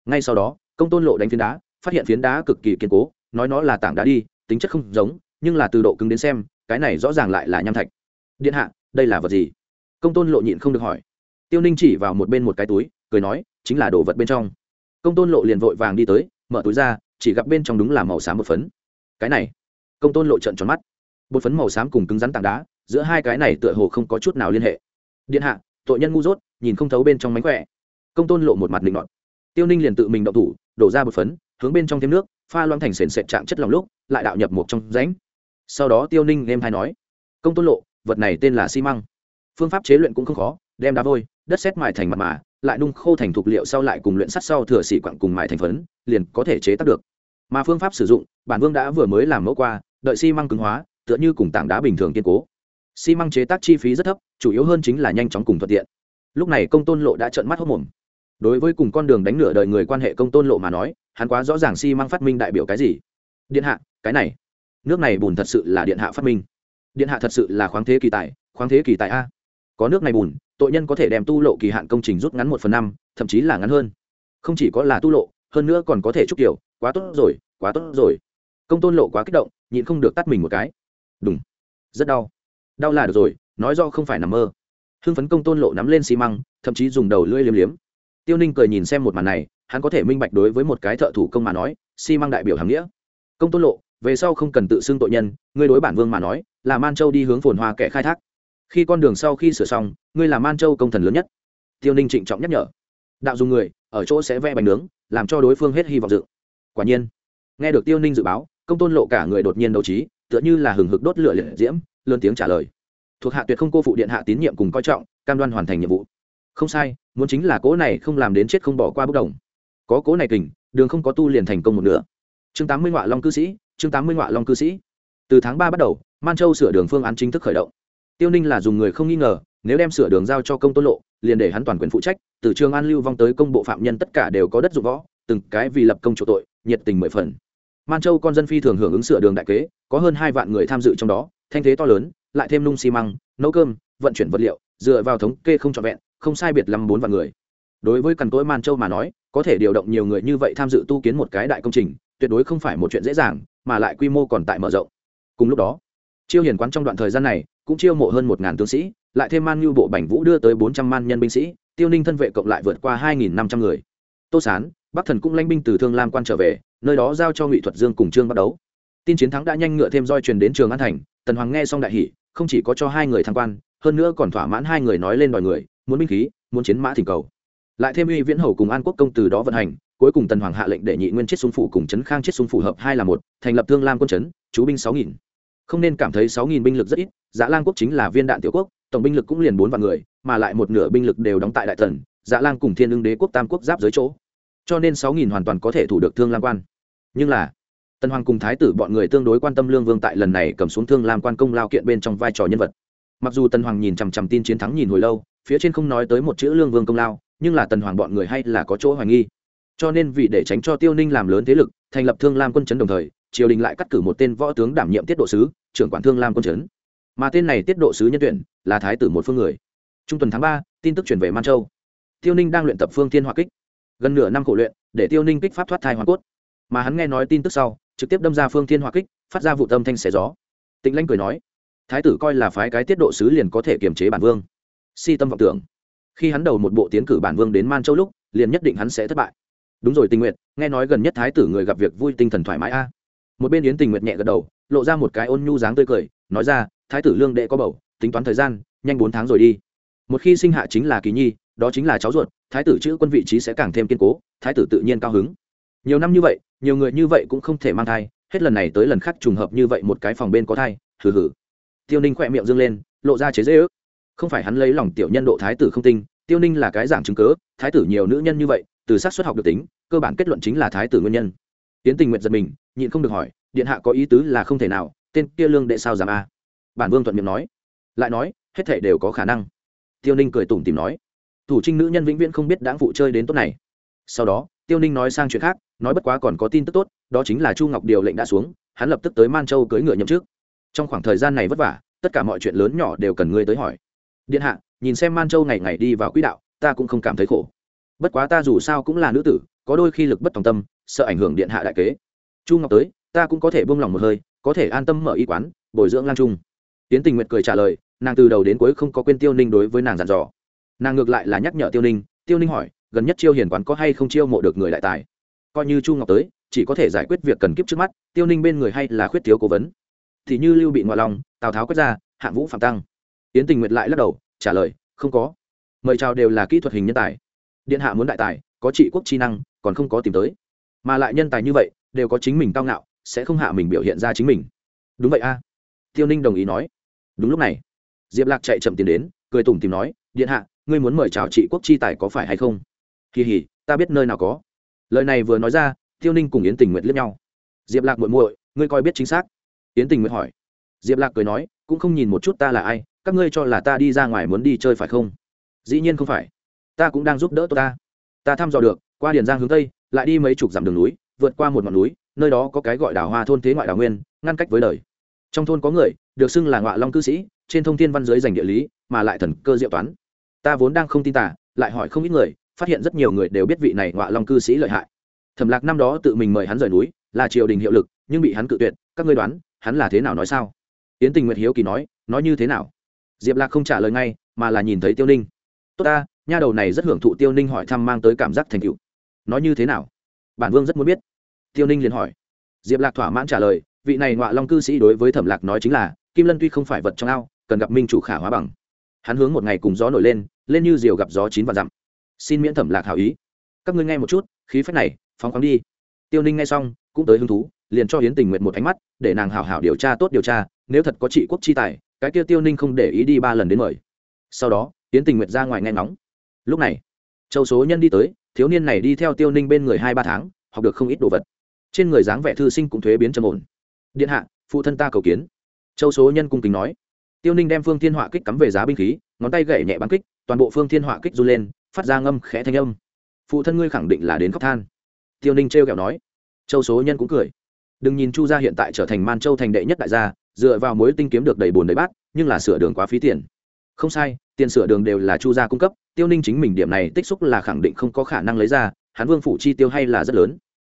Ngay sau đó, công tôn lộ đánh phiến đá, phát hiện phiến đá cực kỳ kiên cố, nói nó là tảng đá đi, tính chất không giống, nhưng là từ độ cứng đến xem, cái này rõ ràng lại là nham thạch. Điện hạ, đây là vật gì? Công tôn lộ nhịn không được hỏi. Tiêu ninh chỉ vào một bên một cái túi, cười nói, chính là đồ vật bên trong. Công tôn lộ liền vội vàng đi tới, mở túi ra, chỉ gặp bên trong đúng là màu xám một phấn. Cái này công tôn lộ trận tròn mắt. Bột phấn màu xám cùng cứng rắn tảng đá, giữa hai cái này tựa hồ không có chút nào liên hệ. Điện hạ, tội nhân ngu dốt, nhìn không thấu bên trong mánh khỏe. Công tôn lộ một mặt định ngọt tiêu ninh liền tự mình đậu thủ, đổ ra bột phấn, hướng bên trong thêm nước, pha loang thành sền sệt trạng chất lòng lúc, lại đạo nhập một trong rãnh. Sau đó tiêu ninh em hay nói, công tôn lộ, vật này tên là xi măng. Phương pháp chế luyện cũng không khó, đem đá vôi, đất xét mài thành mặt mà, lại nung khô thành thuộc liệu sau lại cùng luyện sắt sau thừa xỉ quặng cùng mài thành phấn, liền có thể chế tác được. Mà phương pháp sử dụng, bản vương đã vừa mới làm mẫu qua đợi xi măng cứng hóa, tựa như cùng tảng đá bình thường kiên cố. Xi măng chế tác chi phí rất thấp, chủ yếu hơn chính là nhanh chóng cùng thuận tiện. Lúc này công tôn lộ đã trợn mắt hốc mồm. Đối với cùng con đường đánh nửa đời người quan hệ công tôn lộ mà nói, hắn quá rõ ràng xi măng phát minh đại biểu cái gì. Điện hạ, cái này. Nước này bùn thật sự là điện hạ phát minh. Điện hạ thật sự là khoáng thế kỳ tài, khoáng thế kỳ tài a. Có nước này bùn, tội nhân có thể đem tu lộ kỳ hạn công trình rút ngắn một phần năm, thậm chí là ngắn hơn. Không chỉ có là tu lộ, hơn nữa còn có thể trúc kiểu quá tốt rồi, quá tốt rồi. Công tôn lộ quá kích động nhịn không được tắt mình một cái. Đúng rất đau. Đau là được rồi, nói do không phải nằm mơ. Hưng phấn công tôn lộ nắm lên xi măng, thậm chí dùng đầu lưỡi liếm liếm. Tiêu ninh cười nhìn xem một màn này, hắn có thể minh bạch đối với một cái thợ thủ công mà nói, xi măng đại biểu hàm nghĩa. Công tôn lộ, về sau không cần tự xưng tội nhân, ngươi đối bản vương mà nói, là man châu đi hướng phồn hoa kẻ khai thác. Khi con đường sau khi sửa xong, ngươi là man châu công thần lớn nhất. Tiêu ninh trịnh trọng nhắc nhở. Đạo dùng người, ở chỗ sẽ vẽ bánh nướng, làm cho đối phương hết hy vọng dự. Quả nhiên, nghe được tiêu ninh dự báo công tôn lộ cả người đột nhiên đấu trí, tựa như là hừng hực đốt lửa liệt diễm, lớn tiếng trả lời. Thuộc hạ tuyệt không cô phụ điện hạ tín nhiệm cùng coi trọng, cam đoan hoàn thành nhiệm vụ. Không sai, muốn chính là cố này không làm đến chết không bỏ qua bốc đồng. Có cố này kình, đường không có tu liền thành công một nửa. Chương tám mươi ngoại long cư sĩ, chương tám mươi ngoại long cư sĩ. Từ tháng ba bắt đầu, man châu sửa đường phương án chính thức khởi động. Tiêu ninh là dùng người không nghi ngờ, nếu đem sửa đường giao cho công tôn lộ, liền để hắn toàn quyền phụ trách, từ trường an lưu vong tới công bộ phạm nhân tất cả đều có đất dụng võ, từng cái vì lập công chỗ tội, nhiệt tình mười phần man châu con dân phi thường hưởng ứng sửa đường đại kế, có hơn hai vạn người tham dự trong đó, thanh thế to lớn, lại thêm nung xi măng, nấu cơm, vận chuyển vật liệu, dựa vào thống kê không trọn vẹn, không sai biệt lắm bốn vạn người. Đối với cằn cỗi man châu mà nói, có thể điều động nhiều người như vậy tham dự tu kiến một cái đại công trình, tuyệt đối không phải một chuyện dễ dàng, mà lại quy mô còn tại mở rộng. Cùng lúc đó, chiêu hiền quán trong đoạn thời gian này, cũng chiêu mộ hơn một ngàn tướng sĩ, lại thêm man nhu bộ bành vũ đưa tới bốn trăm man nhân binh sĩ, tiêu ninh thân vệ cộng lại vượt qua hai nghìn năm trăm người. Tô sán, bắc thần cũng lãnh binh từ thương lam quan trở về nơi đó giao cho ngụy thuật dương cùng trương bắt đấu tin chiến thắng đã nhanh ngựa thêm roi truyền đến trường an thành, tần hoàng nghe xong đại hỷ không chỉ có cho hai người tham quan, hơn nữa còn thỏa mãn hai người nói lên đòi người, muốn binh khí, muốn chiến mã thỉnh cầu. Lại thêm uy viễn hầu cùng an quốc công từ đó vận hành, cuối cùng tần hoàng hạ lệnh để nhị nguyên chết xung phủ cùng trấn khang chết xung phủ hợp hai là một, thành lập thương lam quân trấn, chú binh sáu nghìn. Không nên cảm thấy sáu nghìn binh lực rất ít dạ lang quốc chính là viên đạn tiểu quốc, tổng binh lực cũng liền bốn vạn người, mà lại một nửa binh lực đều đóng tại đại tần dạ lang cùng thiên ưng đế quốc tam quốc giáp dưới chỗ cho nên sáu nghìn hoàn toàn có thể thủ được thương lam quan. Nhưng là, tần hoàng cùng thái tử bọn người tương đối quan tâm lương vương tại lần này cầm xuống thương lam quan công lao kiện bên trong vai trò nhân vật. Mặc dù tần hoàng nhìn chằm chằm tin chiến thắng nhìn hồi lâu, phía trên không nói tới một chữ lương vương công lao, nhưng là tần hoàng bọn người hay là có chỗ hoài nghi. Cho nên vì để tránh cho tiêu ninh làm lớn thế lực, thành lập thương lam quân chấn đồng thời, triều đình lại cắt cử một tên võ tướng đảm nhiệm tiết độ sứ, trưởng quản thương lam quân chấn. Mà tên này tiết độ sứ nhân tuyển, là thái tử một phương người. Trung tuần tháng ba, tin tức chuyển về man châu. Tiêu ninh đang luyện tập phương tiên hoa kích gần nửa năm khổ luyện, để tiêu ninh kích pháp thoát thai hoa cốt. Mà hắn nghe nói tin tức sau, trực tiếp đâm ra phương thiên hòa kích, phát ra vụ tâm thanh xẻ gió. Tịnh lanh cười nói, thái tử coi là phái cái tiết độ sứ liền có thể kiềm chế bản vương. Si tâm vọng tưởng. Khi hắn đầu một bộ tiến cử bản vương đến man châu lúc, liền nhất định hắn sẽ thất bại. Đúng rồi tình nguyện nghe nói gần nhất thái tử người gặp việc vui tinh thần thoải mái a. Một bên yến tình nguyện nhẹ gật đầu, lộ ra một cái ôn nhu dáng tươi cười, nói ra, thái tử lương đệ có bầu, tính toán thời gian, nhanh bốn tháng rồi đi một khi sinh hạ chính là kỳ nhi, đó chính là cháu ruột, thái tử chữ quân vị trí sẽ càng thêm kiên cố, thái tử tự nhiên cao hứng. Nhiều năm như vậy, nhiều người như vậy cũng không thể mang thai, hết lần này tới lần khác trùng hợp như vậy một cái phòng bên có thai, hừ hừ. Tiêu ninh khỏe miệng dâng lên, lộ ra chế dễ ước. Không phải hắn lấy lòng tiểu nhân độ thái tử không tinh, tiêu ninh là cái giảng chứng cớ, thái tử nhiều nữ nhân như vậy, từ sát xuất học được tính, cơ bản kết luận chính là thái tử nguyên nhân. Tiến tình nguyện giật mình, nhịn không được hỏi, điện hạ có ý tứ là không thể nào, tên kia lương đệ sao giảm a? Bản vương thuận miệng nói. Lại nói, hết thể đều có khả năng tiêu ninh cười tủm tìm nói, thủ trinh nữ nhân vĩnh viễn không biết đáng phụ chơi đến tốt này. Sau đó, tiêu ninh nói sang chuyện khác, nói bất quá còn có tin tức tốt, đó chính là chu ngọc điều lệnh đã xuống, hắn lập tức tới man châu cưỡi ngựa nhậm trước trong khoảng thời gian này vất vả, tất cả mọi chuyện lớn nhỏ đều cần ngươi tới hỏi. Điện hạ, nhìn xem man châu ngày ngày đi vào quỹ đạo, ta cũng không cảm thấy khổ. Bất quá ta dù sao cũng là nữ tử, có đôi khi lực bất tòng tâm, sợ ảnh hưởng điện hạ đại kế. Chu ngọc tới, ta cũng có thể buông lòng một hơi, có thể an tâm mở y quán, bồi dưỡng lan trung. Tiến tình nguyện cười trả lời nàng từ đầu đến cuối không có quên tiêu ninh đối với nàng dặn dò. Nàng ngược lại là nhắc nhở tiêu ninh tiêu ninh hỏi, gần nhất chiêu hiền quán có hay không chiêu mộ được người đại tài? Coi như chu ngọc tới, chỉ có thể giải quyết việc cần kiếp trước mắt, tiêu ninh bên người hay là khuyết thiếu cố vấn? Thì như lưu bị ngoại lòng tào tháo quét ra, hạng vũ phạm tăng. Yến tình nguyệt lại lắc đầu, trả lời, không có. Mời chào đều là kỹ thuật hình nhân tài. Điện hạ muốn đại tài, có trị quốc chi năng, còn không có tìm tới. Mà lại nhân tài như vậy, đều có chính mình cao ngạo, sẽ không hạ mình biểu hiện ra chính mình. Đúng vậy a. Tiêu ninh đồng ý nói. Đúng lúc này diệp lạc chạy chậm tiến đến, cười tủm tìm nói, điện hạ, ngươi muốn mời chào trị quốc chi tài có phải hay không? Kỳ hỉ, ta biết nơi nào có. Lời này vừa nói ra, tiêu ninh cùng yến tình nguyện liếc nhau. Diệp lạc muội muội, ngươi coi biết chính xác. Yến tình nguyện hỏi. Diệp lạc cười nói, cũng không nhìn một chút ta là ai, các ngươi cho là ta đi ra ngoài muốn đi chơi phải không? Dĩ nhiên không phải. Ta cũng đang giúp đỡ tôi ta. Ta thăm dò được, qua điền giang hướng tây, lại đi mấy chục dặm đường núi, vượt qua một ngọn núi, nơi đó có cái gọi đảo hoa thôn thế ngoại đảo nguyên, ngăn cách với đời. Trong thôn có người, được xưng là ngọa long cư sĩ trên thông thiên văn giới dành địa lý, mà lại thần cơ diệu toán. Ta vốn đang không tin tả lại hỏi không ít người, phát hiện rất nhiều người đều biết vị này ngọa long cư sĩ lợi hại. Thẩm lạc năm đó tự mình mời hắn rời núi, là triều đình hiệu lực, nhưng bị hắn cự tuyệt, các ngươi đoán, hắn là thế nào nói sao? Yến tình nguyệt hiếu kỳ nói nói như thế nào? Diệp lạc không trả lời ngay, mà là nhìn thấy tiêu ninh. Tốt ta, nha đầu này rất hưởng thụ tiêu ninh hỏi thăm mang tới cảm giác thành cựu nói như thế nào? Bản vương rất muốn biết. Tiêu ninh liền hỏi. Diệp lạc thỏa mãn trả lời, vị này ngọa long cư sĩ đối với thẩm lạc nói chính là, kim lân tuy không phải vật trong ao cần gặp minh chủ khả hóa bằng. Hắn hướng một ngày cùng gió nổi lên lên như diều gặp gió chín và dặm. Xin miễn thẩm lạc hảo ý. Các ngươi nghe một chút, khí phách này, phóng khoáng đi. Tiêu ninh nghe xong, cũng tới hứng thú, liền cho hiến tình nguyện một ánh mắt, để nàng hảo hảo điều tra tốt điều tra, nếu thật có trị quốc chi tài, cái kia tiêu ninh không để ý đi ba lần đến mời. Sau đó hiến tình nguyện ra ngoài nghe ngóng. Lúc này, châu số nhân đi tới, thiếu niên này đi theo tiêu ninh bên người hai ba tháng, học được không ít đồ vật. Trên người dáng vẻ thư sinh cũng thuế biến trầm ổn. Điện hạ, phụ thân ta cầu kiến. Châu số nhân cung kính nói tiêu ninh đem phương thiên họa kích cắm về giá binh khí, ngón tay gậy nhẹ bắn kích, toàn bộ phương thiên họa kích run lên, phát ra ngâm khẽ thanh âm. Phụ thân ngươi khẳng định là đến khóc than. Tiêu ninh trêu kẹo nói. Châu số nhân cũng cười. Đừng nhìn chu gia hiện tại trở thành man châu thành đệ nhất đại gia, dựa vào mối tinh kiếm được đầy bồn đầy bát, nhưng là sửa đường quá phí tiền. Không sai, tiền sửa đường đều là chu gia cung cấp, tiêu ninh chính mình điểm này tích xúc là khẳng định không có khả năng lấy ra hắn vương phủ chi tiêu hay là rất lớn.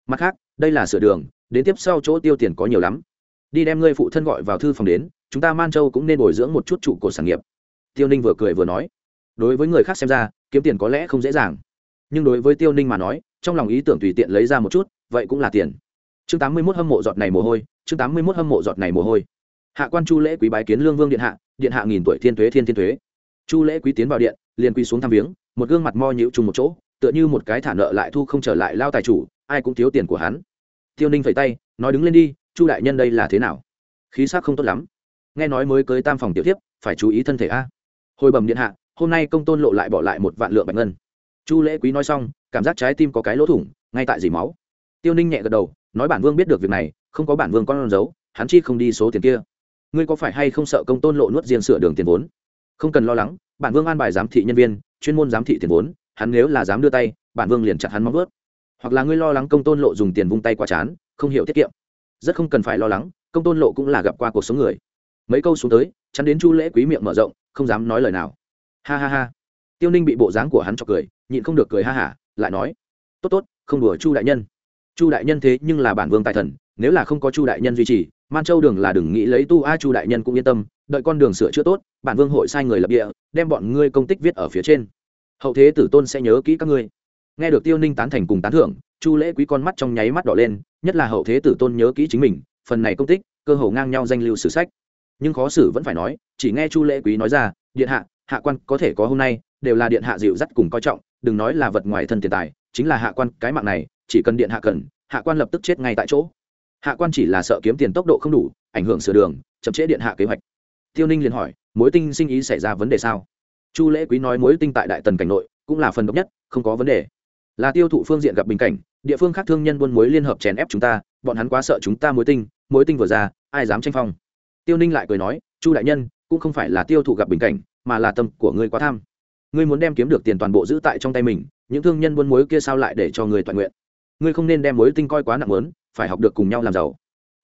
Mặt khác, đây là sửa đường, đến tiếp sau chỗ tiêu tiền có nhiều lắm. Đi đem ngươi phụ thân gọi vào thư phòng đến chúng ta man châu cũng nên bồi dưỡng một chút trụ cột sản nghiệp tiêu ninh vừa cười vừa nói đối với người khác xem ra kiếm tiền có lẽ không dễ dàng nhưng đối với tiêu ninh mà nói trong lòng ý tưởng tùy tiện lấy ra một chút vậy cũng là tiền chương tám mươi mốt hâm mộ giọt này mồ hôi chương tám mươi mốt hâm mộ giọt này mồ hôi hạ quan chu lễ quý bái kiến lương vương điện hạ điện hạ nghìn tuổi thiên thuế thiên thiên thuế chu lễ quý tiến vào điện liền quy xuống thăm viếng một gương mặt mo nhịu chung một chỗ tựa như một cái thả nợ lại thu không trở lại lao tài chủ ai cũng thiếu tiền của hắn tiêu ninh phẩy tay nói đứng lên đi chu đại nhân đây là thế nào khí sắc không tốt lắm nghe nói mới cưới tam phòng tiểu tiếp phải chú ý thân thể a. Hồi bẩm điện hạ, hôm nay công tôn lộ lại bỏ lại một vạn lượng bạch ngân. Chu lễ quý nói xong, cảm giác trái tim có cái lỗ thủng, ngay tại dỉ máu. Tiêu ninh nhẹ gật đầu, nói bản vương biết được việc này, không có bản vương con giấu, hắn chi không đi số tiền kia. Ngươi có phải hay không sợ công tôn lộ nuốt riêng sửa đường tiền vốn? Không cần lo lắng, bản vương an bài giám thị nhân viên, chuyên môn giám thị tiền vốn, hắn nếu là dám đưa tay, bản vương liền chặt hắn móng vớt hoặc là ngươi lo lắng công tôn lộ dùng tiền vung tay qua chán, không hiểu tiết kiệm. Rất không cần phải lo lắng, công tôn lộ cũng là gặp qua cuộc sống người mấy câu xuống tới, chắn đến chu lễ quý miệng mở rộng, không dám nói lời nào. Ha ha ha. Tiêu ninh bị bộ dáng của hắn cho cười, nhịn không được cười ha hả, lại nói, tốt tốt, không đùa chu đại nhân. Chu đại nhân thế nhưng là bản vương tài thần, nếu là không có chu đại nhân duy trì, man châu đường là đừng nghĩ lấy tu a chu đại nhân cũng yên tâm, đợi con đường sửa chữa tốt, bản vương hội sai người lập địa, đem bọn ngươi công tích viết ở phía trên. Hậu thế tử tôn sẽ nhớ kỹ các ngươi. Nghe được tiêu ninh tán thành cùng tán thưởng, chu lễ quý con mắt trong nháy mắt đỏ lên, nhất là hậu thế tử tôn nhớ kỹ chính mình, phần này công tích, cơ hồ ngang nhau danh lưu sử sách nhưng khó xử vẫn phải nói, chỉ nghe chu lễ quý nói ra, điện hạ hạ quan có thể có hôm nay, đều là điện hạ dịu dắt cùng coi trọng, đừng nói là vật ngoài thân tiền tài, chính là hạ quan cái mạng này, chỉ cần điện hạ cần, hạ quan lập tức chết ngay tại chỗ. Hạ quan chỉ là sợ kiếm tiền tốc độ không đủ, ảnh hưởng sửa đường, chậm trễ điện hạ kế hoạch. Tiêu ninh liền hỏi, mối tinh sinh ý xảy ra vấn đề sao? Chu lễ quý nói, mối tinh tại đại tần cảnh nội, cũng là phần độc nhất, không có vấn đề. Là tiêu thụ phương diện gặp bình cảnh, địa phương khác thương nhân buôn mối liên hợp chèn ép chúng ta, bọn hắn quá sợ chúng ta mối tinh mối tinh vừa ra, ai dám tranh phong? Tiêu ninh lại cười nói, chu đại nhân, cũng không phải là tiêu thụ gặp bình cảnh, mà là tâm của ngươi quá tham. Ngươi muốn đem kiếm được tiền toàn bộ giữ tại trong tay mình, những thương nhân buôn mối kia sao lại để cho người toàn nguyện? Ngươi không nên đem mối tinh coi quá nặng lớn, phải học được cùng nhau làm giàu.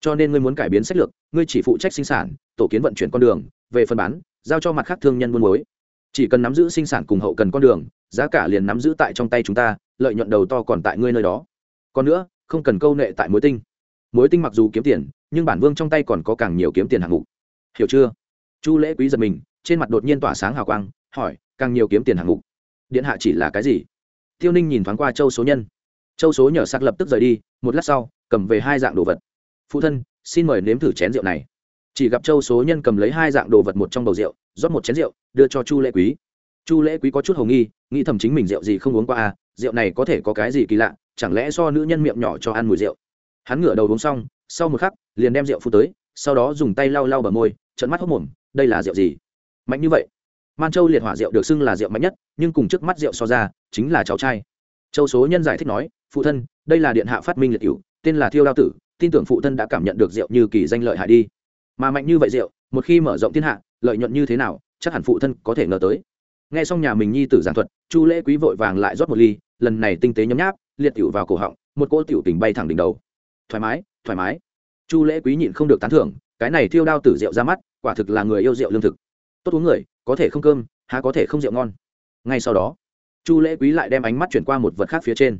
Cho nên ngươi muốn cải biến sách lược, ngươi chỉ phụ trách sinh sản, tổ kiến vận chuyển con đường, về phân bán, giao cho mặt khác thương nhân buôn mối chỉ cần nắm giữ sinh sản cùng hậu cần con đường, giá cả liền nắm giữ tại trong tay chúng ta, lợi nhuận đầu to còn tại ngươi nơi đó. Còn nữa, không cần câu nệ tại mối tinh. Mối tinh mặc dù kiếm tiền nhưng bản vương trong tay còn có càng nhiều kiếm tiền hạng mục. Hiểu chưa? Chu lễ quý giật mình, trên mặt đột nhiên tỏa sáng hào quang, hỏi, càng nhiều kiếm tiền hạng mục? Điện hạ chỉ là cái gì? Tiêu ninh nhìn thoáng qua châu số nhân. Châu số nhờ sắc lập tức rời đi, một lát sau, cầm về hai dạng đồ vật. Phụ thân, xin mời nếm thử chén rượu này. Chỉ gặp châu số nhân cầm lấy hai dạng đồ vật một trong bầu rượu, rót một chén rượu, đưa cho chu lễ quý. Chu lễ quý có chút hồng nghi, nghĩ thầm chính mình rượu gì không uống qua à rượu này có thể có cái gì kỳ lạ, chẳng lẽ do nữ nhân miệng nhỏ cho ăn mùi rượu. Hắn ngửa đầu uống xong sau một khắc, liền đem rượu phu tới, sau đó dùng tay lau lau bờ môi trận mắt hốc mồm, đây là rượu gì? Mạnh như vậy. Man châu liệt hỏa rượu được xưng là rượu mạnh nhất, nhưng cùng trước mắt rượu so ra, chính là cháu trai. Châu số nhân giải thích nói, phụ thân, đây là điện hạ phát minh liệt cựu tên là thiêu đao tử, tin tưởng phụ thân đã cảm nhận được rượu như kỳ danh lợi hại đi. Mà mạnh như vậy rượu, một khi mở rộng thiên hạ, lợi nhuận như thế nào, chắc hẳn phụ thân có thể ngờ tới. Nghe xong nhà mình nhi tử giảng thuật, chu lễ quý vội vàng lại rót một ly, lần này tinh tế nhấm nháp, liệt tiểu vào cổ họng, một cỗ tiểu tình bay thẳng đỉnh đầu. Thoải mái thoải mái. Chu lễ quý nhịn không được tán thưởng, cái này thiêu đao tử rượu ra mắt, quả thực là người yêu rượu lương thực. Tốt uống người, có thể không cơm, há có thể không rượu ngon. Ngay sau đó, chu lễ quý lại đem ánh mắt chuyển qua một vật khác phía trên.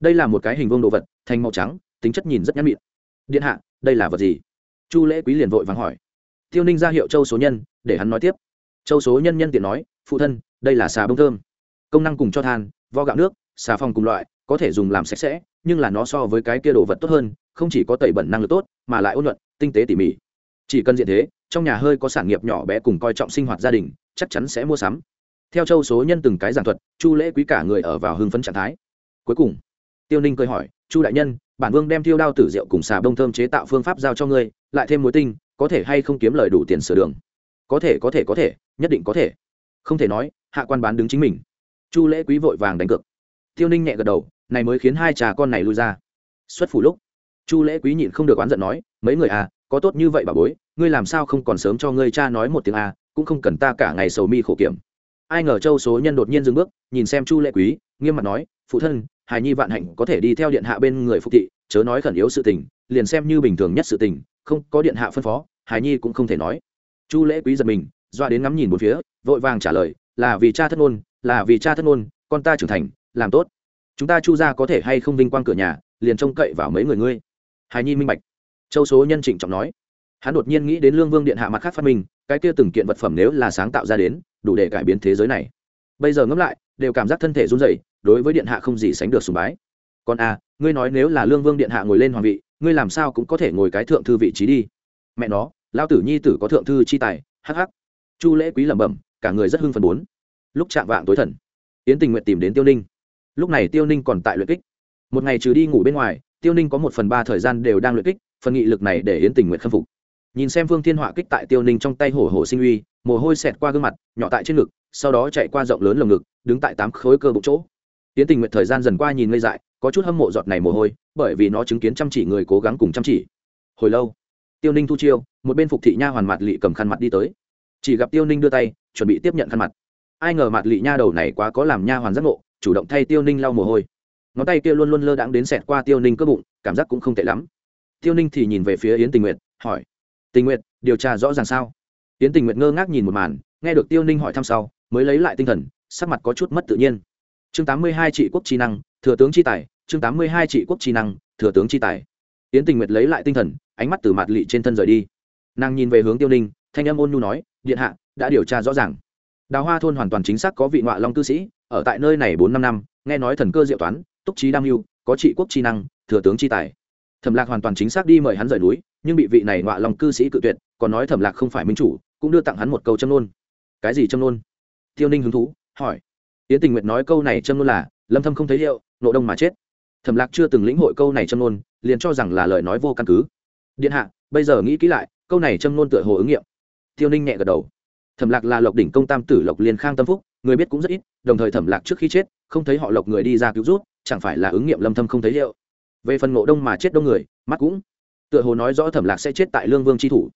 Đây là một cái hình vuông đồ vật, thành màu trắng, tính chất nhìn rất nhắn mịn. Điện hạ, đây là vật gì? Chu lễ quý liền vội vàng hỏi. Tiêu ninh ra hiệu châu số nhân, để hắn nói tiếp. Châu số nhân nhân tiện nói, phụ thân, đây là xà bông thơm. Công năng cùng cho than, vo gạo nước, xà phòng cùng loại, có thể dùng làm sạch sẽ, nhưng là nó so với cái kia đồ vật tốt hơn không chỉ có tẩy bẩn năng lực tốt, mà lại ôn luận tinh tế tỉ mỉ. Chỉ cần diện thế, trong nhà hơi có sản nghiệp nhỏ bé cùng coi trọng sinh hoạt gia đình, chắc chắn sẽ mua sắm. Theo châu số nhân từng cái giảng thuật, chu lễ quý cả người ở vào hưng phấn trạng thái. Cuối cùng, tiêu ninh cười hỏi, chu đại nhân, bản vương đem tiêu đao tử rượu cùng xà bông thơm chế tạo phương pháp giao cho ngươi, lại thêm mối tinh, có thể hay không kiếm lời đủ tiền sửa đường? Có thể có thể có thể, nhất định có thể. Không thể nói, hạ quan bán đứng chính mình. Chu lễ quý vội vàng đánh cược. Tiêu ninh nhẹ gật đầu, này mới khiến hai trà con này lui ra. Xuất phủ lúc chu lễ quý nhịn không được oán giận nói, mấy người à có tốt như vậy bà bối, ngươi làm sao không còn sớm cho ngươi cha nói một tiếng à cũng không cần ta cả ngày sầu mi khổ kiểm. Ai ngờ châu số nhân đột nhiên dừng bước, nhìn xem chu lễ quý, nghiêm mặt nói, phụ thân, hài nhi vạn hạnh có thể đi theo điện hạ bên người phục thị, chớ nói khẩn yếu sự tình, liền xem như bình thường nhất sự tình, không có điện hạ phân phó, hài nhi cũng không thể nói. Chu lễ quý giật mình, doa đến ngắm nhìn một phía, vội vàng trả lời, là vì cha thất ngôn là vì cha thất ngôn con ta trưởng thành, làm tốt. Chúng ta chu ra có thể hay không vinh quang cửa nhà, liền trông cậy vào mấy người ngươi hài nhi minh bạch. Châu số nhân trịnh trọng nói. Hắn đột nhiên nghĩ đến lương vương điện hạ mặt khác phát minh cái kia từng kiện vật phẩm nếu là sáng tạo ra đến đủ để cải biến thế giới này. Bây giờ ngẫm lại đều cảm giác thân thể run rẩy đối với điện hạ không gì sánh được sùng bái. Còn a à, ngươi nói nếu là lương vương điện hạ ngồi lên hoàng vị ngươi làm sao cũng có thể ngồi cái thượng thư vị trí đi. Mẹ nó lao tử nhi tử có thượng thư chi tài hắc hắc. Chu lễ quý lẩm bẩm cả người rất hưng phần bốn. Lúc chạm vạng tối thần yến tình nguyện tìm đến tiêu ninh. Lúc này tiêu ninh còn tại luyện kích. Một ngày trừ đi ngủ bên ngoài tiêu ninh có một phần ba thời gian đều đang luyện kích, phần nghị lực này để yến tình nguyện khâm phục. Nhìn xem phương thiên họa kích tại tiêu ninh trong tay hổ hổ sinh uy, mồ hôi xẹt qua gương mặt, nhỏ tại trên ngực, sau đó chạy qua rộng lớn lồng ngực, đứng tại tám khối cơ bụng chỗ. Yến tình nguyện thời gian dần qua nhìn ngây dại, có chút hâm mộ giọt này mồ hôi, bởi vì nó chứng kiến chăm chỉ người cố gắng cùng chăm chỉ. Hồi lâu, tiêu ninh thu chiêu, một bên phục thị nha hoàn mặt lị cầm khăn mặt đi tới. Chỉ gặp tiêu ninh đưa tay, chuẩn bị tiếp nhận khăn mặt. Ai ngờ mặt lị nha đầu này quá có làm nha hoàn giác ngộ, chủ động thay tiêu ninh lau mồ hôi ngón tay kia luôn luôn lơ đãng đến xẹt qua tiêu ninh cơ bụng, cảm giác cũng không tệ lắm. Tiêu ninh thì nhìn về phía yến tình nguyện hỏi, tình nguyện điều tra rõ ràng sao? Yến tình nguyện ngơ ngác nhìn một màn, nghe được tiêu ninh hỏi thăm sau, mới lấy lại tinh thần, sắc mặt có chút mất tự nhiên. Chương tám mươi hai trị quốc trí năng, thừa tướng chi tài, chương tám mươi hai trị quốc trí năng, thừa tướng chi tài. Yến tình nguyệt lấy lại tinh thần, ánh mắt từ mặt lị trên thân rời đi. Nàng nhìn về hướng tiêu ninh, thanh âm ôn nhu nói, điện hạ, đã điều tra rõ ràng. Đào hoa thôn hoàn toàn chính xác có vị ngoại long cư sĩ, ở tại nơi này bốn năm năm, nghe nói thần cơ diệu toán túc trí đam mưu, có trị quốc chi năng, thừa tướng chi tài. Thẩm lạc hoàn toàn chính xác đi mời hắn rời núi, nhưng bị vị này ngoạ lòng cư sĩ cự tuyệt, còn nói thẩm lạc không phải minh chủ, cũng đưa tặng hắn một câu châm nôn cái gì châm nôn tiêu ninh hứng thú, hỏi. Yến tình nguyệt nói câu này châm nôn là, lâm thâm không thấy hiệu nộ đông mà chết. Thẩm lạc chưa từng lĩnh hội câu này châm nôn liền cho rằng là lời nói vô căn cứ. Điện hạ, bây giờ nghĩ kỹ lại, câu này châm nôn tựa hồ ứng nghiệm. Tiêu ninh nhẹ gật đầu. Thẩm lạc là lộc đỉnh công tam tử lộc liên khang tâm phúc, người biết cũng rất ít, đồng thời thẩm lạc trước khi chết, không thấy họ lộc người đi ra cứu rút chẳng phải là ứng nghiệm lâm thâm không thấy hiệu về phần ngộ đông mà chết đông người, mắt cũng, tựa hồ nói rõ thẩm lạc sẽ chết tại lương vương chi thủ.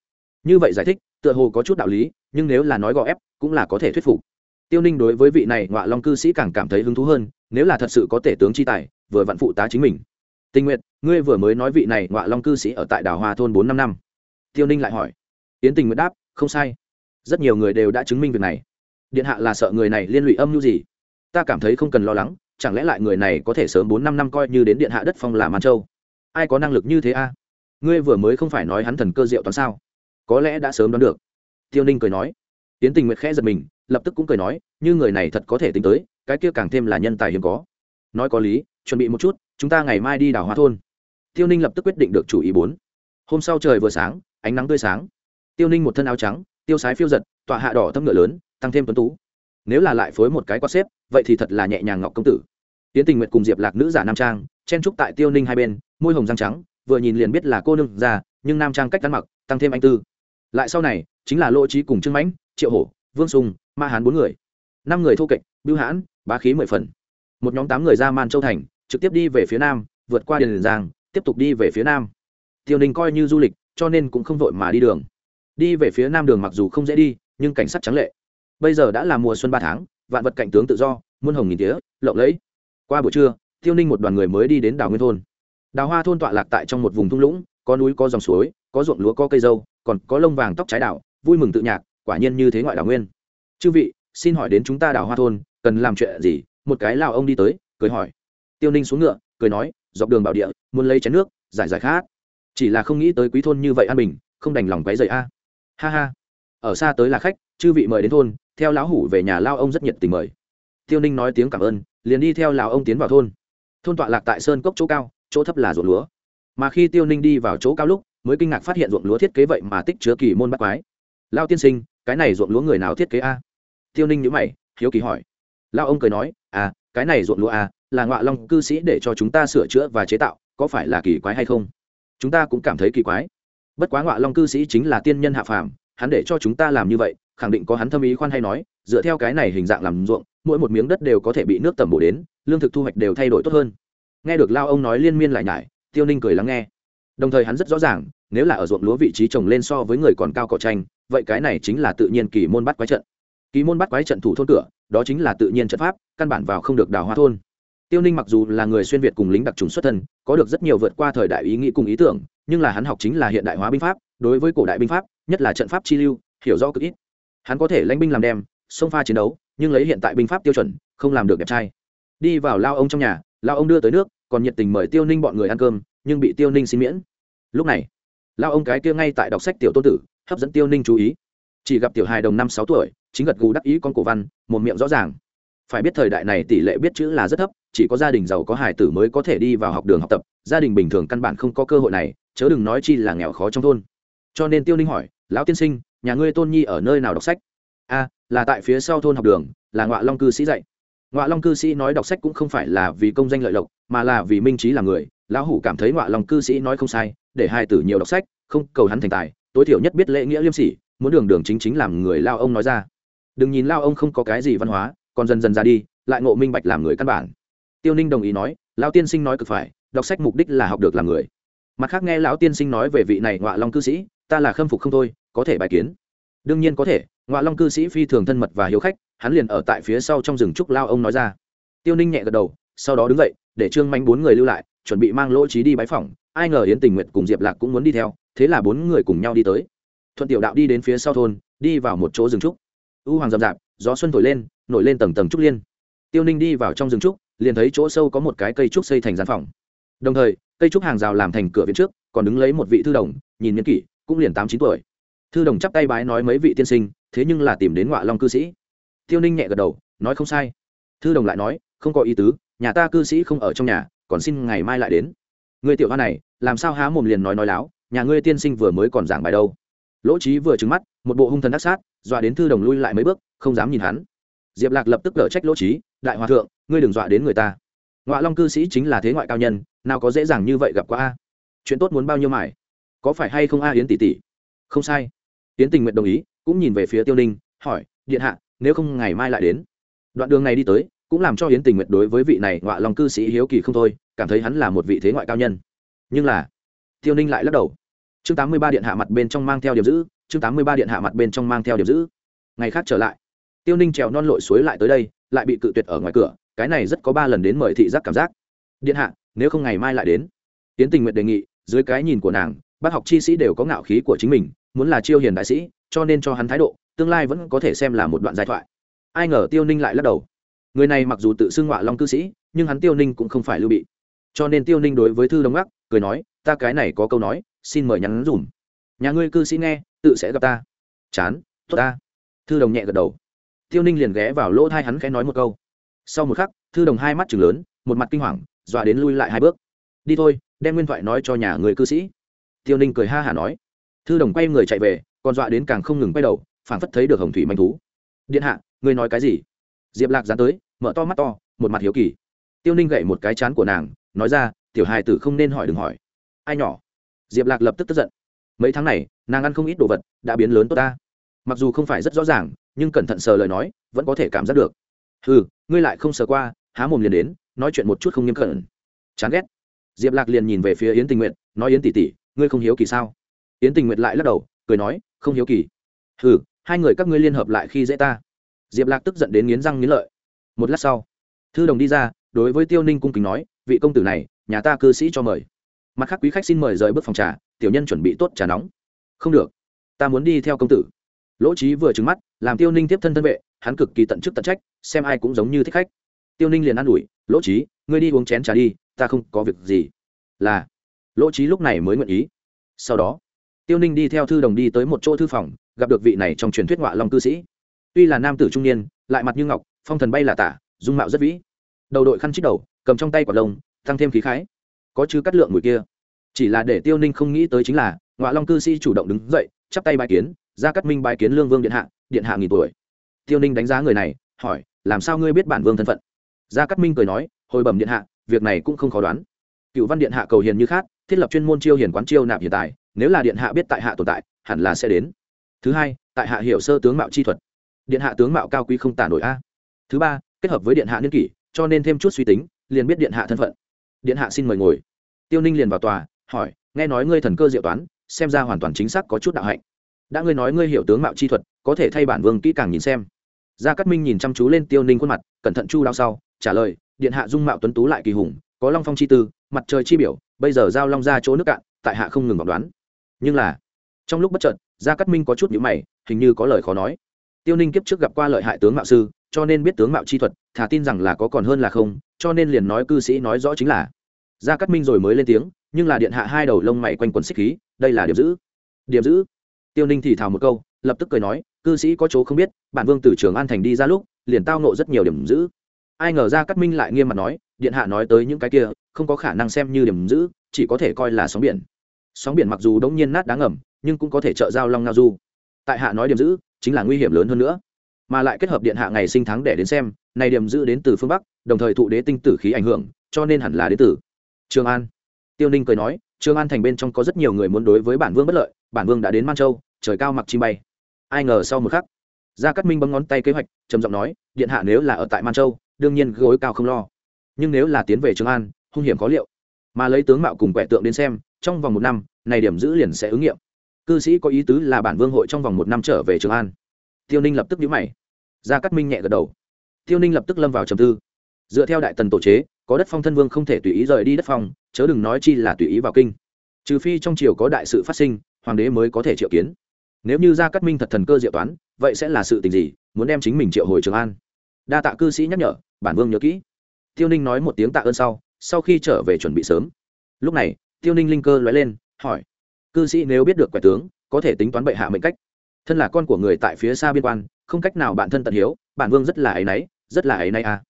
Như vậy giải thích, tựa hồ có chút đạo lý, nhưng nếu là nói gò ép, cũng là có thể thuyết phục. Tiêu ninh đối với vị này ngọa long cư sĩ càng cảm thấy hứng thú hơn, nếu là thật sự có thể tướng chi tài, vừa vặn phụ tá chính mình. Tình nguyện ngươi vừa mới nói vị này ngọa long cư sĩ ở tại đảo hoa thôn bốn năm năm. Tiêu ninh lại hỏi. Yến tình nguyện đáp, không sai. Rất nhiều người đều đã chứng minh việc này. Điện hạ là sợ người này liên lụy âm mưu gì? Ta cảm thấy không cần lo lắng chẳng lẽ lại người này có thể sớm bốn năm năm coi như đến điện hạ đất phong là man châu? Ai có năng lực như thế a? Ngươi vừa mới không phải nói hắn thần cơ diệu toán sao? Có lẽ đã sớm đoán được. Tiêu ninh cười nói. Tiến tình nguyệt khẽ giật mình, lập tức cũng cười nói, như người này thật có thể tính tới, cái kia càng thêm là nhân tài hiếm có. Nói có lý, chuẩn bị một chút, chúng ta ngày mai đi đảo hoa thôn. Tiêu ninh lập tức quyết định được chủ ý bốn. Hôm sau trời vừa sáng, ánh nắng tươi sáng. Tiêu ninh một thân áo trắng, tiêu sái phiêu giật, tọa hạ đỏ thâm ngựa lớn, tăng thêm tuấn tú nếu là lại phối một cái quạt xếp, vậy thì thật là nhẹ nhàng ngọc công tử. Tiến tình nguyện cùng diệp lạc nữ giả nam trang, chen trúc tại tiêu ninh hai bên, môi hồng răng trắng, vừa nhìn liền biết là cô nương già, nhưng nam trang cách ăn mặc, tăng thêm anh tư. Lại sau này, chính là lỗ trí cùng trương mãnh, triệu hổ, vương sùng, ma hán bốn người. Năm người thô kệch, bưu hãn, bá khí mười phần. Một nhóm tám người ra man châu thành, trực tiếp đi về phía nam, vượt qua điền giang, tiếp tục đi về phía nam. Tiêu ninh coi như du lịch, cho nên cũng không vội mà đi đường. Đi về phía nam đường mặc dù không dễ đi, nhưng cảnh sát trắng lệ bây giờ đã là mùa xuân ba tháng, vạn vật cảnh tướng tự do, muôn hồng nghìn tía, lộng lẫy. Qua buổi trưa, tiêu ninh một đoàn người mới đi đến đảo nguyên thôn. Đào hoa thôn tọa lạc tại trong một vùng thung lũng, có núi, có dòng suối, có ruộng lúa, có cây dâu, còn có lông vàng tóc trái đảo vui mừng tự nhạc, quả nhiên như thế ngoại đảo nguyên. Chư vị, xin hỏi đến chúng ta đảo hoa thôn, cần làm chuyện gì? Một cái lào ông đi tới, cười hỏi. Tiêu ninh xuống ngựa, cười nói, dọc đường bảo địa, muốn lấy chén nước, giải giải khát. Chỉ là không nghĩ tới quý thôn như vậy an bình, không đành lòng quấy dậy a. Ha ha. Ở xa tới là khách, chư vị mời đến thôn theo lão hủ về nhà lao ông rất nhiệt tình mời. Tiêu ninh nói tiếng cảm ơn, liền đi theo lão ông tiến vào thôn. Thôn tọa lạc tại sơn cốc chỗ cao, chỗ thấp là ruộng lúa. Mà khi tiêu ninh đi vào chỗ cao lúc, mới kinh ngạc phát hiện ruộng lúa thiết kế vậy mà tích chứa kỳ môn bắt quái. Lao tiên sinh, cái này ruộng lúa người nào thiết kế a? Tiêu ninh nhữ mày, hiếu kỳ hỏi. Lao ông cười nói à cái này ruộng lúa a, là ngọa long cư sĩ để cho chúng ta sửa chữa và chế tạo, có phải là kỳ quái hay không? Chúng ta cũng cảm thấy kỳ quái. Bất quá ngọa long cư sĩ chính là tiên nhân hạ phàm, hắn để cho chúng ta làm như vậy khẳng định có hắn thâm ý khoan hay nói, dựa theo cái này hình dạng làm ruộng, mỗi một miếng đất đều có thể bị nước tầm bổ đến, lương thực thu hoạch đều thay đổi tốt hơn. Nghe được lao ông nói liên miên lại nhải, tiêu ninh cười lắng nghe. Đồng thời hắn rất rõ ràng, nếu là ở ruộng lúa vị trí trồng lên so với người còn cao cỏ tranh, vậy cái này chính là tự nhiên kỳ môn bắt quái trận. Kỳ môn bắt quái trận thủ thôn cửa, đó chính là tự nhiên trận pháp, căn bản vào không được đào hoa thôn. Tiêu ninh mặc dù là người xuyên việt cùng lính đặc trùng xuất thân, có được rất nhiều vượt qua thời đại ý nghĩ cùng ý tưởng, nhưng là hắn học chính là hiện đại hóa binh pháp, đối với cổ đại binh pháp, nhất là trận pháp chi lưu, hiểu rõ cực ít hắn có thể lãnh binh làm đem, xông pha chiến đấu, nhưng lấy hiện tại binh pháp tiêu chuẩn, không làm được đẹp trai. Đi vào lao ông trong nhà, lao ông đưa tới nước, còn nhiệt tình mời tiêu ninh bọn người ăn cơm, nhưng bị tiêu ninh xin miễn. Lúc này, lao ông cái kia ngay tại đọc sách tiểu tôn tử, hấp dẫn tiêu ninh chú ý. Chỉ gặp tiểu hài đồng năm sáu tuổi, chính gật gù đắc ý con cổ văn, một miệng rõ ràng. Phải biết thời đại này tỷ lệ biết chữ là rất thấp, chỉ có gia đình giàu có hài tử mới có thể đi vào học đường học tập, gia đình bình thường căn bản không có cơ hội này, chớ đừng nói chi là nghèo khó trong thôn. Cho nên tiêu ninh hỏi, lão tiên sinh nhà ngươi tôn nhi ở nơi nào đọc sách? A, là tại phía sau thôn học đường, là ngọa long cư sĩ dạy. Ngọa long cư sĩ nói đọc sách cũng không phải là vì công danh lợi lộc, mà là vì minh trí là người. Lão hủ cảm thấy ngọa long cư sĩ nói không sai, để hai tử nhiều đọc sách, không cầu hắn thành tài, tối thiểu nhất biết lễ nghĩa liêm sỉ, muốn đường đường chính chính làm người lao ông nói ra. Đừng nhìn lao ông không có cái gì văn hóa, còn dần dần ra đi, lại ngộ minh bạch làm người căn bản. Tiêu ninh đồng ý nói lao tiên sinh nói cực phải, đọc sách mục đích là học được làm người. Mặt khác nghe lão tiên sinh nói về vị này ngọa long cư sĩ, ta là khâm phục không thôi có thể bài kiến. Đương nhiên có thể ngoại long cư sĩ phi thường thân mật và hiếu khách, hắn liền ở tại phía sau trong rừng trúc lao ông nói ra. Tiêu ninh nhẹ gật đầu, sau đó đứng dậy, để trương manh bốn người lưu lại, chuẩn bị mang lỗ trí đi bãi phòng ai ngờ yến tình nguyện cùng diệp lạc cũng muốn đi theo, thế là bốn người cùng nhau đi tới. Thuận tiểu đạo đi đến phía sau thôn, đi vào một chỗ rừng trúc. U hoàng rậm rạp, gió xuân thổi lên, nổi lên tầng tầng trúc liên. Tiêu ninh đi vào trong rừng trúc, liền thấy chỗ sâu có một cái cây trúc xây thành gian phòng. Đồng thời, cây trúc hàng rào làm thành cửa viện trước, còn đứng lấy một vị thư đồng, nhìn n kỷ, cũng liền tám chín tuổi thư đồng chắp tay bái nói mấy vị tiên sinh, thế nhưng là tìm đến ngọa long cư sĩ. Tiêu ninh nhẹ gật đầu, nói không sai. Thư đồng lại nói, không có ý tứ, nhà ta cư sĩ không ở trong nhà, còn xin ngày mai lại đến. Người tiểu hoa này, làm sao há mồm liền nói nói láo, nhà ngươi tiên sinh vừa mới còn giảng bài đâu. Lỗ trí vừa trứng mắt, một bộ hung thần đắc sát, dọa đến thư đồng lui lại mấy bước, không dám nhìn hắn. Diệp lạc lập tức gỡ trách lỗ trí đại hòa thượng, ngươi đừng dọa đến người ta. Ngoại long cư sĩ chính là thế ngoại cao nhân, nào có dễ dàng như vậy gặp qua a? Chuyện tốt muốn bao nhiêu mải? Có phải hay không a yến tỷ tỷ? Không sai. Tiễn tình nguyện đồng ý, cũng nhìn về phía tiêu ninh, hỏi, điện hạ, nếu không ngày mai lại đến? Đoạn đường này đi tới, cũng làm cho yến tình nguyện đối với vị này ngoại long cư sĩ hiếu kỳ không thôi, cảm thấy hắn là một vị thế ngoại cao nhân. Nhưng là, tiêu ninh lại lắc đầu. Chương tám mươi ba điện hạ mặt bên trong mang theo điểm giữ, chương tám mươi ba điện hạ mặt bên trong mang theo điểm giữ. Ngày khác trở lại, tiêu ninh trèo non lội suối lại tới đây, lại bị cự tuyệt ở ngoài cửa, cái này rất có ba lần đến mời thị giác cảm giác. Điện hạ, nếu không ngày mai lại đến? Tiến tình nguyện đề nghị, dưới cái nhìn của nàng, bác học chi sĩ đều có ngạo khí của chính mình muốn là chiêu hiền đại sĩ, cho nên cho hắn thái độ, tương lai vẫn có thể xem là một đoạn giai thoại. Ai ngờ tiêu ninh lại lắc đầu. Người này mặc dù tự xưng họa long cư sĩ, nhưng hắn tiêu ninh cũng không phải lưu bị. Cho nên tiêu ninh đối với thư đông ngắc, cười nói, ta cái này có câu nói, xin mời nhắn dùm. Nhà ngươi cư sĩ nghe, tự sẽ gặp ta. Chán, tốt ta. Thư đồng nhẹ gật đầu. Tiêu ninh liền ghé vào lỗ thai hắn khẽ nói một câu. Sau một khắc, thư đồng hai mắt chừng lớn, một mặt kinh hoàng, dọa đến lui lại hai bước. Đi thôi, đem nguyên thoại nói cho nhà người cư sĩ. Tiêu ninh cười ha hả nói thư đồng quay người chạy về còn dọa đến càng không ngừng quay đầu, phảng phất thấy được hồng thủy manh thú. Điện hạ, ngươi nói cái gì? Diệp lạc dán tới, mở to mắt to, một mặt hiếu kỳ. Tiêu ninh gậy một cái chán của nàng, nói ra, tiểu hài tử không nên hỏi đừng hỏi. Ai nhỏ? Diệp lạc lập tức tức giận. Mấy tháng này, nàng ăn không ít đồ vật, đã biến lớn tốt ta. Mặc dù không phải rất rõ ràng, nhưng cẩn thận sờ lời nói, vẫn có thể cảm giác được. Ừ ngươi lại không sờ qua, há mồm liền đến, nói chuyện một chút không nghiêm cẩn. Chán ghét. Diệp lạc liền nhìn về phía yến tình nguyện nói yến tỷ tỷ, ngươi không hiếu kỳ sao? Yến tình nguyện lại lắc đầu, cười nói, không hiếu kỳ. Hừ, hai người các ngươi liên hợp lại khi dễ ta. Diệp lạc tức giận đến nghiến răng nghiến lợi. Một lát sau, thư đồng đi ra, đối với tiêu ninh cung kính nói, vị công tử này, nhà ta cư sĩ cho mời. Mặt khác quý khách xin mời rời bước phòng trà, tiểu nhân chuẩn bị tốt trà nóng. Không được, ta muốn đi theo công tử. Lỗ trí vừa trứng mắt, làm tiêu ninh tiếp thân thân vệ, hắn cực kỳ tận chức tận trách, xem ai cũng giống như thích khách. Tiêu ninh liền an ủi, lỗ trí ngươi đi uống chén trà đi, ta không có việc gì. Là, lỗ trí lúc này mới nguyện ý. Sau đó tiêu ninh đi theo thư đồng đi tới một chỗ thư phòng, gặp được vị này trong truyền thuyết ngọa long cư sĩ. Tuy là nam tử trung niên, lại mặt như ngọc, phong thần bay là tả, dung mạo rất vĩ. Đầu đội khăn chích đầu, cầm trong tay quả lông, tăng thêm khí khái. Có chứ cắt lượng mùi kia. Chỉ là để tiêu ninh không nghĩ tới chính là, ngọa long cư sĩ chủ động đứng dậy, chắp tay bài kiến, ra cắt minh bài kiến lương vương điện hạ điện hạ nghìn tuổi. Tiêu ninh đánh giá người này, hỏi, làm sao ngươi biết bản vương thân phận? Gia cát minh cười nói, hồi bẩm điện hạ, việc này cũng không khó đoán. Cựu văn điện hạ cầu hiền như khác, thiết lập chuyên môn chiêu hiền quán chiêu nạp hiện tại nếu là điện hạ biết tại hạ tồn tại, hẳn là sẽ đến. Thứ hai, tại hạ hiểu sơ tướng mạo chi thuật. Điện hạ tướng mạo cao quý không tả nổi a. Thứ ba, kết hợp với điện hạ niên kỷ, cho nên thêm chút suy tính, liền biết điện hạ thân phận. Điện hạ xin mời ngồi. Tiêu ninh liền vào tòa, hỏi, nghe nói ngươi thần cơ diệu toán, xem ra hoàn toàn chính xác có chút đạo hạnh. Đã ngươi nói ngươi hiểu tướng mạo chi thuật, có thể thay bản vương kỹ càng nhìn xem. Gia cát minh nhìn chăm chú lên tiêu ninh khuôn mặt, cẩn thận chu đao sau, trả lời, điện hạ dung mạo tuấn tú lại kỳ hùng, có long phong chi tư, mặt trời chi biểu, bây giờ giao long ra chỗ nước cạn, tại hạ không ngừng vọng đoán nhưng là, trong lúc bất chợt, gia cát minh có chút nhữ mày, hình như có lời khó nói. Tiêu ninh kiếp trước gặp qua lợi hại tướng mạo sư, cho nên biết tướng mạo chi thuật thả tin rằng là có còn hơn là không, cho nên liền nói cư sĩ nói rõ chính là. Gia cát minh rồi mới lên tiếng, nhưng là điện hạ hai đầu lông mày quanh quần xích khí, đây là điểm giữ. Điểm giữ? Tiêu ninh thì thào một câu, lập tức cười nói, cư sĩ có chỗ không biết, bản vương từ trường an thành đi ra lúc, liền tao nộ rất nhiều điểm giữ. Ai ngờ ra cát minh lại nghiêm mặt nói, điện hạ nói tới những cái kia, không có khả năng xem như điểm giữ, chỉ có thể coi là sóng biển sóng biển mặc dù đống nhiên nát đáng ngầm, nhưng cũng có thể trợ giao long ngao du. Tại hạ nói điểm giữ, chính là nguy hiểm lớn hơn nữa. Mà lại kết hợp điện hạ ngày sinh tháng để đến xem, này điểm giữ đến từ phương bắc, đồng thời thụ đế tinh tử khí ảnh hưởng, cho nên hẳn là đế tử trường an. Tiêu ninh cười nói, trường an thành bên trong có rất nhiều người muốn đối với bản vương bất lợi, bản vương đã đến man châu, trời cao mặc chim bay. Ai ngờ sau một khắc, gia cát minh bấm ngón tay kế hoạch, trầm giọng nói, điện hạ nếu là ở tại man châu, đương nhiên gối cao không lo. Nhưng nếu là tiến về trường an, hung hiểm khó liệu mà lấy tướng mạo cùng quẻ tượng đến xem, trong vòng một năm, này điểm giữ liền sẽ ứng nghiệm. Cư sĩ có ý tứ là bản vương hội trong vòng một năm trở về trường an. Tiêu ninh lập tức nhũ mày. Gia cát minh nhẹ gật đầu. Tiêu ninh lập tức lâm vào trầm tư. Dựa theo đại tần tổ chế, có đất phong thân vương không thể tùy ý rời đi đất phong, chớ đừng nói chi là tùy ý vào kinh. Trừ phi trong triều có đại sự phát sinh, hoàng đế mới có thể triệu kiến. Nếu như gia cát minh thật thần cơ diệu toán, vậy sẽ là sự tình gì, muốn đem chính mình triệu hồi trường an? Đa tạ cư sĩ nhắc nhở, bản vương nhớ kỹ. Tiêu ninh nói một tiếng tạ ơn sau sau khi trở về chuẩn bị sớm. Lúc này tiêu ninh linh cơ nói lên hỏi cư sĩ nếu biết được quẻ tướng có thể tính toán bệ hạ mệnh cách? Thân là con của người tại phía xa biên quan không cách nào bạn thân tận hiếu bản vương rất là áy náy rất là áy náy à.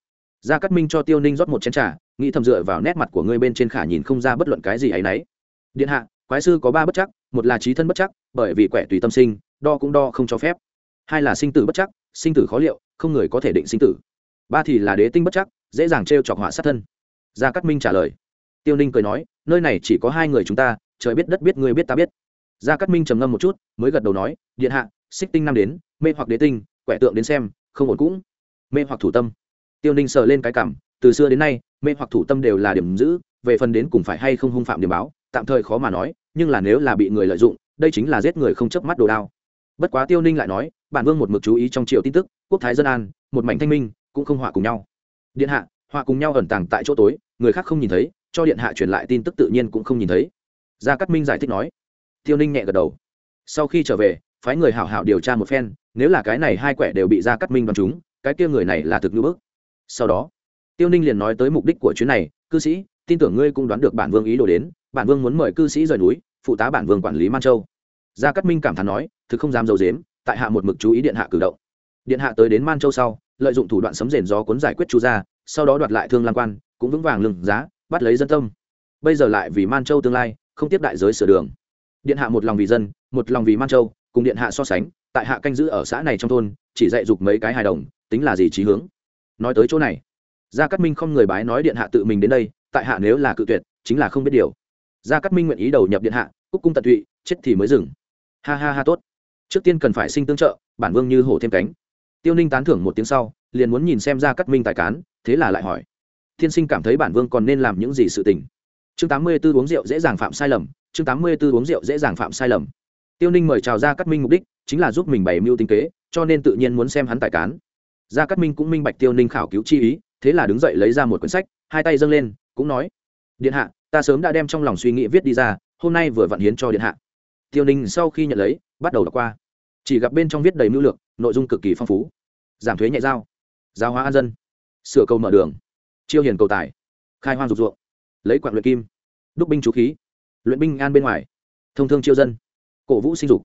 Gia cát minh cho tiêu ninh rót một chén t r à nghĩ thầm dựa vào nét mặt của ngươi bên trên khả nhìn không ra bất luận cái gì ấy nấy, điện hạ quái sư có ba bất chắc một là trí thân bất chắc bởi vì quẻ tùy tâm sinh đo cũng đo không cho phép. Hai là sinh tử bất chắc sinh tử khó liệu không người có thể định sinh tử. Ba thì là đế tinh bất chắc dễ dàng t r e o chọc họa sát thân gia cát minh trả lời. Tiêu ninh cười nói, nơi này chỉ có hai người chúng ta, trời biết đất biết, người biết ta biết. Gia cát minh trầm ngâm một chút, mới gật đầu nói, điện hạ, xích tinh năm đến, mê hoặc đế tinh, quẻ tượng đến xem, không ổn cũng. Mê hoặc thủ tâm. Tiêu ninh sờ lên cái cảm, từ xưa đến nay, mê hoặc thủ tâm đều là điểm giữ, về phần đến cùng phải hay không hung phạm điểm báo, tạm thời khó mà nói, nhưng là nếu là bị người lợi dụng, đây chính là giết người không chớp mắt đồ đao. Bất quá tiêu ninh lại nói, bản vương một mực chú ý trong triệu tin tức, quốc thái dân an, một mảnh thanh minh, cũng không hòa cùng nhau. Điện hạ họa cùng nhau ẩn tàng tại chỗ tối, người khác không nhìn thấy, cho điện hạ truyền lại tin tức tự nhiên cũng không nhìn thấy. Gia cát minh giải thích nói. Tiêu ninh nhẹ gật đầu. Sau khi trở về, phái người hảo hảo điều tra một phen, nếu là cái này hai quẻ đều bị gia cát minh đoán chúng cái kia người này là thực ngữ bức. Sau đó, tiêu ninh liền nói tới mục đích của chuyến này, cư sĩ, tin tưởng ngươi cũng đoán được bản vương ý đồ đến, bản vương muốn mời cư sĩ rời núi, phụ tá bản vương quản lý man châu. Gia cát minh cảm thán nói, thực không dám dầu dếm tại hạ một mực chú ý điện hạ cử động. Điện hạ tới đến man châu sau lợi dụng thủ đoạn sấm rền gió cuốn giải quyết chu gia, sau đó đoạt lại thương lan quan, cũng vững vàng lừng giá, bắt lấy dân tâm. Bây giờ lại vì man châu tương lai, không tiếp đại giới sửa đường. Điện hạ một lòng vì dân, một lòng vì man châu, cùng điện hạ so sánh, tại hạ canh giữ ở xã này trong thôn, chỉ dạy dục mấy cái hài đồng, tính là gì trí hướng. Nói tới chỗ này, gia cát minh không người bái nói điện hạ tự mình đến đây, tại hạ nếu là cự tuyệt, chính là không biết điều. Gia cát minh nguyện ý đầu nhập điện hạ, cúc cung tận tụy, chết thì mới dừng. Ha ha ha tốt. Trước tiên cần phải sinh tương trợ, bản vương như hổ thêm cánh tiêu ninh tán thưởng một tiếng sau, liền muốn nhìn xem gia cát minh tài cán, thế là lại hỏi. Thiên sinh cảm thấy bản vương còn nên làm những gì sự tình? Chương tám mươi b ố uống rượu dễ dàng phạm sai lầm, chương tám mươi b ố uống rượu dễ dàng phạm sai lầm. Tiêu ninh mời chào gia cát minh mục đích, chính là giúp mình bày mưu tinh kế, cho nên tự nhiên muốn xem hắn tài cán. Gia cát minh cũng minh bạch tiêu ninh khảo cứu chi ý, thế là đứng dậy lấy ra một quyển sách, hai tay dâng lên, cũng nói, điện hạ, ta sớm đã đem trong lòng suy nghĩ viết đi ra, hôm nay vừa vặn hiến cho điện hạ. Tiêu ninh sau khi nhận lấy, bắt đầu đọc qua. Chỉ gặp bên trong viết đầy mưu lược, nội dung cực kỳ phong phú giảm thuế nhẹ giao giao hóa an dân, sửa cầu mở đường, chiêu hiền cầu tài, khai hoang dục ruộng, lấy quạng luyện kim, đúc binh chú khí, luyện binh an bên ngoài, thông thương chiêu dân, cổ vũ sinh dục.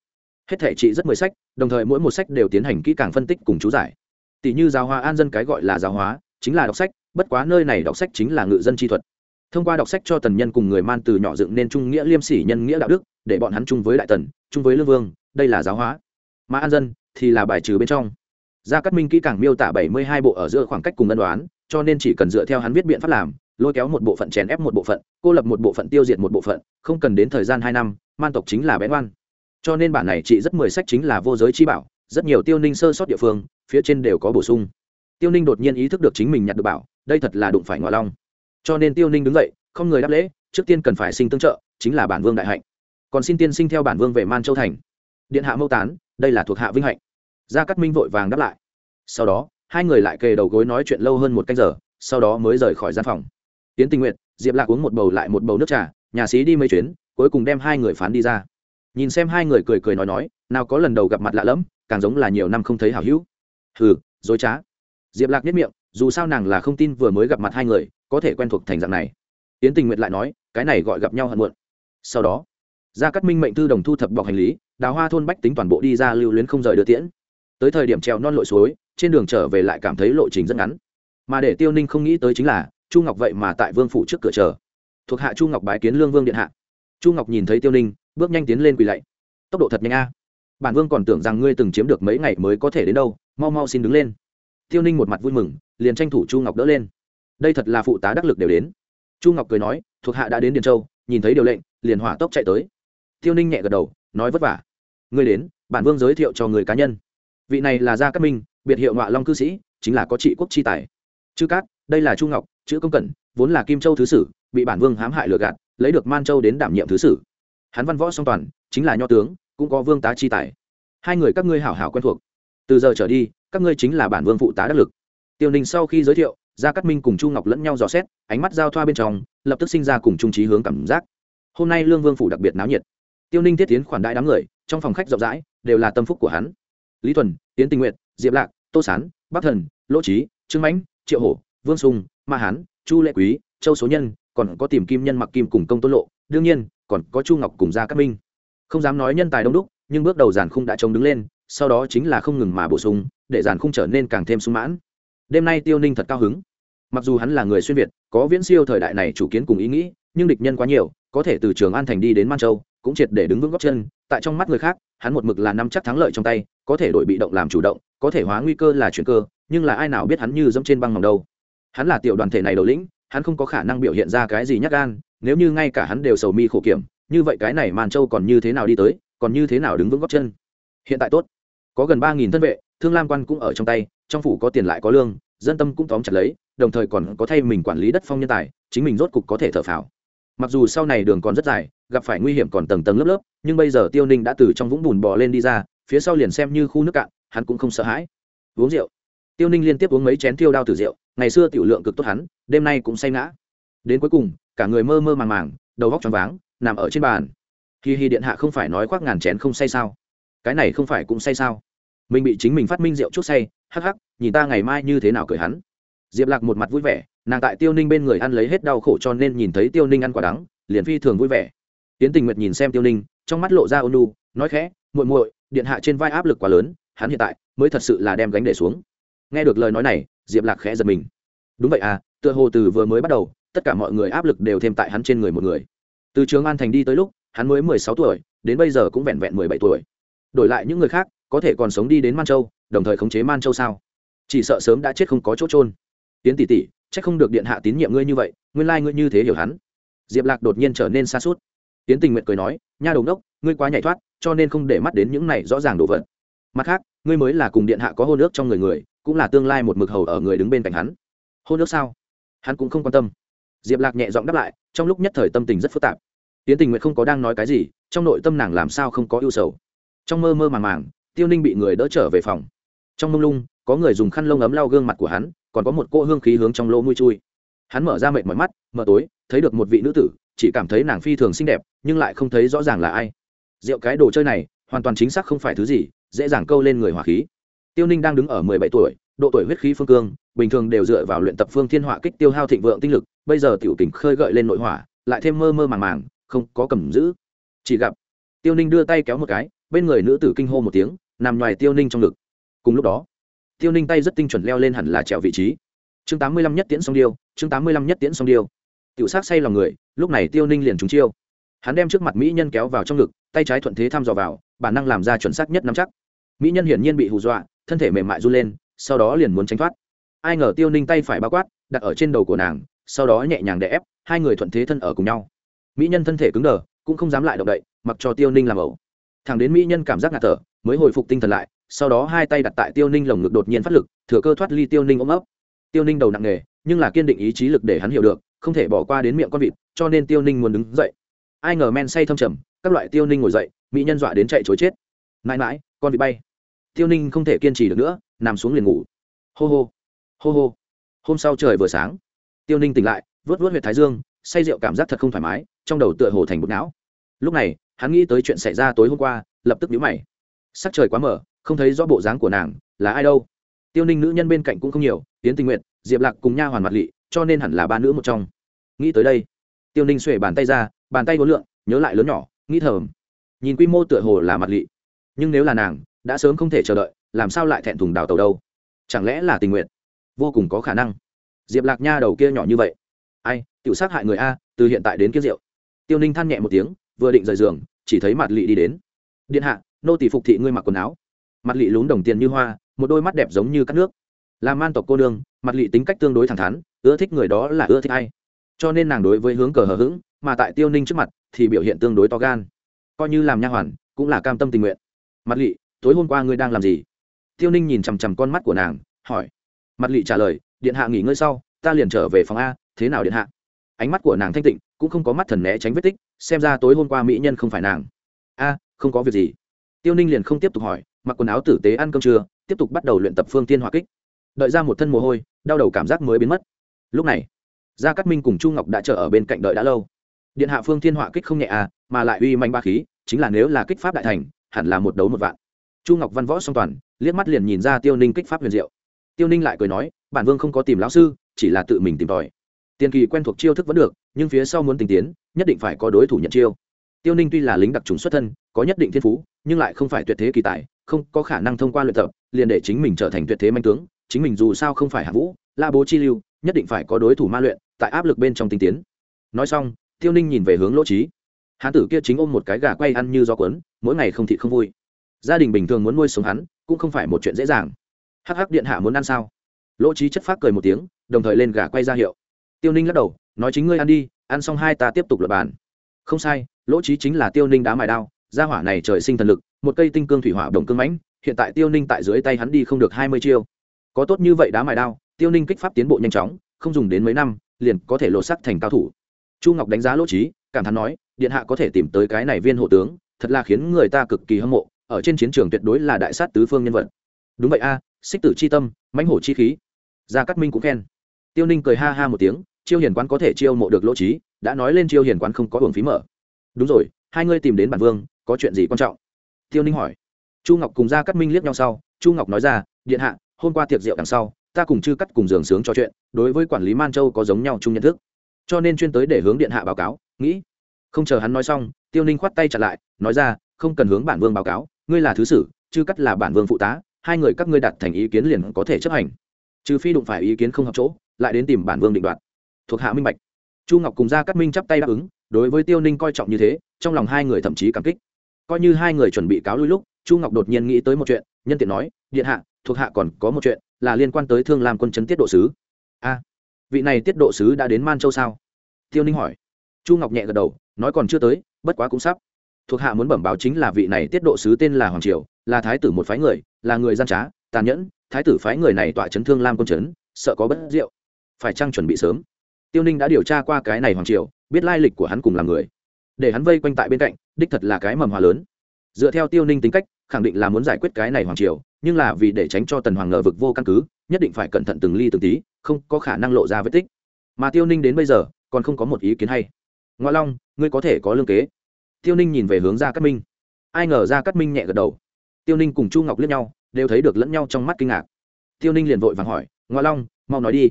Hết thể trị rất mười sách, đồng thời mỗi một sách đều tiến hành kỹ càng phân tích cùng chú giải. Tỷ như giáo hóa an dân cái gọi là giáo hóa, chính là đọc sách, bất quá nơi này đọc sách chính là ngự dân chi thuật. Thông qua đọc sách cho tần nhân cùng người man từ nhỏ dựng nên trung nghĩa liêm sỉ nhân nghĩa đạo đức, để bọn hắn chung với đại tần, chung với lương vương, đây là giáo hóa. Mà an dân thì là bài trừ bên trong gia cát minh kỹ càng miêu tả bảy mươi hai bộ ở giữa khoảng cách cùng ân đoán, cho nên chỉ cần dựa theo hắn viết biện pháp làm, lôi kéo một bộ phận, chèn ép một bộ phận, cô lập một bộ phận, tiêu diệt một bộ phận, không cần đến thời gian hai năm, man tộc chính là bén oan. Cho nên bản này chỉ rất mười sách chính là vô giới chi bảo, rất nhiều tiêu ninh sơ sót địa phương, phía trên đều có bổ sung. Tiêu ninh đột nhiên ý thức được chính mình nhặt được bảo, đây thật là đụng phải ngoại long. Cho nên tiêu ninh đứng dậy, không người đáp lễ, trước tiên cần phải sinh tương trợ, chính là bản vương đại hạnh. Còn xin tiên sinh theo bản vương về man châu thành. Điện hạ mâu tán, đây là thuộc hạ vinh hạnh gia cát minh vội vàng đáp lại. Sau đó, hai người lại kề đầu gối nói chuyện lâu hơn một canh giờ, sau đó mới rời khỏi gian phòng. Tiến tình nguyện diệp lạc uống một bầu lại một bầu nước trà, nhà xí đi mấy chuyến, cuối cùng đem hai người phán đi ra. Nhìn xem hai người cười cười nói nói, nào có lần đầu gặp mặt lạ lẫm, càng giống là nhiều năm không thấy hảo hữu. Hừ, dối trá. Diệp lạc nhất miệng, dù sao nàng là không tin vừa mới gặp mặt hai người, có thể quen thuộc thành dạng này. Yến tình nguyện lại nói, cái này gọi gặp nhau hận muộn. Sau đó, gia cát minh mệnh thư đồng thu thập bọc hành lý, đào hoa thôn bách tính toàn bộ đi ra lưu luyến không rời đưa tiễn tới thời điểm treo non lội suối, trên đường trở về lại cảm thấy lộ trình rất ngắn. Mà để tiêu ninh không nghĩ tới chính là, chu ngọc vậy mà tại vương phủ trước cửa chờ. Thuộc hạ chu ngọc bái kiến lương vương điện hạ. Chu ngọc nhìn thấy tiêu ninh, bước nhanh tiến lên quỳ lạy. Tốc độ thật nhanh a. Bản vương còn tưởng rằng ngươi từng chiếm được mấy ngày mới có thể đến đâu, mau mau xin đứng lên. Tiêu ninh một mặt vui mừng, liền tranh thủ chu ngọc đỡ lên. Đây thật là phụ tá đắc lực đều đến. Chu ngọc cười nói, thuộc hạ đã đến điền châu, nhìn thấy điều lệnh, liền hỏa tốc chạy tới. Tiêu ninh nhẹ gật đầu, nói vất vả. Ngươi đến, bản vương giới thiệu cho người cá nhân vị này là gia cát minh, biệt hiệu ngọa long cư sĩ, chính là có trị quốc chi tài. Chư cát, đây là chu ngọc, chữ công cẩn, vốn là kim châu thứ sử, bị bản vương hãm hại lừa gạt, lấy được man châu đến đảm nhiệm thứ sử. Hắn văn võ song toàn, chính là nho tướng, cũng có vương tá chi tài. Hai người các ngươi hảo hảo quen thuộc. Từ giờ trở đi, các ngươi chính là bản vương phụ tá đắc lực. Tiêu ninh sau khi giới thiệu, gia cát minh cùng chu ngọc lẫn nhau dò xét, ánh mắt giao thoa bên trong, lập tức sinh ra cùng trung trí hướng cảm giác. Hôm nay lương vương phủ đặc biệt náo nhiệt. Tiêu ninh thiết tiến khoản đại đám người, trong phòng khách rộng rãi, đều là tâm phúc của hắn. Lý thuần tiến tình nguyện diệp lạc, tô sán, bắc thần, lỗ trí trương mãnh, triệu hổ, vương sùng, ma hán, chu lệ quý, châu số nhân, còn có tìm kim nhân mặc kim cùng công tôn lộ, đương nhiên, còn có chu ngọc cùng gia cát minh. Không dám nói nhân tài đông đúc, nhưng bước đầu giàn khung đã trông đứng lên, sau đó chính là không ngừng mà bổ sung, để giàn khung trở nên càng thêm sung mãn. Đêm nay tiêu ninh thật cao hứng. Mặc dù hắn là người xuyên việt, có viễn siêu thời đại này chủ kiến cùng ý nghĩ, nhưng địch nhân quá nhiều, có thể từ trường an thành đi đến man châu, cũng triệt để đứng vững góc chân tại trong mắt người khác, hắn một mực là nắm chắc thắng lợi trong tay, có thể đổi bị động làm chủ động, có thể hóa nguy cơ là chuyện cơ, nhưng là ai nào biết hắn như dẫm trên băng mỏng đâu. Hắn là tiểu đoàn thể này đầu lĩnh, hắn không có khả năng biểu hiện ra cái gì nhắc gan, nếu như ngay cả hắn đều sầu mi khổ kiểm, như vậy cái này màn châu còn như thế nào đi tới, còn như thế nào đứng vững góc chân? Hiện tại tốt. Có gần ba nghìn thân vệ, thương lam quan cũng ở trong tay, trong phủ có tiền lại có lương, dân tâm cũng tóm chặt lấy, đồng thời còn có thay mình quản lý đất phong nhân tài, chính mình rốt cục có thể thở phào. Mặc dù sau này đường còn rất dài gặp phải nguy hiểm còn tầng tầng lớp lớp, nhưng bây giờ tiêu ninh đã từ trong vũng bùn bò lên đi ra, phía sau liền xem như khu nước cạn, hắn cũng không sợ hãi. Uống rượu. Tiêu ninh liên tiếp uống mấy chén tiêu đao từ rượu, ngày xưa tiểu lượng cực tốt hắn, đêm nay cũng say ngã. Đến cuối cùng, cả người mơ mơ màng màng, đầu góc choáng váng, nằm ở trên bàn. Hi hi điện hạ không phải nói khoác ngàn chén không say sao? Cái này không phải cũng say sao? Mình bị chính mình phát minh rượu chút say, hắc hắc, nhìn ta ngày mai như thế nào cười hắn. Diệp lạc một mặt vui vẻ, nàng tại tiêu ninh bên người ăn lấy hết đau khổ cho nên nhìn thấy tiêu ninh ăn quả đắng, liền phi thường vui vẻ tiến tình nguyệt nhìn xem tiêu ninh, trong mắt lộ ra ôn nu nói khẽ, muội muội, điện hạ trên vai áp lực quá lớn, hắn hiện tại mới thật sự là đem gánh để xuống. Nghe được lời nói này, diệp lạc khẽ giật mình. Đúng vậy à tựa hồ từ vừa mới bắt đầu, tất cả mọi người áp lực đều thêm tại hắn trên người một người. Từ trường an thành đi tới lúc, hắn mới mười sáu tuổi, đến bây giờ cũng vẹn vẹn mười bảy tuổi. Đổi lại những người khác, có thể còn sống đi đến man châu, đồng thời khống chế man châu sao? Chỉ sợ sớm đã chết không có chỗ trôn tiến tỷ tỷ c h ắ c không được điện hạ tín nhiệm ngươi như vậy, nguyên lai、like、ngươi như thế hiểu hắn. Diệp lạc đột nhiên trở nên xa suốt tiến tình nguyện cười nói, nha đồng đốc ngươi quá nhảy thoát, cho nên không để mắt đến những này rõ ràng đồ vật. Mặt khác, ngươi mới là cùng điện hạ có hôn ước trong người người, cũng là tương lai một mực hầu ở người đứng bên cạnh hắn. Hôn ước sao? Hắn cũng không quan tâm. Diệp lạc nhẹ giọng đáp lại, trong lúc nhất thời tâm tình rất phức tạp. Tiến tình nguyện không có đang nói cái gì, trong nội tâm nàng làm sao không có ưu sầu. Trong mơ mơ màng màng, tiêu ninh bị người đỡ trở về phòng. Trong mông lung, có người dùng khăn lông ấm lau gương mặt của hắn, còn có một cô hương khí hướng trong lỗ mũi chui. Hắn mở ra mệt mỏi mắt, mở tối, thấy được một vị nữ tử chỉ cảm thấy nàng phi thường xinh đẹp, nhưng lại không thấy rõ ràng là ai. Rượu cái đồ chơi này, hoàn toàn chính xác không phải thứ gì, dễ dàng câu lên người hỏa khí. Tiêu ninh đang đứng ở mười bảy tuổi, độ tuổi huyết khí phương cương, bình thường đều dựa vào luyện tập phương thiên hỏa kích tiêu hao thịnh vượng tinh lực, bây giờ tiểu tình khơi gợi lên nội hỏa, lại thêm mơ mơ màng màng, không có cầm giữ. Chỉ gặp, tiêu ninh đưa tay kéo một cái, bên người nữ tử kinh hô một tiếng, nằm ngoài tiêu ninh trong ngực. Cùng lúc đó, tiêu ninh tay rất tinh chuẩn leo lên hẳn là trèo vị trí. Chương tám mươi lăm nhất tiễn song điêu, chương tám mươi lăm nhất tiễn song điêu tiểu sát say lòng người, lúc này tiêu ninh liền trúng chiêu. Hắn đem trước mặt mỹ nhân kéo vào trong ngực, tay trái thuận thế thăm dò vào, bản năng làm ra chuẩn xác nhất nắm chắc. Mỹ nhân hiển nhiên bị hù dọa, thân thể mềm mại run lên, sau đó liền muốn tránh thoát. Ai ngờ tiêu ninh tay phải bao quát, đặt ở trên đầu của nàng, sau đó nhẹ nhàng đè ép, hai người thuận thế thân ở cùng nhau. Mỹ nhân thân thể cứng đờ, cũng không dám lại động đậy, mặc cho tiêu ninh làm ẩu. Thằng đến mỹ nhân cảm giác ngạt thở, mới hồi phục tinh thần lại, sau đó hai tay đặt tại tiêu ninh lồng ngực đột nhiên phát lực, thừa cơ thoát ly tiêu ninh ôm ấp. Tiêu ninh đầu nặng nề, nhưng là kiên định ý chí lực để hắn hiểu được không thể bỏ qua đến miệng con vịt, cho nên tiêu ninh muốn đứng dậy. Ai ngờ men say thâm trầm, các loại tiêu ninh ngồi dậy, mỹ nhân dọa đến chạy chối chết. Mãi mãi, con vịt bay. Tiêu ninh không thể kiên trì được nữa, nằm xuống liền ngủ. Hô hô hô hô. Hôm sau trời vừa sáng, tiêu ninh tỉnh lại vớt vớt huyệt thái dương, say rượu cảm giác thật không thoải mái, trong đầu tựa hồ thành bột não. Lúc này, hắn nghĩ tới chuyện xảy ra tối hôm qua, lập tức nhíu mày. Sắc trời quá mở không thấy rõ bộ dáng của nàng, là ai đâu. Tiêu ninh nữ nhân bên cạnh cũng không nhiều tiến tình nguyện diệp lạc cùng nha hoàn mặt lị cho nên hẳn là ba nữ một trong. Nghĩ tới đây, tiêu ninh xuể bàn tay ra, bàn tay vốn lượn nhớ lại lớn nhỏ, nghĩ thầm, nhìn quy mô tựa hồ là mặt lị. Nhưng nếu là nàng, đã sớm không thể chờ đợi, làm sao lại thẹn thùng đào tàu đâu? Chẳng lẽ là tình nguyện? Vô cùng có khả năng. Diệp lạc nha đầu kia nhỏ như vậy. Ai tự sát hại người a, từ hiện tại đến kia rượu. Tiêu ninh than nhẹ một tiếng, vừa định rời giường, chỉ thấy mặt lị đi đến. Điện hạ, nô tỷ phục thị ngươi mặc quần áo. Mặt lị lún đồng tiền như hoa, một đôi mắt đẹp giống như cắt nước. Làm man tộc cô đương mặt lị tính cách tương đối thẳng thắn ưa thích người đó là ưa thích ai. Cho nên nàng đối với hướng cờ hờ hững, mà tại tiêu ninh trước mặt thì biểu hiện tương đối to gan. Coi như làm nha hoàn, cũng là cam tâm tình nguyện. Mặt lỵ tối hôm qua ngươi đang làm gì? Tiêu ninh nhìn chằm chằm con mắt của nàng, hỏi. Mặt lỵ trả lời, điện hạ nghỉ ngơi sau, ta liền trở về phòng a, thế nào điện hạ? Ánh mắt của nàng thanh tịnh, cũng không có mắt thần né tránh vết tích, xem ra tối hôm qua mỹ nhân không phải nàng. A, không có việc gì. Tiêu ninh liền không tiếp tục hỏi, mặc quần áo tử tế ăn cơm trưa, tiếp tục bắt đầu luyện tập phương tiên hỏa kích. Đợi ra một thân mồ hôi, đau đầu cảm giác mới biến mất lúc này, gia cát minh cùng chu ngọc đã chờ ở bên cạnh đợi đã lâu. Điện hạ phương thiên hỏa kích không nhẹ à mà lại uy manh ba khí, chính là nếu là kích pháp đại thành, hẳn là một đấu một vạn. Chu ngọc văn võ song toàn, liếc mắt liền nhìn ra tiêu ninh kích pháp huyền diệu. Tiêu ninh lại cười nói, bản vương không có tìm lão sư, chỉ là tự mình tìm tòi. Tiền kỳ quen thuộc chiêu thức vẫn được, nhưng phía sau muốn tình tiến, nhất định phải có đối thủ nhận chiêu. Tiêu ninh tuy là lính đặc trùng xuất thân, có nhất định thiên phú, nhưng lại không phải tuyệt thế kỳ tài, không có khả năng thông qua luyện tập, liền để chính mình trở thành tuyệt thế manh tướng, chính mình dù sao không phải hạ vũ, la bố chi lưu nhất định phải có đối thủ ma luyện, tại áp lực bên trong tinh tiến. Nói xong, tiêu ninh nhìn về hướng lỗ trí hán tử kia chính ôm một cái gà quay ăn như gió cuốn, mỗi ngày không thị không vui. Gia đình bình thường muốn nuôi sống hắn, cũng không phải một chuyện dễ dàng. Hắc hắc điện hạ muốn ăn sao? Lỗ trí chất phát cười một tiếng, đồng thời lên gà quay ra hiệu. Tiêu ninh lắc đầu, nói chính ngươi ăn đi, ăn xong hai ta tiếp tục lập bàn. Không sai, lỗ trí chính là tiêu ninh đá mài đao, gia hỏa này trời sinh thần lực, một cây tinh cương thủy hỏa đồng cương mãnh, hiện tại tiêu ninh tại dưới tay hắn đi không được hai mươi chiêu. Có tốt như vậy đá mài đao tiêu ninh kích pháp tiến bộ nhanh chóng, không dùng đến mấy năm, liền có thể lột sắc thành cao thủ. Chu ngọc đánh giá lỗ trí, cảm thán nói, điện hạ có thể tìm tới cái này viên hộ tướng, thật là khiến người ta cực kỳ hâm mộ, ở trên chiến trường tuyệt đối là đại sát tứ phương nhân vật. Đúng vậy a xích tử c h i tâm, mãnh hổ chi khí. Gia cát minh cũng khen. Tiêu ninh cười ha ha một tiếng, chiêu hiền quán có thể chiêu mộ được lỗ trí, đã nói lên chiêu hiền quán không có hưởng phí mở. Đúng rồi, hai ngươi tìm đến bản vương, có chuyện gì quan trọng? Tiêu ninh hỏi. Chu ngọc cùng gia cát minh liếc nhau sau, chu ngọc nói ra, điện hạ, hôm qua tiệc rượu đằng sau ta cùng chư cắt cùng giường sướng trò chuyện, đối với quản lý man châu có giống nhau chung nhận thức. Cho nên chuyên tới để hướng điện hạ báo cáo, nghĩ. Không chờ hắn nói xong, tiêu ninh khoát tay chặt lại, nói ra, không cần hướng bản vương báo cáo, ngươi là thứ sử, chư cắt là bản vương phụ tá, hai người các ngươi đặt thành ý kiến liền có thể chấp hành. Trừ phi đụng phải ý kiến không hợp chỗ, lại đến tìm bản vương định đoạt. Thuộc hạ minh bạch. Chu ngọc cùng gia cắt minh chắp tay đáp ứng, đối với tiêu ninh coi trọng như thế, trong lòng hai người thậm chí cảm kích. Coi như hai người chuẩn bị cáo lui lúc, chu ngọc đột nhiên nghĩ tới một chuyện, nhân tiện nói, điện hạ, thuộc hạ còn có một chuyện là liên quan tới thương làm quân chấn tiết độ sứ. A, vị này tiết độ sứ đã đến man châu sao? Tiêu ninh hỏi. Chu ngọc nhẹ gật đầu, nói còn chưa tới, bất quá cũng sắp. Thuộc hạ muốn bẩm báo chính là vị này tiết độ sứ tên là hoàng triều, là thái tử một phái người, là người gian trá, tàn nhẫn, thái tử phái người này tọa chấn thương lam quân chấn, sợ có bất diệu. Phải chăng chuẩn bị sớm? Tiêu ninh đã điều tra qua cái này hoàng triều, biết lai lịch của hắn cùng là người. Để hắn vây quanh tại bên cạnh, đích thật là cái mầm hòa lớn. Dựa theo tiêu ninh tính cách khẳng định là muốn giải quyết cái này hoàng triều, nhưng là vì để tránh cho tần hoàng ngờ vực vô căn cứ, nhất định phải cẩn thận từng ly từng tí, không có khả năng lộ ra vết tích. Mà tiêu ninh đến bây giờ, còn không có một ý kiến hay. Ngoa long, ngươi có thể có lương kế. Tiêu ninh nhìn về hướng gia cát minh. Ai ngờ gia cát minh nhẹ gật đầu. Tiêu ninh cùng chu ngọc liếc nhau, đều thấy được lẫn nhau trong mắt kinh ngạc. Tiêu ninh liền vội vàng hỏi, ngoa long, mau nói đi.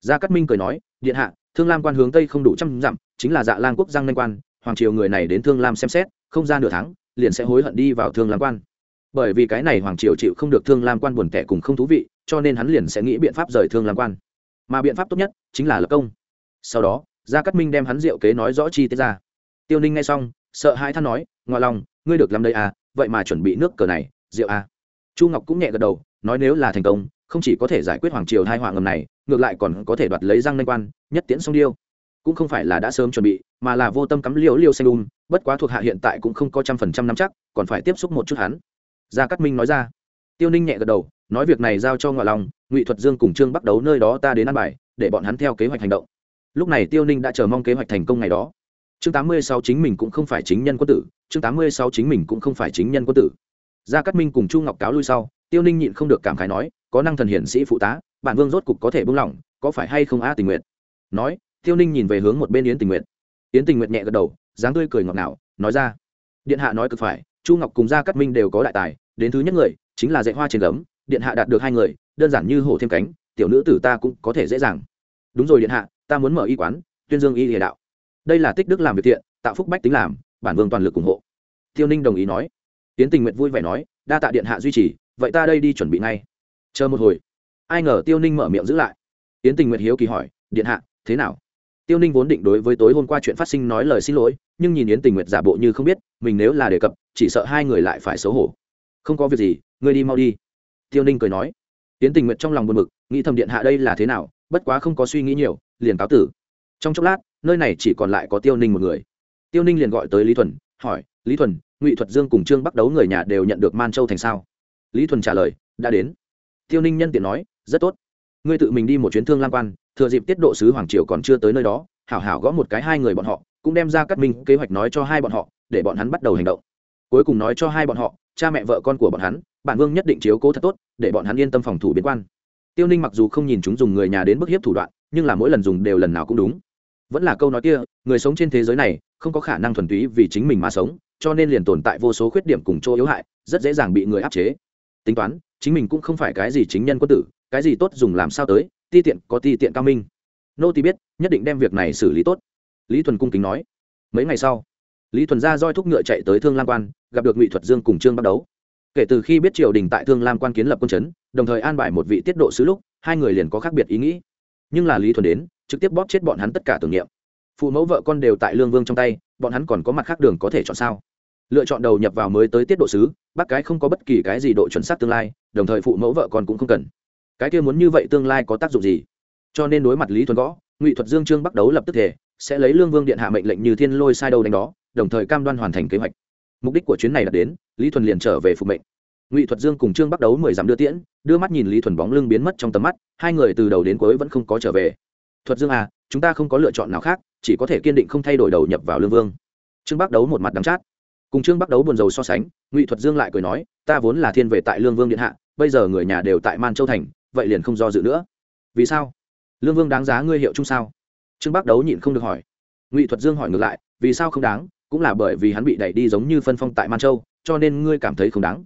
Gia cát minh cười nói, điện hạ, thương lam quan hướng tây không đủ trăm dặm, chính là dạ lang quốc giang nanh quan, hoàng triều người này đến thương lam xem xét, không ra nửa tháng, liền sẽ hối hận đi vào thương lam quan bởi vì cái này hoàng triều chịu không được thương lam quan buồn tẻ cùng không thú vị, cho nên hắn liền sẽ nghĩ biện pháp rời thương lam quan. Mà biện pháp tốt nhất chính là lập công. Sau đó, gia cát minh đem hắn diệu kế nói rõ chi tiết ra. Tiêu ninh nghe xong, sợ hai than nói ngoại lòng, ngươi được làm đây à vậy mà chuẩn bị nước cờ này, rượu à. Chu ngọc cũng nhẹ gật đầu, nói nếu là thành công, không chỉ có thể giải quyết hoàng triều hai họa ngầm này, ngược lại còn có thể đoạt lấy răng nanh quan, nhất tiễn song điêu. Cũng không phải là đã sớm chuẩn bị, mà là vô tâm cắm liều liêu xanh đun. bất quá thuộc hạ hiện tại cũng không có trăm phần trăm nắm chắc, còn phải tiếp xúc một chút hắn gia cát minh nói ra. Tiêu ninh nhẹ gật đầu, nói việc này giao cho ngoại lòng ngụy thuật dương cùng trương bắt đấu nơi đó ta đến ăn bài, để bọn hắn theo kế hoạch hành động. Lúc này tiêu ninh đã chờ mong kế hoạch thành công ngày đó. Chương tám mươi sáu chính mình cũng không phải chính nhân quân tử, chương tám mươi sáu chính mình cũng không phải chính nhân quân tử. Gia cát minh cùng chu ngọc cáo lui sau, tiêu ninh nhịn không được cảm khái nói, có năng thần hiển sĩ phụ tá, bản vương rốt cục có thể buông lỏng, có phải hay không a tình nguyện nói, tiêu ninh nhìn về hướng một bên yến tình nguyện yến tình nguyện nhẹ gật đầu, dáng tươi cười ngọt ngào, nói ra, điện hạ nói cực phải chu ngọc cùng gia cát minh đều có đại tài, đến thứ nhất người chính là dạy hoa trên gấm, điện hạ đạt được hai người, đơn giản như hổ thêm cánh, tiểu nữ tử ta cũng có thể dễ dàng. Đúng rồi điện hạ, ta muốn mở y quán, tuyên dương y địa đạo. Đây là tích đức làm việc thiện, tạo phúc bách tính làm, bản vương toàn lực ủng hộ. Tiêu ninh đồng ý nói. Tiến tình nguyện vui vẻ nói, đa tạ điện hạ duy trì, vậy ta đây đi chuẩn bị ngay. Chờ một hồi. Ai ngờ tiêu ninh mở miệng giữ lại. Tiến tình nguyện hiếu kỳ hỏi, điện hạ, thế nào? Tiêu ninh vốn định đối với tối hôm qua chuyện phát sinh nói lời xin lỗi, nhưng nhìn yến tình Nguyệt giả bộ như không biết, mình nếu là đề cập, chỉ sợ hai người lại phải xấu hổ. Không có việc gì, ngươi đi mau đi. Tiêu ninh cười nói. Yến tình Nguyệt trong lòng buồn bực, nghĩ thầm điện hạ đây là thế nào, bất quá không có suy nghĩ nhiều, liền cáo tử. Trong chốc lát, nơi này chỉ còn lại có tiêu ninh một người. Tiêu ninh liền gọi tới lý thuần, hỏi, lý thuần, ngụy thuật dương cùng trương bắt đấu người nhà đều nhận được man châu thành sao? Lý thuần trả lời, đã đến. Tiêu ninh nhân tiện nói, rất tốt. Ngươi tự mình đi một chuyến thương lam quan thừa dịp tiết độ sứ hoàng triều còn chưa tới nơi đó, hảo hảo gõ một cái hai người bọn họ, cũng đem ra cắt minh kế hoạch nói cho hai bọn họ, để bọn hắn bắt đầu hành động. Cuối cùng nói cho hai bọn họ, cha mẹ vợ con của bọn hắn, bản vương nhất định chiếu cố thật tốt, để bọn hắn yên tâm phòng thủ biên quan. Tiêu ninh mặc dù không nhìn chúng dùng người nhà đến bức hiếp thủ đoạn, nhưng là mỗi lần dùng đều lần nào cũng đúng. Vẫn là câu nói kia, người sống trên thế giới này, không có khả năng thuần túy vì chính mình mà sống, cho nên liền tồn tại vô số khuyết điểm cùng chỗ yếu hại, rất dễ dàng bị người áp chế. Tính toán, chính mình cũng không phải cái gì chính nhân quân tử, cái gì tốt dùng làm sao tới ti tiện có ti tiện cao minh. Nô ti biết, nhất định đem việc này xử lý tốt. Lý thuần cung kính nói. Mấy ngày sau, lý thuần ra roi thúc ngựa chạy tới thương lam quan, gặp được ngụy thuật dương cùng trương bắt đấu. Kể từ khi biết triều đình tại thương lam quan kiến lập quân chấn, đồng thời an bài một vị tiết độ sứ lúc, hai người liền có khác biệt ý nghĩ. Nhưng là lý thuần đến, trực tiếp bóp chết bọn hắn tất cả tưởng niệm. Phụ mẫu vợ con đều tại lương vương trong tay, bọn hắn còn có mặt khác đường có thể chọn sao? Lựa chọn đầu nhập vào mới tới tiết độ sứ, bác cái không có bất kỳ cái gì độ chuẩn xác tương lai, đồng thời phụ mẫu vợ con cũng không cần cái kia muốn như vậy tương lai có tác dụng gì? Cho nên đối mặt lý thuần gõ ngụy thuật dương trương bắt đấu lập tức thể sẽ lấy lương vương điện hạ mệnh lệnh như thiên lôi sai đâu đánh đó, đồng thời cam đoan hoàn thành kế hoạch. Mục đích của chuyến này đã đến, lý thuần liền trở về phục mệnh. Ngụy thuật dương cùng trương bắt đấu mười dặm đưa tiễn, đưa mắt nhìn lý thuần bóng lưng biến mất trong tầm mắt, hai người từ đầu đến cuối vẫn không có trở về. Thuật dương à chúng ta không có lựa chọn nào khác, chỉ có thể kiên định không thay đổi đầu nhập vào lương vương. Trương bắc đấu một mặt đắm chát. Cùng trương bắc đấu buồn rầu so sánh, ngụy thuật dương lại cười nói, ta vốn là thiên về tại lương vương điện hạ, bây giờ người nhà đều tại man châu thành vậy liền không do dự nữa. Vì sao? Lương vương đáng giá ngươi hiệu chung sao? Trương bắc đấu nhịn không được hỏi. Ngụy thuật dương hỏi ngược lại, vì sao không đáng? Cũng là bởi vì hắn bị đẩy đi giống như phân phong tại man châu, cho nên ngươi cảm thấy không đáng.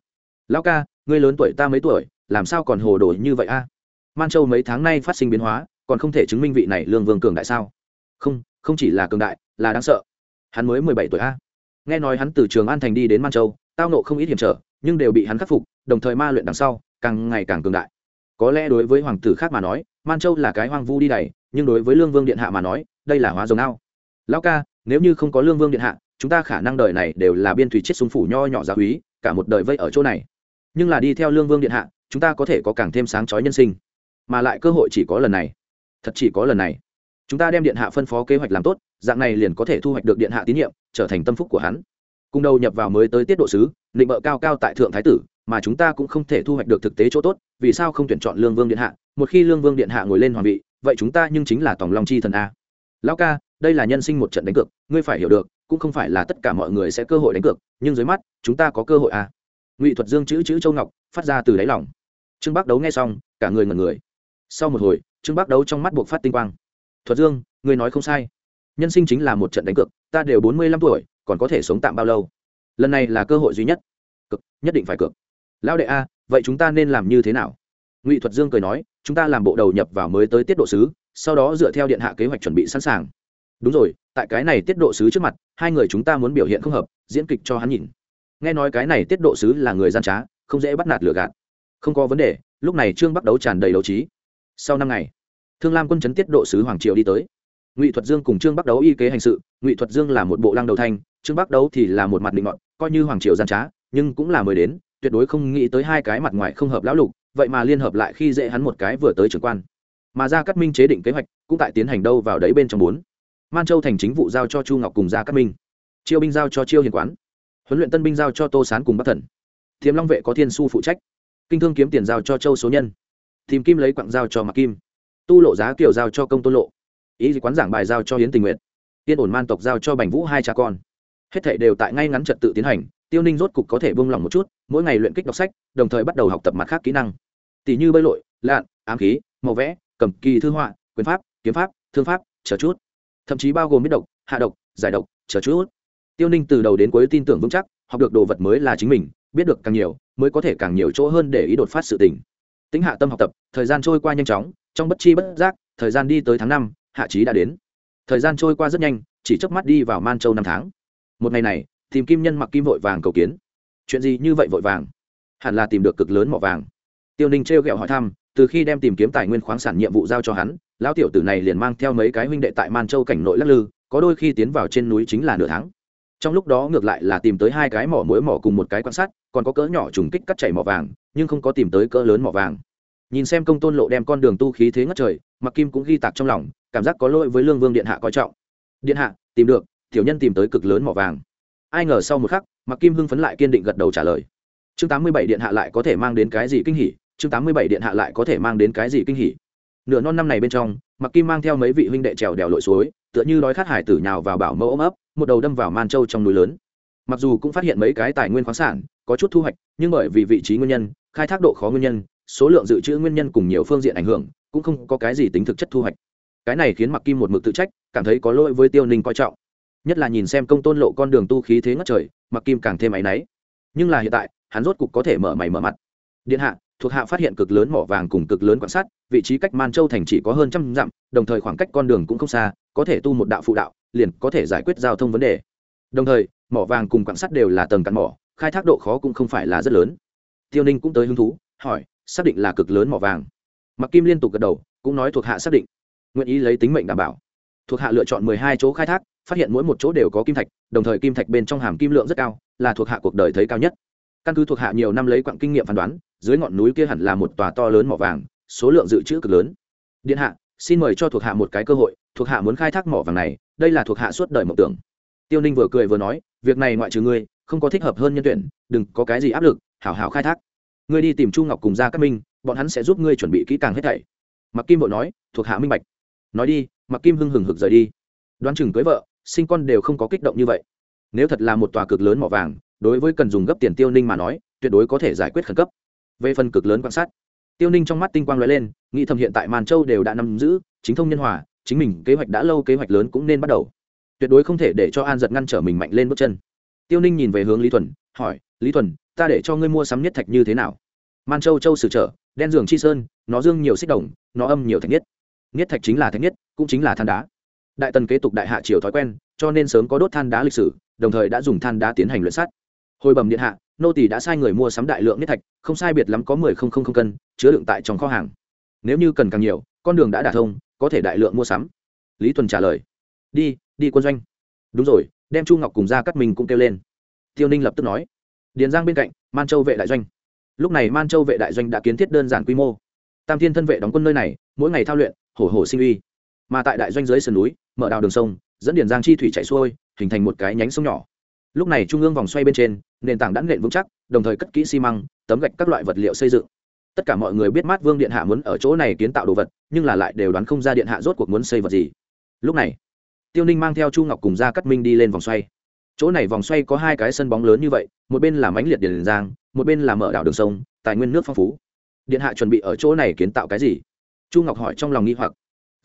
Lão ca, ngươi lớn tuổi ta mấy tuổi, làm sao còn hồ đồ như vậy a? Man châu mấy tháng nay phát sinh biến hóa, còn không thể chứng minh vị này lương vương cường đại sao? Không không chỉ là cường đại, là đáng sợ. Hắn mới mười bảy tuổi a. Nghe nói hắn từ trường an thành đi đến man châu, tao nộ không ít hiểm trở, nhưng đều bị hắn khắc phục, đồng thời ma luyện đằng sau, càng ngày càng cường đại có lẽ đối với hoàng tử khác mà nói, man châu là cái hoang vu đi đầy nhưng đối với lương vương điện hạ mà nói, đây là hóa dòng ao. Lão ca, nếu như không có lương vương điện hạ, chúng ta khả năng đời này đều là biên thủy chết súng phủ nho nhỏ gia úy, cả một đời vây ở chỗ này. Nhưng là đi theo lương vương điện hạ, chúng ta có thể có càng thêm sáng chói nhân sinh. Mà lại cơ hội chỉ có lần này. Thật chỉ có lần này. Chúng ta đem điện hạ phân phó kế hoạch làm tốt, dạng này liền có thể thu hoạch được điện hạ tín nhiệm, trở thành tâm phúc của hắn. Cùng đầu nhập vào mới tới tiết độ sứ định bợ cao cao tại thượng thái tử mà chúng ta cũng không thể thu hoạch được thực tế chỗ tốt, vì sao không tuyển chọn lương vương điện hạ? Một khi lương vương điện hạ ngồi lên hoàng vị, vậy chúng ta nhưng chính là tòng long chi thần a. Lão ca, đây là nhân sinh một trận đánh cược, ngươi phải hiểu được, cũng không phải là tất cả mọi người sẽ cơ hội đánh cược, nhưng dưới mắt, chúng ta có cơ hội a. Ngụy thuật dương chữ chữ châu ngọc, phát ra từ đáy lòng. Trương bắc đấu nghe xong, cả người ngẩn người. Sau một hồi, trương bắc đấu trong mắt buộc phát tinh quang. Thuật dương, ngươi nói không sai. Nhân sinh chính là một trận đánh cược, ta đều bốn mươi lăm tuổi, còn có thể sống tạm bao lâu? Lần này là cơ hội duy nhất. Cực, nhất định phải cược lão đệ a, vậy chúng ta nên làm như thế nào? Ngụy thuật dương cười nói, chúng ta làm bộ đầu nhập vào mới tới tiết độ sứ, sau đó dựa theo điện hạ kế hoạch chuẩn bị sẵn sàng. Đúng rồi, tại cái này tiết độ sứ trước mặt, hai người chúng ta muốn biểu hiện không hợp, diễn kịch cho hắn nhìn. Nghe nói cái này tiết độ sứ là người gian trá, không dễ bắt nạt lừa gạt. Không có vấn đề, lúc này trương bắt đấu tràn đầy đấu trí. Sau năm ngày, thương lam quân chấn tiết độ sứ hoàng triều đi tới. Ngụy thuật dương cùng trương bắc đấu y kế hành sự, ngụy thuật dương là một bộ lăng đầu thanh, trương bắc đấu thì là một mặt định ngọn, coi như hoàng triều gian trá, nhưng cũng là mới đến tuyệt đối không nghĩ tới hai cái mặt ngoài không hợp lão lục, vậy mà liên hợp lại khi dễ hắn một cái vừa tới trưởng quan. Mà gia cát minh chế định kế hoạch, cũng tại tiến hành đâu vào đấy bên trong bốn. Man châu thành chính vụ giao cho chu ngọc cùng gia cát minh. Chiêu binh giao cho chiêu hiền quán. Huấn luyện tân binh giao cho tô sán cùng bắc thần. Thiếm long vệ có thiên su phụ trách. Kinh thương kiếm tiền giao cho châu số nhân. Tìm kim lấy quặng giao cho mặc kim. Tu lộ giá kiểu giao cho công tôn lộ. Ý quán giảng bài giao cho hiến tình nguyện tiên ổn man tộc giao cho bành vũ hai cha con. Hết thảy đều tại ngay ngắn trật tự tiến hành tiêu ninh rốt cục có thể buông lỏng một chút, mỗi ngày luyện kích đọc sách, đồng thời bắt đầu học tập mặt khác kỹ năng. Tỷ như bơi lội lạn ám khí, màu vẽ, cầm kỳ thư họa, quyền pháp, kiếm pháp, thương pháp, chờ chút. Thậm chí bao gồm biết độc, hạ độc, giải độc, chờ chút. Tiêu ninh từ đầu đến cuối tin tưởng vững chắc, học được đồ vật mới là chính mình, biết được càng nhiều, mới có thể càng nhiều chỗ hơn để ý đột phát sự tình. Tính hạ tâm học tập, thời gian trôi qua nhanh chóng, trong bất chi bất giác, thời gian đi tới tháng năm, hạ trí đã đến. Thời gian trôi qua rất nhanh, chỉ chớp mắt đi vào man châu năm tháng. Một ngày này tìm kim nhân mặc kim vội vàng cầu kiến. Chuyện gì như vậy vội vàng? Hẳn là tìm được cực lớn mỏ vàng. Tiêu ninh trêu ghẹo hỏi thăm, từ khi đem tìm kiếm tài nguyên khoáng sản nhiệm vụ giao cho hắn, lão tiểu tử này liền mang theo mấy cái huynh đệ tại man châu cảnh nội lắc lư, có đôi khi tiến vào trên núi chính là nửa tháng. Trong lúc đó ngược lại là tìm tới hai cái mỏ mỗi mỏ cùng một cái quan sát, còn có cỡ nhỏ trùng kích cắt chảy mỏ vàng, nhưng không có tìm tới cỡ lớn mỏ vàng. Nhìn xem công tôn lộ đem con đường tu khí thế ngất trời, mặc kim cũng ghi tạc trong lòng, cảm giác có lỗi với lương vương điện hạ coi trọng. Điện hạ, tìm được, tiểu nhân tìm tới cực lớn mỏ vàng ai ngờ sau một khắc mặc kim hưng phấn lại kiên định gật đầu trả lời. Chương tám mươi bảy điện hạ lại có thể mang đến cái gì kinh hỉ? Chương tám mươi bảy điện hạ lại có thể mang đến cái gì kinh hỉ? Nửa non năm này bên trong mặc kim mang theo mấy vị huynh đệ trèo đèo lội suối, tựa như đói khát hải tử nhào vào bảo mẫu ôm ấp, một đầu đâm vào man châu trong núi lớn. Mặc dù cũng phát hiện mấy cái tài nguyên khoáng sản, có chút thu hoạch, nhưng bởi vì vị trí nguyên nhân, khai thác độ khó nguyên nhân, số lượng dự trữ nguyên nhân cùng nhiều phương diện ảnh hưởng, cũng không có cái gì tính thực chất thu hoạch. Cái này khiến mặc kim một mực tự trách, cảm thấy có lỗi với tiêu ninh coi trọng nhất là nhìn xem công tôn lộ con đường tu khí thế ngất trời, mặc kim càng thêm áy náy. Nhưng là hiện tại, hắn rốt cục có thể mở mày mở mặt. Điện hạ, thuộc hạ phát hiện cực lớn mỏ vàng cùng cực lớn quan sát vị trí cách man châu thành chỉ có hơn trăm dặm, đồng thời khoảng cách con đường cũng không xa, có thể tu một đạo phụ đạo, liền có thể giải quyết giao thông vấn đề. Đồng thời, mỏ vàng cùng quặng sắt đều là tầng cặn mỏ, khai thác độ khó cũng không phải là rất lớn. Tiêu ninh cũng tới hứng thú, hỏi, xác định là cực lớn mỏ vàng. Mặc kim liên tục gật đầu, cũng nói thuộc hạ xác định. Nguyện ý lấy tính mệnh đảm bảo. Thuộc hạ lựa chọn mười hai chỗ khai thác phát hiện mỗi một chỗ đều có kim thạch, đồng thời kim thạch bên trong hàm kim lượng rất cao, là thuộc hạ cuộc đời thấy cao nhất. Căn cứ thuộc hạ nhiều năm lấy quặng kinh nghiệm phán đoán, dưới ngọn núi kia hẳn là một tòa to lớn mỏ vàng, số lượng dự trữ cực lớn. Điện hạ, xin mời cho thuộc hạ một cái cơ hội, thuộc hạ muốn khai thác mỏ vàng này, đây là thuộc hạ suốt đời mộng tưởng. Tiêu ninh vừa cười vừa nói, việc này ngoại trừ ngươi, không có thích hợp hơn nhân tuyển, đừng có cái gì áp lực, hảo hảo khai thác. Ngươi đi tìm chu ngọc cùng ra các minh, bọn hắn sẽ giúp ngươi chuẩn bị kỹ càng hết thảy. Mặc kim bộ nói, thuộc hạ minh bạch. Nói đi mặc kim hưng hừng hực rời đi. Đoán chừng cưới vợ sinh con đều không có kích động như vậy. Nếu thật là một tòa cực lớn mỏ vàng, đối với cần dùng gấp tiền tiêu ninh mà nói, tuyệt đối có thể giải quyết khẩn cấp. Về phần cực lớn quan sát, tiêu ninh trong mắt tinh quang l ó e lên, nghĩ thầm hiện tại màn châu đều đã nắm giữ, chính thông nhân hòa, chính mình kế hoạch đã lâu, kế hoạch lớn cũng nên bắt đầu. Tuyệt đối không thể để cho an giật ngăn trở mình mạnh lên bước chân. Tiêu ninh nhìn về hướng lý thuần, hỏi, lý thuần, ta để cho ngươi mua sắm nhất thạch như thế nào? Man châu châu sử trở đen giường chi sơn, nó dương nhiều xích đồng, nó âm nhiều thạch nhất. Nhất thạch chính là thạch nhất, cũng chính là than đá đại tần kế tục đại hạ triều thói quen, cho nên sớm có đốt than đá lịch sử, đồng thời đã dùng than đá tiến hành luyện sắt. Hồi bẩm điện hạ, nô tỷ đã sai người mua sắm đại lượng nhất thạch, không sai biệt lắm có mười không không không cân, chứa đựng tại trong kho hàng. Nếu như cần càng nhiều, con đường đã đả thông, có thể đại lượng mua sắm. Lý tuần trả lời, đi đi quân doanh. Đúng rồi, đem chu ngọc cùng ra cắt mình cũng kêu lên. Tiêu ninh lập tức nói, điền giang bên cạnh, man châu vệ đại doanh. Lúc này man châu vệ đại doanh đã kiến thiết đơn giản quy mô. Tam thiên thân vệ đóng quân nơi này, mỗi ngày thao luyện, hổ hổ sinh uy mà tại đại doanh dưới sườn núi, mở đào đường sông, dẫn điền giang chi thủy chạy xuôi, hình thành một cái nhánh sông nhỏ. Lúc này trung ương vòng xoay bên trên, nền tảng đã nện vững chắc, đồng thời cất kỹ xi măng, tấm gạch các loại vật liệu xây dựng. Tất cả mọi người biết mát vương điện hạ muốn ở chỗ này kiến tạo đồ vật, nhưng là lại đều đoán không ra điện hạ rốt cuộc muốn xây vật gì. Lúc này, tiêu ninh mang theo chu ngọc cùng ra cắt minh đi lên vòng xoay. Chỗ này vòng xoay có hai cái sân bóng lớn như vậy, một bên là mánh liệt điền giang, một bên là mở đảo đường sông, tài nguyên nước phong phú. Điện hạ chuẩn bị ở chỗ này kiến tạo cái gì? Chu ngọc hỏi trong lòng nghi hoặc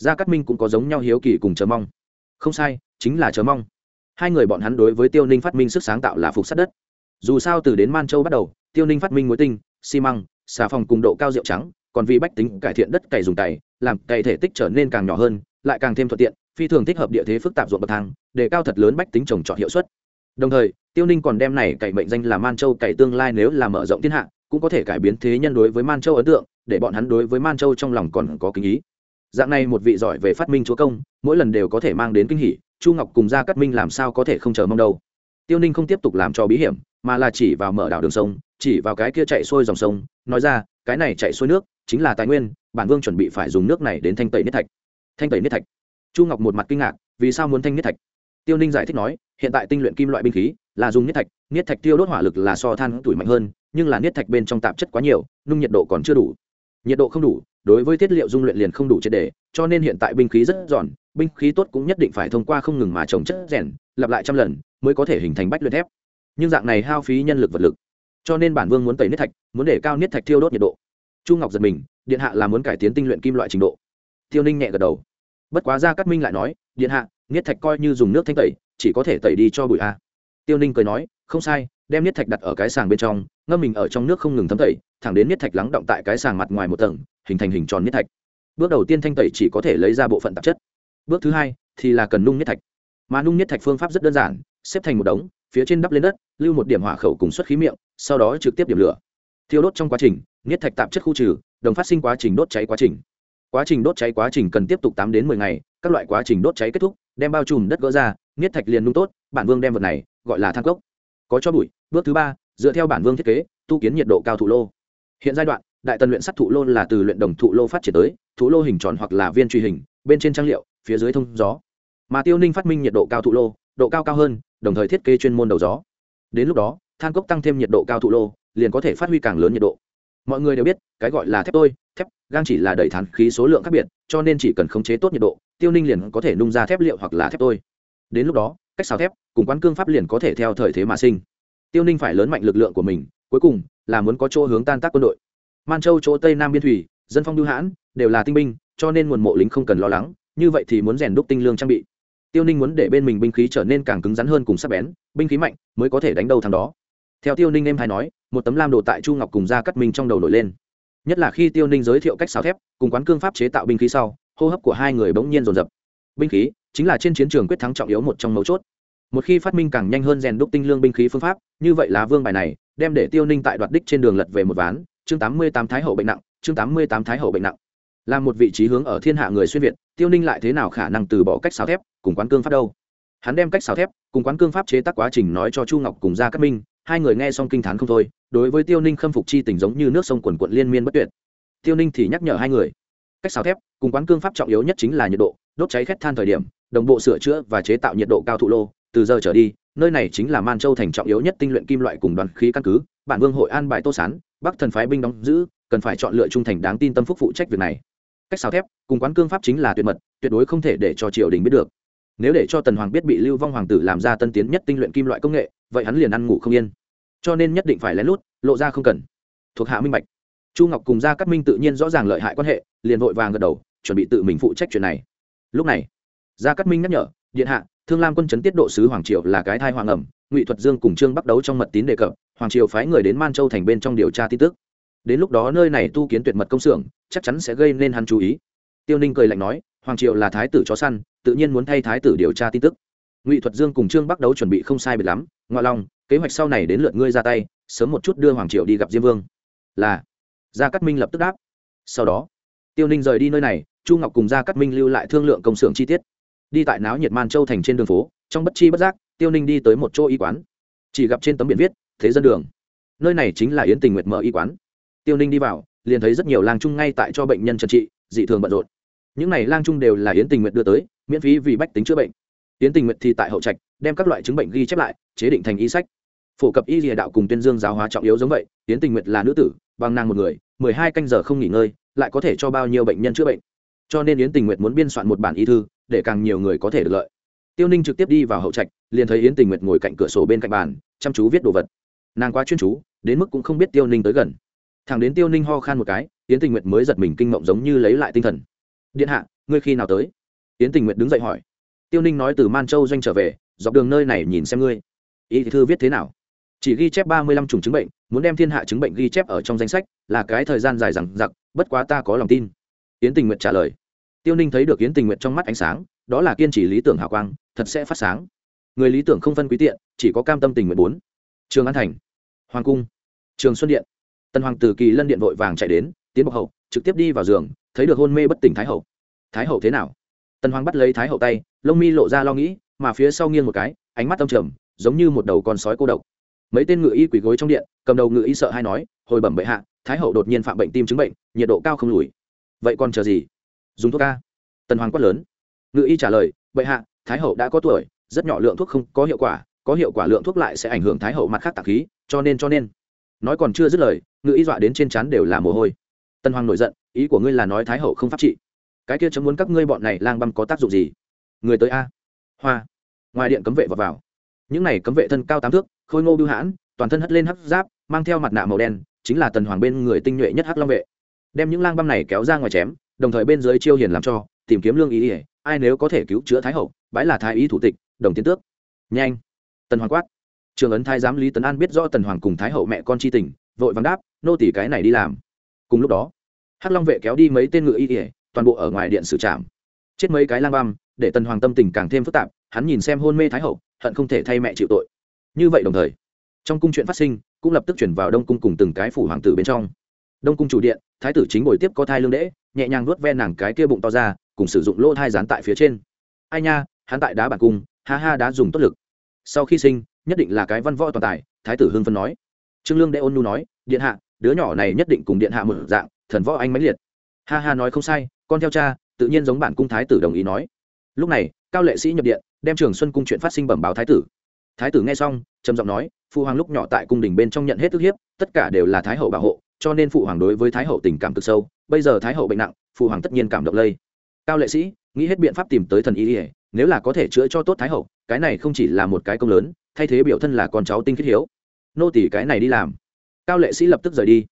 gia cát minh cũng có giống nhau hiếu kỳ cùng chờ mong. Không sai, chính là chờ mong. Hai người bọn hắn đối với tiêu ninh phát minh sức sáng tạo là phục sát đất. Dù sao từ đến man châu bắt đầu, tiêu ninh phát minh muối tinh, xi măng, xà phòng cùng độ cao rượu trắng, còn vì bách tính cải thiện đất cày dùng cày, làm cày thể tích trở nên càng nhỏ hơn, lại càng thêm thuận tiện, phi thường thích hợp địa thế phức tạp ruộng bậc thang, để cao thật lớn bách tính trồng trọt hiệu suất. Đồng thời, tiêu ninh còn đem này cày mệnh danh là man châu cày tương lai nếu là mở rộng thiên hạ, cũng có thể cải biến thế nhân đối với man châu ấn tượng, để bọn hắn đối với man châu trong lòng còn có kính ý dạng này một vị giỏi về phát minh chúa công, mỗi lần đều có thể mang đến kinh hỷ chu ngọc cùng gia cát minh làm sao có thể không chờ mong đâu. Tiêu ninh không tiếp tục làm cho bí hiểm, mà là chỉ vào mở đảo đường sông, chỉ vào cái kia chạy xuôi dòng sông, nói ra, cái này chạy xuôi nước, chính là tài nguyên, bản vương chuẩn bị phải dùng nước này đến thanh tẩy niết thạch. Thanh tẩy niết thạch. Chu ngọc một mặt kinh ngạc, vì sao muốn thanh niết thạch? Tiêu ninh giải thích nói, hiện tại tinh luyện kim loại binh khí, là dùng niết thạch niết thạch tiêu đốt hỏa lực là so than tuổi mạnh hơn, nhưng là niết thạch bên trong tạp chất quá nhiều, nung nhiệt độ còn chưa đủ nhiệt độ không đủ, đối với thiết liệu dung luyện liền không đủ triệt đề cho nên hiện tại binh khí rất giòn, binh khí tốt cũng nhất định phải thông qua không ngừng mà trồng chất rèn, lặp lại trăm lần, mới có thể hình thành bách luyện thép. Nhưng dạng này hao phí nhân lực vật lực. Cho nên bản vương muốn tẩy niết thạch, muốn để cao niết thạch thiêu đốt nhiệt độ. Chu ngọc giật mình, điện hạ là muốn cải tiến tinh luyện kim loại trình độ. Tiêu ninh nhẹ gật đầu. Bất quá ra cát minh lại nói, điện hạ, niết thạch coi như dùng nước thanh tẩy, chỉ có thể tẩy đi cho bụi a. Tiêu ninh cười nói, không sai đem niết thạch đặt ở cái sàng bên trong, ngâm mình ở trong nước không ngừng thấm tẩy, thẳng đến niết thạch lắng động tại cái sàng mặt ngoài một tầng, hình thành hình tròn niết thạch. Bước đầu tiên thanh tẩy chỉ có thể lấy ra bộ phận tạp chất. Bước thứ hai thì là cần nung niết thạch. Mà nung niết thạch phương pháp rất đơn giản, xếp thành một đống, phía trên đắp lên đất, lưu một điểm hỏa khẩu cùng xuất khí miệng, sau đó trực tiếp điểm lửa. Thiêu đốt trong quá trình, niết thạch tạp chất khu trừ, đồng phát sinh quá trình đốt cháy quá trình. Quá trình đốt cháy quá trình cần tiếp tục tám đến mười ngày, các loại quá trình đốt cháy kết thúc, đem bao trùm đất gỡ ra, niết thạch liền nung tốt, bản vương đem vật này gọi là thang cốc có cho bụi, bước thứ ba, dựa theo bản vương thiết kế, tu kiến nhiệt độ cao thụ lô. Hiện giai đoạn, đại tần luyện sắt thụ lô là từ luyện đồng thụ lô phát triển tới, thụ lô hình tròn hoặc là viên truy hình, bên trên trang liệu, phía dưới thông gió. Mà tiêu ninh phát minh nhiệt độ cao thụ lô, độ cao cao hơn, đồng thời thiết kế chuyên môn đầu gió. Đến lúc đó, than cốc tăng thêm nhiệt độ cao thụ lô, liền có thể phát huy càng lớn nhiệt độ. Mọi người đều biết, cái gọi là thép tôi, thép, gang chỉ là đẩy thán khí số lượng khác biệt, cho nên chỉ cần khống chế tốt nhiệt độ, tiêu ninh liền có thể nung ra thép liệu hoặc là thép tôi. Đến lúc đó cách xào thép, cùng quán cương pháp liền có thể theo thời thế mà sinh. Tiêu ninh phải lớn mạnh lực lượng của mình, cuối cùng là muốn có chỗ hướng tan tác quân đội. Man châu chỗ tây nam biên thủy, dân phong lưu hãn, đều là tinh binh, cho nên nguồn mộ lính không cần lo lắng, như vậy thì muốn rèn đúc tinh lương trang bị. Tiêu ninh muốn để bên mình binh khí trở nên càng cứng rắn hơn cùng sắc bén, binh khí mạnh mới có thể đánh đầu thằng đó. Theo tiêu ninh em hay nói, một tấm lam đồ tại chu ngọc cùng ra cắt minh trong đầu nổi lên. Nhất là khi tiêu ninh giới thiệu cách xáo thép, cùng quán cương pháp chế tạo binh khí sau, hô hấp của hai người bỗng nhiên rồn rập binh khí chính là trên chiến trường quyết thắng trọng yếu một trong mấu chốt. Một khi phát minh càng nhanh hơn rèn đúc tinh lương binh khí phương pháp, như vậy là vương bài này, đem để tiêu ninh tại đoạt đích trên đường lật về một ván, chương tám mươi tám thái hậu bệnh nặng, chương tám mươi tám thái hậu bệnh nặng. Là một vị trí hướng ở thiên hạ người xuyên việt, tiêu ninh lại thế nào khả năng từ bỏ cách xáo thép, cùng quán cương pháp đâu? Hắn đem cách xáo thép, cùng quán cương pháp chế tác quá trình nói cho chu ngọc cùng gia cát minh, hai người nghe xong kinh t h á n không thôi, đối với tiêu ninh khâm phục chi tình giống như nước sông quần quận liên miên bất tuyệt. Tiêu ninh thì nhắc nhở hai người cách xào thép, cùng quán cương pháp trọng yếu nhất chính là nhiệt độ, đốt cháy khét than thời điểm, đồng bộ sửa chữa và chế tạo nhiệt độ cao thụ lô. Từ giờ trở đi, nơi này chính là man châu thành trọng yếu nhất tinh luyện kim loại cùng đoàn khí căn cứ. Bản vương hội an bài tô sán, bắc thần phái binh đóng giữ, cần phải chọn lựa trung thành đáng tin tâm phúc phụ trách việc này. Cách xào thép, cùng quán cương pháp chính là tuyệt mật, tuyệt đối không thể để cho triều đình biết được. Nếu để cho tần hoàng biết bị lưu vong hoàng tử làm ra tân tiến nhất tinh luyện kim loại công nghệ, vậy hắn liền ăn ngủ không yên. Cho nên nhất định phải lén lút, lộ ra không cần. Thuộc hạ minh bạch chu ngọc cùng gia cát minh tự nhiên rõ ràng lợi hại quan hệ, liền vội vàng gật đầu, chuẩn bị tự mình phụ trách chuyện này. Lúc này, gia cát minh nhắc nhở, điện hạ, thương lam quân chấn tiết độ sứ hoàng triều là cái thai hoàng ẩm, ngụy thuật dương cùng trương bắt đấu trong mật tín đề cập, hoàng triều phái người đến man châu thành bên trong điều tra tin tức. Đến lúc đó nơi này tu kiến tuyệt mật công xưởng, chắc chắn sẽ gây nên hắn chú ý. Tiêu ninh cười lạnh nói, hoàng triệu là thái tử chó săn, tự nhiên muốn thay thái tử điều tra tin tức. Ngụy thuật dương cùng trương bắc đấu chuẩn bị không sai biệt lắm, ngoại long, kế hoạch sau này đến lượt ngươi ra tay, sớm một chút đưa hoàng triệu đi gặp diêm vương. Là gia cát minh lập tức đáp. Sau đó, tiêu ninh rời đi nơi này, chu ngọc cùng gia cát minh lưu lại thương lượng công xưởng chi tiết. Đi tại náo nhiệt man châu thành trên đường phố, trong bất chi bất giác, tiêu ninh đi tới một chỗ y quán. Chỉ gặp trên tấm biển viết, thế dân đường. Nơi này chính là yến tình nguyệt mở y quán. Tiêu ninh đi vào, liền thấy rất nhiều lang trung ngay tại cho bệnh nhân trần trị, dị thường bận rộn. Những này lang trung đều là yến tình Nguyệt đưa tới, miễn phí vì bách tính chữa bệnh. Yến tình Nguyệt thì tại hậu trạch, đem các loại chứng bệnh ghi chép lại, chế định thành y sách phổ cập y lìa đạo cùng tuyên dương giáo hóa trọng yếu giống vậy, yến tình Nguyệt là nữ tử, bằng nàng một người, mười hai canh giờ không nghỉ ngơi, lại có thể cho bao nhiêu bệnh nhân chữa bệnh. Cho nên yến tình Nguyệt muốn biên soạn một bản y thư, để càng nhiều người có thể được lợi. Tiêu ninh trực tiếp đi vào hậu trạch, liền thấy yến tình Nguyệt ngồi cạnh cửa sổ bên cạnh bàn, chăm chú viết đồ vật. Nàng quá chuyên chú, đến mức cũng không biết tiêu ninh tới gần. Thằng đến tiêu ninh ho khan một cái, yến tình nguyệt mới giật mình kinh mộng giống như lấy lại tinh thần. Điện hạ, ngươi khi nào tới? Yến tình nguyệt đứng dậy hỏi. Tiêu ninh nói từ man châu doanh trở về, dọc đường nơi này nhìn xem ngươi. Y thư viết thế nào? Chỉ ghi chép ba mươi lăm chủng chứng bệnh, muốn đem thiên hạ chứng bệnh ghi chép ở trong danh sách là cái thời gian dài rằng giặc bất quá ta có lòng tin. Yến tình nguyệt trả lời. Tiêu ninh thấy được yến tình nguyệt trong mắt ánh sáng, đó là kiên trì lý tưởng hào quang, thật sẽ phát sáng. Người lý tưởng không phân quý tiện, chỉ có cam tâm tình nguyện bốn. Trường an thành, hoàng cung, trường xuân điện. Tân hoàng từ kỳ lân điện vội vàng chạy đến, tiến bọc hậu, trực tiếp đi vào giường, thấy được hôn mê bất tỉnh thái hậu. Thái hậu thế nào? Tân hoàng bắt lấy thái hậu tay, lông mi lộ ra lo nghĩ, mà phía sau nghiêng một cái, ánh mắt tâm trầm, giống như một đầu con sói cô độc mấy tên ngự y quỳ gối trong điện cầm đầu ngự y sợ hay nói hồi bẩm bệ hạ thái hậu đột nhiên phạm bệnh tim chứng bệnh nhiệt độ cao không lùi. Vậy còn chờ gì? Dùng thuốc ca tần hoàng quát lớn. Ngự y trả lời bệ hạ thái hậu đã có tuổi rất nhỏ lượng thuốc không có hiệu quả có hiệu quả lượng thuốc lại sẽ ảnh hưởng thái hậu mặt khác tạc khí cho nên cho nên. Nói còn chưa dứt lời ngự y dọa đến trên trán đều là mồ hôi. Tân hoàng nổi giận ý của ngươi là nói thái hậu không pháp trị. Cái kia chấm muốn các ngươi bọn này lang băm có tác dụng gì? Người tới a. Hoa. Ngoài điện cấm vệ vào, vào những này cấm vệ thân cao tám thước, khôi ngô bưu hãn, toàn thân hất lên hắc giáp, mang theo mặt nạ màu đen, chính là tần hoàng bên người tinh nhuệ nhất hắc long vệ. Đem những lang băm này kéo ra ngoài chém, đồng thời bên dưới chiêu hiền làm cho, tìm kiếm lương ý ỉa ai nếu có thể cứu chữa thái hậu bãi là thái ý thủ tịch, đồng tiến tước. Nhanh! Tần hoàng quát. Trường ấn thái giám lý tấn an biết rõ tần hoàng cùng thái hậu mẹ con c h i tình, vội vàng đáp, nô tỷ cái này đi làm. Cùng lúc đó, hắc long vệ kéo đi mấy tên ngựa y ỉa toàn bộ ở ngoài điện xử trạm chết mấy cái lang băm, để tần hoàng tâm tình càng thêm phức tạp, hắn nhìn xem hôn mê thái hậu hận không thể thay mẹ chịu tội. Như vậy đồng thời, trong cung chuyện phát sinh cũng lập tức chuyển vào đông cung cùng từng cái phủ hoàng tử bên trong. Đông cung chủ điện, thái tử chính ngồi tiếp có thai lương đễ, nhẹ nhàng nuốt ve nàng cái kia bụng to ra, cùng sử dụng lỗ thai dán tại phía trên. Ai nha, hắn tại đá bản cung, ha ha đã dùng tốt lực. Sau khi sinh, nhất định là cái văn võ toàn tài, thái tử hưng phân nói. Trương lương đệ ôn nu nói, điện hạ, đứa nhỏ này nhất định cùng điện hạ một dạng, thần võ anh mãnh liệt. Ha ha nói không sai, con theo cha, tự nhiên giống bản cung thái tử đồng ý nói. Lúc này cao lệ sĩ nhập điện, đem trường xuân cung chuyện phát sinh bẩm báo thái tử. Thái tử nghe xong, trầm giọng nói phụ hoàng lúc nhỏ tại cung đình bên trong nhận hết ức hiếp, tất cả đều là thái hậu bảo hộ, cho nên phụ hoàng đối với thái hậu tình cảm cực sâu, bây giờ thái hậu bệnh nặng, phụ hoàng tất nhiên cảm động lây. Cao lệ sĩ, nghĩ hết biện pháp tìm tới thần y ỉa nếu là có thể chữa cho tốt thái hậu, cái này không chỉ là một cái công lớn, thay thế biểu thân là con cháu tinh khiết hiếu. Nô tỷ cái này đi làm. Cao lệ sĩ lập tức rời đi.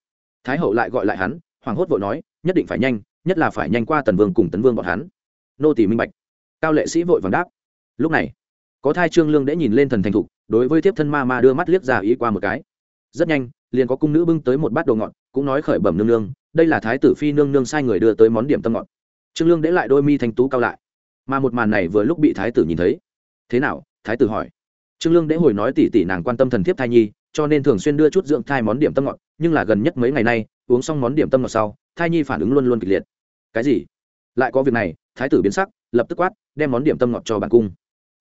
Thái hậu lại gọi lại hắn, hoàng hốt vội nói, nhất định phải nhanh, nhất là phải nhanh qua tần vương cùng tấn vương bọn hắn. Nô tỷ minh bạch cao lệ sĩ vội vàng đáp. Lúc này, có thai trương lương đã nhìn lên thần thành thục, đối với thiếp thân ma ma đưa mắt liếc ra ý qua một cái. Rất nhanh, liền có cung nữ bưng tới một bát đồ ngọt, cũng nói khởi bẩm nương nương, đây là thái tử phi nương nương sai người đưa tới món điểm tâm ngọt. Trương lương để lại đôi mi thanh tú cao lại. Mà một màn này vừa lúc bị thái tử nhìn thấy. Thế nào? Thái tử hỏi. Trương lương để hồi nói tỉ tỉ nàng quan tâm thần thiếp thai nhi, cho nên thường xuyên đưa chút dưỡng thai món điểm tâm ngọt, nhưng là gần nhất mấy ngày nay, uống xong món điểm tâm ngọt sau, thai nhi phản ứng luôn luôn kịch liệt. Cái gì? Lại có việc này, thái tử biến sắc lập tức quát, đem món điểm tâm ngọt cho bản cung.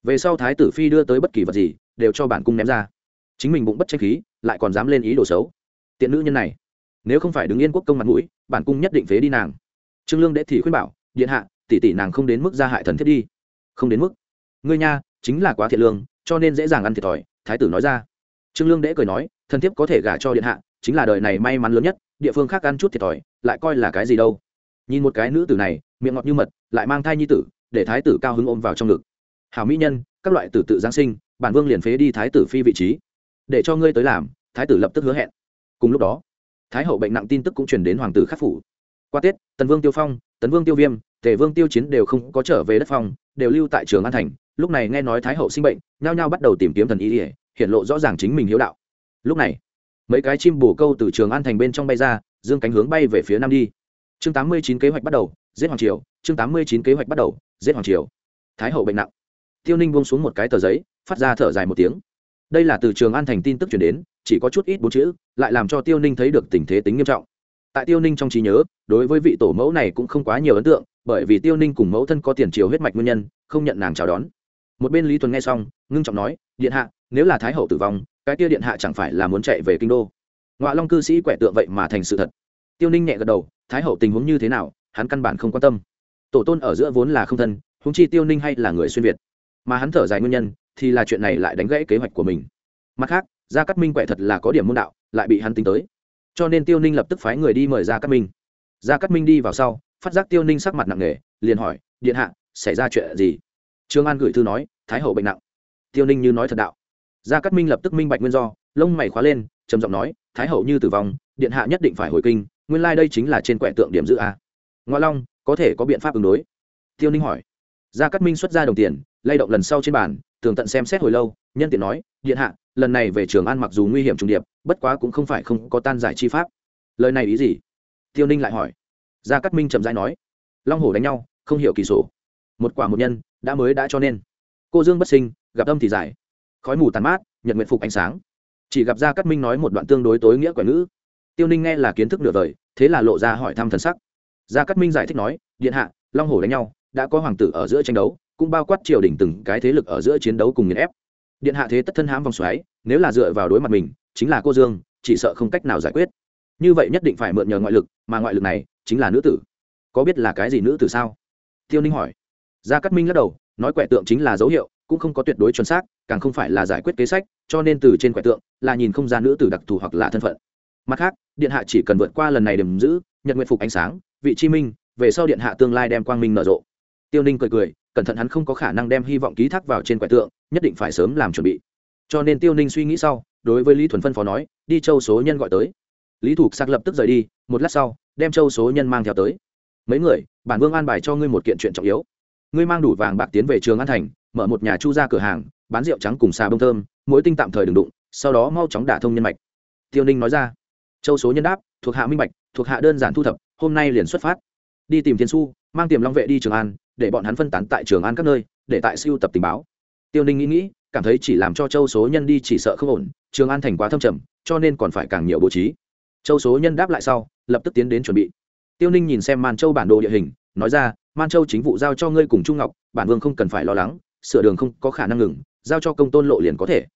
Về sau thái tử phi đưa tới bất kỳ vật gì, đều cho bản cung ném ra. Chính mình bụng bất tranh khí, lại còn dám lên ý đồ xấu. Tiện nữ nhân này, nếu không phải đứng yên quốc công mặt mũi, bản cung nhất định phế đi nàng. Trương lương đệ thì khuyên bảo, điện hạ, tỷ tỷ nàng không đến mức gia hại thần thiết đi. Không đến mức? Ngươi nha, chính là quá thiện lương, cho nên dễ dàng ăn thiệt thòi, thái tử nói ra. Trương lương đệ cười nói, thần thiếp có thể gả cho điện hạ, chính là đời này may mắn lớn nhất, địa phương khác ăn chút thiệt thòi, lại coi là cái gì đâu. Nhìn một cái nữ tử này, miệng ngọt như mật, lại mang thai nhi tử để thái tử cao hứng ôm vào trong ngực. Hào mỹ nhân, các loại tử tự giáng sinh, bản vương liền phế đi thái tử phi vị trí. Để cho ngươi tới làm. Thái tử lập tức hứa hẹn. Cùng lúc đó, thái hậu bệnh nặng tin tức cũng truyền đến hoàng tử khắc phủ. Qua tết, tần vương tiêu phong, tấn vương tiêu viêm, tề vương tiêu chiến đều không có trở về đất phong đều lưu tại trường an thành. Lúc này nghe nói thái hậu sinh bệnh, nhao nhao bắt đầu tìm kiếm thần ý ỉa hiện lộ rõ ràng chính mình hiếu đạo. Lúc này, mấy cái chim bồ câu từ trường an thành bên trong bay ra, dương cánh hướng bay về phía nam đi. Chương tám mươi chín kế hoạch bắt đầu, giết hoàng triều, chương tám mươi chín kế hoạch bắt đầu giết hoàng triều. Thái hậu bệnh nặng. Tiêu ninh buông xuống một cái tờ giấy, phát ra thở dài một tiếng. Đây là từ trường an thành tin tức chuyển đến, chỉ có chút ít bốn chữ, lại làm cho tiêu ninh thấy được tình thế tính nghiêm trọng. Tại tiêu ninh trong trí nhớ, đối với vị tổ mẫu này cũng không quá nhiều ấn tượng, bởi vì tiêu ninh cùng mẫu thân có tiền triều huyết mạch nguyên nhân, không nhận nàng chào đón. Một bên lý tuần nghe xong, ngưng trọng nói, điện hạ, nếu là thái hậu tử vong, cái kia điện hạ chẳng phải là muốn chạy về kinh đô? Ngoại long cư sĩ quẻ tượng vậy mà thành sự thật. Tiêu ninh nhẹ gật đầu, thái hậu tình huống như thế nào, hắn căn bản không quan tâm tổ tôn ở giữa vốn là không thân húng chi tiêu ninh hay là người xuyên việt. Mà hắn thở dài nguyên nhân, thì là chuyện này lại đánh gãy kế hoạch của mình. Mặt khác, gia cát minh quẹ thật là có điểm môn đạo, lại bị hắn tính tới. Cho nên tiêu ninh lập tức phái người đi mời gia cát minh. Gia cát minh đi vào sau, phát giác tiêu ninh sắc mặt nặng nề, liền hỏi, điện hạ, xảy ra chuyện gì? Trương an gửi thư nói, thái hậu bệnh nặng. Tiêu ninh như nói thật đạo. Gia cát minh lập tức minh bạch nguyên do, lông mày khóa lên, trầm giọng nói, thái hậu như tử vong, điện hạ nhất định phải hồi kinh, nguyên lai、like、đây chính là trên quẻ tượng điểm giữ a ngoa long, có thể có biện pháp ứng đối. Tiêu ninh hỏi. Gia cát minh xuất ra đồng tiền, lay động lần sau trên bàn, tường tận xem xét hồi lâu, nhân tiện nói, điện hạ, lần này về trường an mặc dù nguy hiểm trùng điệp, bất quá cũng không phải không có tan giải chi pháp. Lời này ý gì? Tiêu ninh lại hỏi. Gia cát minh chậm rãi nói. Long hổ đánh nhau, không hiểu kỳ sổ. Một quả một nhân, đã mới đã cho nên. Cô dương bất sinh, gặp âm thì giải. Khói mù tàn mát nhật nguyện phục ánh sáng. Chỉ gặp gia cát minh nói một đoạn tương đối tối nghĩa quẻ ngữ. Tiêu ninh nghe là kiến thức nửa đời, thế là lộ ra hỏi thăm thần sắc gia cát minh giải thích nói, điện hạ, long hổ đánh nhau, đã có hoàng tử ở giữa tranh đấu, cũng bao quát triều đình từng cái thế lực ở giữa chiến đấu cùng nghiền ép. Điện hạ thế tất thân hãm vòng xoáy, nếu là dựa vào đối mặt mình, chính là cô dương, chỉ sợ không cách nào giải quyết. Như vậy nhất định phải mượn nhờ ngoại lực, mà ngoại lực này chính là nữ tử. Có biết là cái gì nữ tử sao? Tiêu ninh hỏi. Gia cát minh lắc đầu, nói quẻ tượng chính là dấu hiệu, cũng không có tuyệt đối chuẩn xác, càng không phải là giải quyết kế sách, cho nên từ trên quẻ tượng là nhìn không ra nữ tử đặc thù hoặc là thân phận. Mặt khác, điện hạ chỉ cần vượt qua lần này đừng giữ nhật nguyện phục ánh sáng, vị chi minh, về sau điện hạ tương lai đem quang minh nở rộ. Tiêu ninh cười cười, cẩn thận hắn không có khả năng đem hy vọng ký thác vào trên quẻ tượng, nhất định phải sớm làm chuẩn bị. Cho nên tiêu ninh suy nghĩ sau, đối với lý thuần phân phó nói, đi châu số nhân gọi tới. Lý thục sạc lập tức rời đi, một lát sau, đem châu số nhân mang theo tới. Mấy người, bản vương an bài cho ngươi một kiện chuyện trọng yếu. Ngươi mang đủ vàng bạc tiến về trường an thành, mở một nhà chu ra cửa hàng, bán rượu trắng cùng xà bông thơm, mỗi tinh tạm thời đừng đụng, sau đó mau chóng đả thông nhân mạch. Tiêu ninh nói ra. Châu số nhân đáp thuộc hạ minh bạch, thuộc hạ đơn giản thu thập, hôm nay liền xuất phát. Đi tìm thiên su mang tiềm long vệ đi trường an, để bọn hắn phân tán tại trường an các nơi, để tại siêu tập tình báo. Tiêu ninh nghĩ nghĩ, cảm thấy chỉ làm cho châu số nhân đi chỉ sợ không ổn, trường an thành quá thâm trầm, cho nên còn phải càng nhiều bố trí. Châu số nhân đáp lại sau, lập tức tiến đến chuẩn bị. Tiêu ninh nhìn xem man châu bản đồ địa hình, nói ra man châu chính vụ giao cho ngươi cùng trung ngọc, bản vương không cần phải lo lắng, sửa đường không có khả năng ngừng, giao cho công tôn lộ liền có thể.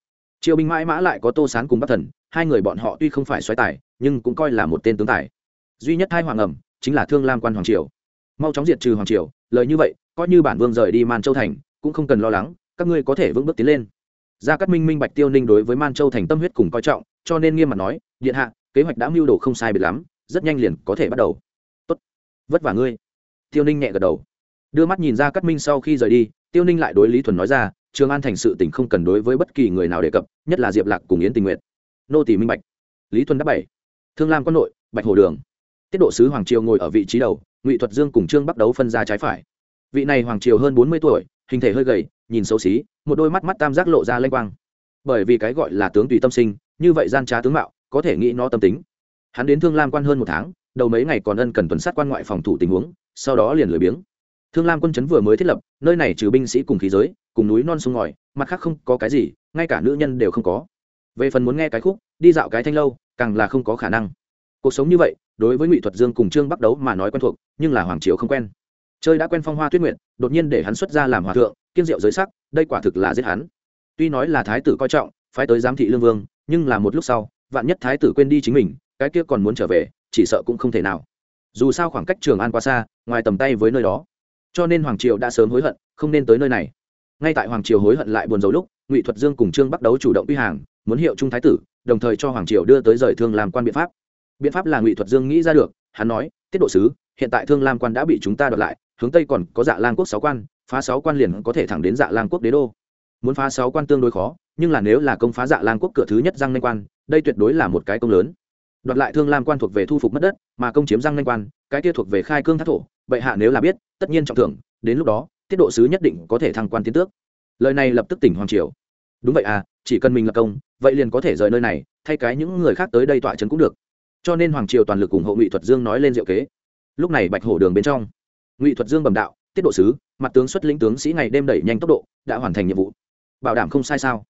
Triều binh mãi mã lại có tô sán cùng bắc thần, hai người bọn họ tuy không phải xoáy tài nhưng cũng coi là một tên tướng tài. Duy nhất hai hoàng ẩm chính là thương lam quan hoàng triều. Mau chóng diệt trừ hoàng triều, lời như vậy, coi như bản vương rời đi man châu thành, cũng không cần lo lắng, các ngươi có thể vững bước tiến lên. Gia cát minh minh bạch tiêu ninh đối với man châu thành tâm huyết cùng coi trọng, cho nên nghiêm mặt nói, điện hạ, kế hoạch đã mưu đồ không sai biệt lắm, rất nhanh liền có thể bắt đầu. Tốt, vất vả ngươi. Tiêu ninh nhẹ gật đầu. Đưa mắt nhìn ra cát minh sau khi rời đi, tiêu ninh lại đối lý thuần nói ra, trường an thành sự tỉnh không cần đối với bất kỳ người nào đề cập, nhất là diệp lạc cùng yến tình nguyện nô tỷ minh bạch. Lý thuần đáp bảy thương lam quân nội, bạch hồ đường. Tiết độ sứ hoàng triều ngồi ở vị trí đầu, ngụy thuật dương cùng trương bắt đấu phân ra trái phải. Vị này hoàng triều hơn bốn mươi tuổi, hình thể hơi gầy, nhìn xấu xí, một đôi mắt mắt tam giác lộ ra lênh quang. Bởi vì cái gọi là tướng tùy tâm sinh, như vậy gian trá tướng mạo, có thể nghĩ nó tâm tính. Hắn đến thương lam quan hơn một tháng, đầu mấy ngày còn ân cần tuần sát quan ngoại phòng thủ tình huống, sau đó liền lười biếng. Thương lam quân chấn vừa mới thiết lập, nơi này trừ binh sĩ cùng khí giới, cùng núi non sông ngòi, mặt khác không có cái gì, ngay cả nữ nhân đều không có. Về phần muốn nghe cái khúc, đi dạo cái thanh lâu càng là không có khả năng. Cuộc sống như vậy, đối với ngụy thuật dương cùng trương bắc đấu mà nói quen thuộc, nhưng là hoàng triều không quen. Chơi đã quen phong hoa tuyết nguyện đột nhiên để hắn xuất ra làm hòa thượng, kiên diệu giới sắc, đây quả thực là giết hắn. Tuy nói là thái tử coi trọng, phái tới giám thị lương vương, nhưng là một lúc sau, vạn nhất thái tử quên đi chính mình, cái kia còn muốn trở về, chỉ sợ cũng không thể nào. Dù sao khoảng cách trường an quá xa, ngoài tầm tay với nơi đó. Cho nên hoàng triều đã sớm hối hận, không nên tới nơi này. Ngay tại hoàng triều hối hận lại buồn rầu lúc, ngụy thuật dương cùng trương bắt đấu chủ động quy hàng, muốn hiệu trung thái tử đồng thời cho hoàng triều đưa tới rời thương làm quan biện pháp. Biện pháp là ngụy thuật dương nghĩ ra được, hắn nói, tiết độ sứ, hiện tại thương lam quan đã bị chúng ta đoạt lại, hướng tây còn có dạ lang quốc sáu quan, phá sáu quan liền có thể thẳng đến dạ lang quốc đế đô. Muốn phá sáu quan tương đối khó, nhưng là nếu là công phá dạ lang quốc cửa thứ nhất giang nanh quan, đây tuyệt đối là một cái công lớn. Đoạt lại thương lam quan thuộc về thu phục mất đất, mà công chiếm giang nanh quan, cái kia thuộc về khai cương thác thổ, bệ hạ nếu là biết, tất nhiên trọng thưởng, đến lúc đó, tiết độ sứ nhất định có thể thăng quan tiến tước. Lời này lập tức tỉnh hoàng triều. Đúng vậy à chỉ cần mình lập công vậy liền có thể rời nơi này, thay cái những người khác tới đây tọa trấn cũng được. Cho nên hoàng triều toàn lực ủng hộ ngụy thuật dương nói lên diệu kế. Lúc này bạch hổ đường bên trong, ngụy thuật dương bẩm đạo, tiết độ sứ, mặt tướng xuất lĩnh tướng sĩ ngày đêm đẩy nhanh tốc độ, đã hoàn thành nhiệm vụ. Bảo đảm không sai sao?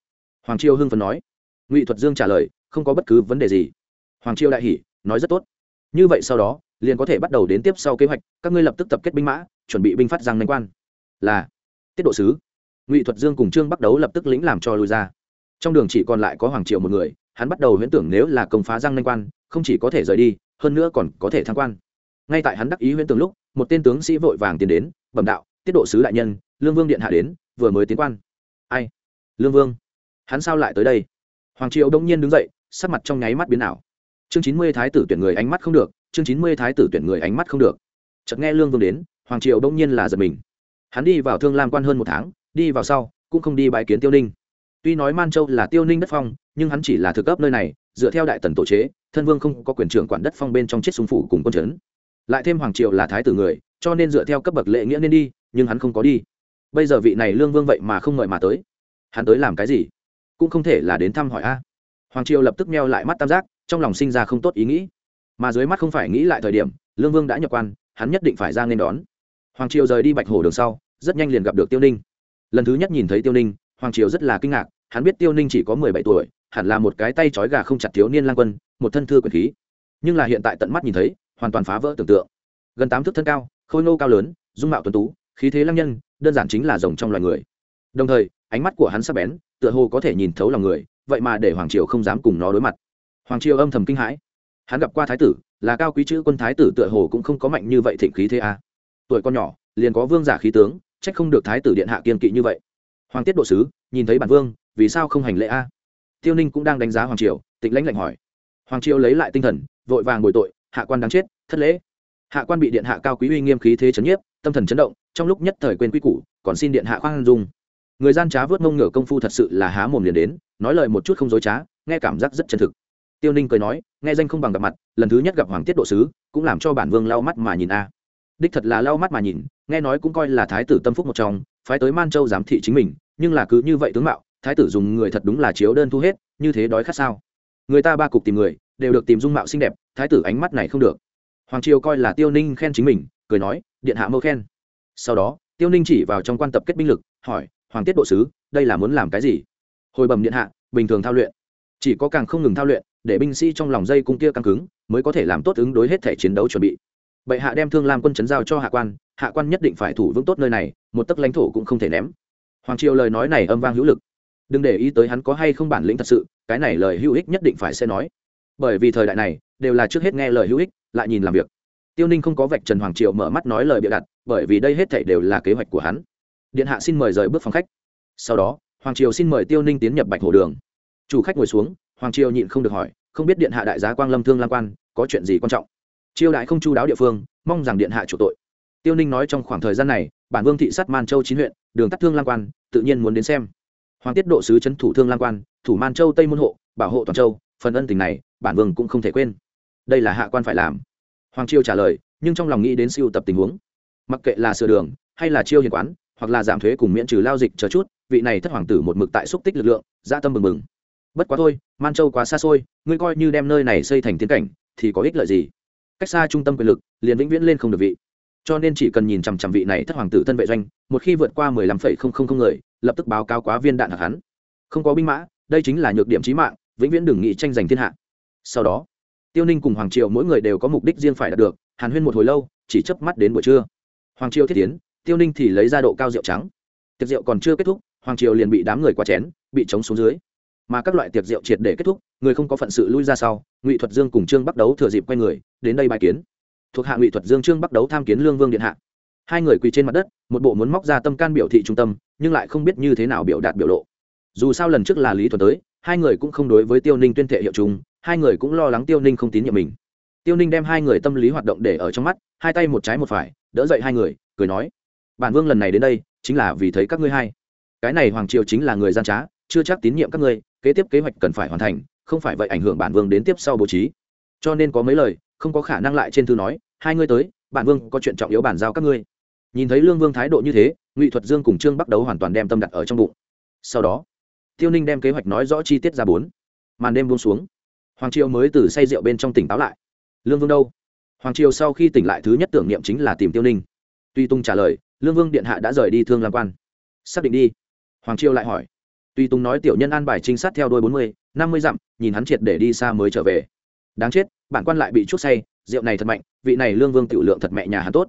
Hoàng triều hưng phấn nói. Ngụy thuật dương trả lời, không có bất cứ vấn đề gì. Hoàng triều đại hỷ nói rất tốt. Như vậy sau đó, liền có thể bắt đầu đến tiếp sau kế hoạch, các ngươi lập tức tập kết binh mã, chuẩn bị binh phát giang nánh quan. Là, tiết độ sứ. Ngụy thuật dương cùng trương bắt đấu lập tức lĩnh làm cho lùi ra trong đường chỉ còn lại có hoàng triều một người, hắn bắt đầu huyễn tưởng nếu là công phá giang nanh quan, không chỉ có thể rời đi, hơn nữa còn có thể thăng quan. Ngay tại hắn đắc ý huyễn tưởng lúc, một tên tướng sĩ vội vàng tiến đến, bẩm đạo, tiết độ sứ đại nhân, lương vương điện hạ đến, vừa mới tiến quan. Ai? Lương vương? Hắn sao lại tới đây? Hoàng triều đông nhiên đứng dậy, sắc mặt trong nháy mắt biến ảo. Chương chín mươi thái tử tuyển người ánh mắt không được, chương chín mươi thái tử tuyển người ánh mắt không được. Chợt nghe lương vương đến, hoàng triều đông nhiên là giật mình. Hắn đi vào thương lam quan hơn một tháng, đi vào sau, cũng không đi bãi kiến tiêu ninh tuy nói man châu là tiêu ninh đất phong, nhưng hắn chỉ là thực cấp nơi này, dựa theo đại tần tổ chế, thân vương không có quyền trưởng quản đất phong bên trong chiếc súng phủ cùng quân trấn lại thêm hoàng triều là thái tử người, cho nên dựa theo cấp bậc lệ nghĩa nên đi, nhưng hắn không có đi. Bây giờ vị này lương vương vậy mà không ngợi mà tới. Hắn tới làm cái gì? Cũng không thể là đến thăm hỏi a. Hoàng triều lập tức meo lại mắt tam giác, trong lòng sinh ra không tốt ý nghĩ. Mà dưới mắt không phải nghĩ lại thời điểm, lương vương đã nhập quan, hắn nhất định phải ra nên đón. Hoàng triều rời đi bạch hồ đường sau, rất nhanh liền gặp được tiêu ninh. Lần thứ nhất nhìn thấy tiêu ninh hoàng triều rất là kinh ngạc, hắn biết tiêu ninh chỉ có mười bảy tuổi, hẳn là một cái tay trói gà không chặt thiếu niên lang quân, một thân thư quyền khí. Nhưng là hiện tại tận mắt nhìn thấy, hoàn toàn phá vỡ tưởng tượng. Gần tám thước thân cao, khôi nô cao lớn, dung mạo tuấn tú, khí thế lăng nhân, đơn giản chính là rồng trong loài người. Đồng thời, ánh mắt của hắn sắc bén, tựa hồ có thể nhìn thấu lòng người, vậy mà để hoàng triều không dám cùng nó đối mặt. Hoàng triều âm thầm kinh hãi. Hắn gặp qua thái tử, là cao quý chữ quân thái tử tựa hồ cũng không có mạnh như vậy thịnh khí thế a. À. tuổi con nhỏ, liền có vương giả khí tướng trách không được thái tử điện hạ kiên kỵ như vậy hoàng tiết độ sứ, nhìn thấy bản vương, vì sao không hành lễ a? Tiêu ninh cũng đang đánh giá hoàng triều, tịnh lãnh lạnh hỏi. Hoàng triều lấy lại tinh thần, vội vàng bồi tội, hạ quan đáng chết, thất lễ. Hạ quan bị điện hạ cao quý uy nghiêm khí thế chấn nhiếp, tâm thần chấn động, trong lúc nhất thời quên quy củ, còn xin điện hạ khoan dung. Người gian trá vớt mông ngửa công phu thật sự là há mồm liền đến, nói lời một chút không dối trá, nghe cảm giác rất chân thực. Tiêu ninh cười nói, nghe danh không bằng gặp mặt, lần thứ nhất gặp hoàng tiết độ sứ, cũng làm cho bản vương lau mắt mà nhìn a. Đích thật là lau mắt mà nhìn, nghe nói cũng coi là thái tử tâm phúc một trong phái tới man châu giám thị chính mình, nhưng là cứ như vậy tướng mạo, thái tử dùng người thật đúng là chiếu đơn thu hết, như thế đói khát sao? Người ta ba cục tìm người, đều được tìm dung mạo xinh đẹp, thái tử ánh mắt này không được. Hoàng triều coi là tiêu ninh khen chính mình, cười nói, điện hạ mâu khen. Sau đó, tiêu ninh chỉ vào trong quan tập kết binh lực, hỏi, hoàng tiết độ sứ, đây là muốn làm cái gì? Hồi bẩm điện hạ, bình thường thao luyện. Chỉ có càng không ngừng thao luyện, để binh sĩ trong lòng dây cung kia căng cứng, mới có thể làm tốt ứng đối hết thể chiến đấu chuẩn bị. Bệ hạ đem thương lam quân chấn giao cho hạ quan hạ quan nhất định phải thủ vững tốt nơi này, một tấc lãnh thổ cũng không thể ném. Hoàng triều lời nói này âm vang hữu lực. Đừng để ý tới hắn có hay không bản lĩnh thật sự, cái này lời hữu ích nhất định phải sẽ nói. Bởi vì thời đại này, đều là trước hết nghe lời hữu ích, lại nhìn làm việc. Tiêu ninh không có vạch trần hoàng triều mở mắt nói lời bịa đặt, bởi vì đây hết thảy đều là kế hoạch của hắn. Điện hạ xin mời rời bước phòng khách. Sau đó, hoàng triều xin mời tiêu ninh tiến nhập bạch hồ đường. Chủ khách ngồi xuống, hoàng triều nhịn không được hỏi, không biết điện hạ đại giá quang lâm thương lan quan, có chuyện gì quan trọng? Chiêu đại không chu đáo địa phương, mong rằng điện hạ chủ tội tiêu ninh nói trong khoảng thời gian này, bản vương thị sát man châu chín huyện, đường tắt thương Lang quan, tự nhiên muốn đến xem. Hoàng tiết độ sứ c thủ thương Lang quan, thủ man châu tây môn hộ, bảo hộ toàn châu, phần ân tình này, bản vương cũng không thể quên. Đây là hạ quan phải làm. Hoàng chiêu trả lời, nhưng trong lòng nghĩ đến siêu tập tình huống. Mặc kệ là sửa đường, hay là chiêu hiền quán, hoặc là giảm thuế cùng miễn trừ lao dịch chờ chút, vị này thất hoàng tử một mực tại xúc tích lực lượng gia tâm mừng mừng bất quá thôi, man châu quá xa xôi, ngươi coi như đem nơi này xây thành tiến cảnh, thì có ích lợi gì? Cách xa trung tâm quyền lực, liền vĩnh viễn lên không được vị cho nên chỉ cần nhìn chằm chằm vị này thất hoàng tử thân vệ doanh, một khi vượt qua mười lăm phẩy không không không người, lập tức báo cáo quá viên đạn hạc hắn. Không có binh mã, đây chính là nhược điểm trí mạng, vĩnh viễn đừng nghị tranh giành thiên hạ. Sau đó, tiêu ninh cùng hoàng triều mỗi người đều có mục đích riêng phải đạt được, hàn huyên một hồi lâu, chỉ chớp mắt đến buổi trưa. Hoàng triều thiết tiến, tiêu ninh thì lấy ra độ cao rượu trắng. Tiệc rượu còn chưa kết thúc, hoàng triều liền bị đám người qua chén, bị chống xuống dưới. Mà các loại tiệc rượu triệt để kết thúc, người không có phận sự lui ra sau, ngụy thuật dương cùng trương bắt đấu thừa dịp quay người, đến đây bài kiến thuộc hạ ngụy thuật dương trương bắt đấu tham kiến lương vương điện hạ. Hai người quỳ trên mặt đất, một bộ muốn móc ra tâm can biểu thị trung tâm, nhưng lại không biết như thế nào biểu đạt biểu lộ. Dù sao lần trước là lý thuật tới, hai người cũng không đối với tiêu ninh tuyên thệ hiệu chúng hai người cũng lo lắng tiêu ninh không tín nhiệm mình. Tiêu ninh đem hai người tâm lý hoạt động để ở trong mắt, hai tay một trái một phải, đỡ dậy hai người, cười nói, bản vương lần này đến đây, chính là vì thấy các ngươi hai cái này hoàng triều chính là người gian trá, chưa chắc tín nhiệm các ngươi, kế tiếp kế hoạch cần phải hoàn thành, không phải vậy ảnh hưởng bản vương đến tiếp sau bố trí. Cho nên có mấy lời không có khả năng lại trên thư nói, hai ngươi tới, bản vương có chuyện trọng yếu bàn giao các ngươi. Nhìn thấy lương vương thái độ như thế, ngụy thuật dương cùng trương bắt đầu hoàn toàn đem tâm đặt ở trong bụng. Sau đó, tiêu ninh đem kế hoạch nói rõ chi tiết ra bốn. Màn đêm buông xuống. Hoàng triều mới từ say rượu bên trong tỉnh táo lại. Lương vương đâu? Hoàng triều sau khi tỉnh lại thứ nhất tưởng niệm chính là tìm tiêu ninh. Tuy tung trả lời, lương vương điện hạ đã rời đi thương làm quan. Xác định đi. Hoàng triều lại hỏi. Tuy tung nói tiểu nhân an bài trinh sát theo đôi bốn mươi, năm mươi dặm, nhìn hắn triệt để đi xa mới trở về đáng chết, bản quan lại bị chút say, rượu này thật mạnh, vị này lương vương tiểu lượng thật mẹ nhà hắn tốt.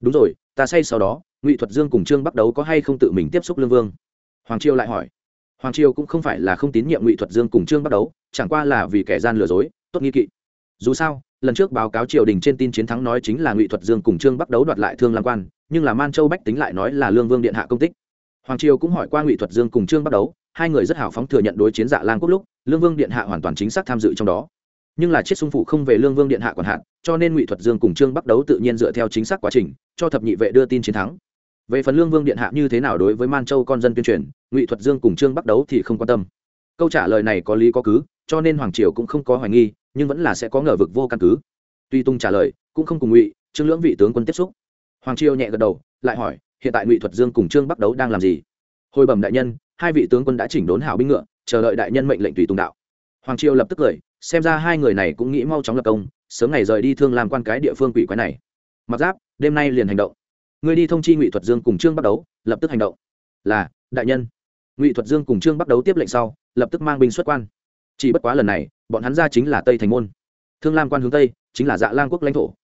Đúng rồi, ta say sau đó, ngụy thuật dương cùng trương bắt đấu có hay không tự mình tiếp xúc lương vương? Hoàng triều lại hỏi. Hoàng triều cũng không phải là không tín nhiệm ngụy thuật dương cùng trương bắt đấu, chẳng qua là vì kẻ gian lừa dối, tốt nghi kỵ. Dù sao, lần trước báo cáo triều đình trên tin chiến thắng nói chính là ngụy thuật dương cùng trương bắt đấu đoạt lại thương lam quan, nhưng là man châu bách tính lại nói là lương vương điện hạ công tích. Hoàng triều cũng hỏi qua ngụy thuật dương cùng trương bắt đấu, hai người rất hào phóng thừa nhận đối chiến dạ lang quốc lúc, lương vương điện hạ hoàn toàn chính xác tham dự trong đó nhưng là chiết xung phụ không về lương vương điện hạ còn hạn cho nên ngụy thuật dương cùng trương bắt đấu tự nhiên dựa theo chính xác quá trình, cho thập nhị vệ đưa tin chiến thắng. Về phần lương vương điện hạ như thế nào đối với man châu con dân tuyên truyền, ngụy thuật dương cùng trương bắt đấu thì không quan tâm. Câu trả lời này có lý có cứ, cho nên hoàng triều cũng không có hoài nghi, nhưng vẫn là sẽ có ngờ vực vô căn cứ. Tuy tung trả lời, cũng không cùng ngụy, trương lưỡng vị tướng quân tiếp xúc. Hoàng triều nhẹ gật đầu, lại hỏi, hiện tại ngụy thuật dương cùng trương bắt đấu đang làm gì? Hồi bẩm đại nhân, hai vị tướng quân đã chỉnh đốn hảo binh ngựa, chờ đợi đại nhân mệnh lệnh tùy tùng đạo. Hoàng triều lập tức cười xem ra hai người này cũng nghĩ mau chóng lập công, sớm ngày rời đi thương làm quan cái địa phương quỷ quái này. Mặc giáp, đêm nay liền hành động. Người đi thông chi ngụy thuật dương cùng trương bắt đấu, lập tức hành động. Là, đại nhân. Ngụy thuật dương cùng trương bắt đấu tiếp lệnh sau, lập tức mang binh xuất quan. Chỉ bất quá lần này, bọn hắn ra chính là tây thành môn. Thương lam quan hướng tây, chính là dạ lang quốc lãnh thổ.